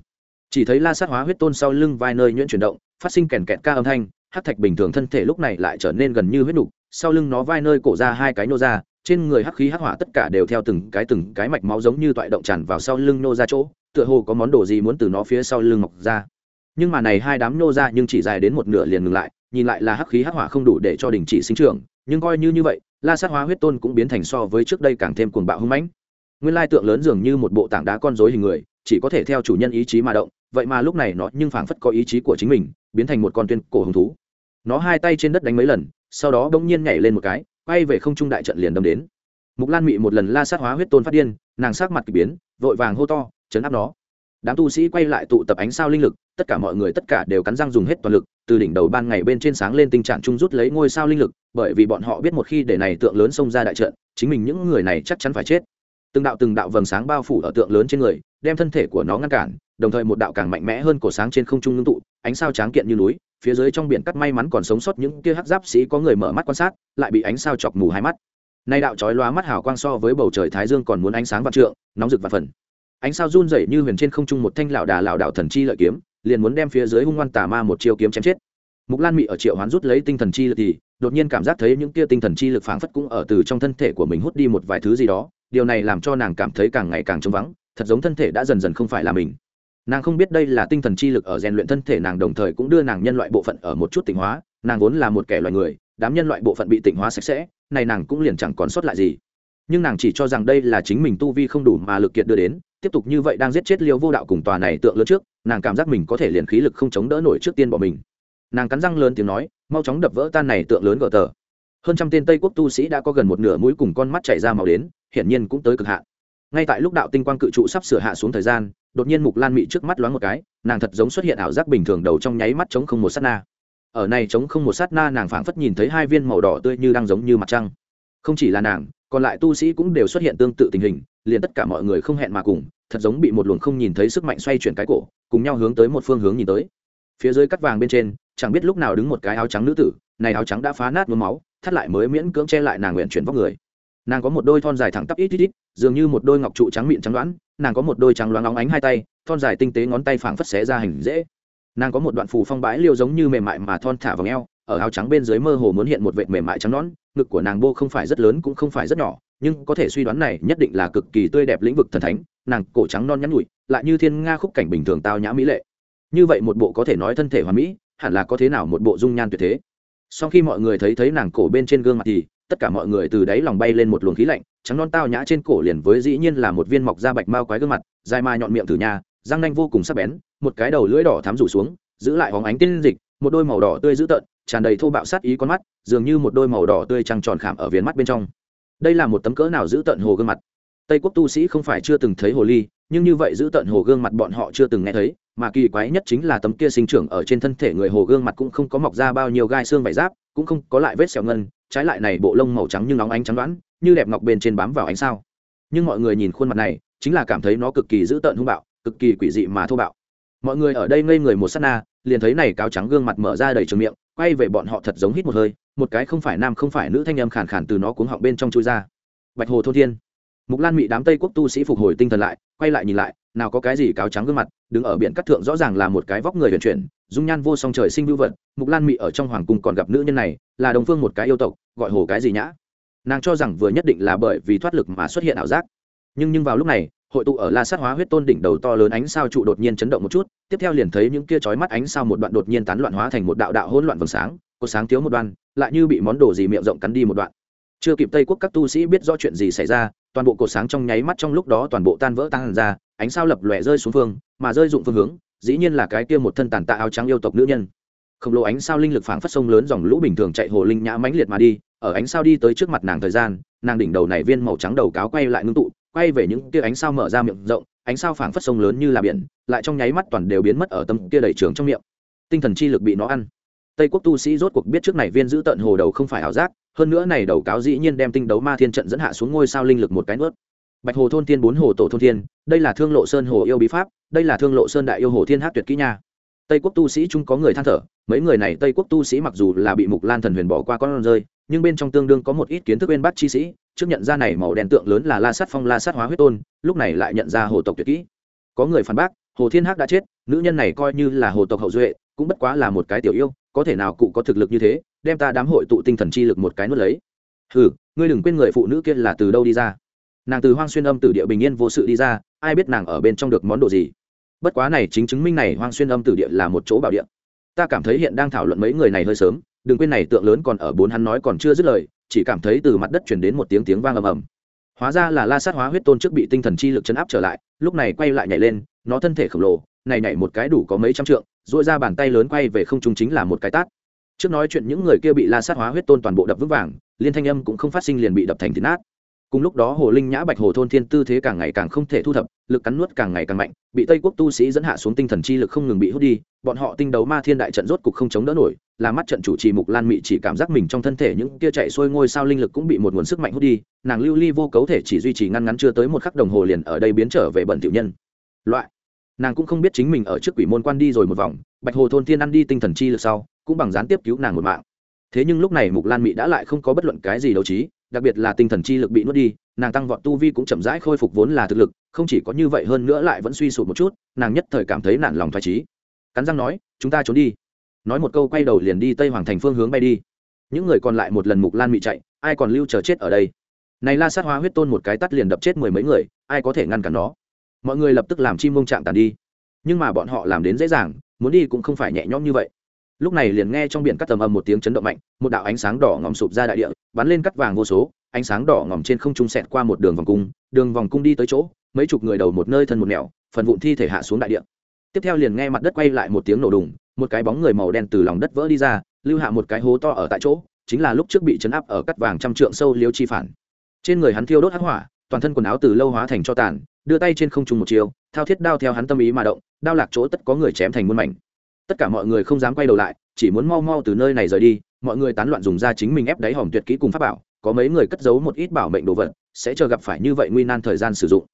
Chỉ thấy la sát hóa huyết tôn sau lưng vai nơi nhuyễn chuyển động, phát sinh kèn kẹt ca âm thanh hát thạch bình thường thân thể lúc này lại trở nên gần như huyết nục, sau lưng nó vai nơi cổ ra hai cái nô ra, trên người hắc khí hắc hỏa tất cả đều theo từng cái từng cái mạch máu giống như toại động tràn vào sau lưng nô ra chỗ, tựa hồ có món đồ gì muốn từ nó phía sau lưng mọc ra nhưng mà này hai đám nô ra nhưng chỉ dài đến một nửa liền ngừng lại, nhìn lại là hắc khí hắc hỏa không đủ để cho đình chỉ sinh trưởng, nhưng coi như như vậy, la sát hóa huyết tôn cũng biến thành so với trước đây càng thêm cuồng bạo hưng mãnh. Nguyên lai tượng lớn dường như một bộ tảng đá con rối hình người, chỉ có thể theo chủ nhân ý chí mà động, vậy mà lúc này nó nhưng phảng phất có ý chí của chính mình, biến thành một con tuyên cổ hứng thú. Nó hai tay trên đất đánh mấy lần, sau đó bỗng nhiên nhảy lên một cái, quay về không trung đại trận liền đâm đến. Mục lan mị một lần la sát hóa huyết tôn phát điên, nàng sát mặt k ỳ biến, vội vàng hô to, chấn áp nó đám tu sĩ quay lại tụ tập ánh sao linh lực, tất cả mọi người tất cả đều cắn răng dùng hết toàn lực, từ đỉnh đầu ban ngày bên trên sáng lên tình trạng chung rút lấy ngôi sao linh lực, bởi vì bọn họ biết một khi để này tượng lớn xông ra đại trận, chính mình những người này chắc chắn phải chết. Từng đạo từng đạo vầng sáng bao phủ ở tượng lớn trên người, đem thân thể của nó ngăn cản, đồng thời một đạo càng mạnh mẽ hơn cổ sáng trên không trung ngưng tụ, ánh sao tráng kiện như núi, phía dưới trong biển cắt may mắn còn sống sót những kia hắc giáp sĩ có người mở mắt quan sát, lại bị ánh sao chọc mù hai mắt. Nay đạo chói lóa mắt hào quang so với bầu trời thái dương còn muốn ánh sáng vạn trượng, nóng rực và phần ánh sao run rẩy như huyền trên không trung một thanh lão đà lão đạo thần chi lợi kiếm, liền muốn đem phía dưới hung ngoan tà ma một chiêu kiếm chém chết. Mục lan mị ở triệu hoán rút lấy tinh thần chi lực thì, đột nhiên cảm giác thấy những kia tinh thần chi lực phảng phất cũng ở từ trong thân thể của mình hút đi một vài thứ gì đó, điều này làm cho nàng cảm thấy càng ngày càng trống vắng, thật giống thân thể đã dần dần không phải là mình. Nàng không biết đây là tinh thần chi lực ở rèn luyện thân thể nàng đồng thời cũng đưa nàng nhân loại bộ phận ở một chút tịnh hóa, nàng vốn là một kẻ loài người, đám nhân loại bộ phận bị tịnh hóa sạch sẽ, này nàng cũng liền chẳng còn sót lại gì nhưng nàng chỉ cho rằng đây là chính mình tu vi không đủ mà lực kiệt đưa đến, tiếp tục như vậy đang giết chết liêu vô đạo cùng tòa này tượng lớn trước, nàng cảm giác mình có thể liền khí lực không chống đỡ nổi trước tiên bỏ mình. Nàng cắn răng lớn tiếng nói, mau chóng đập vỡ tan này tượng lớn gờ tờ. Hơn trăm tên tây quốc tu sĩ đã có gần một nửa mũi cùng con mắt chảy ra màu đến, hiển nhiên cũng tới cực hạn. Ngay tại lúc đạo tinh quang cự trụ sắp sửa hạ xuống thời gian, đột nhiên mục lan mị trước mắt loáng một cái, nàng thật giống xuất hiện ảo giác bình thường đầu trong nháy mắt chống không một sát na. Ở này chống không một sát na nàng phảng phất nhìn thấy hai viên màu đỏ tươi như đang giống như mặt trăng. Không chỉ là nàng còn lại tu sĩ cũng đều xuất hiện tương tự tình hình, liền tất cả mọi người không hẹn mà cùng, thật giống bị một luồng không nhìn thấy sức mạnh xoay chuyển cái cổ, cùng nhau hướng tới một phương hướng nhìn tới. Phía dưới cắt vàng bên trên, chẳng biết lúc nào đứng một cái áo trắng nữ tử, này áo trắng đã phá nát mướm máu, thắt lại mới miễn cưỡng che lại nàng nguyện chuyển vóc người. Nàng có một đôi thon dài thẳng tắp ít ít ít, dường như một đôi ngọc trụ trắng miệng trắng đoán, nàng có một đôi trắng loáng óng ánh hai tay, thon dài tinh tế ngón tay phảng phất xé ra hình dễ. Nàng có một đoạn phù phong bãi liêu giống như mềm mại mà thon thả vào ngheo ở áo trắng bên dưới mơ hồ muốn hiện một vệt mềm mại trắng nón ngực của nàng bô không phải rất lớn cũng không phải rất nhỏ, nhưng có thể suy đoán này nhất định là cực kỳ tươi đẹp lĩnh vực thần thánh, nàng cổ trắng non nhắn nhụi lại như thiên nga khúc cảnh bình thường tao nhã mỹ lệ. Như vậy một bộ có thể nói thân thể hoàn mỹ, hẳn là có thế nào một bộ dung nhan tuyệt thế. Sau khi mọi người thấy thấy nàng cổ bên trên gương mặt thì, tất cả mọi người từ đáy lòng bay lên một luồng khí lạnh, trắng non tao nhã trên cổ liền với dĩ nhiên là một viên mọc da bạch mao quái gương mặt, dài ma nhọn miệng thử nhà răng nanh vô cùng sắc bén, một cái đầu lưỡi đỏ thắm rủ xuống, giữ lại hóng ánh tiên dịch, một đôi màu đỏ tươi dữ tợn tràn đầy thô bạo sát ý con mắt, dường như một đôi màu đỏ tươi trăng tròn khảm ở viền mắt bên trong. Đây là một tấm cỡ nào giữ tận hồ gương mặt? Tây quốc tu sĩ không phải chưa từng thấy hồ ly, nhưng như vậy giữ tận hồ gương mặt bọn họ chưa từng nghe thấy, mà kỳ quái nhất chính là tấm kia sinh trưởng ở trên thân thể người hồ gương mặt cũng không có mọc ra bao nhiêu gai xương vải giáp, cũng không có lại vết sẹo ngân, trái lại này bộ lông màu trắng nhưng nóng ánh trắng đoán, như đẹp ngọc bên trên bám vào ánh sao. Nhưng mọi người nhìn khuôn mặt này, chính là cảm thấy nó cực kỳ dữ tợn hung bạo, cực kỳ quỷ dị mà thô bạo. Mọi người ở đây ngây người một s á t na, liền thấy này cáo trắng gương mặt mở ra đầy trường miệng quay về bọn họ thật giống hít một hơi, một cái không phải nam không phải nữ thanh âm khàn khàn từ nó cuống họng bên trong chui ra. Bạch hồ thôn thiên. Mục lan mị đám tây quốc tu sĩ phục hồi tinh thần lại, quay lại nhìn lại, nào có cái gì cáo trắng gương mặt, đứng ở biển cắt thượng rõ ràng là một cái vóc người huyền chuyển, dung nhan vô song trời sinh vưu vật. Mục lan mị ở trong hoàng cung còn gặp nữ nhân này, là đồng phương một cái yêu tộc, gọi hồ cái gì nhã. Nàng cho rằng vừa nhất định là bởi vì thoát lực mà xuất hiện ảo giác. Nhưng nhưng vào lúc này, hội tụ ở la sát hóa huyết tôn đỉnh đầu to lớn ánh sao trụ đột nhiên chấn động một chút tiếp theo liền thấy những kia chói mắt ánh sao một đoạn đột nhiên tán loạn hóa thành một đạo đạo hỗn loạn vầng sáng, có sáng thiếu một đoạn, lại như bị món đồ gì miệng rộng cắn đi một đoạn. Chưa kịp tây quốc các tu sĩ biết rõ chuyện gì xảy ra, toàn bộ cột sáng trong nháy mắt trong lúc đó toàn bộ tan vỡ tan ra, ánh sao lập lòe rơi xuống phương, mà rơi dụng phương hướng, dĩ nhiên là cái kia một thân tàn tạ áo trắng yêu tộc nữ nhân. Khổng lồ ánh sao linh lực phảng phất sông lớn dòng lũ bình thường chạy hồ linh nhã mãnh liệt mà đi, ở ánh sao đi tới trước mặt nàng thời gian, nàng đỉnh đầu này viên màu trắng đầu cáo quay lại ngưng tụ, quay về những kia ánh sao mở ra miệng rộng ánh sao phảng phất sông lớn như là biển, lại trong nháy mắt toàn đều biến mất ở tâm kia đầy trường trong miệng. Tinh thần chi lực bị nó ăn. Tây quốc tu sĩ rốt cuộc biết trước này viên giữ tận hồ đầu không phải ảo giác, hơn nữa này đầu cáo dĩ nhiên đem tinh đấu ma thiên trận dẫn hạ xuống ngôi sao linh lực một cái nuốt. Bạch hồ thôn thiên bốn hồ tổ thôn thiên, đây là thương lộ sơn hồ yêu bí pháp, đây là thương lộ sơn đại yêu hồ thiên hát tuyệt kỹ nha. Tây quốc tu sĩ chung có người than thở, mấy người này tây quốc tu sĩ mặc dù là bị mục lan thần huyền bỏ qua con rơi nhưng bên trong tương đương có một ít kiến thức bên bắt chi sĩ, trước nhận ra này màu đen tượng lớn là la sát phong, la sát hóa huyết tôn, lúc này lại nhận ra hồ tộc tuyệt kỹ. Có người phản bác, hồ thiên hắc đã chết, nữ nhân này coi như là hồ tộc hậu duệ, cũng bất quá là một cái tiểu yêu, có thể nào cụ có thực lực như thế, đem ta đám hội tụ tinh thần chi lực một cái nuốt lấy. Hừ, ngươi đừng quên người phụ nữ kia là từ đâu đi ra? Nàng từ hoang xuyên âm từ địa bình yên vô sự đi ra, ai biết nàng ở bên trong được món đồ gì? Bất quá này chính chứng minh này hoang xuyên âm từ địa là một chỗ bảo địa. Ta cảm thấy hiện đang thảo luận mấy người này hơi sớm đừng quên này tượng lớn còn ở bốn hắn nói còn chưa dứt lời, chỉ cảm thấy từ mặt đất chuyển đến một tiếng tiếng vang ầm ầm. Hóa ra là la sát hóa huyết tôn trước bị tinh thần chi lực chấn áp trở lại, lúc này quay lại nhảy lên, nó thân thể khổng lồ, này nhảy một cái đủ có mấy trăm trượng dội ra bàn tay lớn quay về không trung chính là một cái tát. Trước nói chuyện những người kia bị la sát hóa huyết tôn toàn bộ đập vững vàng, liên thanh âm cũng không phát sinh liền bị đập thành thịt nát. Cùng lúc đó hồ linh nhã bạch hồ thôn thiên tư thế càng ngày càng không thể thu thập, lực cắn nuốt càng ngày càng mạnh, bị tây quốc tu sĩ dẫn hạ xuống tinh thần chi lực không ngừng bị hút đi, bọn họ tinh đấu ma thiên đại trận rốt cục không chống đỡ nổi là mắt trận chủ trì mục lan mị chỉ cảm giác mình trong thân thể những kia chạy xuôi ngôi sao linh lực cũng bị một nguồn sức mạnh hút đi, nàng lưu ly vô cấu thể chỉ duy trì ngăn ngắn chưa tới một khắc đồng hồ liền ở đây biến trở về bẩn tiểu nhân. Loại, nàng cũng không biết chính mình ở trước quỷ môn quan đi rồi một vòng, bạch hồ thôn thiên ăn đi tinh thần chi lực sau, cũng bằng gián tiếp cứu nàng một mạng. Thế nhưng lúc này mục lan mị đã lại không có bất luận cái gì đấu trí, đặc biệt là tinh thần chi lực bị nuốt đi, nàng tăng vọt tu vi cũng chậm rãi khôi phục vốn là thực lực, không chỉ có như vậy hơn nữa lại vẫn suy sụp một chút, nàng nhất thời cảm thấy nản lòng thoải trí cắn răng nói, chúng ta trốn đi nói một câu quay đầu liền đi tây hoàng thành phương hướng bay đi. Những người còn lại một lần mục lan bị chạy, ai còn lưu chờ chết ở đây? Này la sát hóa huyết tôn một cái tắt liền đập chết mười mấy người, ai có thể ngăn cản nó? Mọi người lập tức làm chim mông trạng tàn đi. Nhưng mà bọn họ làm đến dễ dàng, muốn đi cũng không phải nhẹ nhõm như vậy. Lúc này liền nghe trong biển cắt tầm âm một tiếng chấn động mạnh, một đạo ánh sáng đỏ ngòm sụp ra đại địa, bắn lên cắt vàng vô số, ánh sáng đỏ ngòm trên không trung sẹt qua một đường vòng cung, đường vòng cung đi tới chỗ, mấy chục người đầu một nơi thân một nẻo, phần vụn thi thể hạ xuống đại địa. Tiếp theo liền nghe mặt đất quay lại một tiếng nổ đùng một cái bóng người màu đen từ lòng đất vỡ đi ra, lưu hạ một cái hố to ở tại chỗ, chính là lúc trước bị chấn áp ở cắt vàng trăm trượng sâu liêu chi phản. Trên người hắn thiêu đốt hắc hỏa, toàn thân quần áo từ lâu hóa thành cho tàn, đưa tay trên không trung một chiều, thao thiết đao theo hắn tâm ý mà động, đao lạc chỗ tất có người chém thành muôn mảnh. Tất cả mọi người không dám quay đầu lại, chỉ muốn mau mau từ nơi này rời đi, mọi người tán loạn dùng ra chính mình ép đáy hòm tuyệt kỹ cùng pháp bảo, có mấy người cất giấu một ít bảo mệnh đồ vật, sẽ chờ gặp phải như vậy nguy nan thời gian sử dụng.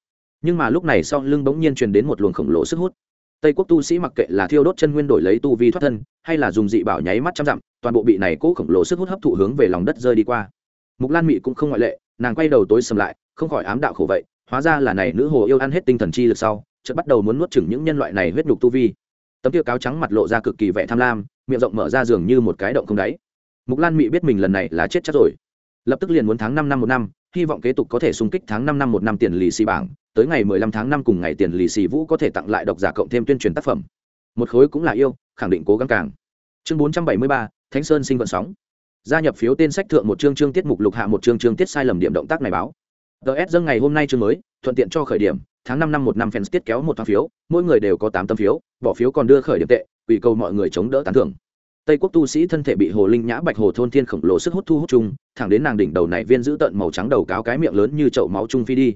Nhưng mà lúc này sau lưng bỗng nhiên truyền đến một luồng khổng lồ sức hút tây quốc tu sĩ mặc kệ là thiêu đốt chân nguyên đổi lấy tu vi thoát thân, hay là dùng dị bảo nháy mắt trăm dặm, toàn bộ bị này cố khổng lồ sức hút hấp thụ hướng về lòng đất rơi đi qua. Mục lan mị cũng không ngoại lệ, nàng quay đầu tối sầm lại, không khỏi ám đạo khổ vậy, hóa ra là này nữ hồ yêu ăn hết tinh thần chi lực sau, chợt bắt đầu muốn nuốt chửng những nhân loại này huyết nhục tu vi. Tấm tiêu cáo trắng mặt lộ ra cực kỳ vẻ tham lam, miệng rộng mở ra giường như một cái động không đáy. Mục lan mị biết mình lần này là chết chắc rồi. Lập tức liền muốn tháng năm năm một năm hy vọng kế tục có thể xung kích tháng năm năm một năm tiền lì xì bảng, tới ngày mười lăm tháng năm cùng ngày tiền lì xì vũ có thể tặng lại độc giả cộng thêm tuyên truyền tác phẩm. Một khối cũng là yêu, khẳng định cố gắng càng. Chương bốn trăm bảy mươi ba, thánh sơn sinh vận sóng. Gia nhập phiếu tên sách thượng một chương chương tiết mục lục hạ một chương chương tiết sai lầm điểm động tác này báo. DS dâng ngày hôm nay chương mới, thuận tiện cho khởi điểm, tháng năm năm một năm fans tiết kéo một tháng phiếu, mỗi người đều có tám tấm phiếu, bỏ phiếu còn đưa khởi điểm tệ, ủy cầu mọi người chống đỡ tán thưởng tây quốc tu sĩ thân thể bị hồ linh nhã bạch hồ thôn thiên khổng lồ sức hút thu hút chung, thẳng đến nàng đỉnh đầu này viên giữ tận màu trắng đầu cáo cái miệng lớn như chậu máu trung phi đi.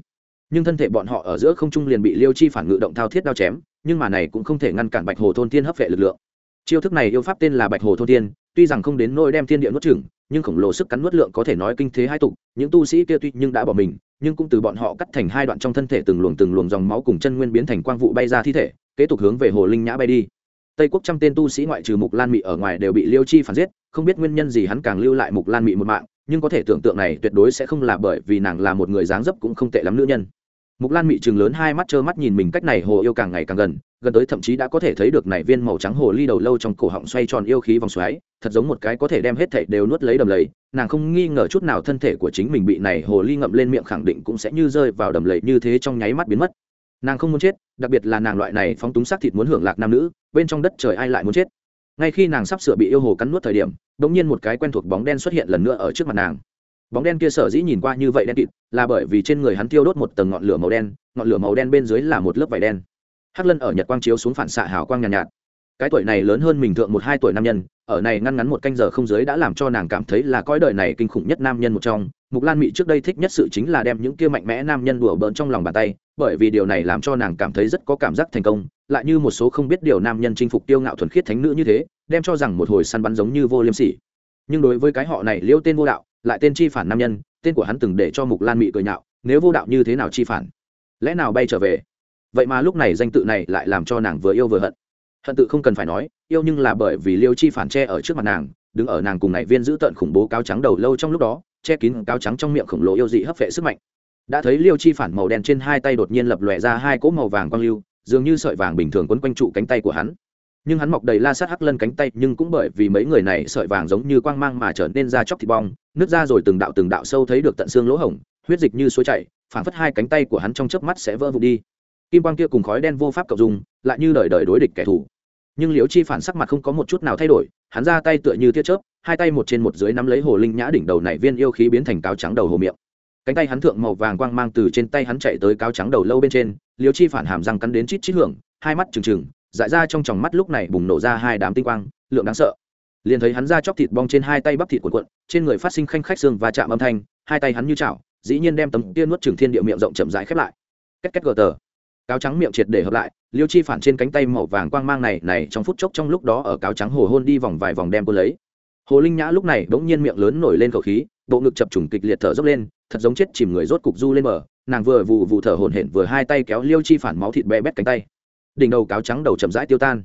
Nhưng thân thể bọn họ ở giữa không trung liền bị liêu chi phản ngự động thao thiết đao chém, nhưng mà này cũng không thể ngăn cản bạch hồ thôn thiên hấp vệ lực lượng. Chiêu thức này yêu pháp tên là bạch hồ thôn thiên, tuy rằng không đến nôi đem thiên địa nuốt chửng, nhưng khổng lồ sức cắn nuốt lượng có thể nói kinh thế hai tục, những tu sĩ kia tuy nhưng đã bỏ mình, nhưng cũng từ bọn họ cắt thành hai đoạn trong thân thể từng luồng từng luồng dòng máu cùng chân nguyên biến thành quang vụ bay ra thi thể, kế tục hướng về hồ linh nhã bay đi tây quốc trăm tên tu sĩ ngoại trừ mục lan mị ở ngoài đều bị liêu chi phản giết, không biết nguyên nhân gì hắn càng lưu lại mục lan mị một mạng, nhưng có thể tưởng tượng này tuyệt đối sẽ không là bởi vì nàng là một người dáng dấp cũng không tệ lắm nữ nhân. Mục lan mị chừng lớn hai mắt trơ mắt nhìn mình cách này hồ yêu càng ngày càng gần gần tới thậm chí đã có thể thấy được này viên màu trắng hồ ly đầu lâu trong cổ họng xoay tròn yêu khí vòng xoáy, thật giống một cái có thể đem hết thảy đều nuốt lấy đầm lầy, nàng không nghi ngờ chút nào thân thể của chính mình bị này hồ ly ngậm lên miệng khẳng định cũng sẽ như rơi vào đầm lầy như thế trong nháy mắt biến mất. Nàng không muốn chết, đặc biệt là nàng loại này phóng túng xác thịt muốn hưởng lạc nam nữ bên trong đất trời ai lại muốn chết. Ngay khi nàng sắp sửa bị yêu hồ cắn nuốt thời điểm đ ỗ n g nhiên một cái quen thuộc bóng đen xuất hiện lần nữa ở trước mặt nàng. Bóng đen kia sở dĩ nhìn qua như vậy đen kịt là bởi vì trên người hắn tiêu đốt một tầng ngọn lửa màu đen ngọn lửa màu đen bên dưới là một lớp vải đen. Hắc lân ở nhật quang chiếu xuống phản xạ hào quang nhàn nhạt, nhạt. Cái tuổi này lớn hơn mình thượng một hai tuổi nam nhân ở này ngăn ngắn một canh giờ không giới đã làm cho nàng cảm thấy là cõi đời này kinh khủng nhất nam nhân một trong mục lan mị trước đây thích nhất sự chính là đem những kia mạnh mẽ nam nhân đùa bỡn trong lòng bàn tay, bởi vì điều này làm cho nàng cảm thấy rất có cảm giác thành công. Lại như một số không biết điều nam nhân chinh phục tiêu ngạo thuần khiết thánh nữ như thế, đem cho rằng một hồi săn bắn giống như vô liêm sỉ. Nhưng đối với cái họ này, liêu tên vô đạo, lại tên chi phản nam nhân, tên của hắn từng để cho mục lan mị cười nhạo, nếu vô đạo như thế nào chi phản? Lẽ nào bay trở về? Vậy mà lúc này danh tự này lại làm cho nàng vừa yêu vừa hận. Hận tự không cần phải nói, yêu nhưng là bởi vì liêu chi phản che ở trước mặt nàng, đứng ở nàng cùng này viên giữ tận khủng bố cáo trắng đầu lâu trong lúc đó che kín cáo trắng trong miệng khổng lồ yêu dị hấp phệ sức mạnh. Đã thấy liêu chi phản màu đen trên hai tay đột nhiên lập lòe ra hai cỗ màu vàng quang lưu, dường như sợi vàng bình thường quấn quanh trụ cánh tay của hắn. Nhưng hắn mọc đầy la sát hắc lân cánh tay, nhưng cũng bởi vì mấy người này sợi vàng giống như quang mang mà trở nên ra chóc thịt bong nước ra rồi từng đạo từng đạo sâu thấy được tận xương lỗ hổng, huyết dịch như suối chảy phản phất hai cánh tay của hắn trong chớp mắt sẽ vỡ vụn đi. Kim quang kia cùng khói đen vô pháp cộng dung lại như đời đời đối địch kẻ thù nhưng liễu chi phản sắc mặt không có một chút nào thay đổi, hắn ra tay tựa như tiết chớp, hai tay một trên một dưới nắm lấy hồ linh nhã đỉnh đầu này viên yêu khí biến thành cáo trắng đầu hồ miệng. Cánh tay hắn thượng màu vàng quang mang từ trên tay hắn chạy tới cáo trắng đầu lâu bên trên, liễu chi phản hàm răng cắn đến chít chít hưởng, hai mắt trừng trừng, dại ra trong tròng mắt lúc này bùng nổ ra hai đám tinh quang, lượng đáng sợ. Liền thấy hắn ra chóc thịt bong trên hai tay bắp thịt cuộn cuộn, trên người phát sinh khanh khách xương và chạm âm thanh, hai tay hắn như chảo, dĩ nhiên đem tấm tiên nuốt trừng thiên địa miệng rộng chậm rãi khép lại. Kết kết gờ tờ cáo trắng miệng triệt để hợp lại, liêu chi phản trên cánh tay màu vàng quang mang này này trong phút chốc trong lúc đó ở cáo trắng hồ hôn đi vòng vài vòng đem cô lấy. Hồ linh nhã lúc này bỗng nhiên miệng lớn nổi lên khẩu khí, bộ ngực chập trùng kịch liệt thở dốc lên, thật giống chết chìm người rốt cục du lên bờ, nàng vừa vụ vụ thở hổn hển vừa hai tay kéo liêu chi phản máu thịt bé bét cánh tay. Đỉnh đầu cáo trắng đầu chậm rãi tiêu tan.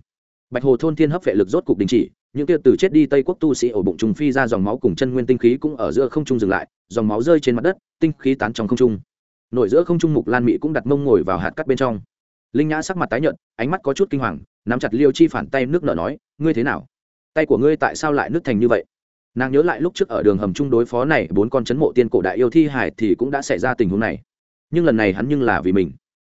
Bạch hồ thôn thiên hấp vệ lực rốt cục đình chỉ, những kia từ chết đi tây quốc tu sĩ ổ bụng trùng phi ra dòng máu cùng chân nguyên tinh khí cũng ở giữa không trung dừng lại, dòng máu rơi trên mặt đất, tinh khí tán trong không trung nổi giữa không trung mục lan mỹ cũng đặt mông ngồi vào hạt cắt bên trong. Linh nhã sắc mặt tái nhợt, ánh mắt có chút kinh hoàng, nắm chặt liêu chi phản tay nước nợ nói, ngươi thế nào? Tay của ngươi tại sao lại nước thành như vậy? Nàng nhớ lại lúc trước ở đường hầm chung đối phó này, bốn con chấn mộ tiên cổ đại yêu thi hải thì cũng đã xảy ra tình huống này. Nhưng lần này hắn nhưng là vì mình.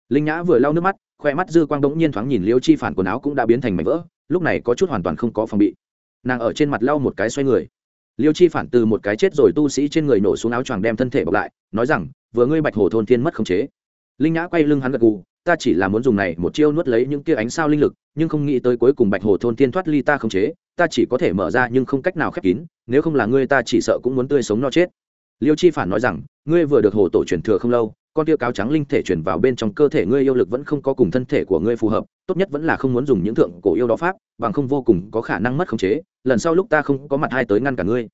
Linh nhã vừa lau nước mắt, khoe mắt dư quang đống nhiên thoáng nhìn liêu chi phản quần áo cũng đã biến thành mảnh vỡ, lúc này có chút hoàn toàn không có phòng bị. Nàng ở trên mặt lau một cái xoay người liêu chi phản từ một cái chết rồi tu sĩ trên người nổ xuống áo choàng đem thân thể bọc lại, nói rằng, vừa ngươi bạch hồ thôn thiên mất khống chế. Linh nhã quay lưng hắn gật gù, ta chỉ là muốn dùng này một chiêu nuốt lấy những kia ánh sao linh lực, nhưng không nghĩ tới cuối cùng bạch hồ thôn thiên thoát ly ta khống chế, ta chỉ có thể mở ra nhưng không cách nào khép kín, nếu không là ngươi ta chỉ sợ cũng muốn tươi sống no chết. Liêu chi phản nói rằng, ngươi vừa được hồ tổ truyền thừa không lâu con tia cáo trắng linh thể chuyển vào bên trong cơ thể ngươi yêu lực vẫn không có cùng thân thể của ngươi phù hợp, tốt nhất vẫn là không muốn dùng những thượng cổ yêu đó pháp, bằng không vô cùng có khả năng mất khống chế, lần sau lúc ta không có mặt hai tới ngăn cả ngươi.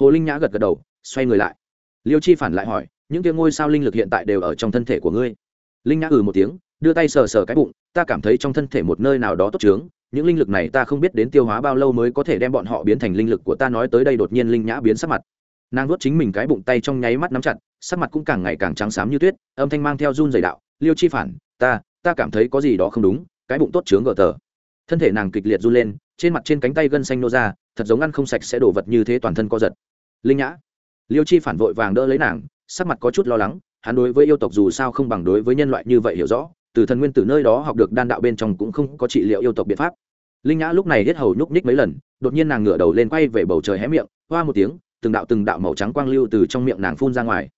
Hồ linh nhã gật gật đầu, xoay người lại. Liêu chi phản lại hỏi, những kia ngôi sao linh lực hiện tại đều ở trong thân thể của ngươi? Linh nhã ừ một tiếng, đưa tay sờ sờ cái bụng, ta cảm thấy trong thân thể một nơi nào đó tốt trướng những linh lực này ta không biết đến tiêu hóa bao lâu mới có thể đem bọn họ biến thành linh lực của ta. Nói tới đây đột nhiên linh nhã biến sắc mặt nàng nuốt chính mình cái bụng tay trong nháy mắt nắm chặt, sắc mặt cũng càng ngày càng trắng xám như tuyết, âm thanh mang theo run dày đạo, liêu chi phản, ta ta cảm thấy có gì đó không đúng, cái bụng tốt chướng gờ tờ. Thân thể nàng kịch liệt run lên, trên mặt trên cánh tay gân xanh nô ra, thật giống ăn không sạch sẽ đổ vật như thế toàn thân co giật. Linh nhã. Liêu chi phản vội vàng đỡ lấy nàng, sắc mặt có chút lo lắng, hắn đối với yêu tộc dù sao không bằng đối với nhân loại như vậy hiểu rõ, từ thần nguyên từ nơi đó học được đan đạo bên trong cũng không có trị liệu yêu tộc biện pháp. Linh nhã lúc này hết hầu nhúc nhích mấy lần, đột nhiên nàng ngửa đầu lên quay về bầu trời hé miệng, hoa một tiếng từng đạo từng đạo màu trắng quang lưu từ trong miệng nàng phun ra ngoài.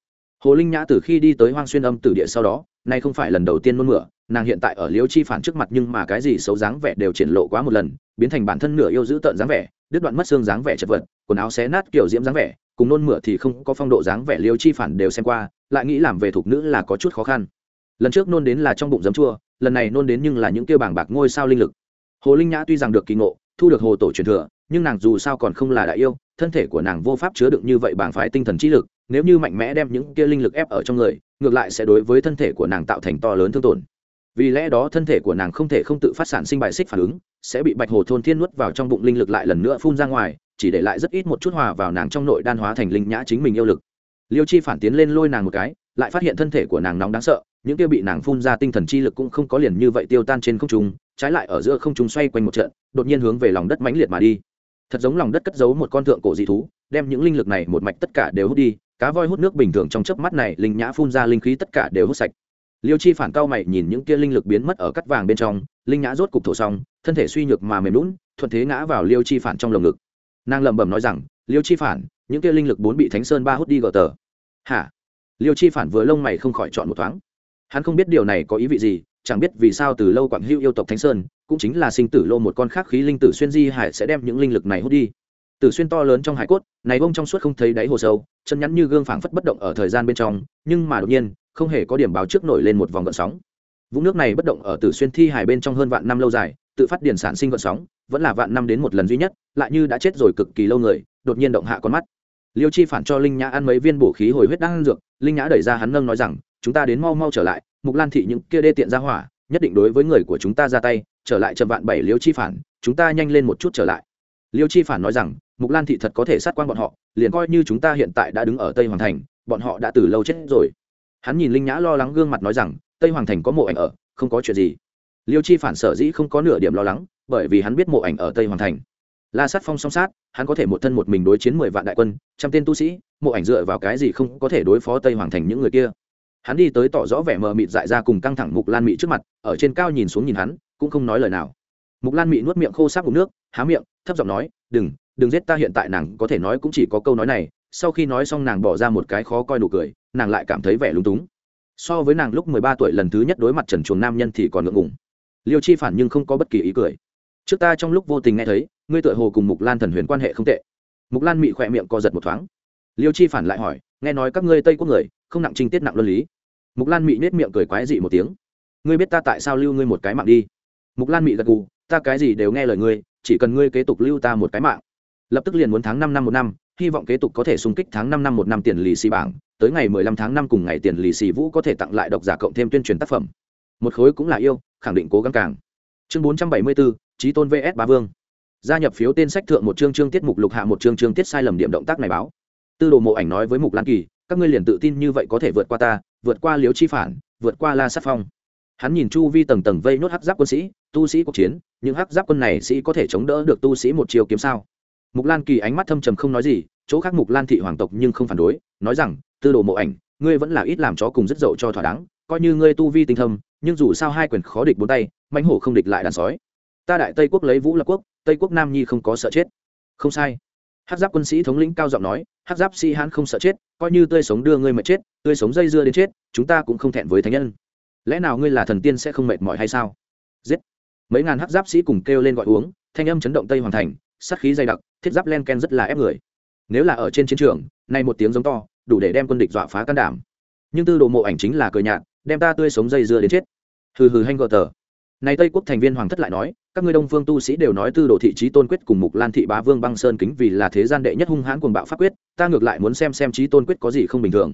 Hồ linh nhã từ khi đi tới hoang xuyên âm tử địa sau đó, nay không phải lần đầu tiên nôn mửa, nàng hiện tại ở liễu chi phản trước mặt nhưng mà cái gì xấu dáng vẻ đều triển lộ quá một lần, biến thành bản thân nửa yêu giữ tợn dáng vẻ, đứt đoạn mất xương dáng vẻ chật vật, quần áo xé nát kiểu diễm dáng vẻ, cùng nôn mửa thì không có phong độ dáng vẻ liễu chi phản đều xem qua, lại nghĩ làm về thuộc nữ là có chút khó khăn. Lần trước nôn đến là trong bụng giấm chua, lần này nôn đến nhưng là những kêu bảng bạc ngôi sao linh lực. Hồ linh nhã tuy rằng được kỳ ngộ, thu được hồ tổ truyền thừa nhưng nàng dù sao còn không là đại yêu, thân thể của nàng vô pháp chứa đựng như vậy bảng phái tinh thần trí lực, nếu như mạnh mẽ đem những kia linh lực ép ở trong người, ngược lại sẽ đối với thân thể của nàng tạo thành to lớn thương tổn. Vì lẽ đó thân thể của nàng không thể không tự phát sản sinh bài xích phản ứng, sẽ bị bạch hồ thôn thiên nuốt vào trong bụng linh lực lại lần nữa phun ra ngoài, chỉ để lại rất ít một chút hòa vào nàng trong nội đan hóa thành linh nhã chính mình yêu lực. Liêu chi phản tiến lên lôi nàng một cái, lại phát hiện thân thể của nàng nóng đáng sợ, những kia bị nàng phun ra tinh thần chi lực cũng không có liền như vậy tiêu tan trên không trung, trái lại ở giữa không trung xoay quanh một trận, đột nhiên hướng về lòng đất mãnh liệt mà đi thật giống lòng đất cất giấu một con thượng cổ dị thú, đem những linh lực này một mạch tất cả đều hút đi, cá voi hút nước bình thường trong chớp mắt này linh nhã phun ra linh khí tất cả đều hút sạch. Liêu chi phản cao mày nhìn những kia linh lực biến mất ở cắt vàng bên trong, linh nhã rốt cục thổ xong, thân thể suy nhược mà mềm lún thuận thế ngã vào liêu chi phản trong lồng ngực. Nàng lẩm bẩm nói rằng, liêu chi phản, những kia linh lực bốn bị thánh sơn ba hút đi gờ tờ. Hả? Liêu chi phản vừa lông mày không khỏi chọn một thoáng. Hắn không biết điều này có ý vị gì chẳng biết vì sao từ lâu quảng hữu yêu tộc thánh sơn, cũng chính là sinh tử lô một con khác khí linh tử xuyên di hải sẽ đem những linh lực này hút đi. Tử xuyên to lớn trong hải cốt, này bông trong suốt không thấy đáy hồ sâu, chân nhắn như gương phảng phất bất động ở thời gian bên trong, nhưng mà đột nhiên, không hề có điểm báo trước nổi lên một vòng gợn sóng. Vũng nước này bất động ở tử xuyên thi hải bên trong hơn vạn năm lâu dài, tự phát điển sản sinh gợn sóng, vẫn là vạn năm đến một lần duy nhất, lại như đã chết rồi cực kỳ lâu người, đột nhiên động hạ con mắt. Liêu chi phản cho linh nhã ăn mấy viên bổ khí hồi huyết đang ăn dược, linh nhã đẩy ra hắn nâng nói rằng, chúng ta đến mau mau trở lại mục lan thị những kia đê tiện ra hỏa, nhất định đối với người của chúng ta ra tay, trở lại trầm vạn bảy liêu chi phản, chúng ta nhanh lên một chút trở lại. Liêu chi phản nói rằng, mục lan thị thật có thể sát quan bọn họ, liền coi như chúng ta hiện tại đã đứng ở tây hoàng thành, bọn họ đã từ lâu chết rồi. Hắn nhìn linh nhã lo lắng gương mặt nói rằng, tây hoàng thành có mộ ảnh ở, không có chuyện gì. Liêu chi phản sở dĩ không có nửa điểm lo lắng, bởi vì hắn biết mộ ảnh ở tây hoàng thành. La sát phong song sát, hắn có thể một thân một mình đối chiến mười vạn đại quân, trăm tên tu sĩ, mộ ảnh dựa vào cái gì không có thể đối phó tây hoàng thành những người kia? Hắn đi tới tỏ rõ vẻ mờ mịt dại ra cùng căng thẳng mục lan mị trước mặt, ở trên cao nhìn xuống nhìn hắn, cũng không nói lời nào. Mục lan mị nuốt miệng khô sáp uống nước, há miệng, thấp giọng nói, đừng đừng giết ta hiện tại, nàng có thể nói cũng chỉ có câu nói này. Sau khi nói xong nàng bỏ ra một cái khó coi nụ cười, nàng lại cảm thấy vẻ lúng túng. So với nàng lúc mười ba tuổi lần thứ nhất đối mặt trần chuồng nam nhân thì còn ngượng ngùng. Liêu chi phản nhưng không có bất kỳ ý cười. Trước ta trong lúc vô tình nghe thấy, ngươi tựa hồ cùng mục lan thần huyền quan hệ không tệ. Mục lan mị khỏe miệng co giật một thoáng. Liêu chi phản lại hỏi nghe nói các ngươi tây quốc người, không nặng trinh tiết nặng luân lý. Mục lan mị nết miệng cười quái dị một tiếng. Ngươi biết ta tại sao lưu ngươi một cái mạng đi? Mục lan mị gật gù, ta cái gì đều nghe lời ngươi, chỉ cần ngươi kế tục lưu ta một cái mạng. Lập tức liền muốn tháng năm năm một năm, hy vọng kế tục có thể xung kích tháng năm năm một năm tiền lì xì bảng, tới ngày mười lăm tháng năm cùng ngày tiền lì xì vũ có thể tặng lại độc giả cộng thêm tuyên truyền tác phẩm. Một khối cũng là yêu, khẳng định cố gắng càng. Chương bốn trăm bảy mươi bốn trí tôn vs ba vương. Gia nhập phiếu tên sách thượng một chương chương tiết mục lục hạ một chương chương tiết sai lầm điểm động tác này báo tư đồ mộ ảnh nói với mục lan kỳ, các ngươi liền tự tin như vậy có thể vượt qua ta, vượt qua liếu chi phản, vượt qua la sát phong. Hắn nhìn chu vi tầng tầng vây nốt hắc giáp quân sĩ, tu sĩ cuộc chiến, những hắc giáp quân này sĩ có thể chống đỡ được tu sĩ một chiều kiếm sao? Mục lan kỳ ánh mắt thâm trầm không nói gì, chỗ khác mục lan thị hoàng tộc nhưng không phản đối, nói rằng, tư đồ mộ ảnh, ngươi vẫn là ít làm chó cùng rất dậu cho thỏa đáng, coi như ngươi tu vi tinh thâm, nhưng dù sao hai quyền khó địch bốn tay, mãnh hổ không địch lại đàn sói. Ta đại tây quốc lấy vũ lập quốc, tây quốc nam nhi không có sợ chết. Không sai hát giáp quân sĩ thống lĩnh cao giọng nói hát giáp sĩ hán không sợ chết, coi như tươi sống đưa ngươi mệt chết, tươi sống dây dưa đến chết, chúng ta cũng không thẹn với thánh nhân. Lẽ nào ngươi là thần tiên sẽ không mệt mỏi hay sao? Giết. Mấy ngàn hát giáp sĩ cùng kêu lên gọi uống, thanh âm chấn động tây hoàng thành, sát khí dày đặc, thiết giáp len ken rất là ép người. Nếu là ở trên chiến trường, nay một tiếng giống to, đủ để đem quân địch dọa phá can đảm. Nhưng tư đồ mộ ảnh chính là cười nhạt, đem ta tươi sống dây dưa đến chết. Hừ hừ hanh gờ tờ này tây quốc thành viên hoàng thất lại nói các ngươi đông phương tu sĩ đều nói tư đồ thị trí tôn quyết cùng mục lan thị bá vương băng sơn kính vì là thế gian đệ nhất hung hãn cuồng bạo pháp quyết, ta ngược lại muốn xem xem trí tôn quyết có gì không bình thường.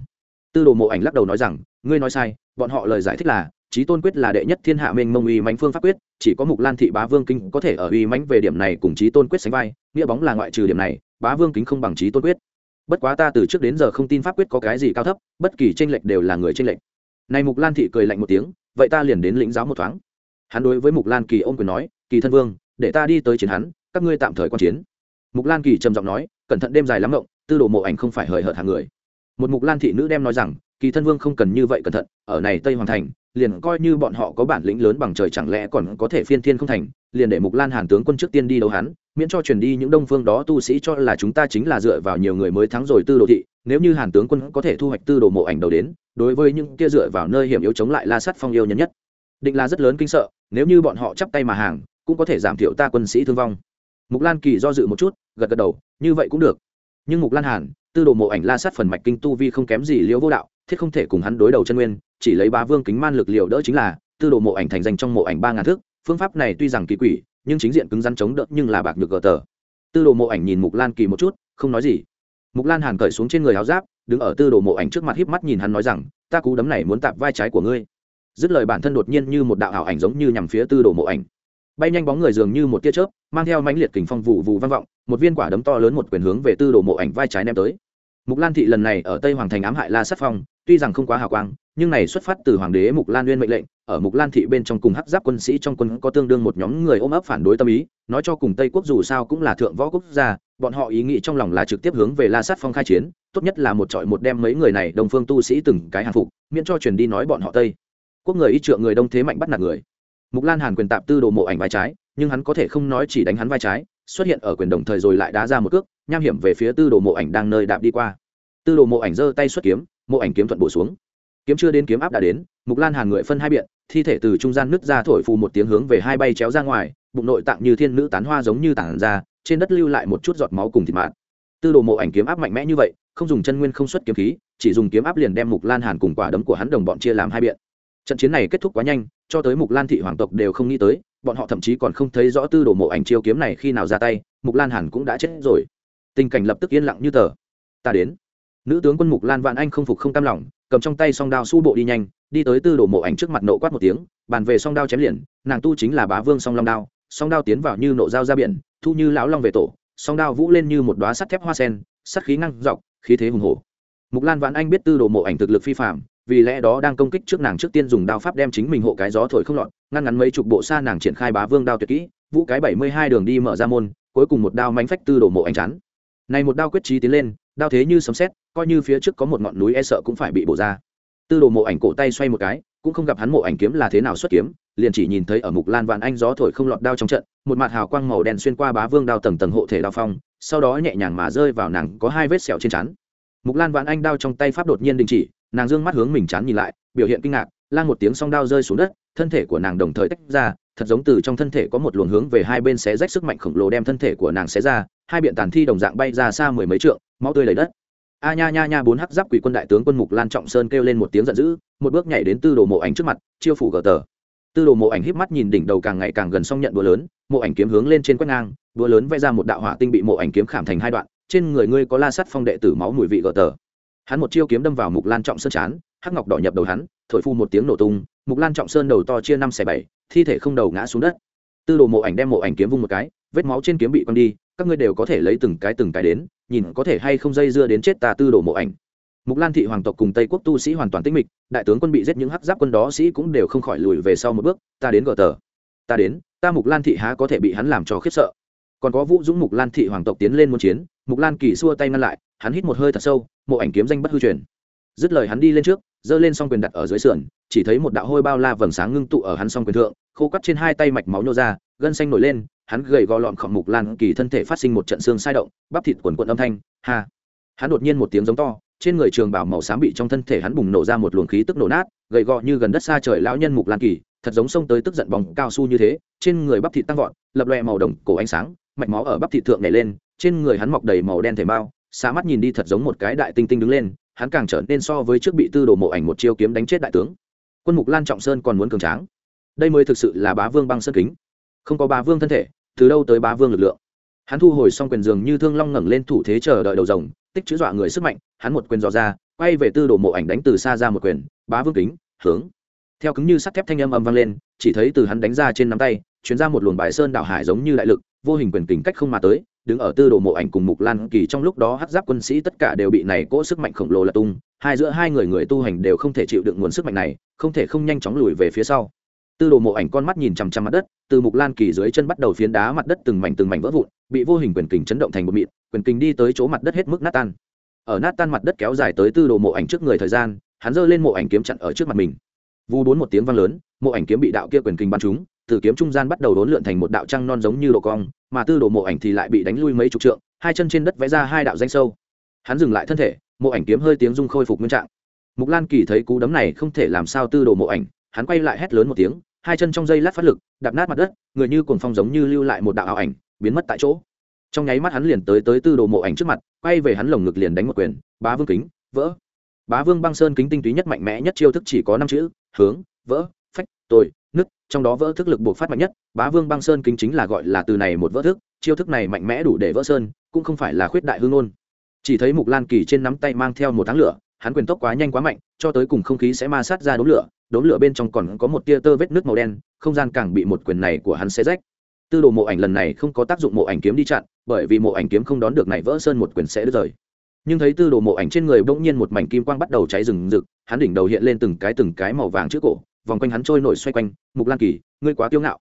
Tư đồ mộ ảnh lắc đầu nói rằng, ngươi nói sai, bọn họ lời giải thích là, trí tôn quyết là đệ nhất thiên hạ mênh mông uy mãnh phương pháp quyết, chỉ có mục lan thị bá vương kinh có thể ở uy mãnh về điểm này cùng trí tôn quyết sánh vai, nghĩa bóng là ngoại trừ điểm này, bá vương kính không bằng trí tôn quyết. Bất quá ta từ trước đến giờ không tin pháp quyết có cái gì cao thấp, bất kỳ tranh lệch đều là người tranh lệch. Này mục lan thị cười lạnh một tiếng, vậy ta liền đến lĩnh giáo một thoáng. Hắn đối với mục lan kỳ ôm quyền nói kỳ thân vương, để ta đi tới chiến hắn, các ngươi tạm thời quan chiến. Mục lan kỳ trầm giọng nói, cẩn thận đêm dài lắm rộng tư đồ mộ ảnh không phải hời hợt hàng người. Một mục lan thị nữ đem nói rằng, kỳ thân vương không cần như vậy cẩn thận, ở này tây hoàng thành, liền coi như bọn họ có bản lĩnh lớn bằng trời chẳng lẽ còn có thể phiên thiên không thành, liền để mục lan hàn tướng quân trước tiên đi đấu hắn, miễn cho truyền đi những đông phương đó tu sĩ cho là chúng ta chính là dựa vào nhiều người mới thắng rồi tư đồ thị, nếu như hàn tướng quân có thể thu hoạch tư đồ mộ ảnh đầu đến, đối với những kia dựa vào nơi hiểm yếu chống lại la sắt phong yêu nhân nhất, định là rất lớn kinh sợ, nếu như bọn họ chắp tay mà hàng cũng có thể giảm thiểu ta quân sĩ thương vong. Mục lan kỳ do dự một chút, gật gật đầu, như vậy cũng được. Nhưng mục lan hàn, tư đồ mộ ảnh la sát phần mạch kinh tu vi không kém gì liễu vô đạo, thiết không thể cùng hắn đối đầu chân nguyên, chỉ lấy bá vương kính man lực liệu đỡ chính là, tư đồ mộ ảnh thành danh trong mộ ảnh ba ngàn thước, phương pháp này tuy rằng kỳ quỷ, nhưng chính diện cứng rắn chống đỡ nhưng là bạc được gờ tờ. Tư đồ mộ ảnh nhìn mục lan kỳ một chút, không nói gì. Mục lan hàn cởi xuống trên người áo giáp, đứng ở tư đồ mộ ảnh trước mặt híp mắt nhìn hắn nói rằng, ta cú đấm này muốn tạp vai trái của ngươi. Dứt lời bản thân đột nhiên như một đạo ảo ảnh giống như nhằm phía tư đồ mộ ảnh bay nhanh bóng người dường như một tia chớp, mang theo mãnh liệt kình phong vụ vụ vang vọng, một viên quả đấm to lớn một quyền hướng về tư đồ mộ ảnh vai trái ném tới. Mục lan thị lần này ở tây hoàng thành ám hại la sát phong, tuy rằng không quá hào quang, nhưng này xuất phát từ hoàng đế mục lan nguyên mệnh lệnh, ở mục lan thị bên trong cùng hắc giáp quân sĩ trong quân có tương đương một nhóm người ôm ấp phản đối tâm ý, nói cho cùng tây quốc dù sao cũng là thượng võ quốc gia, bọn họ ý nghĩ trong lòng là trực tiếp hướng về la sát phong khai chiến, tốt nhất là một trọi một đem mấy người này đồng phương tu sĩ từng cái hàng phục, miễn cho truyền đi nói bọn họ tây. Quốc người ít trượng người đông thế mạnh bắt nạt người mục lan hàn quyền tạp tư đồ mộ ảnh vai trái, nhưng hắn có thể không nói chỉ đánh hắn vai trái, xuất hiện ở quyền đồng thời rồi lại đá ra một cước, nham hiểm về phía tư đồ mộ ảnh đang nơi đạp đi qua. Tư đồ mộ ảnh giơ tay xuất kiếm, mộ ảnh kiếm thuận bổ xuống. Kiếm chưa đến kiếm áp đã đến, mục lan hàn người phân hai biện, thi thể từ trung gian nứt ra thổi phù một tiếng hướng về hai bay chéo ra ngoài, bụng nội tạng như thiên nữ tán hoa giống như tản ra, trên đất lưu lại một chút giọt máu cùng thịt mạt. Tư đồ mộ ảnh kiếm áp mạnh mẽ như vậy, không dùng chân nguyên không xuất kiếm khí, chỉ dùng kiếm áp liền đem mục lan hàn cùng quả đấm của hắn đồng bọn chia làm hai biện trận chiến này kết thúc quá nhanh, cho tới mục lan thị hoàng tộc đều không nghĩ tới, bọn họ thậm chí còn không thấy rõ tư đồ mộ ảnh chiêu kiếm này khi nào ra tay, mục lan hàn cũng đã chết rồi. Tình cảnh lập tức yên lặng như tờ. Ta đến. Nữ tướng quân mục lan vạn anh không phục không cam lòng, cầm trong tay song đao su bộ đi nhanh, đi tới tư đồ mộ ảnh trước mặt nộ quát một tiếng, bàn về song đao chém liền, nàng tu chính là bá vương song long đao, song đao tiến vào như nộ dao ra biển, thu như lão long về tổ, song đao vũ lên như một đoá sắt thép hoa sen, sắt khí ngăn dọc, khí thế hùng hổ. Mục lan vạn anh biết tư đồ mộ ảnh thực lực phi phạm vì lẽ đó đang công kích trước nàng trước tiên dùng đao pháp đem chính mình hộ cái gió thổi không lọt, ngăn ngắn mấy chục bộ xa nàng triển khai bá vương đao tuyệt kỹ, vũ cái bảy mươi hai đường đi mở ra môn, cuối cùng một đao mánh phách tư đổ mộ ảnh chắn. Này một đao quyết trí tiến lên, đao thế như sấm xét coi như phía trước có một ngọn núi e sợ cũng phải bị bổ ra. Tư đồ mộ ảnh cổ tay xoay một cái, cũng không gặp hắn mộ ảnh kiếm là thế nào xuất kiếm, liền chỉ nhìn thấy ở mục lan vạn anh gió thổi không lọt đao trong trận, một mặt hào quang màu đen xuyên qua bá vương đao tầng tầng hộ thể đao phong, sau đó nhẹ nhàng mà rơi vào nàng có hai vết sẹo trên chắn. Mục lan vạn anh đao trong tay pháp đột nhiên đình chỉ nàng dương mắt hướng mình chán nhìn lại, biểu hiện kinh ngạc lan một tiếng song đao rơi xuống đất, thân thể của nàng đồng thời tách ra, thật giống từ trong thân thể có một luồng hướng về hai bên xé rách sức mạnh khổng lồ đem thân thể của nàng xé ra, hai biện tàn thi đồng dạng bay ra xa mười mấy trượng, máu tươi lấy đất. A nha nha nha, bốn hắc giáp quỷ quân đại tướng quân mục lan trọng sơn kêu lên một tiếng giận dữ, một bước nhảy đến tư đồ mộ ảnh trước mặt, chiêu phủ gờ tờ. Tư đồ mộ ảnh híp mắt nhìn đỉnh đầu càng ngày càng gần xong nhận đũa lớn, mộ ảnh kiếm hướng lên trên quét ngang, đũa lớn vẽ ra một đạo hỏa tinh bị mộ ảnh kiếm khảm thành hai đoạn, trên người ngươi có la sắt phong đệ tử máu mùi vị gờ tờ hắn một chiêu kiếm đâm vào mục lan trọng sơn chán, hắc ngọc đỏ nhập đầu hắn, thổi phu một tiếng nổ tung, mục lan trọng sơn đầu to chia năm xẻ bảy, thi thể không đầu ngã xuống đất. Tư đồ mộ ảnh đem mộ ảnh kiếm vung một cái, vết máu trên kiếm bị quăng đi, các ngươi đều có thể lấy từng cái từng cái đến, nhìn có thể hay không dây dưa đến chết ta tư đồ mộ ảnh. Mục lan thị hoàng tộc cùng tây quốc tu sĩ hoàn toàn tinh mịch, đại tướng quân bị giết những hắc giáp quân đó sĩ cũng đều không khỏi lùi về sau một bước, ta đến gờ tờ. Ta đến, ta mục lan thị há có thể bị hắn làm cho khiếp sợ. Còn có vũ dũng mục lan thị hoàng tộc tiến lên muốn chiến mục lan kỳ xua tay ngăn lại, hắn hít một hơi thật sâu, mộ ảnh kiếm danh bất hư truyền. Dứt lời hắn đi lên trước, giơ lên xong quyền đặt ở dưới sườn, chỉ thấy một đạo hôi bao la vầng sáng ngưng tụ ở hắn xong quyền thượng, khô cắt trên hai tay mạch máu nhô ra, gân xanh nổi lên, hắn gầy gò lọn khỏng mục lan kỳ thân thể phát sinh một trận xương sai động, bắp thịt quần quận âm thanh, ha. Hắn đột nhiên một tiếng giống to, trên người trường bảo màu xám bị trong thân thể hắn bùng nổ ra một luồng khí tức nổ nát, gầy gò như gần đất xa trời lão nhân mục lan kỳ, thật giống sông tới tức giận bóng cao su như thế, trên người bắp thịt tăng vọt, lập loe màu đồng cổ ánh sáng, mạch máu ở bắp thịt thượng nhảy lên trên người hắn mọc đầy màu đen thể mao xa mắt nhìn đi thật giống một cái đại tinh tinh đứng lên, hắn càng trở nên so với trước bị tư đồ mộ ảnh một chiêu kiếm đánh chết đại tướng. Quân mục lan trọng sơn còn muốn cường tráng. Đây mới thực sự là bá vương băng sơn kính. Không có bá vương thân thể, từ đâu tới bá vương lực lượng? Hắn thu hồi xong quyền giường như thương long ngẩng lên thủ thế chờ đợi đầu rồng, tích chữ dọa người sức mạnh, hắn một quyền dò ra, quay về tư đồ mộ ảnh đánh từ xa ra một quyền, bá vương kính, hướng. Theo cứng như sắt thép thanh âm âm vang lên, chỉ thấy từ hắn đánh ra trên nắm tay, chuyến ra một luồng bài sơn đảo hải giống như đại lực, vô hình quyền kính cách không mà tới đứng ở tư đồ mộ ảnh cùng mục lan kỳ trong lúc đó hát giáp quân sĩ tất cả đều bị này cỗ sức mạnh khổng lồ là tung, hai giữa hai người người tu hành đều không thể chịu đựng nguồn sức mạnh này, không thể không nhanh chóng lùi về phía sau. Tư đồ mộ ảnh con mắt nhìn chằm chằm mặt đất, từ mục lan kỳ dưới chân bắt đầu phiến đá mặt đất từng mảnh từng mảnh vỡ vụn, bị vô hình quyền kình chấn động thành một mịn, quyền kình đi tới chỗ mặt đất hết mức nát tan. Ở nát tan mặt đất kéo dài tới tư đồ mộ ảnh trước người thời gian, hắn giơ lên mộ ảnh kiếm chặn ở trước mặt mình. Vu bốn một tiếng vang lớn, mộ ảnh kiếm bị đạo kia quyền kình bắn trúng từ kiếm trung gian bắt đầu đốn lượn thành một đạo trăng non giống như độ cong, mà tư đồ mộ ảnh thì lại bị đánh lui mấy chục trượng, hai chân trên đất vẽ ra hai đạo danh sâu. Hắn dừng lại thân thể, mộ ảnh kiếm hơi tiếng rung khôi phục nguyên trạng. Mục lan kỳ thấy cú đấm này không thể làm sao tư đồ mộ ảnh, hắn quay lại hét lớn một tiếng, hai chân trong dây lát phát lực, đạp nát mặt đất, người như cuồng phong giống như lưu lại một đạo ảo ảnh, biến mất tại chỗ. Trong nháy mắt hắn liền tới tới tư đồ mộ ảnh trước mặt, quay về hắn lồng ngực liền đánh một quyền, bá vương kính, vỡ. Bá vương băng sơn kính tinh túy nhất mạnh mẽ nhất chiêu thức chỉ có năm chữ, hướng, vỡ, phách, tôi, nứt trong đó vỡ thức lực buộc phát mạnh nhất, bá vương băng sơn kính chính là gọi là từ này một vỡ thức, chiêu thức này mạnh mẽ đủ để vỡ sơn, cũng không phải là khuyết đại hương ôn chỉ thấy mục lan kỳ trên nắm tay mang theo một tháng lửa, hắn quyền tốc quá nhanh quá mạnh, cho tới cùng không khí sẽ ma sát ra đốm lửa đốm lửa bên trong còn có một tia tơ vết nước màu đen, không gian càng bị một quyền này của hắn xé rách. Tư đồ mộ ảnh lần này không có tác dụng mộ ảnh kiếm đi chặn, bởi vì mộ ảnh kiếm không đón được này vỡ sơn một quyền sẽ đứt rời. Nhưng thấy tư đồ mộ ảnh trên người bỗng nhiên một mảnh kim quang bắt đầu cháy rừng rực, hắn đỉnh đầu hiện lên từng cái từng cái màu vàng trước cổ vòng quanh hắn trôi nổi xoay quanh, mục lan kỳ, ngươi quá kiêu ngạo.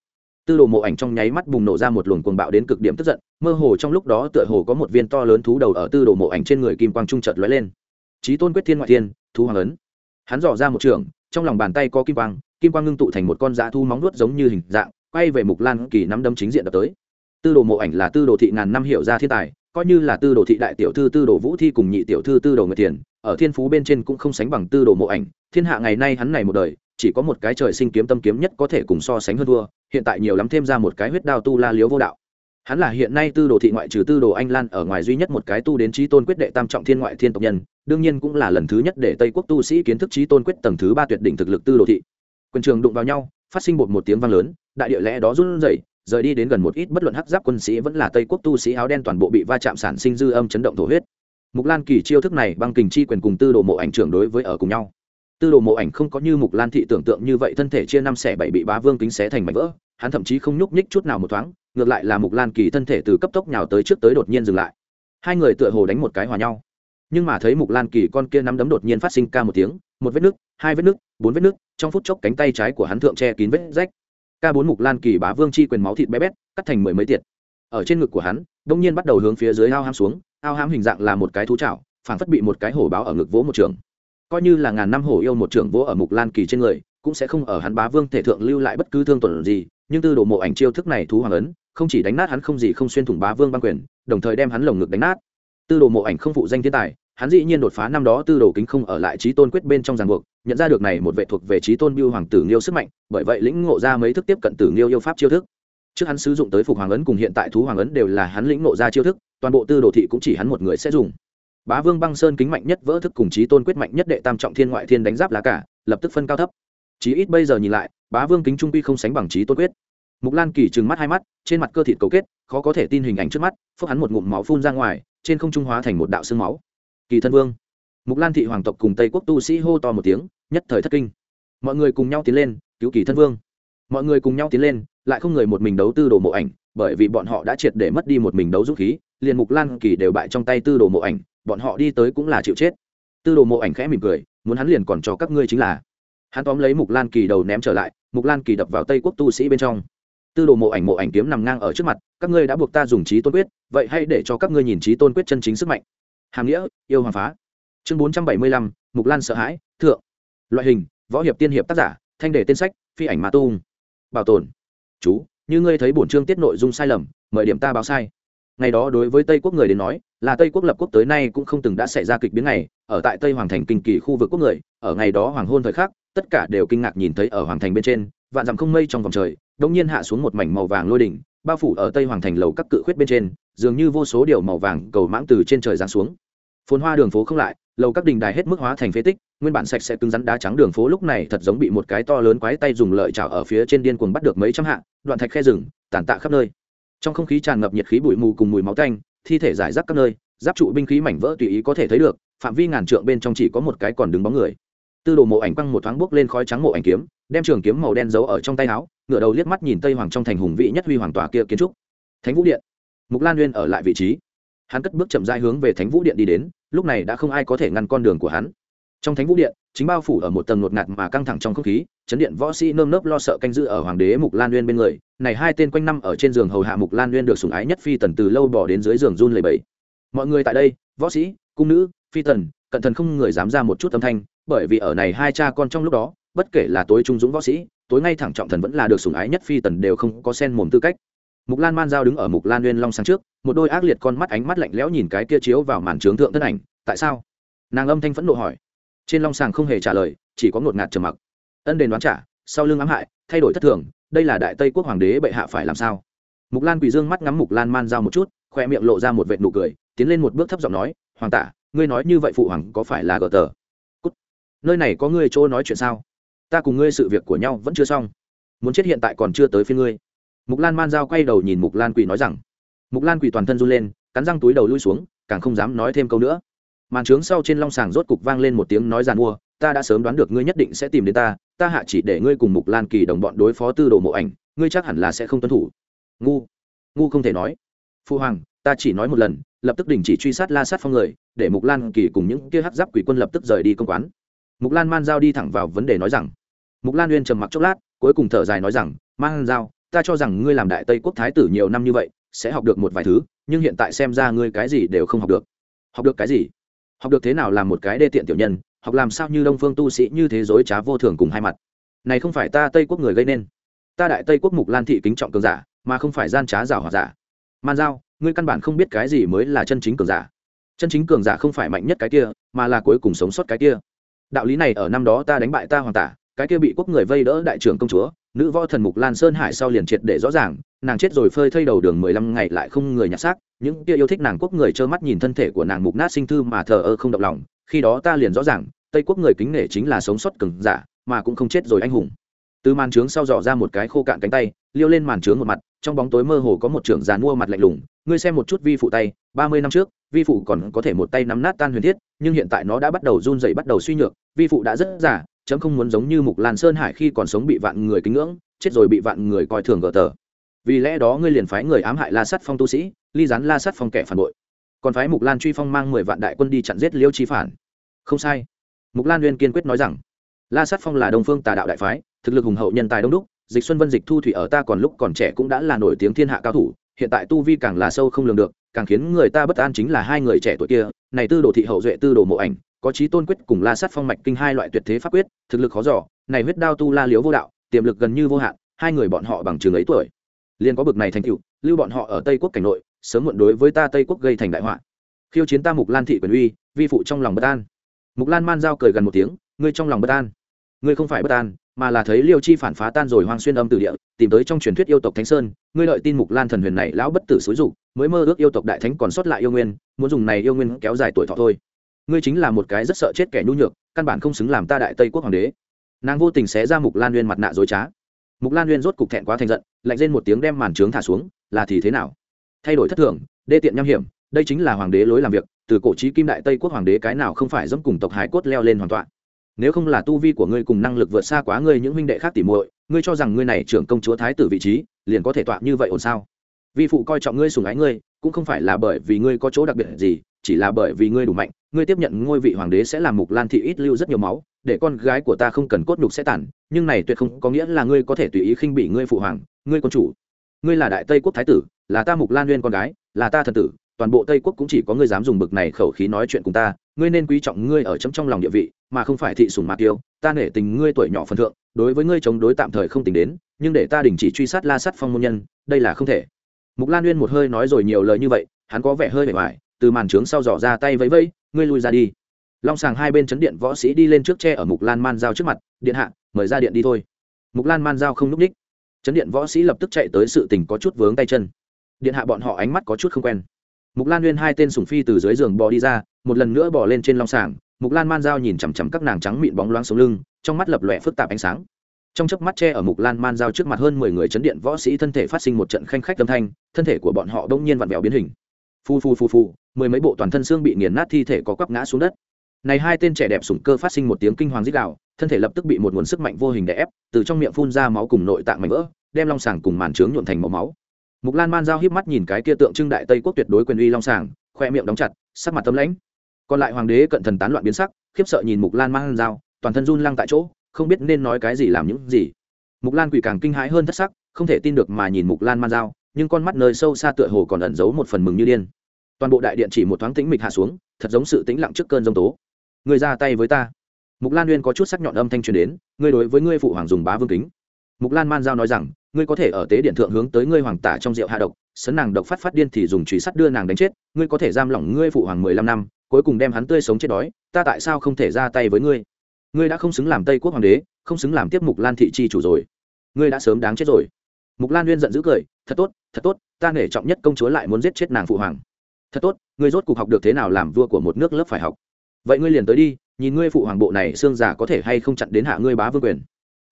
Tư đồ mộ ảnh trong nháy mắt bùng nổ ra một luồng cuồng bạo đến cực điểm tức giận, mơ hồ trong lúc đó tựa hồ có một viên to lớn thú đầu ở tư đồ mộ ảnh trên người kim quang trung chợt lóe lên. Trí tôn quyết thiên ngoại thiên, thú hoàng ấn. Hắn dò ra một trường, trong lòng bàn tay có kim quang kim quang ngưng tụ thành một con dã thu móng nuốt giống như hình dạng, quay về mục lan kỳ nắm đấm chính diện đập tới. Tư đồ mộ ảnh là tư đồ thị ngàn năm hiểu ra thiên tài, coi như là tư đồ thị đại tiểu thư tư đồ vũ thi cùng nhị tiểu thư tư đồ người tiền ở thiên phú bên trên cũng không sánh bằng tư đồ mộ ảnh. Thiên hạ ngày nay hắn này một đời chỉ có một cái trời sinh kiếm tâm kiếm nhất có thể cùng so sánh hơn vua hiện tại nhiều lắm thêm ra một cái huyết đao tu la liếu vô đạo. Hắn là hiện nay tư đồ thị ngoại trừ tư đồ anh lan ở ngoài duy nhất một cái tu đến trí tôn quyết đệ tam trọng thiên ngoại thiên tộc nhân, đương nhiên cũng là lần thứ nhất để tây quốc tu sĩ kiến thức trí tôn quyết tầng thứ ba tuyệt đỉnh thực lực tư đồ thị. Quân trường đụng vào nhau, phát sinh bột một tiếng vang lớn, đại địa lẽ đó run rẩy, rời đi đến gần một ít bất luận hắc giáp quân sĩ vẫn là tây quốc tu sĩ áo đen toàn bộ bị va chạm sản sinh dư âm chấn động thổ huyết. Mục lan kỳ chiêu thức này băng kình chi quyền cùng tư đồ mộ ảnh trưởng đối với ở cùng nhau tư đồ mộ ảnh không có như mục lan thị tưởng tượng như vậy, thân thể chia năm xẻ bảy bị bá vương kính xé thành mảnh vỡ, hắn thậm chí không nhúc nhích chút nào một thoáng, ngược lại là mục lan kỳ thân thể từ cấp tốc nhào tới trước tới đột nhiên dừng lại. Hai người tựa hồ đánh một cái hòa nhau. Nhưng mà thấy mục lan kỳ con kia nắm đấm đột nhiên phát sinh ca một tiếng, một vết nứt, hai vết nứt, bốn vết nứt, trong phút chốc cánh tay trái của hắn thượng che kín vết rách. Ca bốn mục lan kỳ bá vương chi quyền máu thịt bé bét, cắt thành mười mấy tiệt. Ở trên ngực của hắn, đông nhiên bắt đầu hướng phía dưới ao ham xuống, ao ham hình dạng là một cái thú chảo phản phất bị một cái hổ báo ở ngực vỗ một trường coi như là ngàn năm hổ yêu một trưởng vỗ ở mục lan kỳ trên người, cũng sẽ không ở hắn bá vương thể thượng lưu lại bất cứ thương tổn gì, nhưng tư đồ mộ ảnh chiêu thức này thú hoàng ấn, không chỉ đánh nát hắn không gì không xuyên thủng bá vương băng quyền, đồng thời đem hắn lồng ngực đánh nát. Tư đồ mộ ảnh không phụ danh thiên tài, hắn dĩ nhiên đột phá năm đó tư đồ kính không ở lại trí tôn quyết bên trong ràng buộc, nhận ra được này một vệ thuộc về trí tôn biêu hoàng tử nghiêu sức mạnh, bởi vậy lĩnh ngộ ra mấy thức tiếp cận tử nghiêu yêu pháp chiêu thức. Trước hắn sử dụng tới phục hoàng ấn cùng hiện tại thú hoàng ấn đều là hắn lĩnh ngộ ra chiêu thức, toàn bộ tư đồ thị cũng chỉ hắn một người sẽ dùng bá vương băng sơn kính mạnh nhất, vỡ thức cùng trí tôn quyết mạnh nhất đệ tam trọng thiên ngoại thiên đánh giáp lá cả, lập tức phân cao thấp. Chí ít bây giờ nhìn lại, bá vương kính trung quy không sánh bằng trí tôn quyết. Mục lan kỳ trừng mắt hai mắt, trên mặt cơ thịt cầu kết, khó có thể tin hình ảnh trước mắt phước hắn một ngụm máu phun ra ngoài, trên không trung hóa thành một đạo sương máu. Kỳ thân vương. Mục lan thị hoàng tộc cùng tây quốc tu sĩ hô to một tiếng, nhất thời thất kinh. Mọi người cùng nhau tiến lên, cứu kỳ thân vương. Mọi người cùng nhau tiến lên, lại không người một mình đấu tư đồ mộ ảnh, bởi vì bọn họ đã triệt để mất đi một mình đấu dũng khí, liền mục lan kỳ đều bại trong tay tư đồ mộ ảnh bọn họ đi tới cũng là chịu chết. Tư đồ mộ ảnh khẽ mỉm cười, muốn hắn liền còn cho các ngươi chính là. Hắn tóm lấy mục lan kỳ đầu ném trở lại, mục lan kỳ đập vào tây quốc tu sĩ bên trong. Tư đồ mộ ảnh mộ ảnh kiếm nằm ngang ở trước mặt, các ngươi đã buộc ta dùng trí tôn quyết, vậy hãy để cho các ngươi nhìn trí tôn quyết chân chính sức mạnh. Hàm nghĩa, yêu hoàng phá. Chương bốn trăm bảy mươi lăm, mục lan sợ hãi, thượng. Loại hình, võ hiệp tiên hiệp tác giả, thanh đề tên sách, phi ảnh ma tung. Bảo tồn. Chú, như ngươi thấy bổn chương tiết nội dung sai lầm, mời điểm ta báo sai ngày đó đối với tây quốc người đến nói, là tây quốc lập quốc tới nay cũng không từng đã xảy ra kịch biến này ở tại tây hoàng thành kinh kỳ khu vực quốc người, ở ngày đó hoàng hôn thời khắc, tất cả đều kinh ngạc nhìn thấy ở hoàng thành bên trên, vạn dặm không mây trong vòng trời đông nhiên hạ xuống một mảnh màu vàng lôi đỉnh, bao phủ ở tây hoàng thành lầu các cự khuyết bên trên, dường như vô số điều màu vàng cầu mãng từ trên trời giáng xuống. Phồn hoa đường phố không lại, lầu các đình đài hết mức hóa thành phế tích, nguyên bản sạch sẽ cứng rắn đá trắng đường phố lúc này thật giống bị một cái to lớn quái tay dùng lợi chảo ở phía trên điên cuồng bắt được mấy trăm hạ, đoạn thạch khe rừng, tàn tạ khắp nơi trong không khí tràn ngập nhiệt khí bụi mù cùng mùi máu tanh, thi thể giải rác các nơi, giáp trụ binh khí mảnh vỡ tùy ý có thể thấy được, phạm vi ngàn trượng bên trong chỉ có một cái còn đứng bóng người. Tư đồ mộ ảnh quăng một thoáng bốc lên khói trắng mộ ảnh kiếm, đem trường kiếm màu đen giấu ở trong tay áo ngựa đầu liếc mắt nhìn tây hoàng trong thành hùng vị nhất huy hoàng tòa kia kiến trúc. Thánh vũ điện. Mục lan nguyên ở lại vị trí. Hắn cất bước chậm rãi hướng về thánh vũ điện đi đến, lúc này đã không ai có thể ngăn con đường của hắn. Trong thánh vũ điện chính bao phủ ở một tầng ngột ngạt mà căng thẳng trong không khí, chấn điện võ sĩ nơm nớp lo sợ canh giữ ở hoàng đế mục lan Uyên bên người. Này hai tên quanh năm ở trên giường hầu hạ mục lan Uyên được sủng ái nhất phi tần từ lâu bỏ đến dưới giường run lầy bẫy mọi người tại đây, võ sĩ, cung nữ, phi tần, cận thần không người dám ra một chút âm thanh, bởi vì ở này hai cha con trong lúc đó, bất kể là tối trung dũng võ sĩ, tối ngay thẳng trọng thần vẫn là được sủng ái nhất phi tần đều không có sen mồm tư cách. Mục lan man giao đứng ở mục lan Uyên long sáng trước, một đôi ác liệt con mắt ánh mắt lạnh lẽo nhìn cái kia chiếu vào màn trướng thượng thân ảnh, tại sao? Nàng âm thanh phẫn nộ hỏi trên long sàng không hề trả lời, chỉ có ngột ngạt trầm mặc. Ân đền đoán trả, sau lưng ám hại, thay đổi thất thường, đây là đại tây quốc hoàng đế bệ hạ phải làm sao? Mục lan quỳ dương mắt ngắm mục lan man giao một chút khoe miệng lộ ra một vệt nụ cười, tiến lên một bước thấp giọng nói, hoàng tả, ngươi nói như vậy phụ hoàng có phải là gờ tờ? Cút. nơi này có ngươi chỗ nói chuyện sao? Ta cùng ngươi sự việc của nhau vẫn chưa xong. Muốn chết hiện tại còn chưa tới phía ngươi. Mục lan man giao quay đầu nhìn mục lan quỳ nói rằng. Mục lan quỳ toàn thân run lên, cắn răng túi đầu lui xuống, càng không dám nói thêm câu nữa màn trướng sau trên long sàng rốt cục vang lên một tiếng nói giàn mua, ta đã sớm đoán được ngươi nhất định sẽ tìm đến ta ta hạ chỉ để ngươi cùng mục lan kỳ đồng bọn đối phó tư đồ mộ ảnh, ngươi chắc hẳn là sẽ không tuân thủ. Ngu ngu không thể nói. Phu hoàng, ta chỉ nói một lần, lập tức đình chỉ truy sát la sát phong người, để mục lan kỳ cùng những kia hát giáp quỷ quân lập tức rời đi công quán. Mục lan man giao đi thẳng vào vấn đề nói rằng, mục lan uyên trầm mặc chốc lát, cuối cùng thở dài nói rằng, man giao, ta cho rằng ngươi làm đại tây quốc thái tử nhiều năm như vậy, sẽ học được một vài thứ, nhưng hiện tại xem ra ngươi cái gì đều không học được. Học được cái gì? Học được thế nào làm một cái đê tiện tiểu nhân, học làm sao như đông phương tu sĩ như thế giới trá vô thường cùng hai mặt. Này không phải ta tây quốc người gây nên. Ta đại tây quốc mục lan thị kính trọng cường giả, mà không phải gian trá giả hoặc giả. Man giao, ngươi căn bản không biết cái gì mới là chân chính cường giả. Chân chính cường giả không phải mạnh nhất cái kia, mà là cuối cùng sống sót cái kia. Đạo lý này ở năm đó ta đánh bại ta hoàng tả, cái kia bị quốc người vây đỡ đại trưởng công chúa, nữ võ thần mục lan sơn hải sau liền triệt để rõ ràng nàng chết rồi phơi thây đầu đường mười lăm ngày lại không người nhặt xác, những kia yêu thích nàng quốc người trơ mắt nhìn thân thể của nàng mục nát sinh thư mà thờ ơ không động lòng, khi đó ta liền rõ ràng, tây quốc người kính nể chính là sống sót cường giả, mà cũng không chết rồi anh hùng. Từ màn trướng sau dò ra một cái khô cạn cánh tay, liêu lên màn trướng một mặt, trong bóng tối mơ hồ có một trưởng giàn mua mặt lạnh lùng, ngươi xem một chút vi phụ tay, ba mươi năm trước, vi phụ còn có thể một tay nắm nát tan huyền thiết, nhưng hiện tại nó đã bắt đầu run dậy bắt đầu suy nhược, vi phụ đã rất giả chấm không muốn giống như mục lan sơn hải khi còn sống bị vạn người kính ngưỡng, chết rồi bị vạn người coi thường gờ tờ vì lẽ đó ngươi liền phái người ám hại la sắt phong tu sĩ, ly rán la sắt phong kẻ phản bội. Còn phái mục lan truy phong mang mười vạn đại quân đi chặn giết liêu chi phản. Không sai. Mục lan uyên kiên quyết nói rằng, la sắt phong là đồng phương tà đạo đại phái, thực lực hùng hậu nhân tài đông đúc, dịch xuân vân dịch thu thủy ở ta còn lúc còn trẻ cũng đã là nổi tiếng thiên hạ cao thủ, hiện tại tu vi càng là sâu không lường được, càng khiến người ta bất an chính là hai người trẻ tuổi kia, này tư đồ thị hậu duệ tư đồ mộ ảnh, có trí tôn quyết cùng la sát phong mạch kinh hai loại tuyệt thế pháp quyết, thực lực khó giỏ này huyết đao tu la liếu vô đạo, tiềm lực gần như vô hạn, hai người bọn họ bằng trường ấy tuổi liền có bực này thành tựu, lưu bọn họ ở tây quốc cảnh nội, sớm muộn đối với ta tây quốc gây thành đại họa. Khiêu chiến ta mục lan thị quyền uy, vi phụ trong lòng bất an. Mục lan man giao cười gần một tiếng, ngươi trong lòng bất an. Ngươi không phải bất an, mà là thấy liêu chi phản phá tan rồi hoang xuyên âm từ địa, tìm tới trong truyền thuyết yêu tộc thánh sơn, ngươi lợi tin mục lan thần huyền này lão bất tử xúi dục, mới mơ ước yêu tộc đại thánh còn sót lại yêu nguyên, muốn dùng này yêu nguyên kéo dài tuổi thọ thôi. Ngươi chính là một cái rất sợ chết kẻ nhu nhược, căn bản không xứng làm ta đại tây quốc hoàng đế. Nàng vô tình xé ra mục lan nguyên mặt nạ dối trá mục lan nguyên rốt cục thẹn quá thành giận, lạnh lên một tiếng đem màn trướng thả xuống, là thì thế nào? Thay đổi thất thường, đê tiện nham hiểm, đây chính là hoàng đế lối làm việc, từ cổ trí kim đại tây quốc hoàng đế cái nào không phải dẫm cùng tộc hải cốt leo lên hoàn toàn. Nếu không là tu vi của ngươi cùng năng lực vượt xa quá ngươi những huynh đệ khác tỉ muội, ngươi cho rằng ngươi này trưởng công chúa thái tử vị trí, liền có thể tọa như vậy ổn sao? Vi phụ coi trọng ngươi sùng ái ngươi, cũng không phải là bởi vì ngươi có chỗ đặc biệt gì, chỉ là bởi vì ngươi đủ mạnh, ngươi tiếp nhận ngôi vị hoàng đế sẽ làm mục lan thị ít lưu rất nhiều máu để con gái của ta không cần cốt nhục sẽ tàn, nhưng này tuyệt không có nghĩa là ngươi có thể tùy ý khinh bị ngươi phụ hoàng, ngươi con chủ. Ngươi là đại tây quốc thái tử, là ta mục lan nguyên con gái, là ta thần tử, toàn bộ tây quốc cũng chỉ có ngươi dám dùng bực này khẩu khí nói chuyện cùng ta, ngươi nên quý trọng ngươi ở chấm trong lòng địa vị, mà không phải thị sùng mạc tiêu ta nể tình ngươi tuổi nhỏ phần thượng, đối với ngươi chống đối tạm thời không tính đến, nhưng để ta đình chỉ truy sát la sát phong môn nhân, đây là không thể. Mục lan nguyên một hơi nói rồi nhiều lời như vậy, hắn có vẻ hơi bề ngoài, từ màn trướng sau dò ra tay vẫy vẫy, ngươi lui ra đi long sàng hai bên chấn điện võ sĩ đi lên trước tre ở mục lan man giao trước mặt, điện hạ, mời ra điện đi thôi. Mục lan man giao không núp ních. Chấn điện võ sĩ lập tức chạy tới sự tình có chút vướng tay chân. Điện hạ bọn họ ánh mắt có chút không quen. Mục lan nguyên hai tên sùng phi từ dưới giường bò đi ra, một lần nữa bò lên trên long sàng. Mục lan man giao nhìn chằm chằm các nàng trắng mịn bóng loáng sống lưng, trong mắt lập lòe phức tạp ánh sáng. Trong chớp mắt che ở mục lan man giao trước mặt hơn mười người chấn điện võ sĩ thân thể phát sinh một trận khanh khách âm thanh, thân thể của bọn họ đông nhiên vặn vẹo biến hình. Phu phu phu phu mười mấy bộ toàn thân xương bị nghiền nát, thi thể có quắp ngã xuống đất này hai tên trẻ đẹp sủng cơ phát sinh một tiếng kinh hoàng rít gào, thân thể lập tức bị một nguồn sức mạnh vô hình đè ép, từ trong miệng phun ra máu cùng nội tạng mảnh vỡ, đem long sàng cùng màn trướng nhuộn thành màu máu. Mục lan man giao híp mắt nhìn cái kia tượng trưng đại tây quốc tuyệt đối quyền uy long sàng, khoe miệng đóng chặt, sắc mặt tấm lãnh. Còn lại hoàng đế cận thần tán loạn biến sắc, khiếp sợ nhìn mục lan man giao, toàn thân run lăng tại chỗ, không biết nên nói cái gì làm những gì. Mục lan quỷ càng kinh hãi hơn thất sắc, không thể tin được mà nhìn mục lan man giao, nhưng con mắt nơi sâu xa tựa hồ còn ẩn giấu một phần mừng như điên. Toàn bộ đại điện chỉ một thoáng tĩnh mịch hạ xuống, thật giống sự tĩnh lặng trước cơn giông tố người ra tay với ta. Mục lan uyên có chút sắc nhọn âm thanh truyền đến, ngươi đối với ngươi phụ hoàng dùng bá vương kính. Mục lan man giao nói rằng, ngươi có thể ở tế điện thượng hướng tới ngươi hoàng tả trong rượu hạ độc, sấn nàng độc phát phát điên thì dùng trùy sắt đưa nàng đánh chết, ngươi có thể giam lỏng ngươi phụ hoàng mười lăm năm, cuối cùng đem hắn tươi sống chết đói, ta tại sao không thể ra tay với ngươi? Ngươi đã không xứng làm tây quốc hoàng đế, không xứng làm tiếp mục lan thị chi chủ rồi. Ngươi đã sớm đáng chết rồi. Mục lan uyên giận dữ cười, thật tốt thật tốt, ta nể trọng nhất công chúa lại muốn giết chết nàng phụ hoàng. Thật tốt, ngươi rốt cuộc học được thế nào làm vua của một nước lớp phải học vậy ngươi liền tới đi, nhìn ngươi phụ hoàng bộ này xương giả có thể hay không chặn đến hạ ngươi bá vương quyền.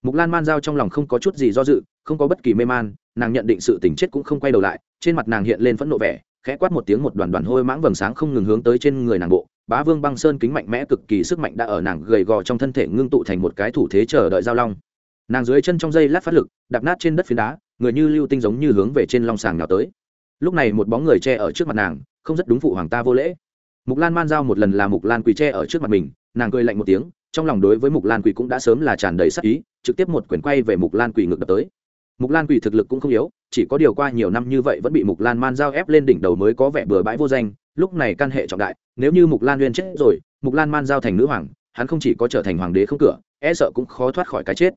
Mục lan man giao trong lòng không có chút gì do dự, không có bất kỳ mê man, nàng nhận định sự tình chết cũng không quay đầu lại, trên mặt nàng hiện lên phẫn nộ vẻ, khẽ quát một tiếng một đoàn đoàn hôi mãng vầng sáng không ngừng hướng tới trên người nàng bộ. Bá vương băng sơn kính mạnh mẽ cực kỳ sức mạnh đã ở nàng gầy gò trong thân thể ngưng tụ thành một cái thủ thế chờ đợi giao long. Nàng dưới chân trong dây lát phát lực, đạp nát trên đất phiến đá, người như lưu tinh giống như hướng về trên long sàng nào tới. Lúc này một bóng người che ở trước mặt nàng, không rất đúng phụ hoàng ta vô lễ mục lan man giao một lần là mục lan quỳ tre ở trước mặt mình nàng cười lạnh một tiếng trong lòng đối với mục lan quỳ cũng đã sớm là tràn đầy sắc ý trực tiếp một quyền quay về mục lan quỳ ngược đập tới mục lan quỳ thực lực cũng không yếu chỉ có điều qua nhiều năm như vậy vẫn bị mục lan man giao ép lên đỉnh đầu mới có vẻ bừa bãi vô danh lúc này căn hệ trọng đại nếu như mục lan uyên chết rồi mục lan man giao thành nữ hoàng hắn không chỉ có trở thành hoàng đế không cửa e sợ cũng khó thoát khỏi cái chết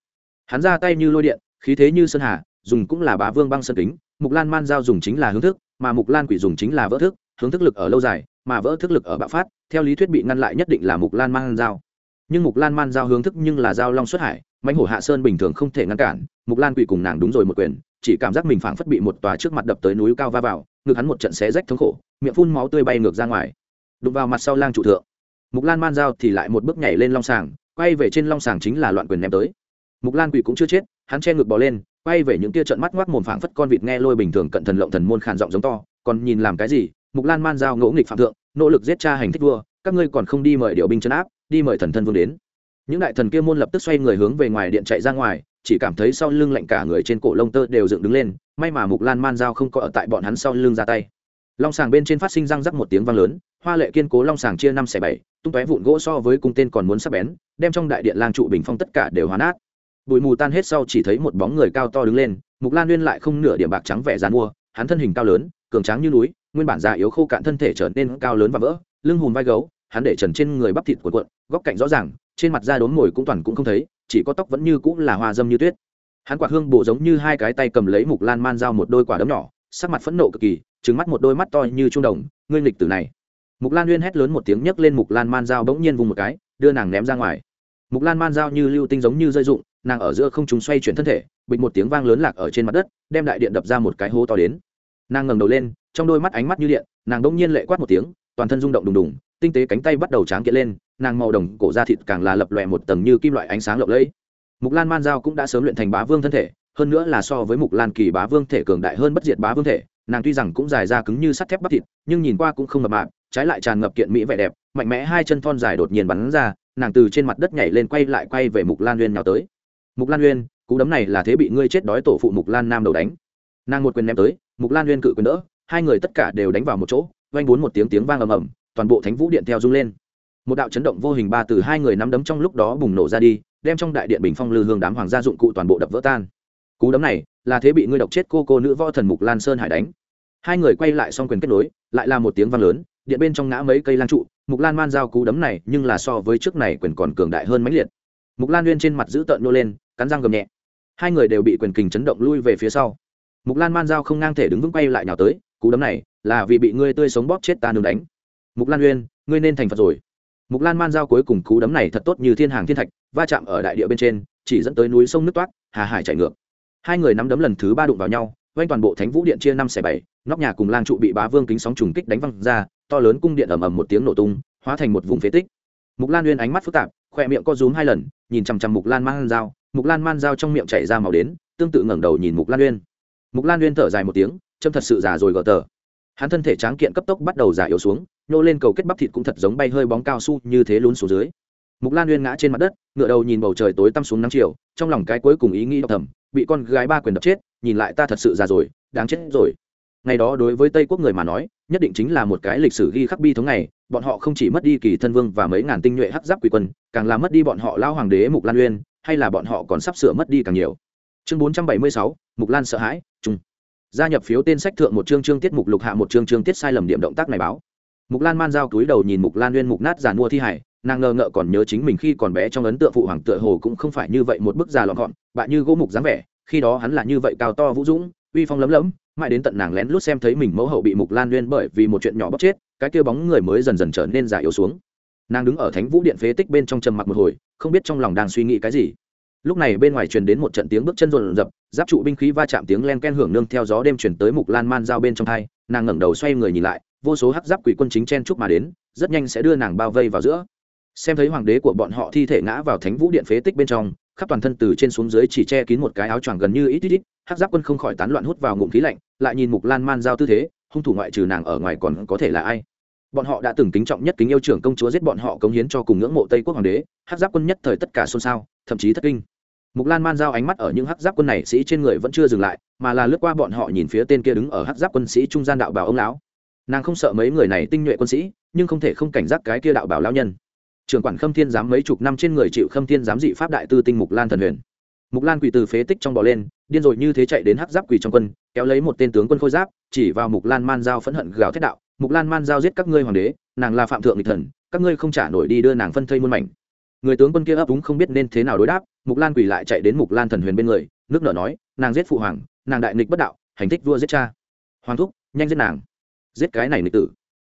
hắn ra tay như lôi điện khí thế như sơn hà dùng cũng là bá vương băng sơn kính mục lan man giao dùng chính là hướng thức mà mục lan quỷ dùng chính là vỡ thức hướng thức lực ở lâu dài mà vỡ thức lực ở bạo phát, theo lý thuyết bị ngăn lại nhất định là mục lan man giao. Nhưng mục lan man giao hướng thức nhưng là giao long xuất hải, mãnh hổ hạ sơn bình thường không thể ngăn cản, mục lan quỳ cùng nàng đúng rồi một quyền, chỉ cảm giác mình phảng phất bị một tòa trước mặt đập tới núi cao va vào, ngực hắn một trận xé rách thống khổ, miệng phun máu tươi bay ngược ra ngoài. Đụng vào mặt sau lang trụ thượng, mục lan man giao thì lại một bước nhảy lên long sàng, quay về trên long sàng chính là loạn quyền ném tới. Mục lan quỳ cũng chưa chết, hắn che ngực bò lên, quay về những tia trận mắt ngoác mồm phảng phất con vịt nghe lôi bình thường cận thần lộng thần môn khàn giọng giống to, còn nhìn làm cái gì? Mục lan man giao ngỗ nghịch phạm thượng, nỗ lực giết cha hành thích vua, các ngươi còn không đi mời điều binh chấn áp, đi mời thần thân vương đến. Những đại thần kia môn lập tức xoay người hướng về ngoài điện chạy ra ngoài, chỉ cảm thấy sau lưng lạnh cả người trên cổ lông tơ đều dựng đứng lên, may mà mục lan man giao không có ở tại bọn hắn sau lưng ra tay. Long sàng bên trên phát sinh răng rắc một tiếng vang lớn, hoa lệ kiên cố long sàng chia năm xẻ bảy, tung tóe vụn gỗ so với cung tên còn muốn sắp bén, đem trong đại điện lang trụ bình phong tất cả đều hóa nát. Bụi mù tan hết sau chỉ thấy một bóng người cao to đứng lên, mục lan nguyên lại không nửa điểm bạc trắng vẻ dàn mua, hắn thân hình cao lớn, cường tráng như núi nguyên bản già yếu khô cạn thân thể trở nên cao lớn và vỡ lưng hùm vai gấu hắn để trần trên người bắp thịt của cuộn góc cạnh rõ ràng trên mặt da đốm mồi cũng toàn cũng không thấy chỉ có tóc vẫn như cũng là hoa dâm như tuyết. Hắn quạt hương bộ giống như hai cái tay cầm lấy mục lan man dao một đôi quả đấm nhỏ sắc mặt phẫn nộ cực kỳ trứng mắt một đôi mắt to như trung đồng ngươi nghịch tử này. Mục lan uyên hét lớn một tiếng nhấc lên mục lan man dao bỗng nhiên vùng một cái đưa nàng ném ra ngoài. Mục lan man dao như lưu tinh giống như rơi dụng, nàng ở giữa không chúng xoay chuyển thân thể bịch một tiếng vang lớn lạc ở trên mặt đất đem đại điện đập ra một cái hố to đến. Nàng ngẩng đầu lên trong đôi mắt ánh mắt như điện, nàng đông nhiên lệ quát một tiếng, toàn thân rung động đùng đùng, tinh tế cánh tay bắt đầu tráng kiện lên, nàng màu đồng cổ da thịt càng là lập lòe một tầng như kim loại ánh sáng lộng lẫy. Mục lan man giao cũng đã sớm luyện thành bá vương thân thể, hơn nữa là so với mục lan kỳ bá vương thể cường đại hơn bất diệt bá vương thể, nàng tuy rằng cũng dài ra cứng như sắt thép bắp thịt, nhưng nhìn qua cũng không mập mạp, trái lại tràn ngập kiện mỹ vẻ đẹp, mạnh mẽ hai chân thon dài đột nhiên bắn ra, nàng từ trên mặt đất nhảy lên quay lại quay về mục lan uyên nhào tới. Mục lan uyên, cú đấm này là thế bị ngươi chết đói tổ phụ mục lan nam đầu đánh. Nàng một quyền ném tới, mục lan uyên cự quyền đỡ hai người tất cả đều đánh vào một chỗ vanh bốn một tiếng tiếng vang ầm ầm, toàn bộ thánh vũ điện theo rung lên. Một đạo chấn động vô hình ba từ hai người nắm đấm trong lúc đó bùng nổ ra đi, đem trong đại điện bình phong lư hương đám hoàng gia dụng cụ toàn bộ đập vỡ tan. Cú đấm này, là thế bị ngươi độc chết cô cô nữ võ thần mục lan sơn hải đánh. Hai người quay lại xong quyền kết nối, lại là một tiếng vang lớn, điện bên trong ngã mấy cây lan trụ, mục lan man giao cú đấm này nhưng là so với trước này quyền còn cường đại hơn mãnh liệt. Mục lan nguyên trên mặt giữ tợn nô lên, cắn răng gầm nhẹ. Hai người đều bị quyền kình chấn động lui về phía sau. Mục lan man giao không ngang thể đứng vững quay lại nhào tới cú đấm này là vì bị ngươi tươi sống bóp chết ta nương đánh. Mục lan uyên, ngươi nên thành phật rồi. Mục lan man giao cuối cùng cú đấm này thật tốt như thiên hàng thiên thạch, va chạm ở đại địa bên trên, chỉ dẫn tới núi sông nước toát, hà hải chạy ngược. Hai người nắm đấm lần thứ ba đụng vào nhau quanh toàn bộ thánh vũ điện chia năm xẻ bảy, nóc nhà cùng lang trụ bị bá vương kính sóng trùng kích đánh văng ra, to lớn cung điện ầm ầm một tiếng nổ tung, hóa thành một vùng phế tích. Mục lan uyên ánh mắt phức tạp khoe miệng co rúm hai lần, nhìn chằm chằm mục lan man dao mục lan man dao trong miệng chảy ra màu đến, tương tự ngẩng đầu nhìn mục lan uyên. Mục lan uyên thở dài một tiếng châm thật sự già rồi gỡ tờ. Hắn thân thể tráng kiện cấp tốc bắt đầu già yếu xuống, nhô lên cầu kết bắp thịt cũng thật giống bay hơi bóng cao su như thế lún xuống dưới. Mục lan uyên ngã trên mặt đất, ngựa đầu nhìn bầu trời tối tăm xuống nắng chiều, trong lòng cái cuối cùng ý nghĩ đọc thầm, bị con gái ba quyền đập chết, nhìn lại ta thật sự già rồi, đáng chết rồi. Ngày đó đối với tây quốc người mà nói, nhất định chính là một cái lịch sử ghi khắc bi thống này bọn họ không chỉ mất đi kỳ thân vương và mấy ngàn tinh nhuệ hắc giáp quỷ quân, càng làm mất đi bọn họ lao hoàng đế mục lan uyên, hay là bọn họ còn sắp sửa mất đi càng nhiều. Chương bốn trăm bảy mươi sáu, mục lan sợ hãi chung gia nhập phiếu tên sách thượng một chương chương tiết mục lục hạ một chương chương tiết sai lầm điểm động tác này báo. Mục lan man giao túi đầu nhìn mục lan nguyên mục nát giàn mua thi hải nàng ngờ ngợ còn nhớ chính mình khi còn bé trong ấn tượng phụ hoàng tựa hồ cũng không phải như vậy một bức già lọn gọn bạn như gỗ mục dáng vẻ, khi đó hắn là như vậy cao to vũ dũng, uy phong lấm lấm, mãi đến tận nàng lén lút xem thấy mình mẫu hậu bị mục lan nguyên bởi vì một chuyện nhỏ bóc chết, cái kia bóng người mới dần dần trở nên già yếu xuống. Nàng đứng ở thánh vũ điện phế tích bên trong trầm mặc một hồi, không biết trong lòng đang suy nghĩ cái gì lúc này bên ngoài truyền đến một trận tiếng bước chân rộn rập, giáp trụ binh khí va chạm tiếng len ken hưởng nương theo gió đêm chuyển tới mục lan man giao bên trong thai, nàng ngẩng đầu xoay người nhìn lại, vô số hắc giáp quỷ quân chính chen chúc mà đến, rất nhanh sẽ đưa nàng bao vây vào giữa. Xem thấy hoàng đế của bọn họ thi thể ngã vào thánh vũ điện phế tích bên trong, khắp toàn thân từ trên xuống dưới chỉ che kín một cái áo choàng gần như ít ít ít, hắc giáp quân không khỏi tán loạn hút vào ngụm khí lạnh, lại nhìn mục lan man giao tư thế, hung thủ ngoại trừ nàng ở ngoài còn có thể là ai? Bọn họ đã từng kính trọng nhất kính yêu trưởng công chúa giết bọn họ cống hiến cho cùng ngưỡng mộ tây quốc hoàng đế, hắc giáp quân nhất thời tất cả xôn xao, thậm chí thất kinh. Mục lan man giao ánh mắt ở những hắc giáp quân này sĩ trên người vẫn chưa dừng lại, mà là lướt qua bọn họ nhìn phía tên kia đứng ở hắc giáp quân sĩ trung gian đạo bảo ông lão. Nàng không sợ mấy người này tinh nhuệ quân sĩ, nhưng không thể không cảnh giác cái kia đạo bảo lão nhân. Trưởng quản khâm thiên giám mấy chục năm trên người chịu khâm thiên giám dị pháp đại tư tinh mục lan thần huyền. Mục lan quỳ từ phế tích trong bò lên, điên rồi như thế chạy đến hắc giáp quỳ trong quân, kéo lấy một tên tướng quân khôi giáp, chỉ vào mục lan man giao phẫn hận gào thét đạo mục lan man giao giết các ngươi hoàng đế, nàng là phạm thượng nghịch thần, các ngươi không trả nổi đi đưa nàng phân thây muôn mảnh. Người tướng quân kia ấp úng không biết nên thế nào đối đáp, mục lan quỳ lại chạy đến mục lan thần huyền bên người, nước nở nói, nàng giết phụ hoàng, nàng đại nghịch bất đạo, hành thích vua giết cha. Hoàng thúc, nhanh giết nàng. Giết cái này nghịch tử.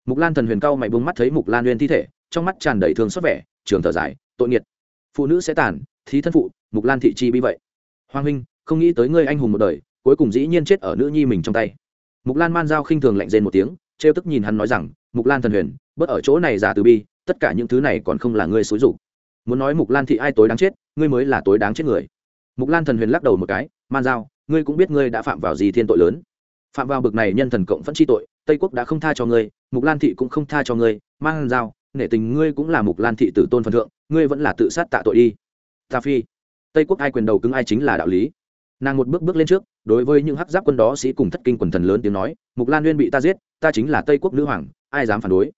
Mục lan thần huyền cao mày bông mắt thấy mục lan uyên thi thể, trong mắt tràn đầy thương xót vẻ, trường thở dài, tội nghiệt. Phụ nữ sẽ tàn, thí thân phụ, mục lan thị chi bi vậy. Hoàng huynh, không nghĩ tới ngươi anh hùng một đời, cuối cùng dĩ nhiên chết ở nữ nhi mình trong tay. Mục lan man giao khinh thường lạnh rên một tiếng trêu tức nhìn hắn nói rằng, mục lan thần huyền, bớt ở chỗ này giả từ bi, tất cả những thứ này còn không là ngươi xúi dục. Muốn nói mục lan thị ai tối đáng chết, ngươi mới là tối đáng chết người. Mục lan thần huyền lắc đầu một cái, man giao, ngươi cũng biết ngươi đã phạm vào gì thiên tội lớn. Phạm vào bực này nhân thần cộng phẫn chi tội, tây quốc đã không tha cho ngươi, mục lan thị cũng không tha cho ngươi. Man giao, nể tình ngươi cũng là mục lan thị tử tôn phần thượng, ngươi vẫn là tự sát tạ tội đi. Ta phi. Tây quốc ai quyền đầu cứng ai chính là đạo lý. Nàng một bước bước lên trước, đối với những hắc giáp quân đó sĩ cùng thất kinh quần thần lớn tiếng nói, mục lan uyên bị ta giết ta chính là tây quốc nữ hoàng, ai dám phản đối?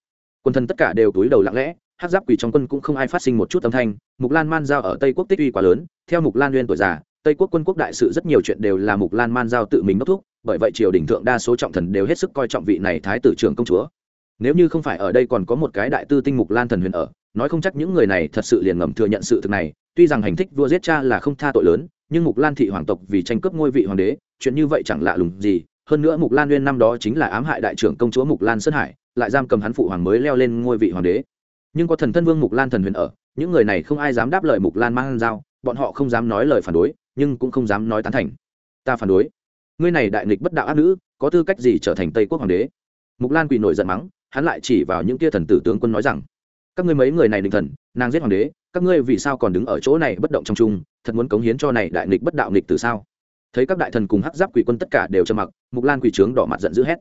Quân thần tất cả đều túi đầu lặng lẽ hắc giáp quỷ trong quân cũng không ai phát sinh một chút âm thanh, mục lan man giao ở tây quốc tích uy quá lớn, theo mục lan nguyên tuổi già, tây quốc quân quốc đại sự rất nhiều chuyện đều là mục lan man giao tự mình đốc thúc, bởi vậy triều đình thượng đa số trọng thần đều hết sức coi trọng vị này thái tử trưởng công chúa. Nếu như không phải ở đây còn có một cái đại tư tinh mục lan thần huyền ở, nói không chắc những người này thật sự liền ngầm thừa nhận sự thực này, tuy rằng hành thích vua giết cha là không tha tội lớn, nhưng mục lan thị hoàng tộc vì tranh cướp ngôi vị hoàng đế, chuyện như vậy chẳng lạ lùng gì hơn nữa mục lan nguyên năm đó chính là ám hại đại trưởng công chúa mục lan sơn hải, lại giam cầm hắn phụ hoàng mới leo lên ngôi vị hoàng đế. Nhưng có thần thân vương mục lan thần huyền ở, những người này không ai dám đáp lời mục lan mang dao bọn họ không dám nói lời phản đối, nhưng cũng không dám nói tán thành. Ta phản đối. Ngươi này đại nghịch bất đạo ác nữ, có tư cách gì trở thành tây quốc hoàng đế? Mục lan quỳ nổi giận mắng, hắn lại chỉ vào những tia thần tử tướng quân nói rằng, các ngươi mấy người này định thần, nàng giết hoàng đế, các ngươi vì sao còn đứng ở chỗ này bất động trong chung, thật muốn cống hiến cho này đại nghịch bất đạo nghịch từ sao? Thấy các đại thần cùng hắc giáp quỷ quân tất cả đều trầm mặc, mục lan quỷ trướng đỏ mặt giận dữ hét.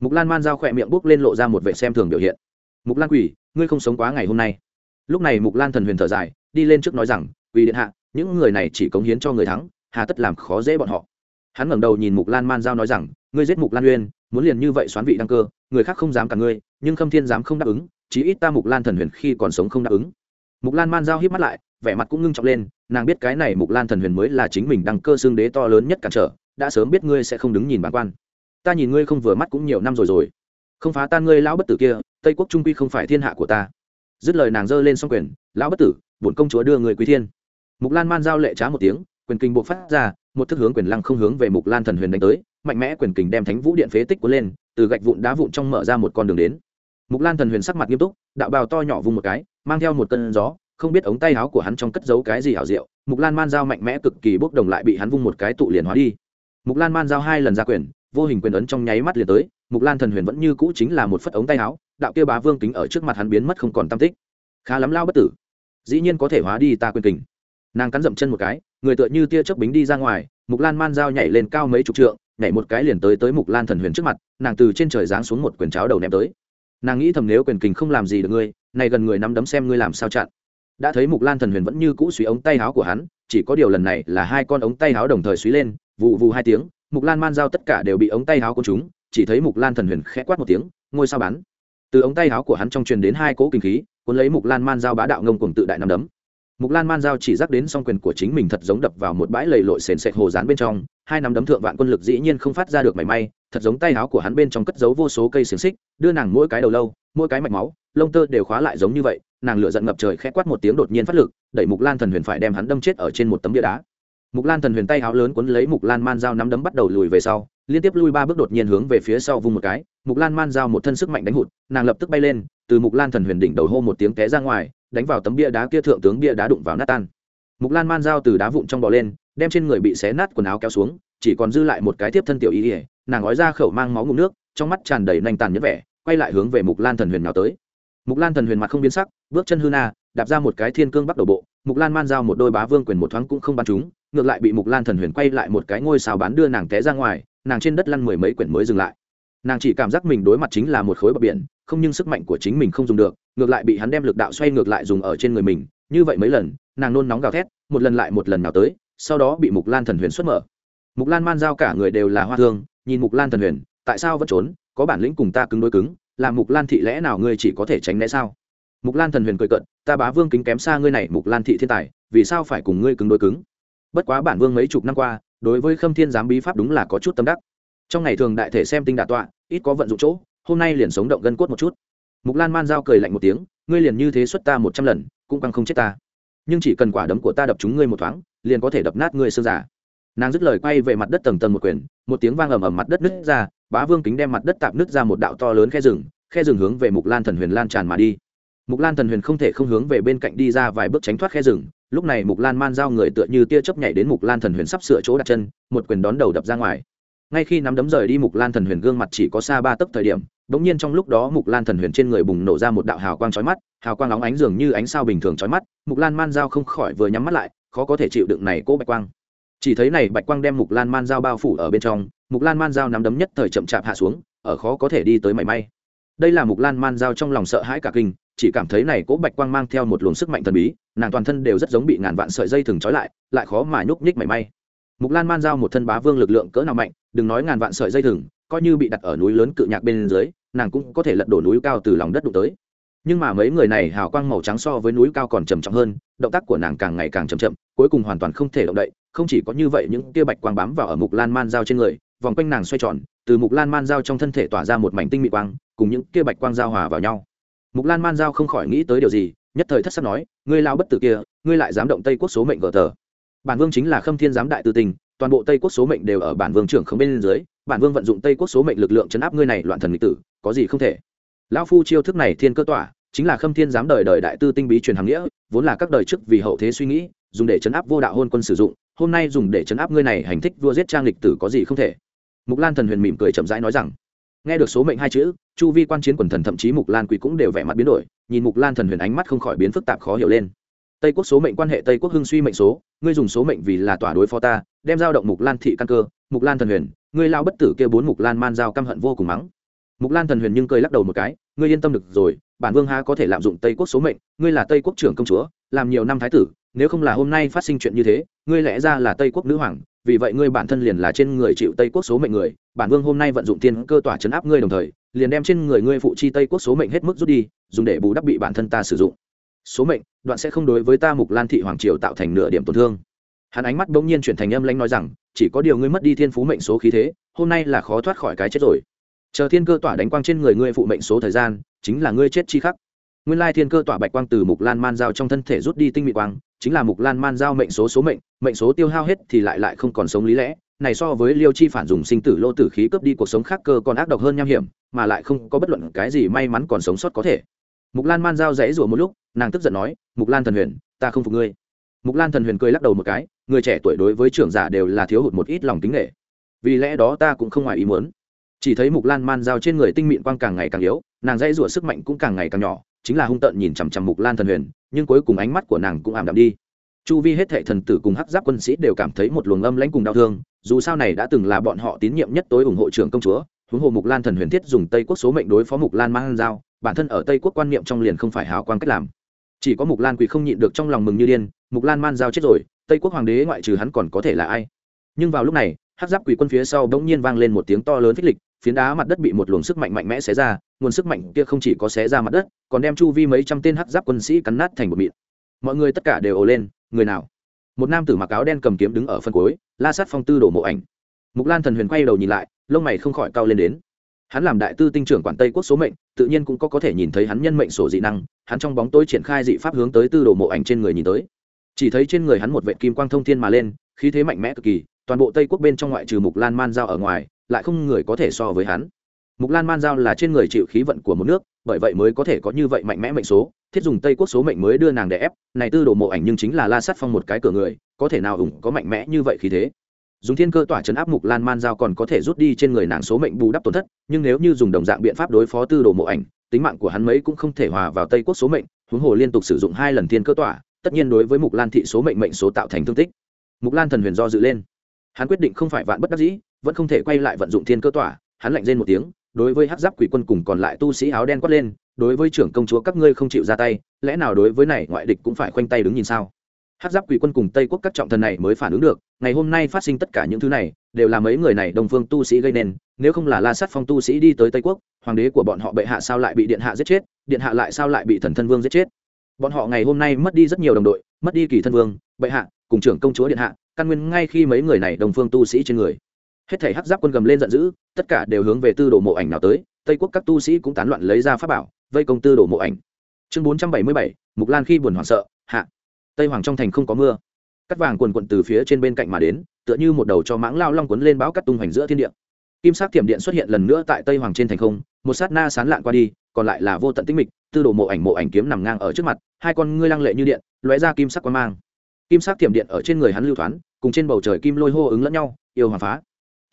Mục lan man dao khỏe miệng bốc lên lộ ra một vệ xem thường biểu hiện. Mục lan quỷ, ngươi không sống quá ngày hôm nay. Lúc này mục lan thần huyền thở dài, đi lên trước nói rằng, quỷ điện hạ, những người này chỉ cống hiến cho người thắng, hà tất làm khó dễ bọn họ. Hắn ngẩng đầu nhìn mục lan man giao nói rằng, ngươi giết mục lan uyên, muốn liền như vậy xoán vị đăng cơ, người khác không dám cả ngươi, nhưng khâm thiên dám không đáp ứng, chí ít ta mục lan thần huyền khi còn sống không đáp ứng. Mục lan man giao hiếp mắt lại vẻ mặt cũng ngưng trọng lên, nàng biết cái này mục lan thần huyền mới là chính mình đăng cơ xương đế to lớn nhất cản trở, đã sớm biết ngươi sẽ không đứng nhìn bản quan. Ta nhìn ngươi không vừa mắt cũng nhiều năm rồi rồi. Không phá tan ngươi lão bất tử kia, tây quốc trung quy không phải thiên hạ của ta. Dứt lời nàng giơ lên xong quyền, lão bất tử, bổn công chúa đưa người quý thiên. Mục lan man giao lệ trá một tiếng, quyền kinh buộc phát ra, một thức hướng quyền lăng không hướng về mục lan thần huyền đánh tới, mạnh mẽ quyền kình đem thánh vũ điện phế tích cuốn lên, từ gạch vụn đá vụn trong mở ra một con đường đến. Mục lan thần huyền sắc mặt nghiêm túc, đạo bào to nhỏ vùng một cái, mang theo một cơn gió không biết ống tay áo của hắn trong cất giấu cái gì hảo diệu, mục lan man dao mạnh mẽ cực kỳ bốc đồng lại bị hắn vung một cái tụ liền hóa đi. Mục lan man dao hai lần ra quyền, vô hình quyền ấn trong nháy mắt liền tới, mục lan thần huyền vẫn như cũ chính là một phất ống tay áo, đạo kia bá vương kính ở trước mặt hắn biến mất không còn tam tích. Khá lắm lao bất tử. Dĩ nhiên có thể hóa đi ta quyền kình. Nàng cắn dậm chân một cái, người tựa như tia chớp bính đi ra ngoài, mục lan man dao nhảy lên cao mấy chục trượng, nhảy một cái liền tới tới mục lan thần huyền trước mặt, nàng từ trên trời giáng xuống một quyền cháo đầu ném tới. Nàng nghĩ thầm nếu quyền kình không làm gì được ngươi, này gần người nắm đấm xem ngươi làm sao chặn đã thấy mục lan thần huyền vẫn như cũ suy ống tay áo của hắn, chỉ có điều lần này là hai con ống tay áo đồng thời suy lên vụ vụ hai tiếng, mục lan man dao tất cả đều bị ống tay áo của chúng, chỉ thấy mục lan thần huyền khẽ quát một tiếng, ngôi sao bắn! Từ ống tay áo của hắn trong truyền đến hai cỗ kinh khí, cuốn lấy mục lan man dao bá đạo ngông cùng tự đại nằm đấm. Mục lan man dao chỉ dắt đến song quyền của chính mình thật giống đập vào một bãi lầy lội sền sệt hồ dán bên trong, hai nắm đấm thượng vạn quân lực dĩ nhiên không phát ra được mảy may, thật giống tay áo của hắn bên trong cất giấu vô số cây xiềng xích, đưa nàng mỗi cái đầu lâu, mỗi cái mạch máu, lông tơ đều khóa lại giống như vậy nàng lửa giận ngập trời khẽ quát một tiếng đột nhiên phát lực, đẩy mục lan thần huyền phải đem hắn đâm chết ở trên một tấm bia đá. Mục lan thần huyền tay áo lớn quấn lấy mục lan man dao nắm đấm bắt đầu lùi về sau, liên tiếp lui ba bước đột nhiên hướng về phía sau vung một cái, mục lan man dao một thân sức mạnh đánh hụt, nàng lập tức bay lên, từ mục lan thần huyền đỉnh đầu hô một tiếng té ra ngoài, đánh vào tấm bia đá kia thượng tướng bia đá đụng vào nát tan. Mục lan man dao từ đá vụn trong bò lên, đem trên người bị xé nát quần áo kéo xuống, chỉ còn dư lại một cái tiếp thân tiểu y ỉa nàng ói ra khẩu mang máu ngụm nước, trong mắt tràn đầy nanh tàn nhẫn vẻ, quay lại hướng về mục lan thần huyền nào tới mục lan thần huyền mặt không biến sắc, bước chân hư na, đạp ra một cái thiên cương bắc đầu bộ, mục lan man giao một đôi bá vương quyền một thoáng cũng không bắn chúng, ngược lại bị mục lan thần huyền quay lại một cái ngôi xào bán đưa nàng té ra ngoài, nàng trên đất lăn mười mấy quyển mới dừng lại. Nàng chỉ cảm giác mình đối mặt chính là một khối bờ biển, không nhưng sức mạnh của chính mình không dùng được, ngược lại bị hắn đem lực đạo xoay ngược lại dùng ở trên người mình, như vậy mấy lần, nàng nôn nóng gào thét, một lần lại một lần nào tới, sau đó bị mục lan thần huyền xuất mở. Mục lan man giao cả người đều là hoa thương, nhìn mục lan thần huyền, tại sao vẫn trốn, có bản lĩnh cùng ta cứng đối cứng làm mục lan thị lẽ nào ngươi chỉ có thể tránh né sao? Mục lan thần huyền cười cận ta bá vương kính kém xa ngươi này, mục lan thị thiên tài, vì sao phải cùng ngươi cứng đối cứng? Bất quá bản vương mấy chục năm qua, đối với khâm thiên giám bí pháp đúng là có chút tâm đắc. Trong ngày thường đại thể xem tinh đà tọa, ít có vận dụng chỗ, hôm nay liền sống động gân cốt một chút. Mục lan man giao cười lạnh một tiếng, ngươi liền như thế xuất ta một trăm lần, cũng căng không chết ta. Nhưng chỉ cần quả đấm của ta đập chúng ngươi một thoáng, liền có thể đập nát ngươi xương giả nàng dứt lời quay về mặt đất tầng tầng một quyền một tiếng vang ầm ầm mặt đất nứt ra bá vương kính đem mặt đất tạm nứt ra một đạo to lớn khe rừng khe rừng hướng về mục lan thần huyền lan tràn mà đi. Mục lan thần huyền không thể không hướng về bên cạnh đi ra vài bước tránh thoát khe rừng, lúc này mục lan man giao người tựa như tia chớp nhảy đến mục lan thần huyền sắp sửa chỗ đặt chân, một quyền đón đầu đập ra ngoài. Ngay khi nắm đấm rời đi mục lan thần huyền gương mặt chỉ có xa ba tấc thời điểm đ ỗ n g nhiên trong lúc đó mục lan thần huyền trên người bùng nổ ra một đạo hào quang trói mắt, hào quang óng ánh dường như ánh sao bình thường trói mắt, mục lan man giao không khỏi vừa nhắm mắt lại, khó có thể chịu đựng này cỗ bạch quang chỉ thấy này bạch quang đem mục lan man giao bao phủ ở bên trong, mục lan man giao nắm đấm nhất thời chậm chạp hạ xuống, ở khó có thể đi tới mảy may. Đây là mục lan man giao trong lòng sợ hãi cả kinh, chỉ cảm thấy này cỗ bạch quang mang theo một luồng sức mạnh thần bí, nàng toàn thân đều rất giống bị ngàn vạn sợi dây thừng trói lại lại khó mà nhúc nhích mảy may. Mục lan man giao một thân bá vương lực lượng cỡ nào mạnh, đừng nói ngàn vạn sợi dây thừng, coi như bị đặt ở núi lớn cự nhạc bên dưới, nàng cũng có thể lật đổ núi cao từ lòng đất đụng tới. Nhưng mà mấy người này hào quang màu trắng so với núi cao còn trầm trọng hơn, động tác của nàng càng ngày càng chậm chậm, cuối cùng hoàn toàn không thể động đậy không chỉ có như vậy những tia bạch quang bám vào ở mục lan man giao trên người, vòng quanh nàng xoay tròn, từ mục lan man giao trong thân thể tỏa ra một mảnh tinh mị quang, cùng những tia bạch quang giao hòa vào nhau. Mục lan man giao không khỏi nghĩ tới điều gì, nhất thời thất sắc nói, ngươi lao bất tử kia, ngươi lại dám động tây quốc số mệnh gờ tờ. Bản vương chính là khâm thiên giám đại tư tình, toàn bộ tây quốc số mệnh đều ở bản vương trưởng không bên dưới, bản vương vận dụng tây quốc số mệnh lực lượng chấn áp ngươi này loạn thần nghịch tử, có gì không thể. Lão phu chiêu thức này thiên cơ tỏa, chính là khâm thiên giám đời đời đại tư tinh bí truyền hàng nghĩa, vốn là các đời trước vì hậu thế suy nghĩ, dùng để chấn áp vô đạo hôn quân sử dụng hôm nay dùng để chấn áp ngươi này, hành thích vua giết trang lịch tử có gì không thể? Mục lan thần huyền mỉm cười chậm rãi nói rằng, nghe được số mệnh hai chữ, chu vi quan chiến quần thần thậm chí mục lan quỳ cũng đều vẻ mặt biến đổi, nhìn mục lan thần huyền ánh mắt không khỏi biến phức tạp khó hiểu lên. Tây quốc số mệnh quan hệ, tây quốc hưng suy mệnh số, ngươi dùng số mệnh vì là tỏa đối phó ta, đem giao động mục lan thị căn cơ, mục lan thần huyền, ngươi lao bất tử kia bốn mục lan man giao căm hận vô cùng mắng. Mục lan thần huyền nhưng cười lắc đầu một cái, ngươi yên tâm được rồi, bản vương ha có thể lạm dụng tây quốc số mệnh, ngươi là tây quốc trưởng công chúa, làm nhiều năm thái tử, nếu không là hôm nay phát sinh chuyện như thế ngươi lẽ ra là tây quốc nữ hoàng, vì vậy ngươi bản thân liền là trên người chịu tây quốc số mệnh người, bản vương hôm nay vận dụng tiên cơ tỏa chấn áp ngươi đồng thời, liền đem trên người ngươi phụ chi tây quốc số mệnh hết mức rút đi, dùng để bù đắp bị bản thân ta sử dụng. Số mệnh, đoạn sẽ không đối với ta mục lan thị hoàng triều tạo thành nửa điểm tổn thương. Hắn ánh mắt bỗng nhiên chuyển thành âm lãnh nói rằng, chỉ có điều ngươi mất đi thiên phú mệnh số khí thế, hôm nay là khó thoát khỏi cái chết rồi. Chờ thiên cơ tỏa đánh quang trên người ngươi phụ mệnh số thời gian, chính là ngươi chết chi khắc nguyên lai thiên cơ tỏa bạch quang từ mục lan man giao trong thân thể rút đi tinh mị quang, chính là mục lan man giao mệnh số số mệnh mệnh số tiêu hao hết thì lại lại không còn sống lý lẽ. Này so với liêu chi phản dùng sinh tử lô tử khí cướp đi cuộc sống khác cơ còn ác độc hơn nham hiểm, mà lại không có bất luận cái gì may mắn còn sống sót có thể. Mục lan man giao dãy rủa một lúc, nàng tức giận nói, mục lan thần huyền, ta không phục ngươi. Mục lan thần huyền cười lắc đầu một cái, người trẻ tuổi đối với trưởng giả đều là thiếu hụt một ít lòng tính nghệ vì lẽ đó ta cũng không ngoài ý muốn. Chỉ thấy mục lan man giao trên người tinh mịn quang càng ngày càng yếu, nàng dãy rủa sức mạnh cũng càng ngày càng nhỏ chính là hung tợn nhìn chằm chằm mục lan thần huyền, nhưng cuối cùng ánh mắt của nàng cũng ảm đạm đi. Chu vi hết thệ thần tử cùng hắc giáp quân sĩ đều cảm thấy một luồng âm lãnh cùng đau thương, dù sao này đã từng là bọn họ tín nhiệm nhất tối ủng hộ trưởng công chúa, huống hồ mục lan thần huyền thiết dùng tây quốc số mệnh đối phó mục lan mang giao, bản thân ở tây quốc quan niệm trong liền không phải hào quang cách làm. Chỉ có mục lan quỳ không nhịn được trong lòng mừng như điên, mục lan man giao chết rồi, tây quốc hoàng đế ngoại trừ hắn còn có thể là ai? Nhưng vào lúc này hát giáp quỷ quân phía sau bỗng nhiên vang lên một tiếng to lớn phích lịch phiến đá mặt đất bị một luồng sức mạnh mạnh mẽ xé ra nguồn sức mạnh kia không chỉ có xé ra mặt đất còn đem chu vi mấy trăm tên hắc giáp quân sĩ cắn nát thành một mịn. Mọi người tất cả đều ồ lên người nào? Một nam tử mặc áo đen cầm kiếm đứng ở phân cối, la sát phong tư đổ mộ ảnh. Mục lan thần huyền quay đầu nhìn lại lông mày không khỏi cao lên đến. Hắn làm đại tư tinh trưởng quản tây quốc số mệnh tự nhiên cũng có có thể nhìn thấy hắn nhân mệnh sổ dị năng hắn trong bóng tối triển khai dị pháp hướng tới tư đồ mộ ảnh trên người nhìn tới. Chỉ thấy trên người hắn một vệ kim quang thông thiên mà lên khí thế mạnh mẽ cực kỳ toàn bộ tây quốc bên trong ngoại trừ mục lan man giao ở ngoài lại không người có thể so với hắn. Mục lan man giao là trên người chịu khí vận của một nước, bởi vậy mới có thể có như vậy mạnh mẽ mệnh số, thiết dùng tây quốc số mệnh mới đưa nàng đè ép. Này tư đồ mộ ảnh nhưng chính là la sát phong một cái cửa người, có thể nào ủng có mạnh mẽ như vậy khí thế? Dùng thiên cơ tỏa chấn áp mục lan man giao còn có thể rút đi trên người nàng số mệnh bù đắp tổn thất, nhưng nếu như dùng đồng dạng biện pháp đối phó tư đồ mộ ảnh, tính mạng của hắn mấy cũng không thể hòa vào tây quốc số mệnh, huống hồ liên tục sử dụng hai lần thiên cơ tỏa, tất nhiên đối với mục lan thị số mệnh mệnh số tạo thành thương tích. Mục lan thần huyền do dự lên. Hắn quyết định không phải vạn bất đắc dĩ vẫn không thể quay lại vận dụng thiên cơ tỏa, hắn lạnh rên một tiếng, đối với hát giáp quỷ quân cùng còn lại tu sĩ áo đen quát lên, đối với trưởng công chúa các ngươi không chịu ra tay, lẽ nào đối với này ngoại địch cũng phải khoanh tay đứng nhìn sao? Hát giáp quỷ quân cùng tây quốc các trọng thần này mới phản ứng được, ngày hôm nay phát sinh tất cả những thứ này, đều là mấy người này đồng phương tu sĩ gây nên, nếu không là la sát phong tu sĩ đi tới tây quốc, hoàng đế của bọn họ bệ hạ sao lại bị điện hạ giết chết, điện hạ lại sao lại bị thần thân vương giết chết? Bọn họ ngày hôm nay mất đi rất nhiều đồng đội, mất đi kỳ thân vương, bệ hạ, cùng trưởng công chúa điện hạ, căn nguyên ngay khi mấy người này đồng phương tu sĩ trên người hết thảy hắc giáp quân gầm lên giận dữ, tất cả đều hướng về tư đồ mộ ảnh nào tới, tây quốc các tu sĩ cũng tán loạn lấy ra pháp bảo, vây công tư đồ mộ ảnh. Chương bốn trăm bảy mươi bảy, mục lan khi buồn hoảng sợ, hạ. Tây hoàng trong thành không có mưa. Cắt vàng quần quận từ phía trên bên cạnh mà đến, tựa như một đầu cho mãng lao long quấn lên báo cắt tung hoành giữa thiên địa. Kim sắc thiểm điện xuất hiện lần nữa tại tây hoàng trên thành không, một sát na sán lạn qua đi, còn lại là vô tận tĩnh mịch, tư đồ mộ ảnh mộ ảnh kiếm nằm ngang ở trước mặt, hai con ngươi lăng lệ như điện, lóe ra kim sắc quang mang. Kim sắc thiểm điện ở trên người hắn lưu thoáng cùng trên bầu trời kim lôi hô ứng lẫn nhau, yêu hoàng phá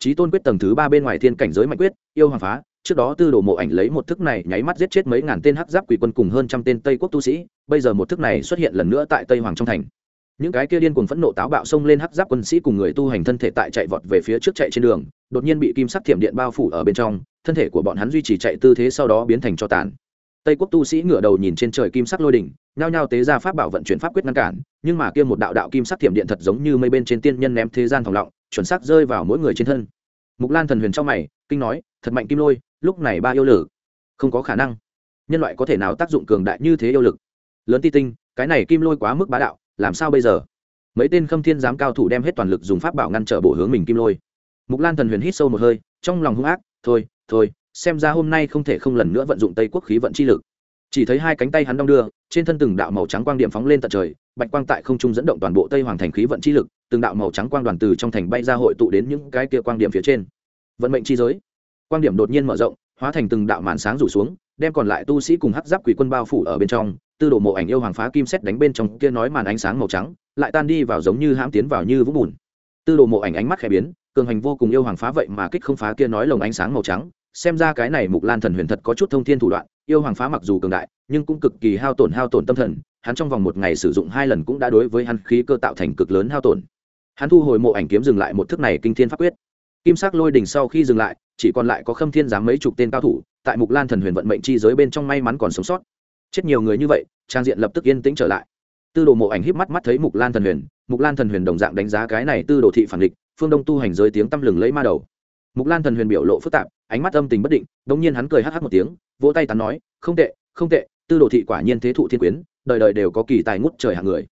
trí tôn quyết tầng thứ ba bên ngoài thiên cảnh giới mạnh quyết, yêu hoàng phá, trước đó tư đồ mộ ảnh lấy một thức này nháy mắt giết chết mấy ngàn tên hắc giáp quỷ quân cùng hơn trăm tên tây quốc tu sĩ, bây giờ một thức này xuất hiện lần nữa tại tây hoàng trong thành. Những cái kia điên cuồng phẫn nộ táo bạo xông lên hắc giáp quân sĩ cùng người tu hành thân thể tại chạy vọt về phía trước chạy trên đường, đột nhiên bị kim sắc thiểm điện bao phủ ở bên trong, thân thể của bọn hắn duy trì chạy tư thế sau đó biến thành cho tàn. Tây quốc tu sĩ ngửa đầu nhìn trên trời kim sắc lôi đỉnh, nhao nhao tế ra pháp bảo vận chuyển pháp quyết ngăn cản, nhưng mà kia một đạo đạo kim sắc thiểm điện thật giống như mây bên trên tiên nhân ném thế gian thòng lọng chuẩn xác rơi vào mỗi người trên thân. Mục lan thần huyền trong mày, kinh nói, thật mạnh kim lôi, lúc này ba yêu lử không có khả năng. Nhân loại có thể nào tác dụng cường đại như thế yêu lực? Lớn ti tinh, cái này kim lôi quá mức bá đạo, làm sao bây giờ? Mấy tên khâm thiên giám cao thủ đem hết toàn lực dùng pháp bảo ngăn trở bổ hướng mình kim lôi. Mục lan thần huyền hít sâu một hơi, trong lòng hung ác, thôi thôi, xem ra hôm nay không thể không lần nữa vận dụng tây quốc khí vận chi lực chỉ thấy hai cánh tay hắn đong đưa, trên thân từng đạo màu trắng quang điểm phóng lên tận trời, bạch quang tại không trung dẫn động toàn bộ tây hoàng thành khí vận chi lực, từng đạo màu trắng quang đoàn từ trong thành bay ra hội tụ đến những cái kia quang điểm phía trên. Vận mệnh chi giới. Quang điểm đột nhiên mở rộng, hóa thành từng đạo màn sáng rủ xuống, đem còn lại tu sĩ cùng hắc giáp quỷ quân bao phủ ở bên trong, tư đồ mộ ảnh yêu hoàng phá kim xét đánh bên trong kia nói màn ánh sáng màu trắng, lại tan đi vào giống như hãm tiến vào như vũng bùn. Tư đồ mộ ảnh ánh mắt khẽ biến, cường hành vô cùng yêu hoàng phá vậy mà kích không phá kia nói lồng ánh sáng màu trắng, xem ra cái này mục lan thần huyền thật có chút thông thiên thủ đoạn yêu hoàng phá mặc dù cường đại, nhưng cũng cực kỳ hao tổn hao tổn tâm thần, hắn trong vòng một ngày sử dụng hai lần cũng đã đối với hắn khí cơ tạo thành cực lớn hao tổn. Hắn thu hồi mộ ảnh kiếm dừng lại một thức này kinh thiên pháp quyết. Kim sắc lôi đỉnh sau khi dừng lại, chỉ còn lại có khâm thiên giám mấy chục tên cao thủ, tại mục lan thần huyền vận mệnh chi giới bên trong may mắn còn sống sót. Chết nhiều người như vậy, trang diện lập tức yên tĩnh trở lại. Tư đồ mộ ảnh híp mắt mắt thấy mục lan thần huyền, mục lan thần huyền đồng dạng đánh giá cái này tư đồ thị phản địch, phương đông tu hành giới tiếng tăm lừng lấy ma đầu. Mục lan thần huyền biểu lộ phức tạp ánh mắt âm tình bất định đống nhiên hắn cười hắc hắc một tiếng, vỗ tay tán nói, không tệ không tệ, tư đồ thị quả nhiên thế thụ thiên quyến, đời đời đều có kỳ tài ngút trời hạng người.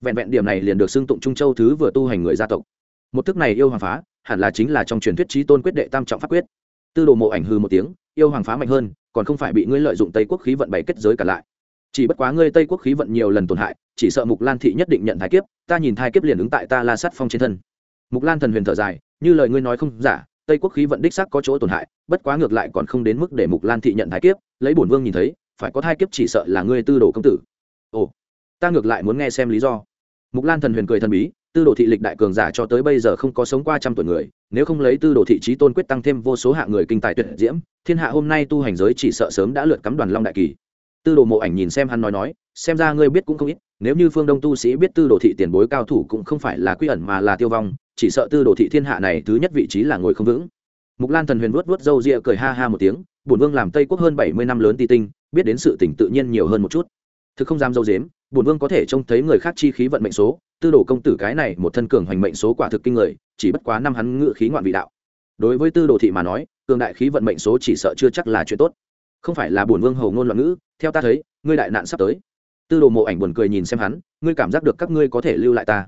Vẹn vẹn điểm này liền được xưng tụng trung châu thứ vừa tu hành người gia tộc. Một thức này yêu hoàng phá, hẳn là chính là trong truyền thuyết trí tôn quyết đệ tam trọng pháp quyết. Tư đồ mộ ảnh hư một tiếng, yêu hoàng phá mạnh hơn, còn không phải bị ngươi lợi dụng tây quốc khí vận bày kết giới cả lại. Chỉ bất quá ngươi tây quốc khí vận nhiều lần tổn hại, chỉ sợ mục lan thị nhất định nhận thái kiếp, ta nhìn thái kiếp liền ứng tại ta la sát phong trên thân. Mục lan thần huyền thở dài, như lời ngươi nói không giả tây quốc khí vận đích sắc có chỗ tổn hại, bất quá ngược lại còn không đến mức để mục lan thị nhận thái kiếp, lấy bổn vương nhìn thấy, phải có thai kiếp chỉ sợ là ngươi tư đồ công tử. Ồ, ta ngược lại muốn nghe xem lý do. Mục lan thần huyền cười thần bí, tư đồ thị lịch đại cường giả cho tới bây giờ không có sống qua trăm tuổi người, nếu không lấy tư đồ thị trí tôn quyết tăng thêm vô số hạng người kinh tài tuyệt diễm, thiên hạ hôm nay tu hành giới chỉ sợ sớm đã lượt cắm đoàn long đại kỳ. Tư đồ mộ ảnh nhìn xem hắn nói nói, xem ra ngươi biết cũng không ít, nếu như phương đông tu sĩ biết tư đồ thị tiền bối cao thủ cũng không phải là quy ẩn mà là tiêu vong chỉ sợ tư đồ thị thiên hạ này thứ nhất vị trí là ngồi không vững. Mục lan thần huyền vuốt vuốt râu ria cười ha ha một tiếng, bổn vương làm tây quốc hơn bảy mươi năm lớn ti tinh, biết đến sự tỉnh tự nhiên nhiều hơn một chút. Thực không dám dâu dếm, bổn vương có thể trông thấy người khác chi khí vận mệnh số, tư đồ công tử cái này một thân cường hoành mệnh số quả thực kinh người, chỉ bất quá năm hắn ngự khí ngoạn vị đạo. Đối với tư đồ thị mà nói, cường đại khí vận mệnh số chỉ sợ chưa chắc là chuyện tốt. Không phải là bổn vương hầu ngôn loạn ngữ, theo ta thấy, ngươi đại nạn sắp tới. Tư đồ mộ ảnh buồn cười nhìn xem hắn, ngươi cảm giác được các ngươi có thể lưu lại ta.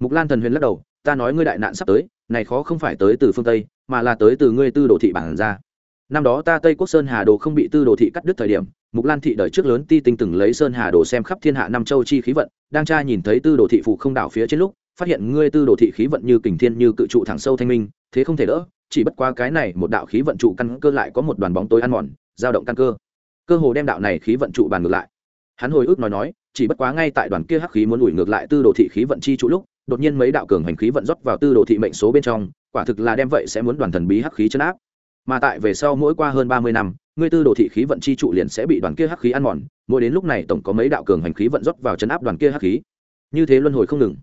Mục lan thần huyền lắc đầu ta nói ngươi đại nạn sắp tới, này khó không phải tới từ phương tây, mà là tới từ ngươi tư đồ thị bản ra. Năm đó ta tây quốc sơn hà đồ không bị tư đồ thị cắt đứt thời điểm, mục lan thị đời trước lớn ti tinh từng lấy sơn hà đồ xem khắp thiên hạ năm châu chi khí vận, đang tra nhìn thấy tư đồ thị phụ không đảo phía trên lúc, phát hiện ngươi tư đồ thị khí vận như kình thiên như cự trụ thẳng sâu thanh minh, thế không thể đỡ, chỉ bất qua cái này một đạo khí vận trụ căn cơ lại có một đoàn bóng tối ăn mòn, dao động căn cơ. Cơ hồ đem đạo này khí vận trụ bàn ngược lại. Hắn hồi ức nói nói, chỉ bất quá ngay tại đoàn kia hắc khí muốn ủi ngược lại tư đồ thị khí vận chi trụ lúc đột nhiên mấy đạo cường hành khí vận rót vào tư đồ thị mệnh số bên trong, quả thực là đem vậy sẽ muốn đoàn thần bí hắc khí chấn áp. Mà tại về sau mỗi qua hơn ba mươi năm, ngươi tư đồ thị khí vận chi trụ liền sẽ bị đoàn kia hắc khí ăn mòn, mỗi đến lúc này tổng có mấy đạo cường hành khí vận rót vào chấn áp đoàn kia hắc khí. Như thế luân hồi không ngừng.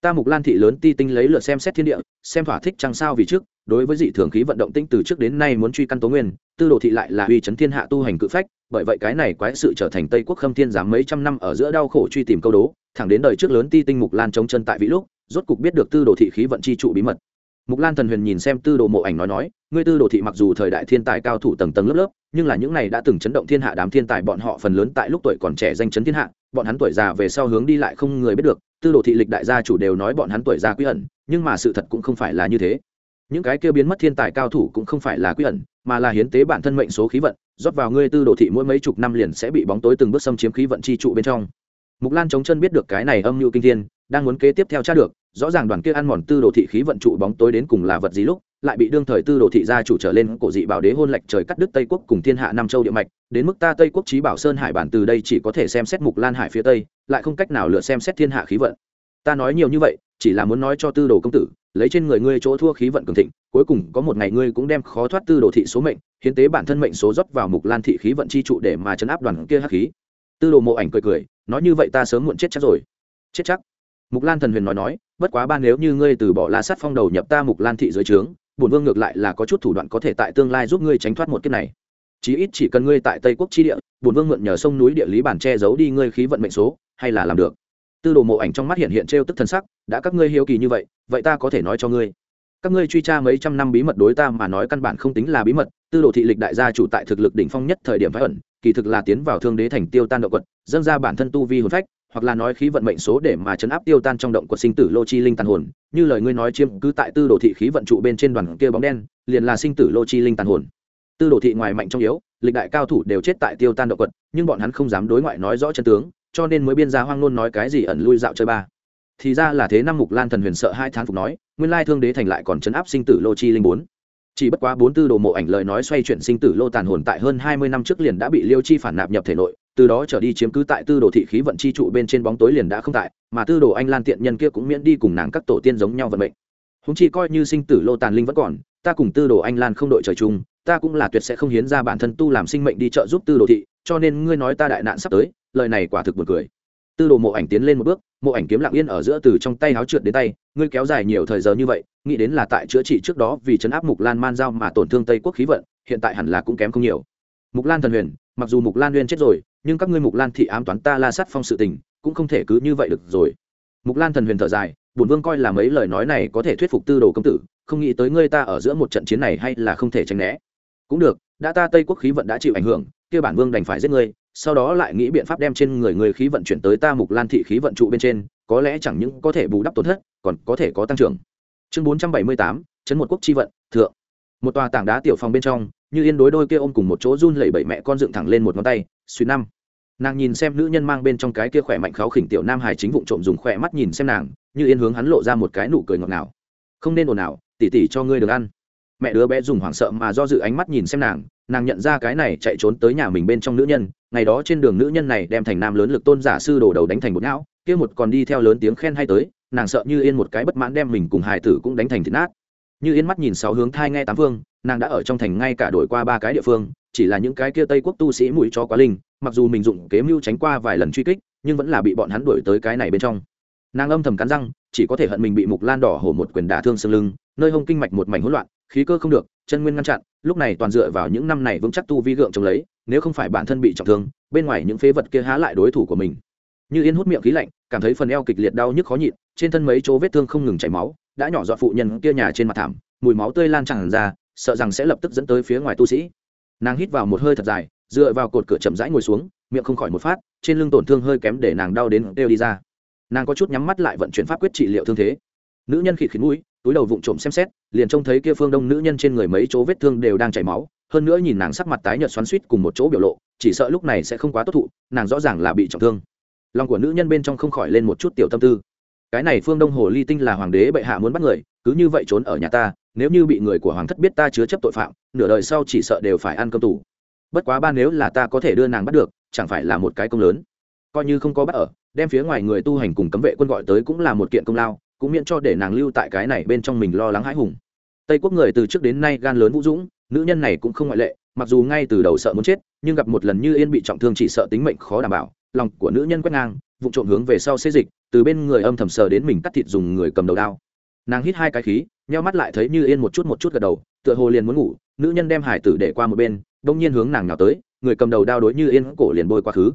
Ta mục lan thị lớn ti tinh lấy lượt xem xét thiên địa, xem thỏa thích chăng sao vì trước, đối với dị thường khí vận động tinh từ trước đến nay muốn truy căn tố nguyên, tư đồ thị lại là uy chấn thiên hạ tu hành cự phách, bởi vậy cái này quái sự trở thành tây quốc khâm thiên giám mấy trăm năm ở giữa đau khổ truy tìm câu đố thẳng đến đời trước lớn ti tinh mục lan chống chân tại vĩ lúc, rốt cục biết được tư đồ thị khí vận chi trụ bí mật. Mục lan thần huyền nhìn xem tư đồ mộ ảnh nói nói, ngươi tư đồ thị mặc dù thời đại thiên tài cao thủ tầng tầng lớp lớp, nhưng là những này đã từng chấn động thiên hạ đám thiên tài bọn họ phần lớn tại lúc tuổi còn trẻ danh chấn thiên hạ, bọn hắn tuổi già về sau hướng đi lại không người biết được, tư đồ thị lịch đại gia chủ đều nói bọn hắn tuổi già quy ẩn, nhưng mà sự thật cũng không phải là như thế. Những cái kia biến mất thiên tài cao thủ cũng không phải là quy ẩn, mà là hiến tế bản thân mệnh số khí vận, rót vào ngươi tư đồ thị mỗi mấy chục năm liền sẽ bị bóng tối từng bước xâm chiếm khí vận chi trụ bên trong mục lan chống chân biết được cái này âm mưu kinh thiên, đang muốn kế tiếp theo tra được, rõ ràng đoàn kia ăn mòn tư đồ thị khí vận trụ bóng tối đến cùng là vật gì lúc, lại bị đương thời tư đồ thị gia chủ trở lên cổ dị bảo đế hôn lệch trời cắt đứt tây quốc cùng thiên hạ nam châu địa mạch, đến mức ta tây quốc trí bảo sơn hải bản từ đây chỉ có thể xem xét mục lan hải phía tây, lại không cách nào lựa xem xét thiên hạ khí vận. Ta nói nhiều như vậy, chỉ là muốn nói cho tư đồ công tử, lấy trên người ngươi chỗ thua khí vận cường thịnh, cuối cùng có một ngày ngươi cũng đem khó thoát tư đồ thị số mệnh, hiến tế bản thân mệnh số rót vào mục lan thị khí vận chi trụ để mà chấn áp đoàn kia hắc khí. Tư đồ mộ ảnh cười cười nói như vậy ta sớm muộn chết chắc rồi. Chết chắc. Mục lan thần huyền nói nói, bất quá ban nếu như ngươi từ bỏ la sát phong đầu nhập ta mục lan thị dưới trướng, bổn vương ngược lại là có chút thủ đoạn có thể tại tương lai giúp ngươi tránh thoát một kiếp này. Chí ít chỉ cần ngươi tại tây quốc chi địa, bổn vương mượn nhờ sông núi địa lý bản che giấu đi ngươi khí vận mệnh số, hay là làm được. Tư đồ mộ ảnh trong mắt hiện hiện trêu tức thân sắc, đã các ngươi hiếu kỳ như vậy vậy ta có thể nói cho ngươi các ngươi truy tra mấy trăm năm bí mật đối ta mà nói căn bản không tính là bí mật, tư đồ thị lịch đại gia chủ tại thực lực đỉnh phong nhất thời điểm phái ẩn, kỳ thực là tiến vào thương đế thành tiêu tan động quật, dâng ra bản thân tu vi hồn phách, hoặc là nói khí vận mệnh số để mà chấn áp tiêu tan trong động quật sinh tử lô chi linh tàn hồn. Như lời ngươi nói chiếm cứ tại tư đồ thị khí vận trụ bên trên đoàn kia bóng đen, liền là sinh tử lô chi linh tàn hồn. Tư đồ thị ngoài mạnh trong yếu, lịch đại cao thủ đều chết tại tiêu tan động quật, nhưng bọn hắn không dám đối ngoại nói rõ chân tướng, cho nên mới biên ra hoang nôn nói cái gì ẩn lui dạo chơi ba thì ra là thế năm mục lan thần huyền sợ hai thán phục nói, nguyên lai thương đế thành lại còn chấn áp sinh tử lô chi linh bốn. Chỉ bất quá bốn tư đồ mộ ảnh lời nói xoay chuyển sinh tử lô tàn hồn tại hơn hai mươi năm trước liền đã bị liêu chi phản nạp nhập thể nội, từ đó trở đi chiếm cứ tại tư đồ thị khí vận chi trụ bên trên bóng tối liền đã không tại, mà tư đồ anh lan tiện nhân kia cũng miễn đi cùng nàng các tổ tiên giống nhau vận mệnh. Húng chi coi như sinh tử lô tàn linh vẫn còn, ta cùng tư đồ anh lan không đội trời chung, ta cũng là tuyệt sẽ không hiến ra bản thân tu làm sinh mệnh đi trợ giúp tư đồ thị, cho nên ngươi nói ta đại nạn sắp tới, lời này quả thực buồn cười tư đồ mộ ảnh tiến lên một bước, mộ ảnh kiếm lặng yên ở giữa từ trong tay háo trượt đến tay, ngươi kéo dài nhiều thời giờ như vậy, nghĩ đến là tại chữa trị trước đó vì chấn áp mục lan man giao mà tổn thương tây quốc khí vận, hiện tại hẳn là cũng kém không nhiều. Mục lan thần huyền, mặc dù mục lan uyên chết rồi, nhưng các ngươi mục lan thị ám toán ta la sát phong sự tình, cũng không thể cứ như vậy được rồi. Mục lan thần huyền thở dài, bổn vương coi là mấy lời nói này có thể thuyết phục tư đồ công tử, không nghĩ tới ngươi ta ở giữa một trận chiến này hay là không thể tránh né. Cũng được, đã ta tây quốc khí vận đã chịu ảnh hưởng, kia bản vương đành phải giết ngươi sau đó lại nghĩ biện pháp đem trên người người khí vận chuyển tới ta mục lan thị khí vận trụ bên trên, có lẽ chẳng những có thể bù đắp tổn thất, còn có thể có tăng trưởng. Chương bốn trăm bảy mươi tám, chấn một quốc chi vận, thượng. Một tòa tảng đá tiểu phòng bên trong, như yên đối đôi kia ôm cùng một chỗ run lẩy bẩy mẹ con dựng thẳng lên một ngón tay, suy năm. Nàng nhìn xem nữ nhân mang bên trong cái kia khỏe mạnh kháo khỉnh tiểu nam hải chính vụ trộm dùng khỏe mắt nhìn xem nàng, như yên hướng hắn lộ ra một cái nụ cười ngọt ngào. Không nên ồn ào, tỉ tỉ cho ngươi được ăn. Mẹ đứa bé dùng hoảng sợ mà do dự ánh mắt nhìn xem nàng nàng nhận ra cái này chạy trốn tới nhà mình bên trong nữ nhân, ngày đó trên đường nữ nhân này đem thành nam lớn lực tôn giả sư đổ đầu đánh thành một não, kia một còn đi theo lớn tiếng khen hay tới, nàng sợ như yên một cái bất mãn đem mình cùng hài tử cũng đánh thành thịt nát. Như yên mắt nhìn sáu hướng thai nghe tám phương, nàng đã ở trong thành ngay cả đổi qua ba cái địa phương, chỉ là những cái kia tây quốc tu sĩ mũi cho quá linh, mặc dù mình dụng kế mưu tránh qua vài lần truy kích, nhưng vẫn là bị bọn hắn đuổi tới cái này bên trong. Nàng âm thầm cắn răng, chỉ có thể hận mình bị mục lan đỏ hổ một quyền đả thương xương lưng nơi hông kinh mạch một mảnh hỗn loạn, khí cơ không được, chân nguyên ngăn chặn, lúc này toàn dựa vào những năm này vững chắc tu vi gượng chống lấy, nếu không phải bản thân bị trọng thương, bên ngoài những phế vật kia há lại đối thủ của mình. Như yên hút miệng khí lạnh, cảm thấy phần eo kịch liệt đau nhức khó nhịn, trên thân mấy chỗ vết thương không ngừng chảy máu, đã nhỏ dọn phụ nhân kia nhà trên mặt thảm, mùi máu tươi lan tràn ra, sợ rằng sẽ lập tức dẫn tới phía ngoài tu sĩ. Nàng hít vào một hơi thật dài, dựa vào cột cửa chậm rãi ngồi xuống, miệng không khỏi một phát, trên lưng tổn thương hơi kém để nàng đau đến đều đi ra. Nàng có chút nhắm mắt lại vận chuyển pháp quyết trị liệu thương thế nữ nhân khịt khịt mũi, túi đầu vụng trộm xem xét, liền trông thấy kia phương đông nữ nhân trên người mấy chỗ vết thương đều đang chảy máu, hơn nữa nhìn nàng sắc mặt tái nhợt xoắn suýt cùng một chỗ biểu lộ, chỉ sợ lúc này sẽ không quá tốt thụ, nàng rõ ràng là bị trọng thương. Lòng của nữ nhân bên trong không khỏi lên một chút tiểu tâm tư. Cái này phương đông hồ ly tinh là hoàng đế bệ hạ muốn bắt người, cứ như vậy trốn ở nhà ta, nếu như bị người của hoàng thất biết ta chứa chấp tội phạm, nửa đời sau chỉ sợ đều phải ăn cơm tù. Bất quá ba nếu là ta có thể đưa nàng bắt được, chẳng phải là một cái công lớn. Coi như không có bắt ở, đem phía ngoài người tu hành cùng cấm vệ quân gọi tới cũng là một kiện công lao cũng miễn cho để nàng lưu tại cái này bên trong mình lo lắng hãi hùng. Tây quốc người từ trước đến nay gan lớn vũ dũng, nữ nhân này cũng không ngoại lệ, mặc dù ngay từ đầu sợ muốn chết, nhưng gặp một lần như yên bị trọng thương chỉ sợ tính mệnh khó đảm bảo, lòng của nữ nhân quét ngang vụ trộm hướng về sau xê dịch, từ bên người âm thầm sờ đến mình cắt thịt dùng người cầm đầu đao. Nàng hít hai cái khí, nheo mắt lại thấy như yên một chút một chút gật đầu, tựa hồ liền muốn ngủ, nữ nhân đem hải tử để qua một bên, đông nhiên hướng nàng nào tới, người cầm đầu đao đối như yên cổ liền bôi quá khứ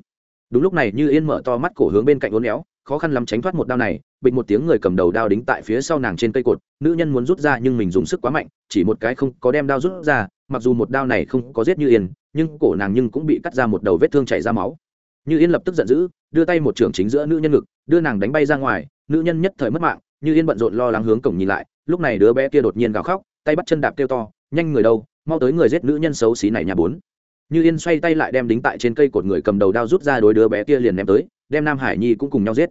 đúng lúc này như yên mở to mắt cổ hướng bên cạnh uốn éo khó khăn lắm tránh thoát một đao này, bịch một tiếng người cầm đầu đao đính tại phía sau nàng trên cây cột, nữ nhân muốn rút ra nhưng mình dùng sức quá mạnh, chỉ một cái không có đem đao rút ra, mặc dù một đao này không có giết như yên, nhưng cổ nàng nhưng cũng bị cắt ra một đầu vết thương chảy ra máu. Như yên lập tức giận dữ, đưa tay một trưởng chính giữa nữ nhân ngực, đưa nàng đánh bay ra ngoài, nữ nhân nhất thời mất mạng, như yên bận rộn lo lắng hướng cổng nhìn lại, lúc này đứa bé kia đột nhiên gào khóc, tay bắt chân đạp kêu to, nhanh người đâu, mau tới người giết nữ nhân xấu xí này nhà bốn. Như yên xoay tay lại đem đính tại trên cây cột người cầm đầu đao rút ra đối đứa bé kia liền ném tới đem nam hải nhi cũng cùng nhau giết.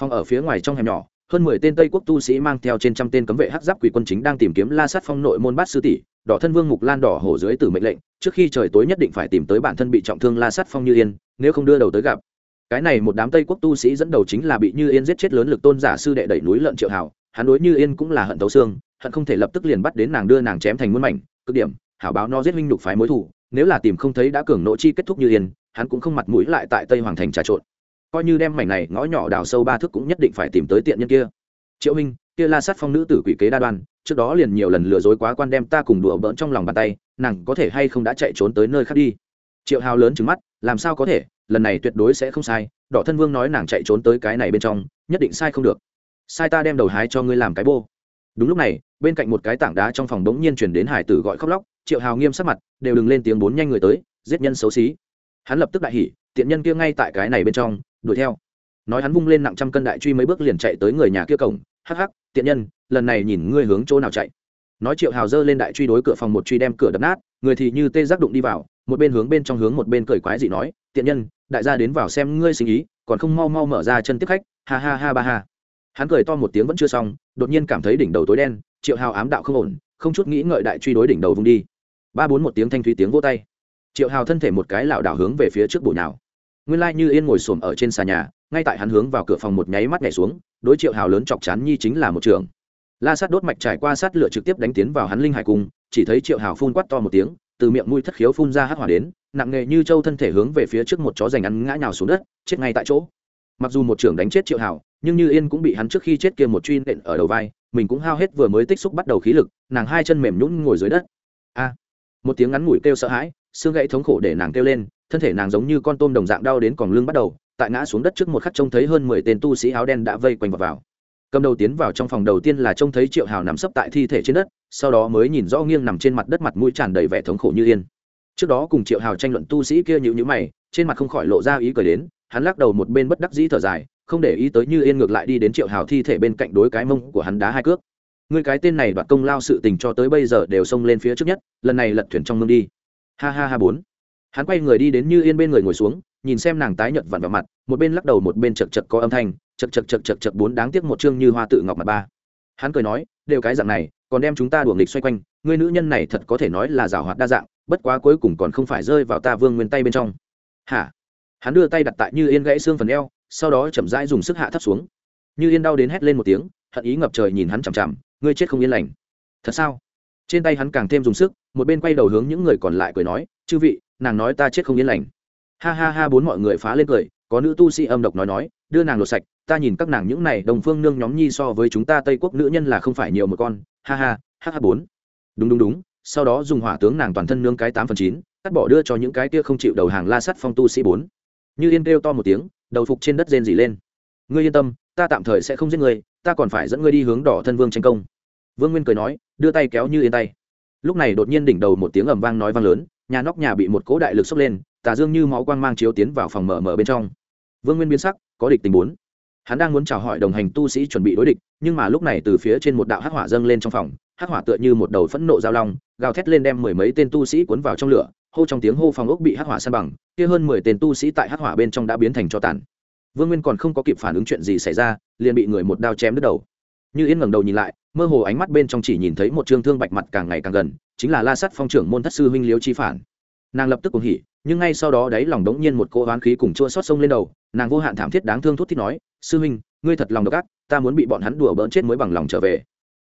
Phong ở phía ngoài trong hẻm nhỏ, hơn mười tên tây quốc tu sĩ mang theo trên trăm tên cấm vệ hắc giáp quỷ quân chính đang tìm kiếm la sát phong nội môn bát sư tỷ, đỏ thân vương mục lan đỏ hổ dưới tử mệnh lệnh, trước khi trời tối nhất định phải tìm tới bản thân bị trọng thương la sát phong như yên, nếu không đưa đầu tới gặp. Cái này một đám tây quốc tu sĩ dẫn đầu chính là bị như yên giết chết lớn lực tôn giả sư đệ đẩy núi lợn triệu hảo hắn đối như yên cũng là hận tấu xương, hận không thể lập tức liền bắt đến nàng đưa nàng chém thành muôn mảnh, cực điểm, hảo báo no giết huynh nhục phái mối thủ nếu là tìm không thấy đã cường nỗ chi kết thúc như yên, hắn cũng không mặt mũi lại tại tây hoàng thành trà trộn coi như đem mảnh này ngõ nhỏ đào sâu ba thước cũng nhất định phải tìm tới tiện nhân kia. Triệu minh, kia la sát phong nữ tử quỷ kế đa đoan, trước đó liền nhiều lần lừa dối quá quan đem ta cùng đùa bỡn trong lòng bàn tay, nàng có thể hay không đã chạy trốn tới nơi khác đi? Triệu hào lớn trứng mắt, làm sao có thể, lần này tuyệt đối sẽ không sai, đỏ thân vương nói nàng chạy trốn tới cái này bên trong, nhất định sai không được. Sai ta đem đầu hái cho ngươi làm cái bô. Đúng lúc này, bên cạnh một cái tảng đá trong phòng đống nhiên chuyển đến hải tử gọi khóc lóc, triệu hào nghiêm sắc mặt, đều đừng lên tiếng bốn nhanh người tới, giết nhân xấu xí. Hắn lập tức đại hỉ, tiện nhân kia ngay tại cái này bên trong đuổi theo. Nói hắn vung lên nặng trăm cân đại truy mấy bước liền chạy tới người nhà kia cổng. Hắc hắc, tiện nhân, lần này nhìn ngươi hướng chỗ nào chạy. Nói triệu hào dơ lên đại truy đối cửa phòng một truy đem cửa đập nát, người thì như tê giác đụng đi vào, một bên hướng bên trong hướng một bên cười quái dị nói, tiện nhân, đại gia đến vào xem ngươi sinh ý, còn không mau mau mở ra chân tiếp khách. Ha ha ha ba ha. Hắn cười to một tiếng vẫn chưa xong, đột nhiên cảm thấy đỉnh đầu tối đen, triệu hào ám đạo không ổn, không chút nghĩ ngợi đại truy đối đỉnh đầu vung đi. Ba bốn một tiếng thanh thúy tiếng vô tay. Triệu hào thân thể một cái lảo đảo hướng về phía trước bụi nào nguyên lai như yên ngồi xổm ở trên xà nhà, ngay tại hắn hướng vào cửa phòng một nháy mắt nhảy xuống, đối triệu hào lớn chọc chán nhi chính là một trường la sát đốt mạch trải qua sát lửa trực tiếp đánh tiến vào hắn linh hải cung, chỉ thấy triệu hào phun quát to một tiếng, từ miệng mũi thất khiếu phun ra hắc hỏa đến, nặng nghề như châu thân thể hướng về phía trước một chó giành ăn ngã nhào xuống đất, chết ngay tại chỗ. Mặc dù một trưởng đánh chết triệu hào, nhưng như yên cũng bị hắn trước khi chết kia một truy nện ở đầu vai, mình cũng hao hết vừa mới tích xúc bắt đầu khí lực, nàng hai chân mềm nhũn ngồi dưới đất. A! Một tiếng ngắn ngủi kêu sợ hãi, xương gãy thống khổ để nàng kêu lên thân thể nàng giống như con tôm đồng dạng đau đến còn lưng bắt đầu tại ngã xuống đất trước một khắc trông thấy hơn mười tên tu sĩ áo đen đã vây quanh vào, vào. cầm đầu tiến vào trong phòng đầu tiên là trông thấy triệu hào nằm sấp tại thi thể trên đất sau đó mới nhìn rõ nghiêng nằm trên mặt đất mặt mũi tràn đầy vẻ thống khổ như yên. Trước đó cùng triệu hào tranh luận tu sĩ kia nhịu nhữ mày trên mặt không khỏi lộ ra ý cười đến hắn lắc đầu một bên bất đắc dĩ thở dài không để ý tới như yên ngược lại đi đến triệu hào thi thể bên cạnh đối cái mông của hắn đá hai cước. Người cái tên này đoạt công lao sự tình cho tới bây giờ đều xông lên phía trước nhất lần này lật thuyền trong mương đi. Ha ha ha bốn hắn quay người đi đến như yên bên người ngồi xuống, nhìn xem nàng tái nhợt vặn vào mặt, một bên lắc đầu một bên chật chật có âm thanh chật chật chật chật chật bốn đáng tiếc một chương như hoa tự ngọc mặt ba. Hắn cười nói, đều cái dạng này, còn đem chúng ta đuổi nghịch xoay quanh người nữ nhân này thật có thể nói là giảo hoạt đa dạng, bất quá cuối cùng còn không phải rơi vào ta vương nguyên tay bên trong. Hả? Hắn đưa tay đặt tại như yên gãy xương phần eo, sau đó chậm rãi dùng sức hạ thấp xuống. Như yên đau đến hét lên một tiếng, hận ý ngập trời nhìn hắn chằm chằm, ngươi chết không yên lành. Thật sao? Trên tay hắn càng thêm dùng sức, một bên quay đầu hướng những người còn lại cười nói, chư vị nàng nói ta chết không yên lành. Ha ha ha, bốn mọi người phá lên cười, có nữ tu sĩ âm độc nói nói, đưa nàng lột sạch, ta nhìn các nàng những này đồng phương nương nhóm nhi so với chúng ta tây quốc nữ nhân là không phải nhiều một con. Ha ha ha ha, bốn. Đúng đúng đúng, sau đó dùng hỏa tướng nàng toàn thân nương cái tám phần chín, cắt bỏ đưa cho những cái kia không chịu đầu hàng la sắt phong tu sĩ bốn. Như yên kêu to một tiếng, đầu phục trên đất rên dỉ lên. Ngươi yên tâm, ta tạm thời sẽ không giết ngươi, ta còn phải dẫn ngươi đi hướng đỏ thân vương tranh công. Vương nguyên cười nói, đưa tay kéo như yên tay. Lúc này đột nhiên đỉnh đầu một tiếng ầm vang nói vang lớn nhà nóc nhà bị một cỗ đại lực sốc lên, tà dương như máu quang mang chiếu tiến vào phòng mở mở bên trong. Vương nguyên biến sắc, có địch tình bốn. Hắn đang muốn chào hỏi đồng hành tu sĩ chuẩn bị đối địch, nhưng mà lúc này từ phía trên một đạo hắc hỏa dâng lên trong phòng, hắc hỏa tựa như một đầu phẫn nộ giao long, gào thét lên đem mười mấy tên tu sĩ cuốn vào trong lửa, hô trong tiếng hô phòng ốc bị hắc hỏa san bằng, kia hơn mười tên tu sĩ tại hắc hỏa bên trong đã biến thành cho tàn. Vương nguyên còn không có kịp phản ứng chuyện gì xảy ra, liền bị người một đao chém đứt đầu. Như yên ngẩng đầu nhìn lại, mơ hồ ánh mắt bên trong chỉ nhìn thấy một trương thương bạch mặt càng ngày càng gần chính là la sắt phong trưởng môn thất sư huynh liêu chi phản. Nàng lập tức cùng hỉ, nhưng ngay sau đó đáy lòng đống nhiên một cô hoán khí cùng chua xót sông lên đầu, nàng vô hạn thảm thiết đáng thương thút thít nói, sư huynh, ngươi thật lòng độc ác, ta muốn bị bọn hắn đùa bỡn chết mới bằng lòng trở về.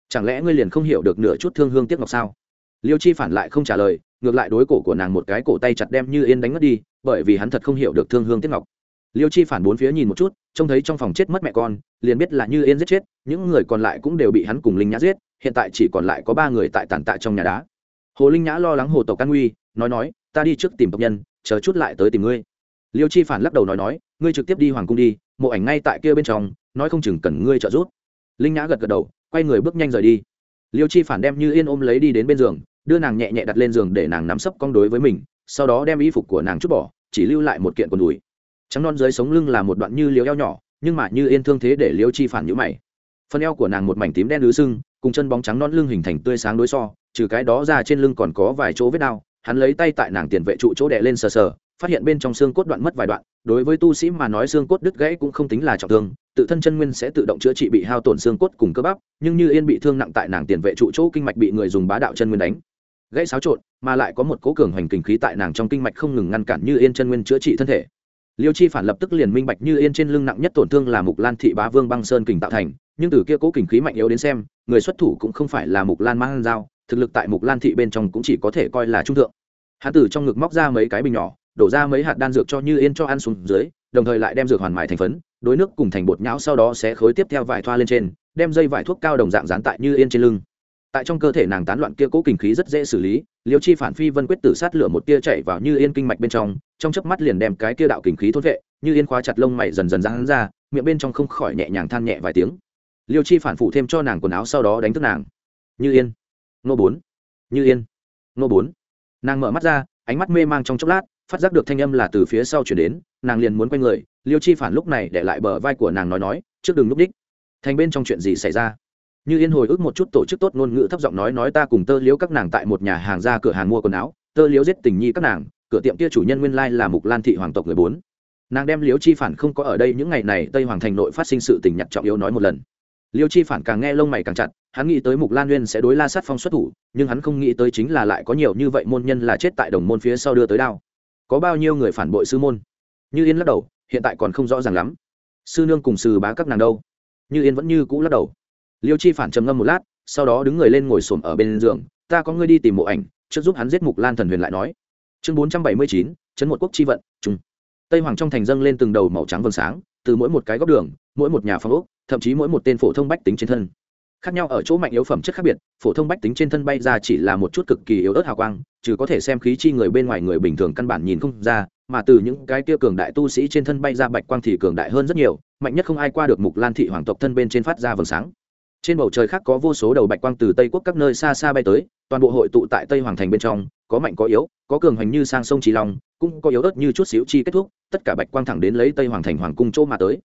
Chẳng lẽ ngươi liền không hiểu được nửa chút thương hương tiếc ngọc sao? Liêu chi phản lại không trả lời, ngược lại đối cổ của nàng một cái cổ tay chặt đem như yên đánh mất đi, bởi vì hắn thật không hiểu được thương hương tiếc ngọc. Liêu chi phản bốn phía nhìn một chút, trông thấy trong phòng chết mất mẹ con, liền biết là như yên giết chết, những người còn lại cũng đều bị hắn cùng linh nhã giết, hiện tại chỉ còn lại có ba người tại tàn tạ trong nhà đá hồ linh nhã lo lắng hồ tộc can nguy, nói nói, ta đi trước tìm tộc nhân, chờ chút lại tới tìm ngươi. Liêu chi phản lắc đầu nói nói, ngươi trực tiếp đi hoàng cung đi, mộ ảnh ngay tại kia bên trong, nói không chừng cần ngươi trợ giúp. Linh nhã gật gật đầu, quay người bước nhanh rời đi. Liêu chi phản đem như yên ôm lấy đi đến bên giường, đưa nàng nhẹ nhẹ đặt lên giường để nàng nắm sấp cong đối với mình, sau đó đem y phục của nàng chút bỏ, chỉ lưu lại một kiện quần đùi. Trắng non dưới sống lưng là một đoạn như liều eo nhỏ, nhưng mà như yên thương thế để liêu chi phản nhữ mày. Phần eo của nàng một mảnh tím đen lứ sưng cùng chân bóng trắng non lưng hình thành tươi sáng đối so, trừ cái đó ra trên lưng còn có vài chỗ vết đau. Hắn lấy tay tại nàng tiền vệ trụ chỗ đè lên sờ sờ, phát hiện bên trong xương cốt đoạn mất vài đoạn. Đối với tu sĩ mà nói xương cốt đứt gãy cũng không tính là trọng thương, tự thân chân nguyên sẽ tự động chữa trị bị hao tổn xương cốt cùng cơ bắp, nhưng như yên bị thương nặng tại nàng tiền vệ trụ chỗ kinh mạch bị người dùng bá đạo chân nguyên đánh, gãy xáo trộn, mà lại có một cố cường hoành kinh khí tại nàng trong kinh mạch không ngừng ngăn cản như yên chân nguyên chữa trị thân thể. Liêu chi phản lập tức liền minh bạch như yên trên lưng nặng nhất tổn thương là mục lan thị bá vương băng sơn kình tạo thành nhưng từ kia cố kình khí mạnh yếu đến xem, người xuất thủ cũng không phải là mục lan mang dao thực lực tại mục lan thị bên trong cũng chỉ có thể coi là trung thượng. Hắn từ trong ngực móc ra mấy cái bình nhỏ, đổ ra mấy hạt đan dược cho như yên cho ăn xuống dưới, đồng thời lại đem dược hoàn mài thành phấn, đối nước cùng thành bột nhão sau đó sẽ khối tiếp theo vải thoa lên trên, đem dây vải thuốc cao đồng dạng dán tại như yên trên lưng. Tại trong cơ thể nàng tán loạn kia cố kinh khí rất dễ xử lý, liêu chi phản phi vân quyết tử sát lửa một tia chạy vào như yên kinh mạch bên trong trong chớp mắt liền đem cái kia đạo kinh khí thốt vệ, như yên khóa chặt lông mày dần dần ra hắn ra, miệng bên trong không khỏi nhẹ nhàng than nhẹ vài tiếng liêu chi phản phụ thêm cho nàng quần áo sau đó đánh thức nàng. Như yên. Nô bốn. Như yên. Nô bốn. Nàng mở mắt ra, ánh mắt mê mang trong chốc lát, phát giác được thanh âm là từ phía sau chuyển đến, nàng liền muốn quay người, liêu chi phản lúc này để lại bờ vai của nàng nói nói, trước đừng lúc đích. Thành bên trong chuyện gì xảy ra? Như yên hồi ức một chút tổ chức tốt ngôn ngữ thấp giọng nói nói ta cùng tơ liếu các nàng tại một nhà hàng ra cửa hàng mua quần áo, tơ liếu giết tình nhi các nàng, cửa tiệm kia chủ nhân nguyên lai là mục lan thị hoàng tộc người bốn. Nàng đem liếu chi phản không có ở đây những ngày này, tây hoàng thành nội phát sinh sự tình nhặt trọng yếu nói một lần liêu chi phản càng nghe lông mày càng chặt, hắn nghĩ tới mục lan nguyên sẽ đối la sát phong xuất thủ, nhưng hắn không nghĩ tới chính là lại có nhiều như vậy môn nhân là chết tại đồng môn phía sau đưa tới đao. Có bao nhiêu người phản bội sư môn? Như yên lắc đầu, hiện tại còn không rõ ràng lắm. Sư nương cùng sư bá các nàng đâu? Như yên vẫn như cũ lắc đầu. Liêu chi phản trầm ngâm một lát, sau đó đứng người lên ngồi xổm ở bên giường, ta có ngươi đi tìm mộ ảnh, trước giúp hắn giết mục lan thần huyền lại nói. Chương bốn trăm bảy mươi chín, chấn một quốc chi vận, trung. Tây hoàng trong thành dâng lên từng đầu màu trắng vầng sáng, từ mỗi một cái góc đường, mỗi một nhà phòng ốc thậm chí mỗi một tên phổ thông bách tính trên thân. Khác nhau ở chỗ mạnh yếu phẩm chất khác biệt, phổ thông bách tính trên thân bay ra chỉ là một chút cực kỳ yếu ớt hào quang chứ có thể xem khí chi người bên ngoài người bình thường căn bản nhìn không ra, mà từ những cái kia cường đại tu sĩ trên thân bay ra bạch quang thì cường đại hơn rất nhiều, mạnh nhất không ai qua được mục lan thị hoàng tộc thân bên trên phát ra vầng sáng. Trên bầu trời khác có vô số đầu bạch quang từ tây quốc các nơi xa xa bay tới, toàn bộ hội tụ tại tây hoàng thành bên trong, có mạnh có yếu, có cường hành như sang sông trí long, cũng có yếu ớt như chút xíu chi kết thúc, tất cả bạch quang thẳng đến lấy tây hoàng thành hoàng cung chỗ mà tới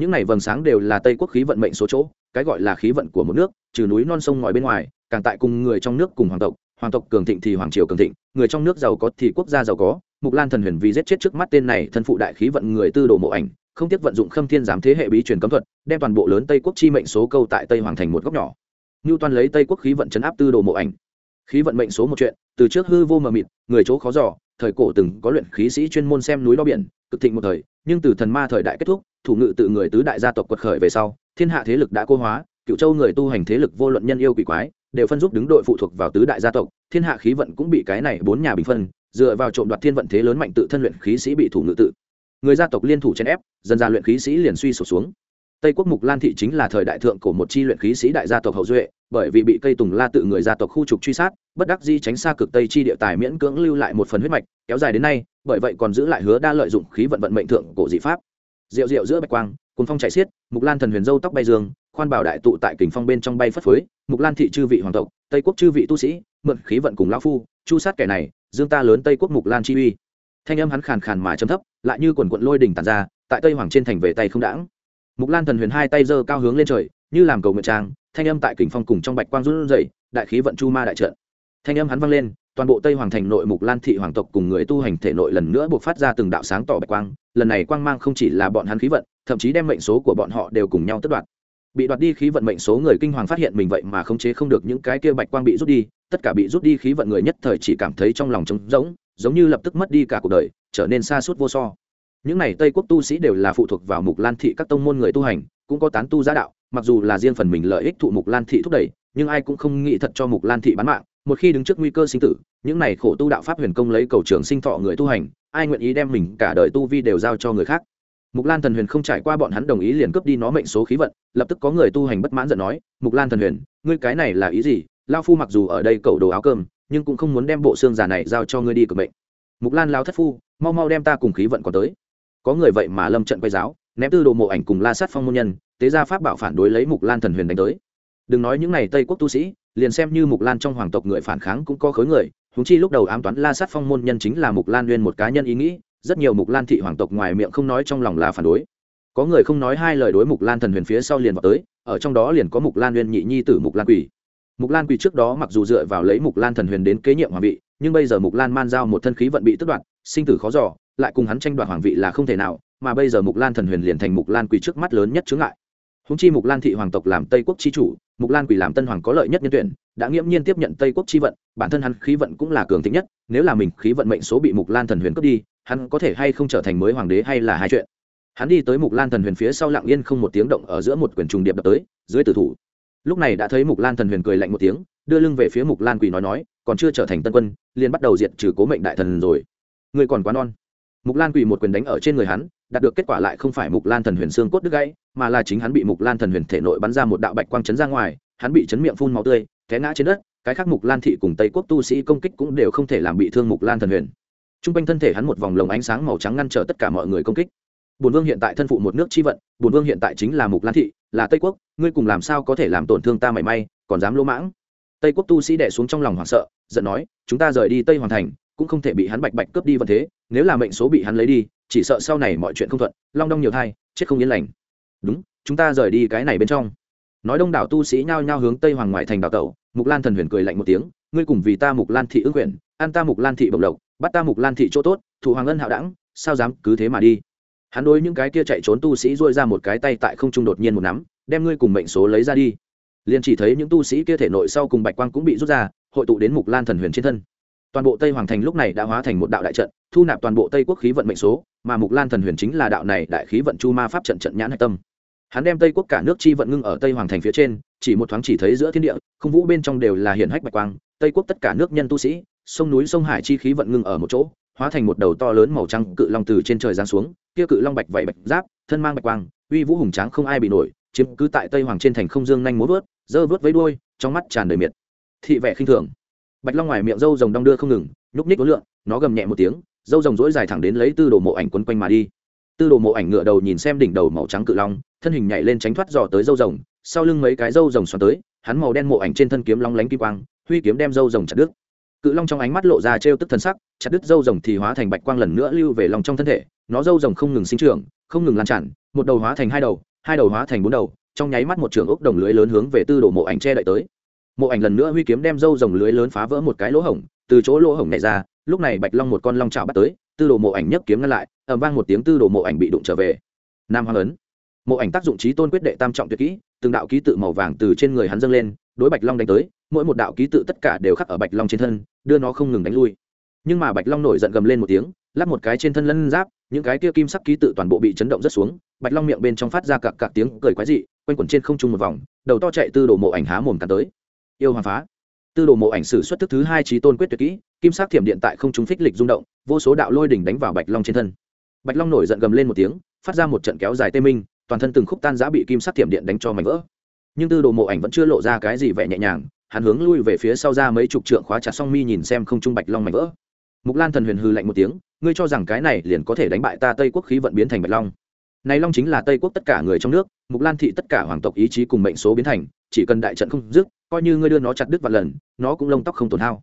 những này vầng sáng đều là tây quốc khí vận mệnh số chỗ, cái gọi là khí vận của một nước, trừ núi non sông ngòi bên ngoài, càng tại cùng người trong nước cùng hoàng tộc hoàng tộc cường thịnh thì hoàng triều cường thịnh, người trong nước giàu có thì quốc gia giàu có. Mục lan thần huyền vì giết chết trước mắt tên này thân phụ đại khí vận người tư đồ mộ ảnh, không tiếc vận dụng khâm thiên giám thế hệ bí truyền cấm thuật, đem toàn bộ lớn tây quốc chi mệnh số câu tại tây hoàng thành một góc nhỏ. Như toàn lấy tây quốc khí vận chấn áp tư đồ mộ ảnh. Khí vận mệnh số một chuyện, từ trước hư vô mờ mịt, người chỗ khó giỏ thời cổ từng có luyện khí sĩ chuyên môn xem núi đo biển, cực thịnh một thời, nhưng từ thần ma thời đại kết thúc thủ ngự tự người tứ đại gia tộc quật khởi về sau, thiên hạ thế lực đã cô hóa cựu châu người tu hành thế lực vô luận nhân yêu quỷ quái, đều phân giúp đứng đội phụ thuộc vào tứ đại gia tộc, thiên hạ khí vận cũng bị cái này bốn nhà bình phân, dựa vào trộm đoạt thiên vận thế lớn mạnh tự thân luyện khí sĩ bị thủ ngự tự. Người gia tộc liên thủ chèn ép, dần ra luyện khí sĩ liền suy sụp xuống. Tây quốc mục lan thị chính là thời đại thượng của một chi luyện khí sĩ đại gia tộc hậu duệ, bởi vì bị cây tùng la tự người gia tộc khu trục truy sát, bất đắc di tránh xa cực tây chi địa tài miễn cưỡng lưu lại một phần huyết mạch, kéo dài đến nay, bởi vậy còn giữ lại hứa đa lợi dụng khí vận vận mệnh thượng cổ dị pháp rượu rượu giữa bạch quang cùng phong chạy xiết, mục lan thần huyền dâu tóc bay dương, khoan bảo đại tụ tại kình phong bên trong bay phất phới, mục lan thị chư vị hoàng tộc, tây quốc chư vị tu sĩ, mượn khí vận cùng lão phu, chu sát kẻ này, dương ta lớn tây quốc mục lan chi uy. Thanh âm hắn khàn khàn mà chấm thấp, lại như quần quận lôi đỉnh tàn ra, tại tây hoàng trên thành về tay không đãng. Mục lan thần huyền hai tay giơ cao hướng lên trời, như làm cầu nguyện trang, thanh âm tại kình phong cùng trong bạch quang run rẩy, đại khí vận chu ma đại trận. Thanh âm hắn vang lên toàn bộ tây hoàng thành nội mục lan thị hoàng tộc cùng người tu hành thể nội lần nữa buộc phát ra từng đạo sáng tỏ bạch quang, lần này quang mang không chỉ là bọn hắn khí vận, thậm chí đem mệnh số của bọn họ đều cùng nhau tất đoạt. Bị đoạt đi khí vận mệnh số người kinh hoàng phát hiện mình vậy mà khống chế không được những cái kia bạch quang bị rút đi, tất cả bị rút đi khí vận người nhất thời chỉ cảm thấy trong lòng trống rỗng, giống như lập tức mất đi cả cuộc đời, trở nên xa suốt vô so. Những này tây quốc tu sĩ đều là phụ thuộc vào mục lan thị các tông môn người tu hành, cũng có tán tu giá đạo, mặc dù là riêng phần mình lợi ích thụ mục lan thị thúc đẩy, nhưng ai cũng không nghĩ thật cho mục lan thị bán mạng một khi đứng trước nguy cơ sinh tử, những này khổ tu đạo pháp huyền công lấy cầu trường sinh thọ người tu hành, ai nguyện ý đem mình cả đời tu vi đều giao cho người khác? Mục lan thần huyền không trải qua bọn hắn đồng ý liền cướp đi nó mệnh số khí vận, lập tức có người tu hành bất mãn giận nói, mục lan thần huyền, ngươi cái này là ý gì? Lao phu mặc dù ở đây cầu đồ áo cơm, nhưng cũng không muốn đem bộ xương già này giao cho ngươi đi cực mệnh. Mục lan lao thất phu, mau mau đem ta cùng khí vận còn tới. Có người vậy mà lâm trận quay giáo, ném tư đồ mộ ảnh cùng la sát phong môn nhân, tế gia pháp bảo phản đối lấy mục lan thần huyền đánh tới. Đừng nói những n à y tây quốc tu sĩ liền xem như mục lan trong hoàng tộc người phản kháng cũng có khối người húng chi lúc đầu ám toán la sát phong môn nhân chính là mục lan nguyên một cá nhân ý nghĩ rất nhiều mục lan thị hoàng tộc ngoài miệng không nói trong lòng là phản đối có người không nói hai lời đối mục lan thần huyền phía sau liền vào tới ở trong đó liền có mục lan nguyên nhị nhi tử mục lan quỷ mục lan quỷ trước đó mặc dù dựa vào lấy mục lan thần huyền đến kế nhiệm hoàng vị nhưng bây giờ mục lan man giao một thân khí vận bị tức đoạt sinh tử khó giỏ lại cùng hắn tranh đoạt hoàng vị là không thể nào mà bây giờ mục lan thần huyền liền thành mục lan quỷ trước mắt lớn nhất chướng ngại húng chi mục lan thị hoàng tộc làm tây quốc chi chủ mục lan quỷ làm tân hoàng có lợi nhất nhân tuyển, đã nghiễm nhiên tiếp nhận tây quốc chi vận, bản thân hắn khí vận cũng là cường tính nhất, nếu là mình khí vận mệnh số bị mục lan thần huyền cướp đi, hắn có thể hay không trở thành mới hoàng đế hay là hai chuyện. Hắn đi tới mục lan thần huyền phía sau lặng yên không một tiếng động ở giữa một quyển trùng điệp đập tới, dưới tử thủ. Lúc này đã thấy mục lan thần huyền cười lạnh một tiếng, đưa lưng về phía mục lan quỷ nói nói, còn chưa trở thành tân quân, liền bắt đầu diệt trừ cố mệnh đại thần rồi. Người còn quá non. Mục lan quỷ một quyền đánh ở trên người hắn đạt được kết quả lại không phải mục lan thần huyền xương cốt đứt gãy, mà là chính hắn bị mục lan thần huyền thể nội bắn ra một đạo bạch quang chấn ra ngoài, hắn bị chấn miệng phun máu tươi, té ngã trên đất, cái khác mục lan thị cùng tây quốc tu sĩ công kích cũng đều không thể làm bị thương mục lan thần huyền. T r u n g quanh thân thể hắn một vòng lồng ánh sáng màu trắng ngăn trở tất cả mọi người công kích. Bùn vương hiện tại thân phụ một nước chi vận bùn vương hiện tại chính là mục lan thị, là tây quốc, ngươi cùng làm sao có thể làm tổn thương ta mảy may, còn dám lỗ mãng? Tây quốc tu sĩ đẻ xuống trong lòng hoảng sợ, giận nói, chúng ta rời đi tây hoàn thành, cũng không thể bị hắn bạch bạch cướp đi vận thế, nếu là mệnh số bị hắn lấy đi chỉ sợ sau này mọi chuyện không thuận, long đong nhiều thai, chết không yên lành. Đúng, chúng ta rời đi cái này bên trong. Nói đông đảo tu sĩ nhao nhao hướng tây hoàng ngoại thành đào tẩu, mục lan thần huyền cười lạnh một tiếng, ngươi cùng vì ta mục lan thị ưng quyển an ta mục lan thị bộc lộc, bắt ta mục lan thị chỗ tốt thủ hoàng ân hạo đẳng, sao dám cứ thế mà đi? Hắn đối những cái kia chạy trốn tu sĩ dôi ra một cái tay tại không trung đột nhiên một nắm, đem ngươi cùng mệnh số lấy ra đi. Liền chỉ thấy những tu sĩ kia thể nội sau cùng bạch quang cũng bị rút ra, hội tụ đến mục lan thần huyền trên thân toàn bộ tây hoàng thành lúc này đã hóa thành một đạo đại trận thu nạp toàn bộ tây quốc khí vận mệnh số mà mục lan thần huyền chính là đạo này đại khí vận chu ma pháp trận trận nhãn hạch tâm hắn đem tây quốc cả nước chi vận ngưng ở tây hoàng thành phía trên chỉ một thoáng chỉ thấy giữa thiên địa không vũ bên trong đều là hiển hách bạch quang tây quốc tất cả nước nhân tu sĩ sông núi sông hải chi khí vận ngưng ở một chỗ hóa thành một đầu to lớn màu trắng cự long từ trên trời giáng xuống kia cự long bạch vảy bạch giáp thân mang bạch quang uy vũ hùng tráng không ai bị nổi chiếm cứ tại tây hoàng trên thành không dương nhanh múa vớt dơ vớt với đuôi trong mắt tràn đầy miệt thị vẻ khinh thường bạch long ngoài miệng râu rồng đong đưa không ngừng, nhúc ních ối lượng nó gầm nhẹ một tiếng, râu rồng rỗi dài thẳng đến lấy tư đồ mộ ảnh quấn quanh mà đi. Tư đồ mộ ảnh ngựa đầu nhìn xem đỉnh đầu màu trắng cự long, thân hình nhảy lên tránh thoát dò tới râu rồng, sau lưng mấy cái râu rồng xoắn tới, hắn màu đen mộ ảnh trên thân kiếm long lánh kim quang, huy kiếm đem râu rồng chặt đứt. Cự long trong ánh mắt lộ ra trêu tức thân sắc, chặt đứt râu rồng thì hóa thành bạch quang lần nữa lưu về lòng trong thân thể, nó râu rồng không ngừng sinh trưởng, không ngừng lan tràn, một đầu hóa thành hai đầu hai đầu hóa thành bốn đầu, trong nháy mắt một trường ốc đồng lưới lớn hướng về tư đồ mộ ảnh che đậy tới mộ ảnh lần nữa huy kiếm đem râu rồng lưới lớn phá vỡ một cái lỗ hổng, từ chỗ lỗ hổng này ra, lúc này bạch long một con long trào bắt tới, tư đồ mộ ảnh nhấc kiếm ngăn lại ẩm vang một tiếng tư đồ mộ ảnh bị đụng trở về. Nam hoàng ấn. Mộ ảnh tác dụng trí tôn quyết đệ tam trọng tuyệt kỹ, từng đạo ký tự màu vàng từ trên người hắn dâng lên, đối bạch long đánh tới, mỗi một đạo ký tự tất cả đều khắc ở bạch long trên thân, đưa nó không ngừng đánh lui. Nhưng mà bạch long nổi giận gầm lên một tiếng lắp một cái trên thân lân giáp, những cái kia kim sắc ký tự toàn bộ bị chấn động rất xuống, bạch long miệng bên trong phát ra cặp cặp tiếng cười quái dị, quanh quẩn trên không trung một vòng, đầu to chạy tư đồ mộ ảnh há mồm cắn tới yêu hoàng phá. Tư đồ mộ ảnh sử xuất thức thứ hai trí tôn quyết tuyệt kỹ, kim sắc thiểm điện tại không trung phích lịch rung động, vô số đạo lôi đỉnh đánh vào bạch long trên thân. Bạch long nổi giận gầm lên một tiếng, phát ra một trận kéo dài tê minh, toàn thân từng khúc tan giã bị kim sắc thiểm điện đánh cho mảnh vỡ. Nhưng tư đồ mộ ảnh vẫn chưa lộ ra cái gì vẻ nhẹ nhàng, hắn hướng lui về phía sau ra mấy chục trượng khóa chặt song mi nhìn xem không trung bạch long mảnh vỡ. Mục lan thần huyền hư lạnh một tiếng, ngươi cho rằng cái này liền có thể đánh bại ta tây quốc khí vận biến thành bạch long. Này long chính là tây quốc tất cả người trong nước, mục lan thị tất cả hoàng tộc ý chí cùng mệnh số biến thành, chỉ cần đại trận không dứt coi như ngươi đưa nó chặt đứt vạn lần, nó cũng lông tóc không tổn hao.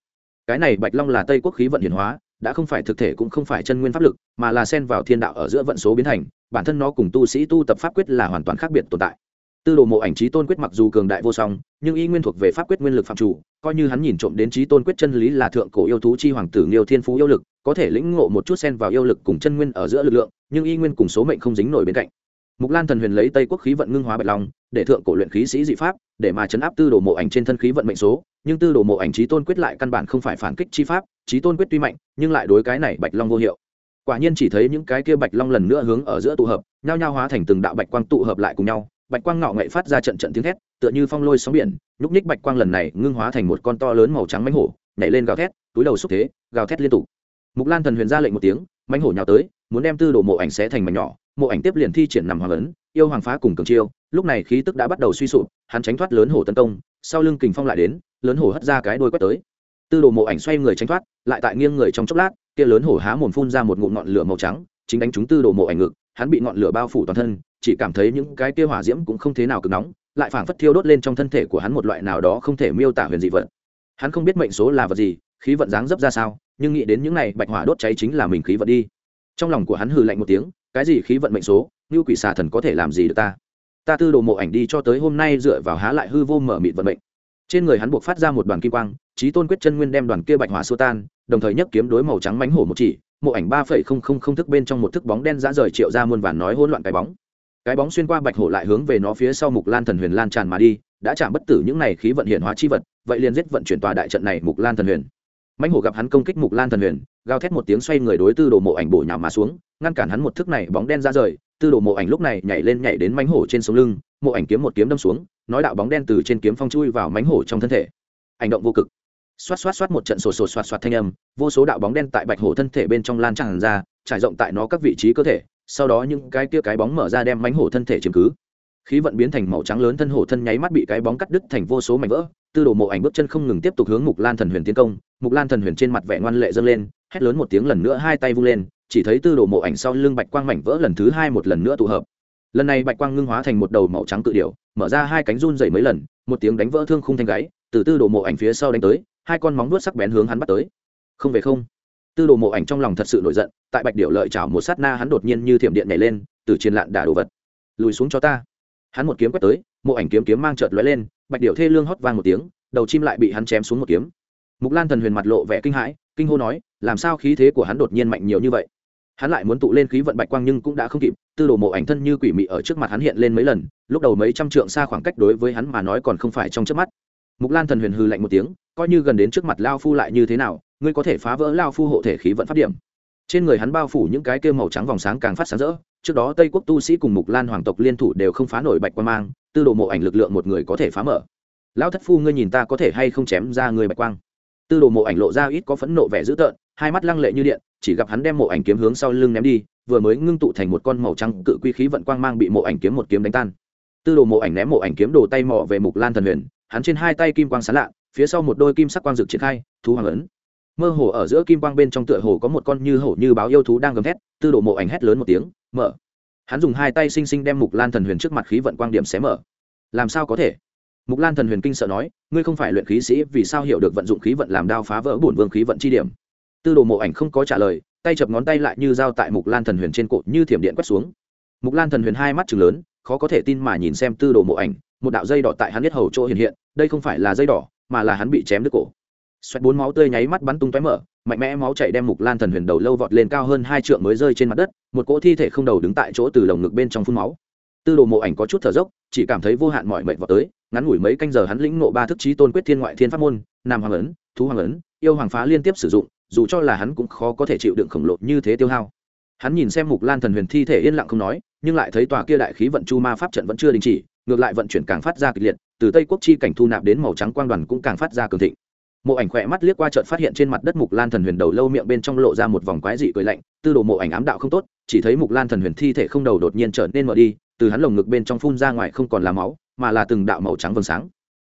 Cái này bạch long là tây quốc khí vận hiển hóa, đã không phải thực thể cũng không phải chân nguyên pháp lực, mà là xen vào thiên đạo ở giữa vận số biến thành, bản thân nó cùng tu sĩ tu tập pháp quyết là hoàn toàn khác biệt tồn tại. Tư đồ mộ ảnh trí tôn quyết mặc dù cường đại vô song, nhưng y nguyên thuộc về pháp quyết nguyên lực phạm chủ, coi như hắn nhìn trộm đến trí tôn quyết chân lý là thượng cổ yêu thú chi hoàng tử nghiêu thiên phú yêu lực, có thể lĩnh ngộ một chút xen vào yêu lực cùng chân nguyên ở giữa lực lượng, nhưng y nguyên cùng số mệnh không dính nổi bên cạnh mục lan thần huyền lấy tây quốc khí vận ngưng hóa bạch long, để thượng cổ luyện khí sĩ dị pháp, để mà chấn áp tư đồ mộ ảnh trên thân khí vận mệnh số, nhưng tư đồ mộ ảnh trí tôn quyết lại căn bản không phải phản kích chi pháp trí tôn quyết tuy mạnh, nhưng lại đối cái này bạch long vô hiệu. Quả nhiên chỉ thấy những cái kia bạch long lần nữa hướng ở giữa tụ hợp, nhao nhao hóa thành từng đạo bạch quang tụ hợp lại cùng nhau. Bạch quang ngạo ngậy phát ra trận trận tiếng thét, tựa như phong lôi sóng biển, nhúc ních bạch quang lần này ngưng hóa thành một con to lớn màu trắng mánh hổ, nhảy lên gào thét, túi đầu xúc thế, gào thét liên tục. Mục lan thần huyền ra lệnh một tiếng mánh hổ nhào tới, muốn đem tư đồ mộ ảnh xé thành mảnh nhỏ mộ ảnh tiếp liền thi triển nằm hoàng ấn, yêu hoàng phá cùng cường chiêu, lúc này khí tức đã bắt đầu suy sụp, hắn tránh thoát lớn hổ tấn công, sau lưng kình phong lại đến, lớn hổ hất ra cái đôi quét tới. Tư đồ mộ ảnh xoay người tránh thoát, lại tại nghiêng người trong chốc lát, kia lớn hổ há mồm phun ra một ngụm ngọn lửa màu trắng, chính đánh trúng tư đồ mộ ảnh ngực, hắn bị ngọn lửa bao phủ toàn thân, chỉ cảm thấy những cái kia hỏa diễm cũng không thế nào cực nóng, lại phảng phất thiêu đốt lên trong thân thể của hắn một loại nào đó không thể miêu tả huyền dị vật. Hắn không biết mệnh số là vật gì, khí vận dáng dấp ra sao, nhưng nghĩ đến những này bạch hỏa đốt cháy chính là mình khí vận đi. Trong lòng của hắn hừ lạnh một tiếng cái gì khí vận mệnh số, như quỷ xà thần có thể làm gì được ta? Ta tư đồ mộ ảnh đi cho tới hôm nay dựa vào há lại hư vô mở mịt vận mệnh. Trên người hắn buộc phát ra một đoàn kim quang trí tôn quyết chân nguyên đem đoàn kia bạch hỏa xô tan, đồng thời nhấc kiếm đối màu trắng mánh hổ một chỉ, mộ ảnh ba phẩy không không không thức bên trong một thức bóng đen dã rời triệu ra muôn vàn nói hỗn loạn cái bóng. Cái bóng xuyên qua bạch hổ lại hướng về nó phía sau mục lan thần huyền lan tràn mà đi, đã chạm bất tử những này khí vận hiện hóa chi vật, vậy liền giết vận chuyển tòa đại trận này mục lan thần huyền mãnh hổ gặp hắn công kích mục lan thần huyền, gào thét một tiếng xoay người đối tư đồ mộ ảnh bổ nhào mà xuống, ngăn cản hắn một thức này bóng đen ra rời. Tư đồ mộ ảnh lúc này nhảy lên nhảy đến mãnh hổ trên sống lưng, mộ ảnh kiếm một kiếm đâm xuống, nói đạo bóng đen từ trên kiếm phong chui vào mãnh hổ trong thân thể. Hành động vô cực. Xoát xoát xoát một trận sổ sổ xoát xoát thanh âm, vô số đạo bóng đen tại bạch hổ thân thể bên trong lan tràn ra, trải rộng tại nó các vị trí cơ thể, sau đó những cái kia cái bóng mở ra đem mãnh hổ thân thể chiếm cứ khí vận biến thành màu trắng lớn thân hổ thân nháy mắt bị cái bóng cắt đứt thành vô số mảnh vỡ, tư đồ mộ ảnh bước chân không ngừng tiếp tục hướng mục lan thần huyền tiến công, mục lan thần huyền trên mặt vẻ ngoan lệ dâng lên, hét lớn một tiếng lần nữa hai tay vung lên, chỉ thấy tư đồ mộ ảnh sau lưng bạch quang mảnh vỡ lần thứ hai một lần nữa tụ hợp. Lần này bạch quang ngưng hóa thành một đầu màu trắng cự điểu, mở ra hai cánh run dày mấy lần, một tiếng đánh vỡ thương khung thanh gáy, từ tư đồ mộ ảnh phía sau đánh tới, hai con móng vuốt sắc bén hướng hắn bắt tới. Không về không. Tư đồ mộ ảnh trong lòng thật sự nổi giận, tại bạch điểu lợi chảo một sát na hắn đột nhiên như thiểm điện nhảy lên, từ trên lạn đả đồ vật. Lùi xuống cho ta hắn một kiếm quét tới, mộ ảnh kiếm kiếm mang chợt lóe lên, bạch điệu thê lương hót vang một tiếng, đầu chim lại bị hắn chém xuống một kiếm. Mục lan thần huyền mặt lộ vẻ kinh hãi, kinh hô nói, làm sao khí thế của hắn đột nhiên mạnh nhiều như vậy? Hắn lại muốn tụ lên khí vận bạch quang nhưng cũng đã không kịp, tư đồ mộ ảnh thân như quỷ mị ở trước mặt hắn hiện lên mấy lần, lúc đầu mấy trăm trượng xa khoảng cách đối với hắn mà nói còn không phải trong trước mắt. Mục lan thần huyền hư lạnh một tiếng, coi như gần đến trước mặt lao phu lại như thế nào, ngươi có thể phá vỡ lao phu hộ thể khí vận phát điểm trên người hắn bao phủ những cái kêu màu trắng vòng sáng càng phát sáng rỡ, trước đó tây quốc tu sĩ cùng mục lan hoàng tộc liên thủ đều không phá nổi bạch quang mang, tư đồ mộ ảnh lực lượng một người có thể phá mở. Lão thất phu ngươi nhìn ta có thể hay không chém ra người bạch quang? Tư đồ mộ ảnh lộ ra ít có phẫn nộ vẻ dữ tợn, hai mắt lăng lệ như điện, chỉ gặp hắn đem mộ ảnh kiếm hướng sau lưng ném đi, vừa mới ngưng tụ thành một con màu trắng cự quy khí vận quang mang bị mộ ảnh kiếm một kiếm đánh tan. Tư đồ mộ ảnh ném mộ ảnh kiếm đồ tay mỏ về mục lan thần huyền, hắn trên hai tay kim quang sán lạ, phía sau một đôi kim sắc quang rực triển khai, thú hoàng ấn mơ hồ ở giữa kim quang bên trong tựa hồ có một con như hổ như báo yêu thú đang gầm thét, tư đồ mộ ảnh hét lớn một tiếng, mở! Hắn dùng hai tay xinh xinh đem mục lan thần huyền trước mặt khí vận quang điểm xé mở. Làm sao có thể? Mục lan thần huyền kinh sợ nói, ngươi không phải luyện khí sĩ, vì sao hiểu được vận dụng khí vận làm đao phá vỡ bổn vương khí vận chi điểm? Tư đồ mộ ảnh không có trả lời, tay chập ngón tay lại như dao tại mục lan thần huyền trên cột như thiểm điện quét xuống. Mục lan thần huyền hai mắt chừng lớn, khó có thể tin mà nhìn xem tư đồ mộ ảnh, một đạo dây đỏ tại hắn nhất hầu chỗ hiện hiện, đây không phải là dây đỏ, mà là hắn bị chém đứt cổ xoẹt bốn máu tươi nháy mắt bắn tung tóe mở, mạnh mẽ máu chảy đem mục lan thần huyền đầu lâu vọt lên cao hơn hai trượng mới rơi trên mặt đất, một cỗ thi thể không đầu đứng tại chỗ từ lồng ngực bên trong phun máu. Tư đồ mộ ảnh có chút thở dốc, chỉ cảm thấy vô hạn mọi mệnh vọt tới, ngắn ngủi mấy canh giờ hắn lĩnh nộ ba thức trí tôn quyết thiên ngoại thiên pháp môn, nam hoàng ấn, thú hoàng ấn, yêu hoàng phá liên tiếp sử dụng, dù cho là hắn cũng khó có thể chịu đựng khổng lồ như thế tiêu hao. Hắn nhìn xem mục lan thần huyền thi thể yên lặng không nói, nhưng lại thấy tòa kia đại khí vận chu ma pháp trận vẫn chưa đình chỉ, ngược lại vận chuyển càng phát ra kịch liệt, từ tây quốc chi cảnh thu nạp đến màu trắng quang đoàn cũng càng phát ra cường thịnh mộ ảnh khỏe mắt liếc qua trận phát hiện trên mặt đất mục lan thần huyền đầu lâu miệng bên trong lộ ra một vòng quái dị cười lạnh, tư đồ mộ ảnh ám đạo không tốt, chỉ thấy mục lan thần huyền thi thể không đầu đột nhiên trở nên mở đi, từ hắn lồng ngực bên trong phun ra ngoài không còn là máu, mà là từng đạo màu trắng vầng sáng.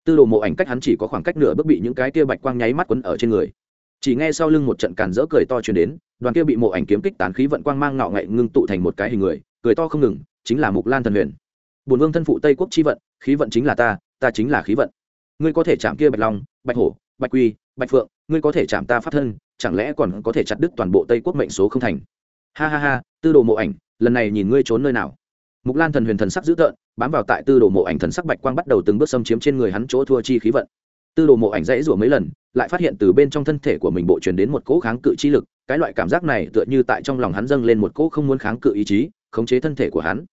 Tư đồ mộ ảnh cách hắn chỉ có khoảng cách nửa bước bị những cái kia bạch quang nháy mắt quấn ở trên người. Chỉ nghe sau lưng một trận càn rỡ cười to truyền đến, đoàn kia bị mộ ảnh kiếm kích tán khí vận quang mang ngạo ngậy ngưng tụ thành một cái hình người, cười to không ngừng, chính là mục lan thần huyền. Bùn vương thân phụ tây quốc chi vận, khí vận chính là ta ta chính là khí vận. Ngươi có thể chạm kia bạch long, bạch hổ bạch quy, bạch phượng, ngươi có thể chạm ta pháp thân, chẳng lẽ còn có thể chặt đứt toàn bộ tây quốc mệnh số không thành? Ha ha ha, tư đồ mộ ảnh, lần này nhìn ngươi trốn nơi nào? Mục lan thần huyền thần sắc dữ tợn, bám vào tại tư đồ mộ ảnh thần sắc bạch quang bắt đầu từng bước xâm chiếm trên người hắn chỗ thua chi khí vận. Tư đồ mộ ảnh dãy rủa mấy lần, lại phát hiện từ bên trong thân thể của mình bộ truyền đến một cỗ kháng cự chi lực, cái loại cảm giác này tựa như tại trong lòng hắn dâng lên một cỗ không muốn kháng cự ý chí, khống chế thân thể của hắn.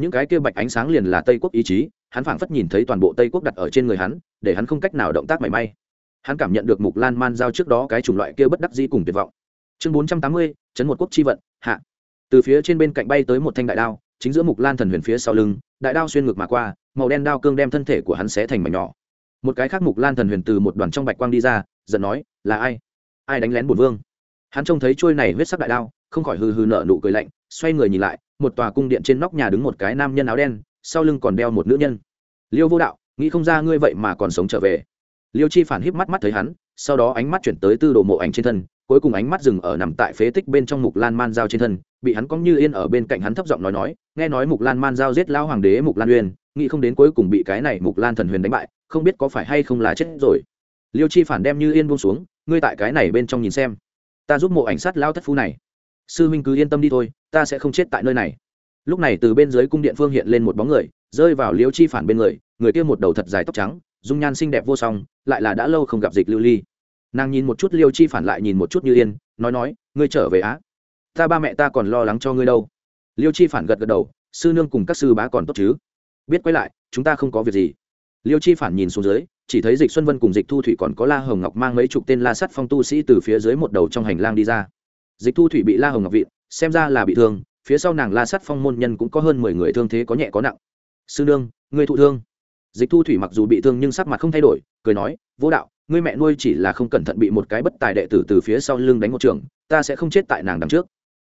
Những cái kia bạch ánh sáng liền là tây quốc ý chí, hắn phảng phất nhìn thấy toàn bộ tây quốc đặt ở trên người hắn, để hắn không cách nào động tác mảy may hắn cảm nhận được mục lan man giao trước đó cái chủng loại kia bất đắc dĩ cùng tuyệt vọng. Chương bốn trăm tám mươi, chấn một quốc chi vận, hạ. Từ phía trên bên cạnh bay tới một thanh đại đao, chính giữa mục lan thần huyền phía sau lưng, đại đao xuyên ngược mà qua, màu đen đao cương đem thân thể của hắn xé thành mảnh nhỏ. Một cái khác mục lan thần huyền từ một đoàn trong bạch quang đi ra, giận nói, là ai? Ai đánh lén bổn vương? Hắn trông thấy trôi này huyết sắc đại đao, không khỏi hừ hừ nợ nụ cười lạnh, xoay người nhìn lại, một tòa cung điện trên nóc nhà đứng một cái nam nhân áo đen, sau lưng còn đeo một nữ nhân. Liêu vô đạo, nghĩ không ra ngươi vậy mà còn sống trở về liêu chi phản híp mắt mắt thấy hắn, sau đó ánh mắt chuyển tới tư đồ mộ ảnh trên thân, cuối cùng ánh mắt dừng ở nằm tại phế tích bên trong mục lan man giao trên thân, bị hắn cong như yên ở bên cạnh hắn thấp giọng nói nói, nghe nói mục lan man giao giết lao hoàng đế mục lan uyên, nghĩ không đến cuối cùng bị cái này mục lan thần huyền đánh bại, không biết có phải hay không là chết rồi. Liêu chi phản đem như yên buông xuống, ngươi tại cái này bên trong nhìn xem. Ta giúp mộ ảnh sát lao thất phu này. Sư huynh cứ yên tâm đi thôi, ta sẽ không chết tại nơi này. Lúc này từ bên dưới cung điện phương hiện lên một bóng người, rơi vào liêu chi phản bên người người kia một đầu thật dài tóc trắng dung nhan xinh đẹp vô song, lại là đã lâu không gặp dịch lưu ly. Nàng nhìn một chút liêu chi phản lại nhìn một chút như yên, nói nói, ngươi trở về á? Ta ba mẹ ta còn lo lắng cho ngươi đâu. Liêu chi phản gật gật đầu, sư nương cùng các sư bá còn tốt chứ? Biết quay lại, chúng ta không có việc gì. Liêu chi phản nhìn xuống dưới, chỉ thấy dịch xuân vân cùng dịch thu thủy còn có la hồng ngọc mang mấy chục tên la sắt phong tu sĩ từ phía dưới một đầu trong hành lang đi ra. Dịch thu thủy bị la hồng ngọc vịn, xem ra là bị thương, phía sau nàng la sắt phong môn nhân cũng có hơn mười người thương thế có nhẹ có nặng. Sư nương người thụ thương? Dịch thu thủy mặc dù bị thương nhưng sắc mặt không thay đổi, cười nói, vô đạo, ngươi mẹ nuôi chỉ là không cẩn thận bị một cái bất tài đệ tử từ phía sau lưng đánh một trường, ta sẽ không chết tại nàng đằng trước.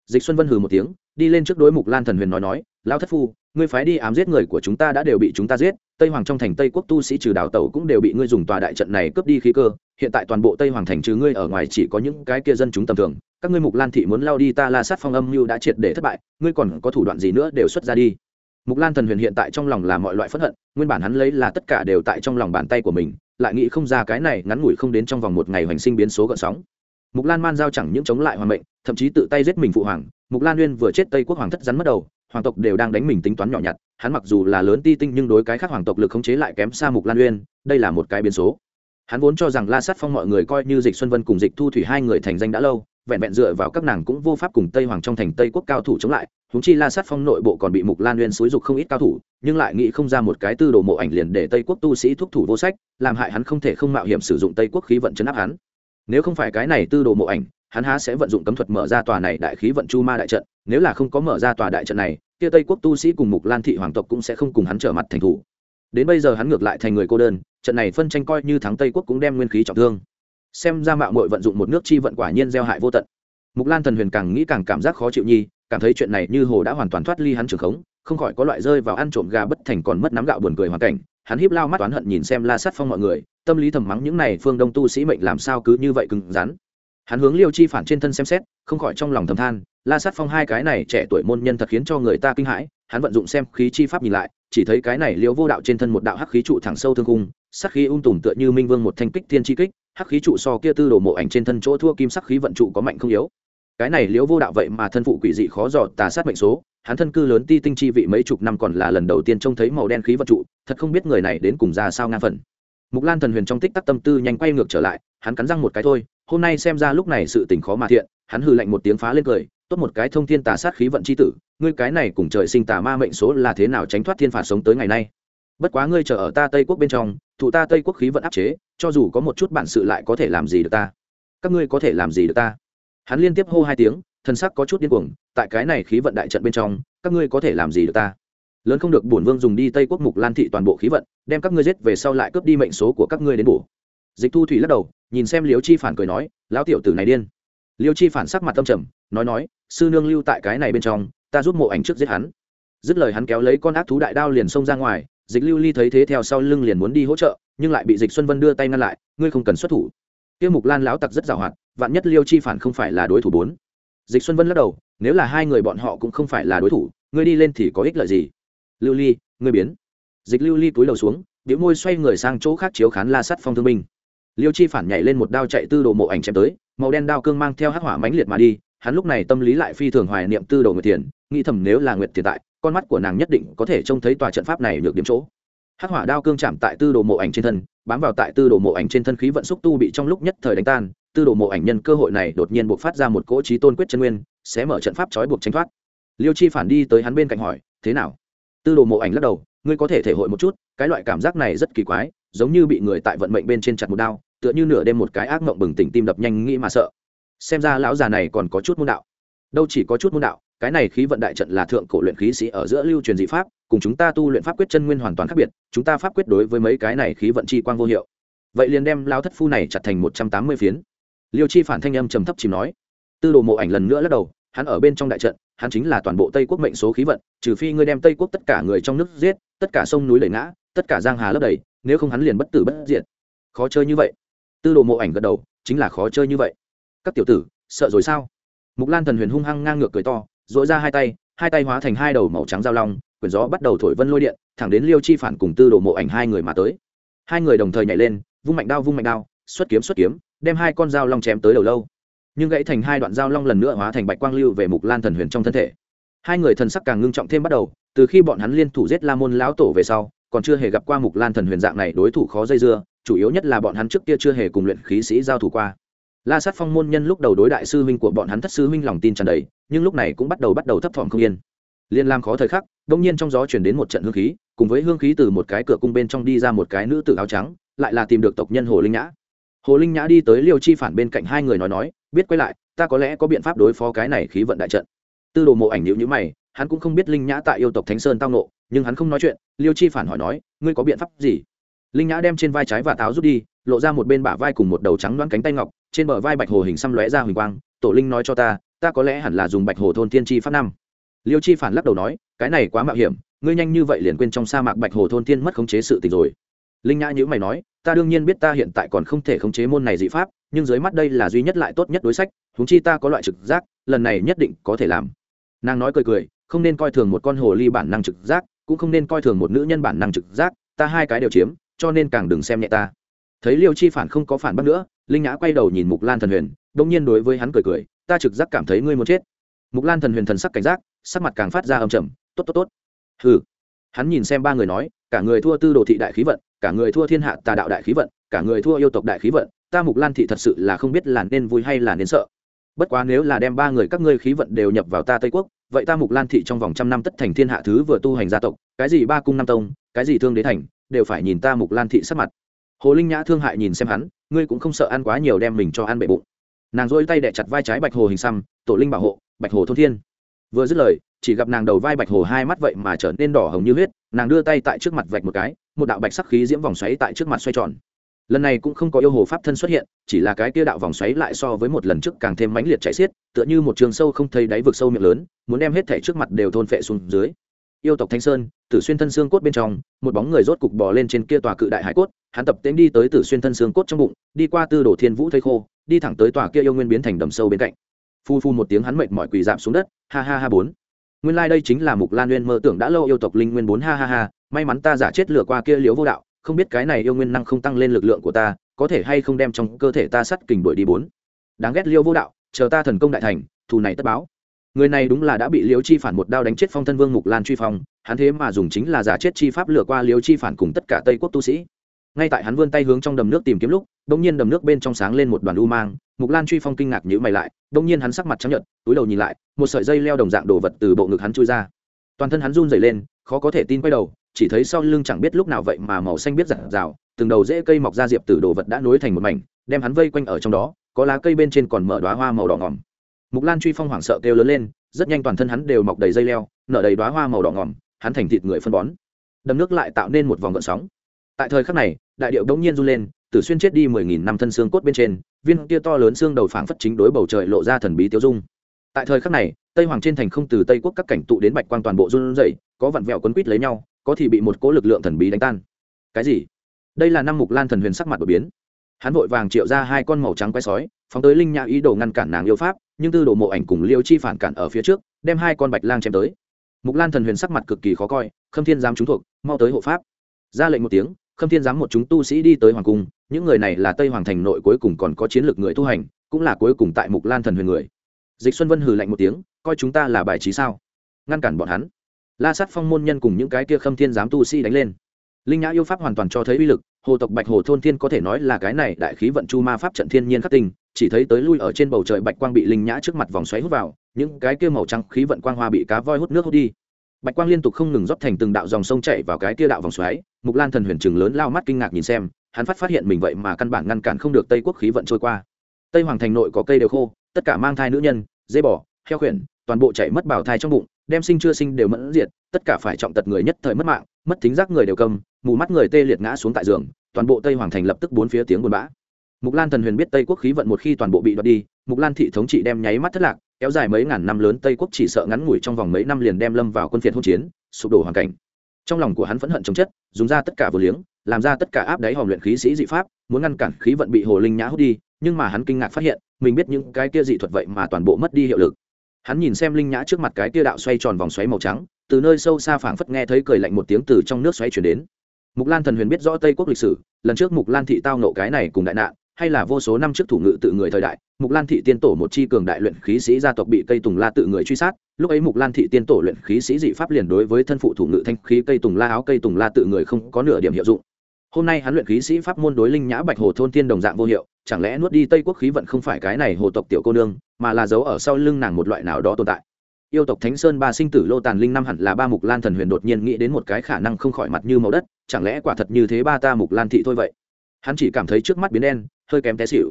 Dịch xuân vân hừ một tiếng, đi lên trước đối mục lan thần huyền nói nói lao thất phu, ngươi phái đi ám giết người của chúng ta đã đều bị chúng ta giết, tây hoàng trong thành tây quốc tu sĩ trừ đào tẩu cũng đều bị ngươi dùng tòa đại trận này cướp đi khí cơ, hiện tại toàn bộ tây hoàng thành trừ ngươi ở ngoài chỉ có những cái kia dân chúng tầm thường, các ngươi mục lan thị muốn lao đi ta la sát phong âm mưu đã triệt để thất bại, ngươi còn có thủ đoạn gì nữa đều xuất ra đi mục lan thần huyền hiện tại trong lòng là mọi loại phẫn hận, nguyên bản hắn lấy là tất cả đều tại trong lòng bàn tay của mình, lại nghĩ không ra cái này ngắn ngủi không đến trong vòng một ngày hoành sinh biến số gợn sóng. Mục lan man giao chẳng những chống lại hoàng mệnh, thậm chí tự tay giết mình phụ hoàng, mục lan nguyên vừa chết tây quốc hoàng thất rắn mất đầu, hoàng tộc đều đang đánh mình tính toán nhỏ nhặt, hắn mặc dù là lớn ti tinh nhưng đối cái khác hoàng tộc lực khống chế lại kém xa mục lan uyên, đây là một cái biến số. Hắn vốn cho rằng la sát phong mọi người coi như dịch xuân vân cùng dịch thu thủy hai người thành danh đã lâu vẹn vẹn dựa vào các nàng cũng vô pháp cùng tây hoàng trong thành tây quốc cao thủ chống lại húng chi la sát phong nội bộ còn bị mục lan uyên xúi dục không ít cao thủ, nhưng lại nghĩ không ra một cái tư đồ mộ ảnh liền để tây quốc tu sĩ thúc thủ vô sách, làm hại hắn không thể không mạo hiểm sử dụng tây quốc khí vận chấn áp hắn. Nếu không phải cái này tư đồ mộ ảnh, hắn há sẽ vận dụng cấm thuật mở ra tòa này đại khí vận chu ma đại trận, nếu là không có mở ra tòa đại trận này, kia tây quốc tu sĩ cùng mục lan thị hoàng tộc cũng sẽ không cùng hắn trở mặt thành thủ. Đến bây giờ hắn ngược lại thành người cô đơn, trận này phân tranh coi như thắng tây quốc cũng đem nguyên khí trọng thương xem ra mạo muội vận dụng một nước chi vận quả nhiên gieo hại vô tận. Mục lan thần huyền càng nghĩ càng cảm giác khó chịu nhi, cảm thấy chuyện này như hồ đã hoàn toàn thoát ly hắn trường khống, không khỏi có loại rơi vào ăn trộm gà bất thành còn mất nắm gạo buồn cười hoàn cảnh. Hắn híp lao mắt oán hận nhìn xem la sát phong mọi người, tâm lý thầm mắng những này phương đông tu sĩ mệnh làm sao cứ như vậy cứng rắn. Hắn hướng liêu chi phản trên thân xem xét, không khỏi trong lòng thầm than, la sát phong hai cái này trẻ tuổi môn nhân thật khiến cho người ta kinh hãi hắn vận dụng xem khí chi pháp nhìn lại, chỉ thấy cái này liễu vô đạo trên thân một đạo hắc khí trụ thẳng sâu thương cung sắc khí ung tùm tựa như minh vương một thanh kích thiên chi kích, hắc khí trụ so kia tư đồ mộ ảnh trên thân chỗ thua kim sắc khí vận trụ có mạnh không yếu. Cái này liễu vô đạo vậy mà thân phụ quỷ dị khó dò tà sát mệnh số, hắn thân cư lớn ti tinh chi vị mấy chục năm còn là lần đầu tiên trông thấy màu đen khí vận trụ, thật không biết người này đến cùng ra sao ngang phần. Mục lan thần huyền trong tích tắc tâm tư nhanh quay ngược trở lại, hắn cắn răng một cái thôi, hôm nay xem ra lúc này sự tình khó mà thiện, hắn hừ lạnh một tiếng phá lên cười tốt một cái thông thiên tà sát khí vận c h i tử, ngươi cái này cùng trời sinh tà ma mệnh số là thế nào tránh thoát thiên phạt sống tới ngày nay? Bất quá ngươi chờ ở ta tây quốc bên trong, thụ ta tây quốc khí vận áp chế, cho dù có một chút bản sự lại có thể làm gì được ta? Các ngươi có thể làm gì được ta? Hắn liên tiếp hô hai tiếng, thân sắc có chút điên cuồng, tại cái này khí vận đại trận bên trong, các ngươi có thể làm gì được ta? Lớn không được bổn vương dùng đi tây quốc mục lan thị toàn bộ khí vận, đem các ngươi giết về sau lại cướp đi mệnh số của các ngươi đến bổ. Dịch thu thủy lắc đầu, nhìn xem liếu chi phản cười nói, lão tiểu tử này điên liêu chi phản sắc mặt tâm trầm, nói nói, sư nương lưu tại cái này bên trong, ta giúp mộ ảnh trước giết hắn. Dứt lời hắn kéo lấy con ác thú đại đao liền xông ra ngoài, dịch lưu ly thấy thế theo sau lưng liền muốn đi hỗ trợ, nhưng lại bị dịch xuân vân đưa tay ngăn lại, ngươi không cần xuất thủ. Tiêu mục lan lão tặc rất giàu hoạt vạn nhất liêu chi phản không phải là đối thủ bốn. Dịch xuân vân lắc đầu, nếu là hai người bọn họ cũng không phải là đối thủ, ngươi đi lên thì có ích lợi gì? Lưu ly, ngươi biến. Dịch lưu ly túi đầu xuống biểu môi xoay người sang chỗ khác chiếu khán la sắt phong thương binh. Liêu chi phản nhảy lên một đao chạy tư đồ mộ ảnh chém tới màu đen đao cương mang theo hắc hỏa mãnh liệt mà đi, hắn lúc này tâm lý lại phi thường hoài niệm tư đồ nguyệt tiền nghĩ thầm nếu là nguyệt tiền tại, con mắt của nàng nhất định có thể trông thấy tòa trận pháp này được điểm chỗ. Hắc hỏa đao cương chạm tại tư đồ mộ ảnh trên thân, bám vào tại tư đồ mộ ảnh trên thân khí vận xúc tu bị trong lúc nhất thời đánh tan, tư đồ mộ ảnh nhân cơ hội này đột nhiên buộc phát ra một cỗ trí tôn quyết chân nguyên, sẽ mở trận pháp trói buộc tranh thoát. Liêu chi phản đi tới hắn bên cạnh hỏi, thế nào? Tư đồ mộ ảnh lắc đầu, ngươi có thể thể hội một chút, cái loại cảm giác này rất kỳ quái, giống như bị người tại vận mệnh bên trên chặt một đao tựa như nửa đêm một cái ác mộng bừng tỉnh tim đập nhanh nghĩ mà sợ. Xem ra lão già này còn có chút môn đạo. Đâu chỉ có chút môn đạo, cái này khí vận đại trận là thượng cổ luyện khí sĩ ở giữa lưu truyền dị pháp, cùng chúng ta tu luyện pháp quyết chân nguyên hoàn toàn khác biệt, chúng ta pháp quyết đối với mấy cái này khí vận chi quang vô hiệu. Vậy liền đem lao thất phu này chặt thành một trăm tám mươi phiến. Liêu chi phản thanh âm trầm thấp chìm nói. Tư đồ mộ ảnh lần nữa lắc đầu, hắn ở bên trong đại trận, hắn chính là toàn bộ tây quốc mệnh số khí vận, trừ phi ngươi đem tây quốc tất cả người trong nước giết, tất cả sông núi lầy ngã, tất cả giang hà lấp đầy, nếu không hắn liền bất tử bất diệt. Khó chơi như vậy tư đồ mộ ảnh gật đầu, chính là khó chơi như vậy. Các tiểu tử, sợ rồi sao? Mục lan thần huyền hung hăng ngang ngược cười to dội ra hai tay hai tay hóa thành hai đầu màu trắng giao long quyển gió bắt đầu thổi vân lôi điện, thẳng đến liêu chi phản cùng tư đồ mộ ảnh hai người mà tới. Hai người đồng thời nhảy lên, vung mạnh đao, vung mạnh đao, xuất kiếm xuất kiếm, đem hai con dao long chém tới đầu lâu. Nhưng gãy thành hai đoạn dao long lần nữa hóa thành bạch quang lưu về mục lan thần huyền trong thân thể. Hai người thần sắc càng ngưng trọng thêm bắt đầu, từ khi bọn hắn liên thủ giết la môn lão tổ về sau, còn chưa hề gặp qua mục lan thần huyền dạng này đối thủ khó dây dưa chủ yếu nhất là bọn hắn trước kia chưa hề cùng luyện khí sĩ giao thủ qua. La sát phong môn nhân lúc đầu đối đại sư huynh của bọn hắn thất sư huynh lòng tin tràn đầy, nhưng lúc này cũng bắt đầu bắt đầu thấp thỏm không yên. Liên lam khó thời khắc, đông nhiên trong gió chuyển đến một trận hương khí, cùng với hương khí từ một cái cửa cung bên trong đi ra một cái nữ tự áo trắng, lại là tìm được tộc nhân hồ linh nhã. Hồ linh nhã đi tới liêu chi phản bên cạnh hai người nói nói, biết quay lại, ta có lẽ có biện pháp đối phó cái này khí vận đại trận. Tư đồ mộ ảnh nhữ nhữ mày, hắn cũng không biết linh nhã tại yêu tộc thánh sơn tao nộ nhưng hắn không nói chuyện, liêu chi phản hỏi nói, ngươi có biện pháp gì? Linh nhã đem trên vai trái và táo rút đi, lộ ra một bên bả vai cùng một đầu trắng đoán cánh tay ngọc, trên bờ vai bạch hồ hình xăm lóe ra huỳnh quang, tổ linh nói cho ta ta có lẽ hẳn là dùng bạch hồ thôn tiên tri pháp năm. Liêu chi phản lắc đầu nói, cái này quá mạo hiểm, ngươi nhanh như vậy liền quên trong sa mạc bạch hồ thôn tiên mất khống chế sự tình rồi. Linh nhã nhữ mày nói, ta đương nhiên biết ta hiện tại còn không thể khống chế môn này dị pháp, nhưng dưới mắt đây là duy nhất lại tốt nhất đối sách húng chi ta có loại trực giác, lần này nhất định có thể làm. Nàng nói cười cười, không nên coi thường một con hồ ly bản năng trực giác, cũng không nên coi thường một nữ nhân bản năng trực giác, ta hai cái đều chiếm cho nên càng đừng xem nhẹ ta. Thấy liêu chi phản không có phản bác nữa, linh nhã quay đầu nhìn mục lan thần huyền đông nhiên đối với hắn cười cười, ta trực giác cảm thấy ngươi muốn chết. Mục lan thần huyền thần sắc cảnh giác, sắc mặt càng phát ra âm trầm, tốt tốt tốt. Hừ. Hắn nhìn xem ba người nói, cả người thua tư đồ thị đại khí vận, cả người thua thiên hạ tà đạo đại khí vận, cả người thua yêu tộc đại khí vận, ta mục lan thị thật sự là không biết là nên vui hay là nên sợ. Bất quá nếu là đem ba người các ngươi khí vận đều nhập vào ta tây quốc, vậy ta mục lan thị trong vòng trăm năm tất thành thiên hạ thứ vừa tu hành gia tộc, cái gì ba cung năm tông, cái gì thương đế thành đều phải nhìn ta mục lan thị sắc mặt. Hồ linh nhã thương hại nhìn xem hắn, ngươi cũng không sợ ăn quá nhiều đem mình cho ăn bệ bụng. Nàng dỗi tay đẻ chặt vai trái bạch hồ hình xăm tổ linh bảo hộ, bạch hồ thôn thiên. Vừa dứt lời, chỉ gặp nàng đầu vai bạch hồ hai mắt vậy mà trở nên đỏ hồng như huyết, nàng đưa tay tại trước mặt vạch một cái, một đạo bạch sắc khí diễm vòng xoáy tại trước mặt xoay tròn. Lần này cũng không có yêu hồ pháp thân xuất hiện, chỉ là cái kia đạo vòng xoáy lại so với một lần trước càng thêm mãnh liệt chạy xiết, tựa như một trường sâu không thấy đáy vực sâu miệng lớn, muốn đem hết thể trước mặt đều thôn phệ xuống dưới yêu tộc thanh sơn, tử xuyên thân xương cốt bên trong, một bóng người rốt cục bò lên trên kia tòa cự đại hải cốt, hắn tập tễnh đi tới tử xuyên thân xương cốt trong bụng, đi qua tư đồ thiên vũ thây khô, đi thẳng tới tòa kia yêu nguyên biến thành đầm sâu bên cạnh. Phu phu một tiếng hắn mệt mỏi quỳ dạp xuống đất, ha ha ha bốn. Nguyên lai、like、đây chính là mục lan nguyên mơ tưởng đã lâu yêu tộc linh nguyên bốn, ha ha ha, may mắn ta giả chết lửa qua kia liếu vô đạo, không biết cái này yêu nguyên năng không tăng lên lực lượng của ta, có thể hay không đem trong cơ thể ta sắt kình đuổi đi bốn. Đáng ghét liêu vô đạo, chờ ta thần công đại thành, thù này tất báo người này đúng là đã bị liêu chi phản một đao đánh chết phong thân vương mục lan truy phong, hắn thế mà dùng chính là giả chết chi pháp lừa qua liêu chi phản cùng tất cả tây quốc tu sĩ. Ngay tại hắn vươn tay hướng trong đầm nước tìm kiếm lúc đ ỗ n g nhiên đầm nước bên trong sáng lên một đoàn u mang, mục lan truy phong kinh ngạc nhữ mày lại đ ỗ n g nhiên hắn sắc mặt chấp nhận túi đầu nhìn lại, một sợi dây leo đồng dạng đồ vật từ bộ ngực hắn chui ra. Toàn thân hắn run dày lên, khó có thể tin quay đầu, chỉ thấy sau lưng chẳng biết lúc nào vậy mà màu xanh biết giặt rào từng đầu rễ cây mọc ra diệp từ đồ vật đã nối thành một mảnh, đem hắn vây quanh ở trong đó, có lá cây bên trên còn mở đoá hoa màu đỏ ngỏm mục lan truy phong hoảng sợ kêu lớn lên, rất nhanh toàn thân hắn đều mọc đầy dây leo, nở đầy đoá hoa màu đỏ ngỏm, hắn thành thịt người phân bón. Đầm nước lại tạo nên một vòng gợn sóng. Tại thời khắc này, đại điệu đống nhiên run lên, tử xuyên chết đi mười nghìn năm thân xương cốt bên trên, viên kia to lớn xương đầu phảng phất chính đối bầu trời lộ ra thần bí tiêu dung. Tại thời khắc này, tây hoàng trên thành không từ tây quốc các cảnh tụ đến bạch quang toàn bộ run rẩy, có vặn vẹo quấn quít lấy nhau, có thì bị một cỗ lực lượng thần bí đánh tan. Cái gì? Đây là năm mục lan thần huyền sắc mặt đột biến. Hắn vội vàng triệu ra hai con màu trắng quay sói, phóng tới linh nhã ý đồ ngăn cản nàng yêu pháp nhưng tư đồ mộ ảnh cùng liêu chi phản cản ở phía trước, đem hai con bạch lang chém tới. Mục lan thần huyền sắc mặt cực kỳ khó coi, khâm thiên giám chúng thuộc, mau tới hộ pháp. Ra lệnh một tiếng, khâm thiên giám một chúng tu sĩ đi tới hoàng cung, những người này là tây hoàng thành nội cuối cùng còn có chiến lược người tu hành, cũng là cuối cùng tại mục lan thần huyền người. Dịch xuân vân hừ lạnh một tiếng, coi chúng ta là bài trí sao? Ngăn cản bọn hắn. La sát phong môn nhân cùng những cái kia khâm thiên giám tu sĩ đánh lên. Linh nhã yêu pháp hoàn toàn cho thấy uy lực, hồ tộc bạch hồ thôn thiên có thể nói là cái này đại khí vận chu ma pháp trận thiên nhiên khắc tình chỉ thấy tới lui ở trên bầu trời bạch quang bị linh nhã trước mặt vòng xoáy hút vào, những cái kia màu trắng khí vận quang hoa bị cá voi hút nước hút đi. Bạch quang liên tục không ngừng rót thành từng đạo dòng sông chảy vào cái kia đạo vòng xoáy, mục lan thần huyền trừng lớn lao mắt kinh ngạc nhìn xem, hắn phát phát hiện mình vậy mà căn bản ngăn cản không được tây quốc khí vận trôi qua. Tây hoàng thành nội có cây đều khô, tất cả mang thai nữ nhân dây bò, heo khuyển, toàn bộ chạy mất bảo thai trong bụng, đem sinh chưa sinh đều mẫn diệt, tất cả phải trọng tật người nhất thời mất mạng, mất thính giác người đều cầm, mù mắt người tê liệt ngã xuống tại giường, toàn bộ tây hoàng thành lập tức bốn phía tiếng buồn bã mục lan thần huyền biết tây quốc khí vận một khi toàn bộ bị đoạt đi, mục lan thị thống trị đem nháy mắt thất lạc, kéo dài mấy ngàn năm lớn tây quốc chỉ sợ ngắn ngủi trong vòng mấy năm liền đem lâm vào quân phiệt hỗn chiến, sụp đổ hoàn cảnh. Trong lòng của hắn phẫn hận chống chất, dùng ra tất cả vừa liếng, làm ra tất cả áp đáy hòm luyện khí sĩ dị pháp, muốn ngăn cản khí vận bị hồ linh nhã hút đi, nhưng mà hắn kinh ngạc phát hiện, mình biết những cái kia dị thuật vậy mà toàn bộ mất đi hiệu lực. Hắn nhìn xem linh nhã trước mặt cái kia đạo xoay tròn vòng xoáy màu trắng, từ nơi sâu xa phảng phất nghe thấy cười lạnh một tiếng từ trong nước xoáy chuyển đến. Mục lan thần huyền biết rõ tây quốc lịch sử, lần trước mục lan thị tao nộ cái này cùng đại nạn hay là vô số năm trước thủ ngự tự người thời đại, mục lan thị tiên tổ một chi cường đại luyện khí sĩ gia tộc bị cây tùng la tự người truy sát, lúc ấy mục lan thị tiên tổ luyện khí sĩ dị pháp liền đối với thân phụ thủ ngự thanh khí cây tùng la áo cây tùng la tự người không có nửa điểm hiệu dụng. Hôm nay hắn luyện khí sĩ pháp môn đối linh nhã bạch hồ thôn tiên đồng dạng vô hiệu, chẳng lẽ nuốt đi tây quốc khí vận không phải cái này hồ tộc tiểu cô nương, mà là giấu ở sau lưng nàng một loại nào đó tồn tại? Yêu tộc thánh sơn ba sinh tử lô tàn linh năm hẳn là ba mục lan thần huyền đột nhiên nghĩ đến một cái khả năng không khỏi mặt như màu đất, chẳng lẽ quả thật như thế ba ta mục lan thị thôi vậy? Hắn chỉ cảm thấy trước mắt biến đen hơi kém té xỉu.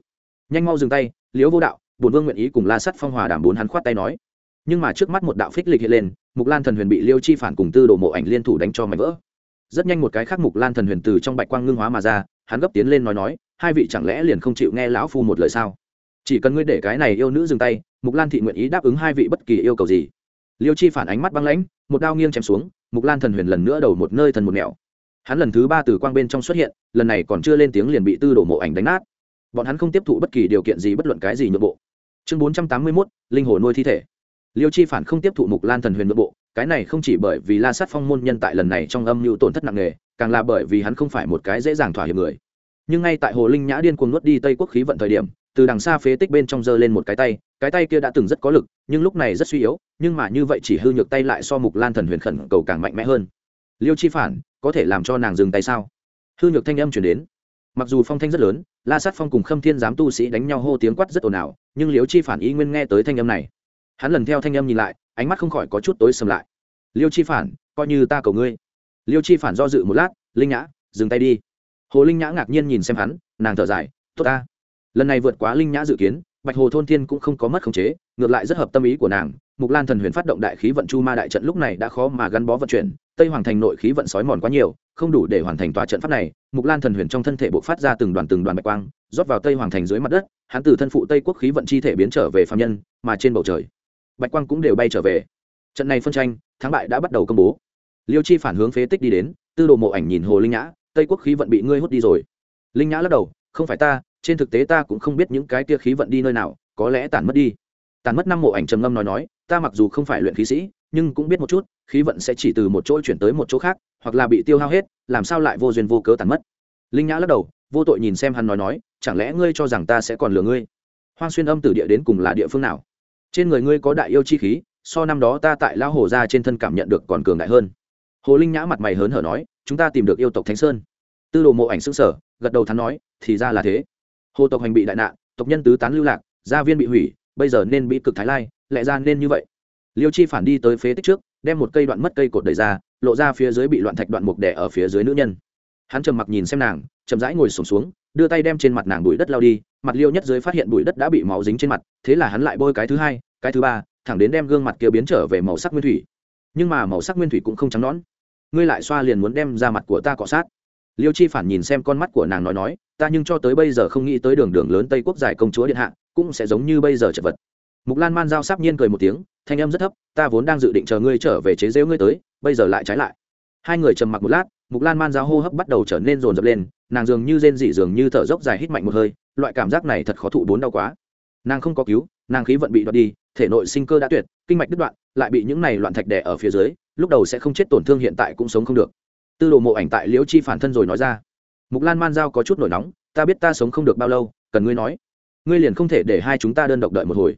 Nhanh mau dừng tay, liễu vô đạo, bổn vương nguyện ý cùng la sắt phong hòa đảm bốn hắn khoát tay nói. Nhưng mà trước mắt một đạo phích lịch hiện lên, mục lan thần huyền bị liêu chi phản cùng tư đồ mộ ảnh liên thủ đánh cho mảnh vỡ. Rất nhanh một cái khác mục lan thần huyền từ trong bạch quang ngưng hóa mà ra, hắn gấp tiến lên nói nói, hai vị chẳng lẽ liền không chịu nghe lão phu một lời sao? Chỉ cần ngươi để cái này yêu nữ dừng tay, mục lan thị nguyện ý đáp ứng hai vị bất kỳ yêu cầu gì? Liêu chi phản ánh mắt băng lãnh, một đao nghiêng chém xuống, mục lan thần huyền lần nữa đầu một nơi thần một nẻo. Hắn lần thứ ba từ quang bên trong xuất hiện, lần này còn chưa lên tiếng liền bị tư đổ mộ ảnh đánh nát bọn hắn không tiếp thụ bất kỳ điều kiện gì bất luận cái gì nhượng bộ. Chương bốn trăm tám mươi mốt, linh hồ nuôi thi thể. Liêu chi phản không tiếp thụ mục lan thần huyền nội bộ, cái này không chỉ bởi vì la sát phong môn nhân tại lần này trong âm mưu tổn thất nặng nề, càng là bởi vì hắn không phải một cái dễ dàng thỏa hiệp người. Nhưng ngay tại hồ linh nhã điên cuồng nuốt đi tây quốc khí vận thời điểm, từ đằng xa phế tích bên trong giơ lên một cái tay cái tay kia đã từng rất có lực, nhưng lúc này rất suy yếu, nhưng mà như vậy chỉ hư nhược tay lại so mục lan thần huyền khẩn cầu càng mạnh mẽ hơn. Liêu chi phản, có thể làm cho nàng dừng tay sao? Hư nhược thanh âm chuyển đến mặc dù phong thanh rất lớn, la sát phong cùng khâm thiên giám tu sĩ đánh nhau hô tiếng quát rất ồn ào, nhưng liêu chi phản ý nguyên nghe tới thanh âm này. Hắn lần theo thanh âm nhìn lại, ánh mắt không khỏi có chút tối sầm lại. Liêu chi phản, coi như ta cầu ngươi. Liêu chi phản do dự một lát, linh nhã, dừng tay đi. Hồ linh nhã ngạc nhiên nhìn xem hắn, nàng thở dài, tốt ta. Lần này vượt quá linh nhã dự kiến, bạch hồ thôn thiên cũng không có mất khống chế, ngược lại rất hợp tâm ý của nàng mục lan thần huyền phát động đại khí vận chu ma đại trận lúc này đã khó mà gắn bó vận chuyển, tây hoàng thành nội khí vận sói mòn quá nhiều, không đủ để hoàn thành tòa trận pháp này, mục lan thần huyền trong thân thể bộc phát ra từng đoàn từng đoàn bạch quang, rót vào tây hoàng thành dưới mặt đất, hắn từ thân phụ tây quốc khí vận chi thể biến trở về phạm nhân, mà trên bầu trời, bạch quang cũng đều bay trở về. Trận này phân tranh, thắng bại đã bắt đầu công bố. Liêu chi phản hướng phế tích đi đến, tư đồ mộ ảnh nhìn hồ linh nhã, tây quốc khí vận bị ngươi hút đi rồi. Linh nhã lắc đầu, không phải ta, trên thực tế ta cũng không biết những cái tia khí vận đi nơi nào, có lẽ tàn mất đi. Tàn mất năm mộ ảnh trầm ngâm nói nói ta mặc dù không phải luyện khí sĩ, nhưng cũng biết một chút, khí vận sẽ chỉ từ một chỗ chuyển tới một chỗ khác, hoặc là bị tiêu hao hết, làm sao lại vô duyên vô cớ tàn mất? Linh nhã lắc đầu, vô tội nhìn xem hắn nói nói, chẳng lẽ ngươi cho rằng ta sẽ còn lừa ngươi? Hoang xuyên âm từ địa đến cùng là địa phương nào? Trên người ngươi có đại yêu chi khí, so năm đó ta tại lão hồ ra trên thân cảm nhận được còn cường đại hơn. Hồ linh nhã mặt mày hớn hở nói, chúng ta tìm được yêu tộc thánh sơn. Tư đồ mộ ảnh xứng sở gật đầu thắn nói, thì ra là thế. Hồ tộc hành bị đại nạn, tộc nhân tứ tán lưu lạc, gia viên bị hủy, bây giờ nên bị cực thái lai lẽ ra nên như vậy. Liêu chi phản đi tới phế tích trước đem một cây đoạn mất cây cột đẩy ra lộ ra phía dưới bị loạn thạch đoạn mục đẻ ở phía dưới nữ nhân. Hắn trầm mặc nhìn xem nàng chậm rãi ngồi sùng xuống, xuống đưa tay đem trên mặt nàng bụi đất lao đi mặt liêu nhất dưới phát hiện bụi đất đã bị máu dính trên mặt thế là hắn lại bôi cái thứ hai cái thứ ba thẳng đến đem gương mặt kia biến trở về màu sắc nguyên thủy. Nhưng mà màu sắc nguyên thủy cũng không trắng nón ngươi lại xoa liền muốn đem ra mặt của ta cọ sát. Liêu chi phản nhìn xem con mắt của nàng nói nói ta nhưng cho tới bây giờ không nghĩ tới đường đường lớn tây quốc giải công chúa điện hạ cũng sẽ giống như bây giờ chật vật mục lan man giao sắp nhiên cười một tiếng, thanh âm rất thấp, ta vốn đang dự định chờ ngươi trở về chế rêu ngươi tới, bây giờ lại trái lại. Hai người trầm mặc một lát, mục lan man giao hô hấp bắt đầu trở nên rồn rập lên, nàng dường như rên dị dường như thở dốc dài hít mạnh một hơi, loại cảm giác này thật khó thụ bốn đau quá. Nàng không có cứu, nàng khí vận bị đoạt đi, thể nội sinh cơ đã tuyệt, kinh mạch đứt đoạn, lại bị những này loạn thạch đè ở phía dưới, lúc đầu sẽ không chết tổn thương hiện tại cũng sống không được. Tư đồ mộ ảnh tại liễu chi phản thân rồi nói ra. Mục lan man giao có chút nổi nóng, ta biết ta sống không được bao lâu, cần ngươi nói. Ngươi liền không thể để hai chúng ta đơn độc đợi một hồi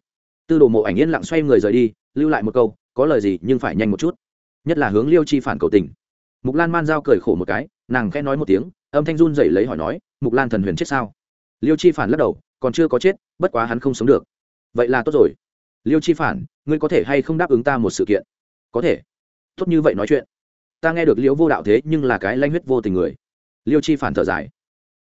tư đồ mộ ảnh yên lặng xoay người rời đi, lưu lại một câu, có lời gì, nhưng phải nhanh một chút. Nhất là hướng liêu chi phản cầu tình. Mục lan man giao cười khổ một cái, nàng khẽ nói một tiếng, âm thanh run dậy lấy hỏi nói, mục lan thần huyền chết sao? Liêu chi phản lắc đầu, còn chưa có chết, bất quá hắn không sống được. Vậy là tốt rồi. Liêu chi phản, ngươi có thể hay không đáp ứng ta một sự kiện? Có thể. Tốt như vậy nói chuyện. Ta nghe được liễu vô đạo thế, nhưng là cái lanh huyết vô tình người. Liêu chi phản thở dài.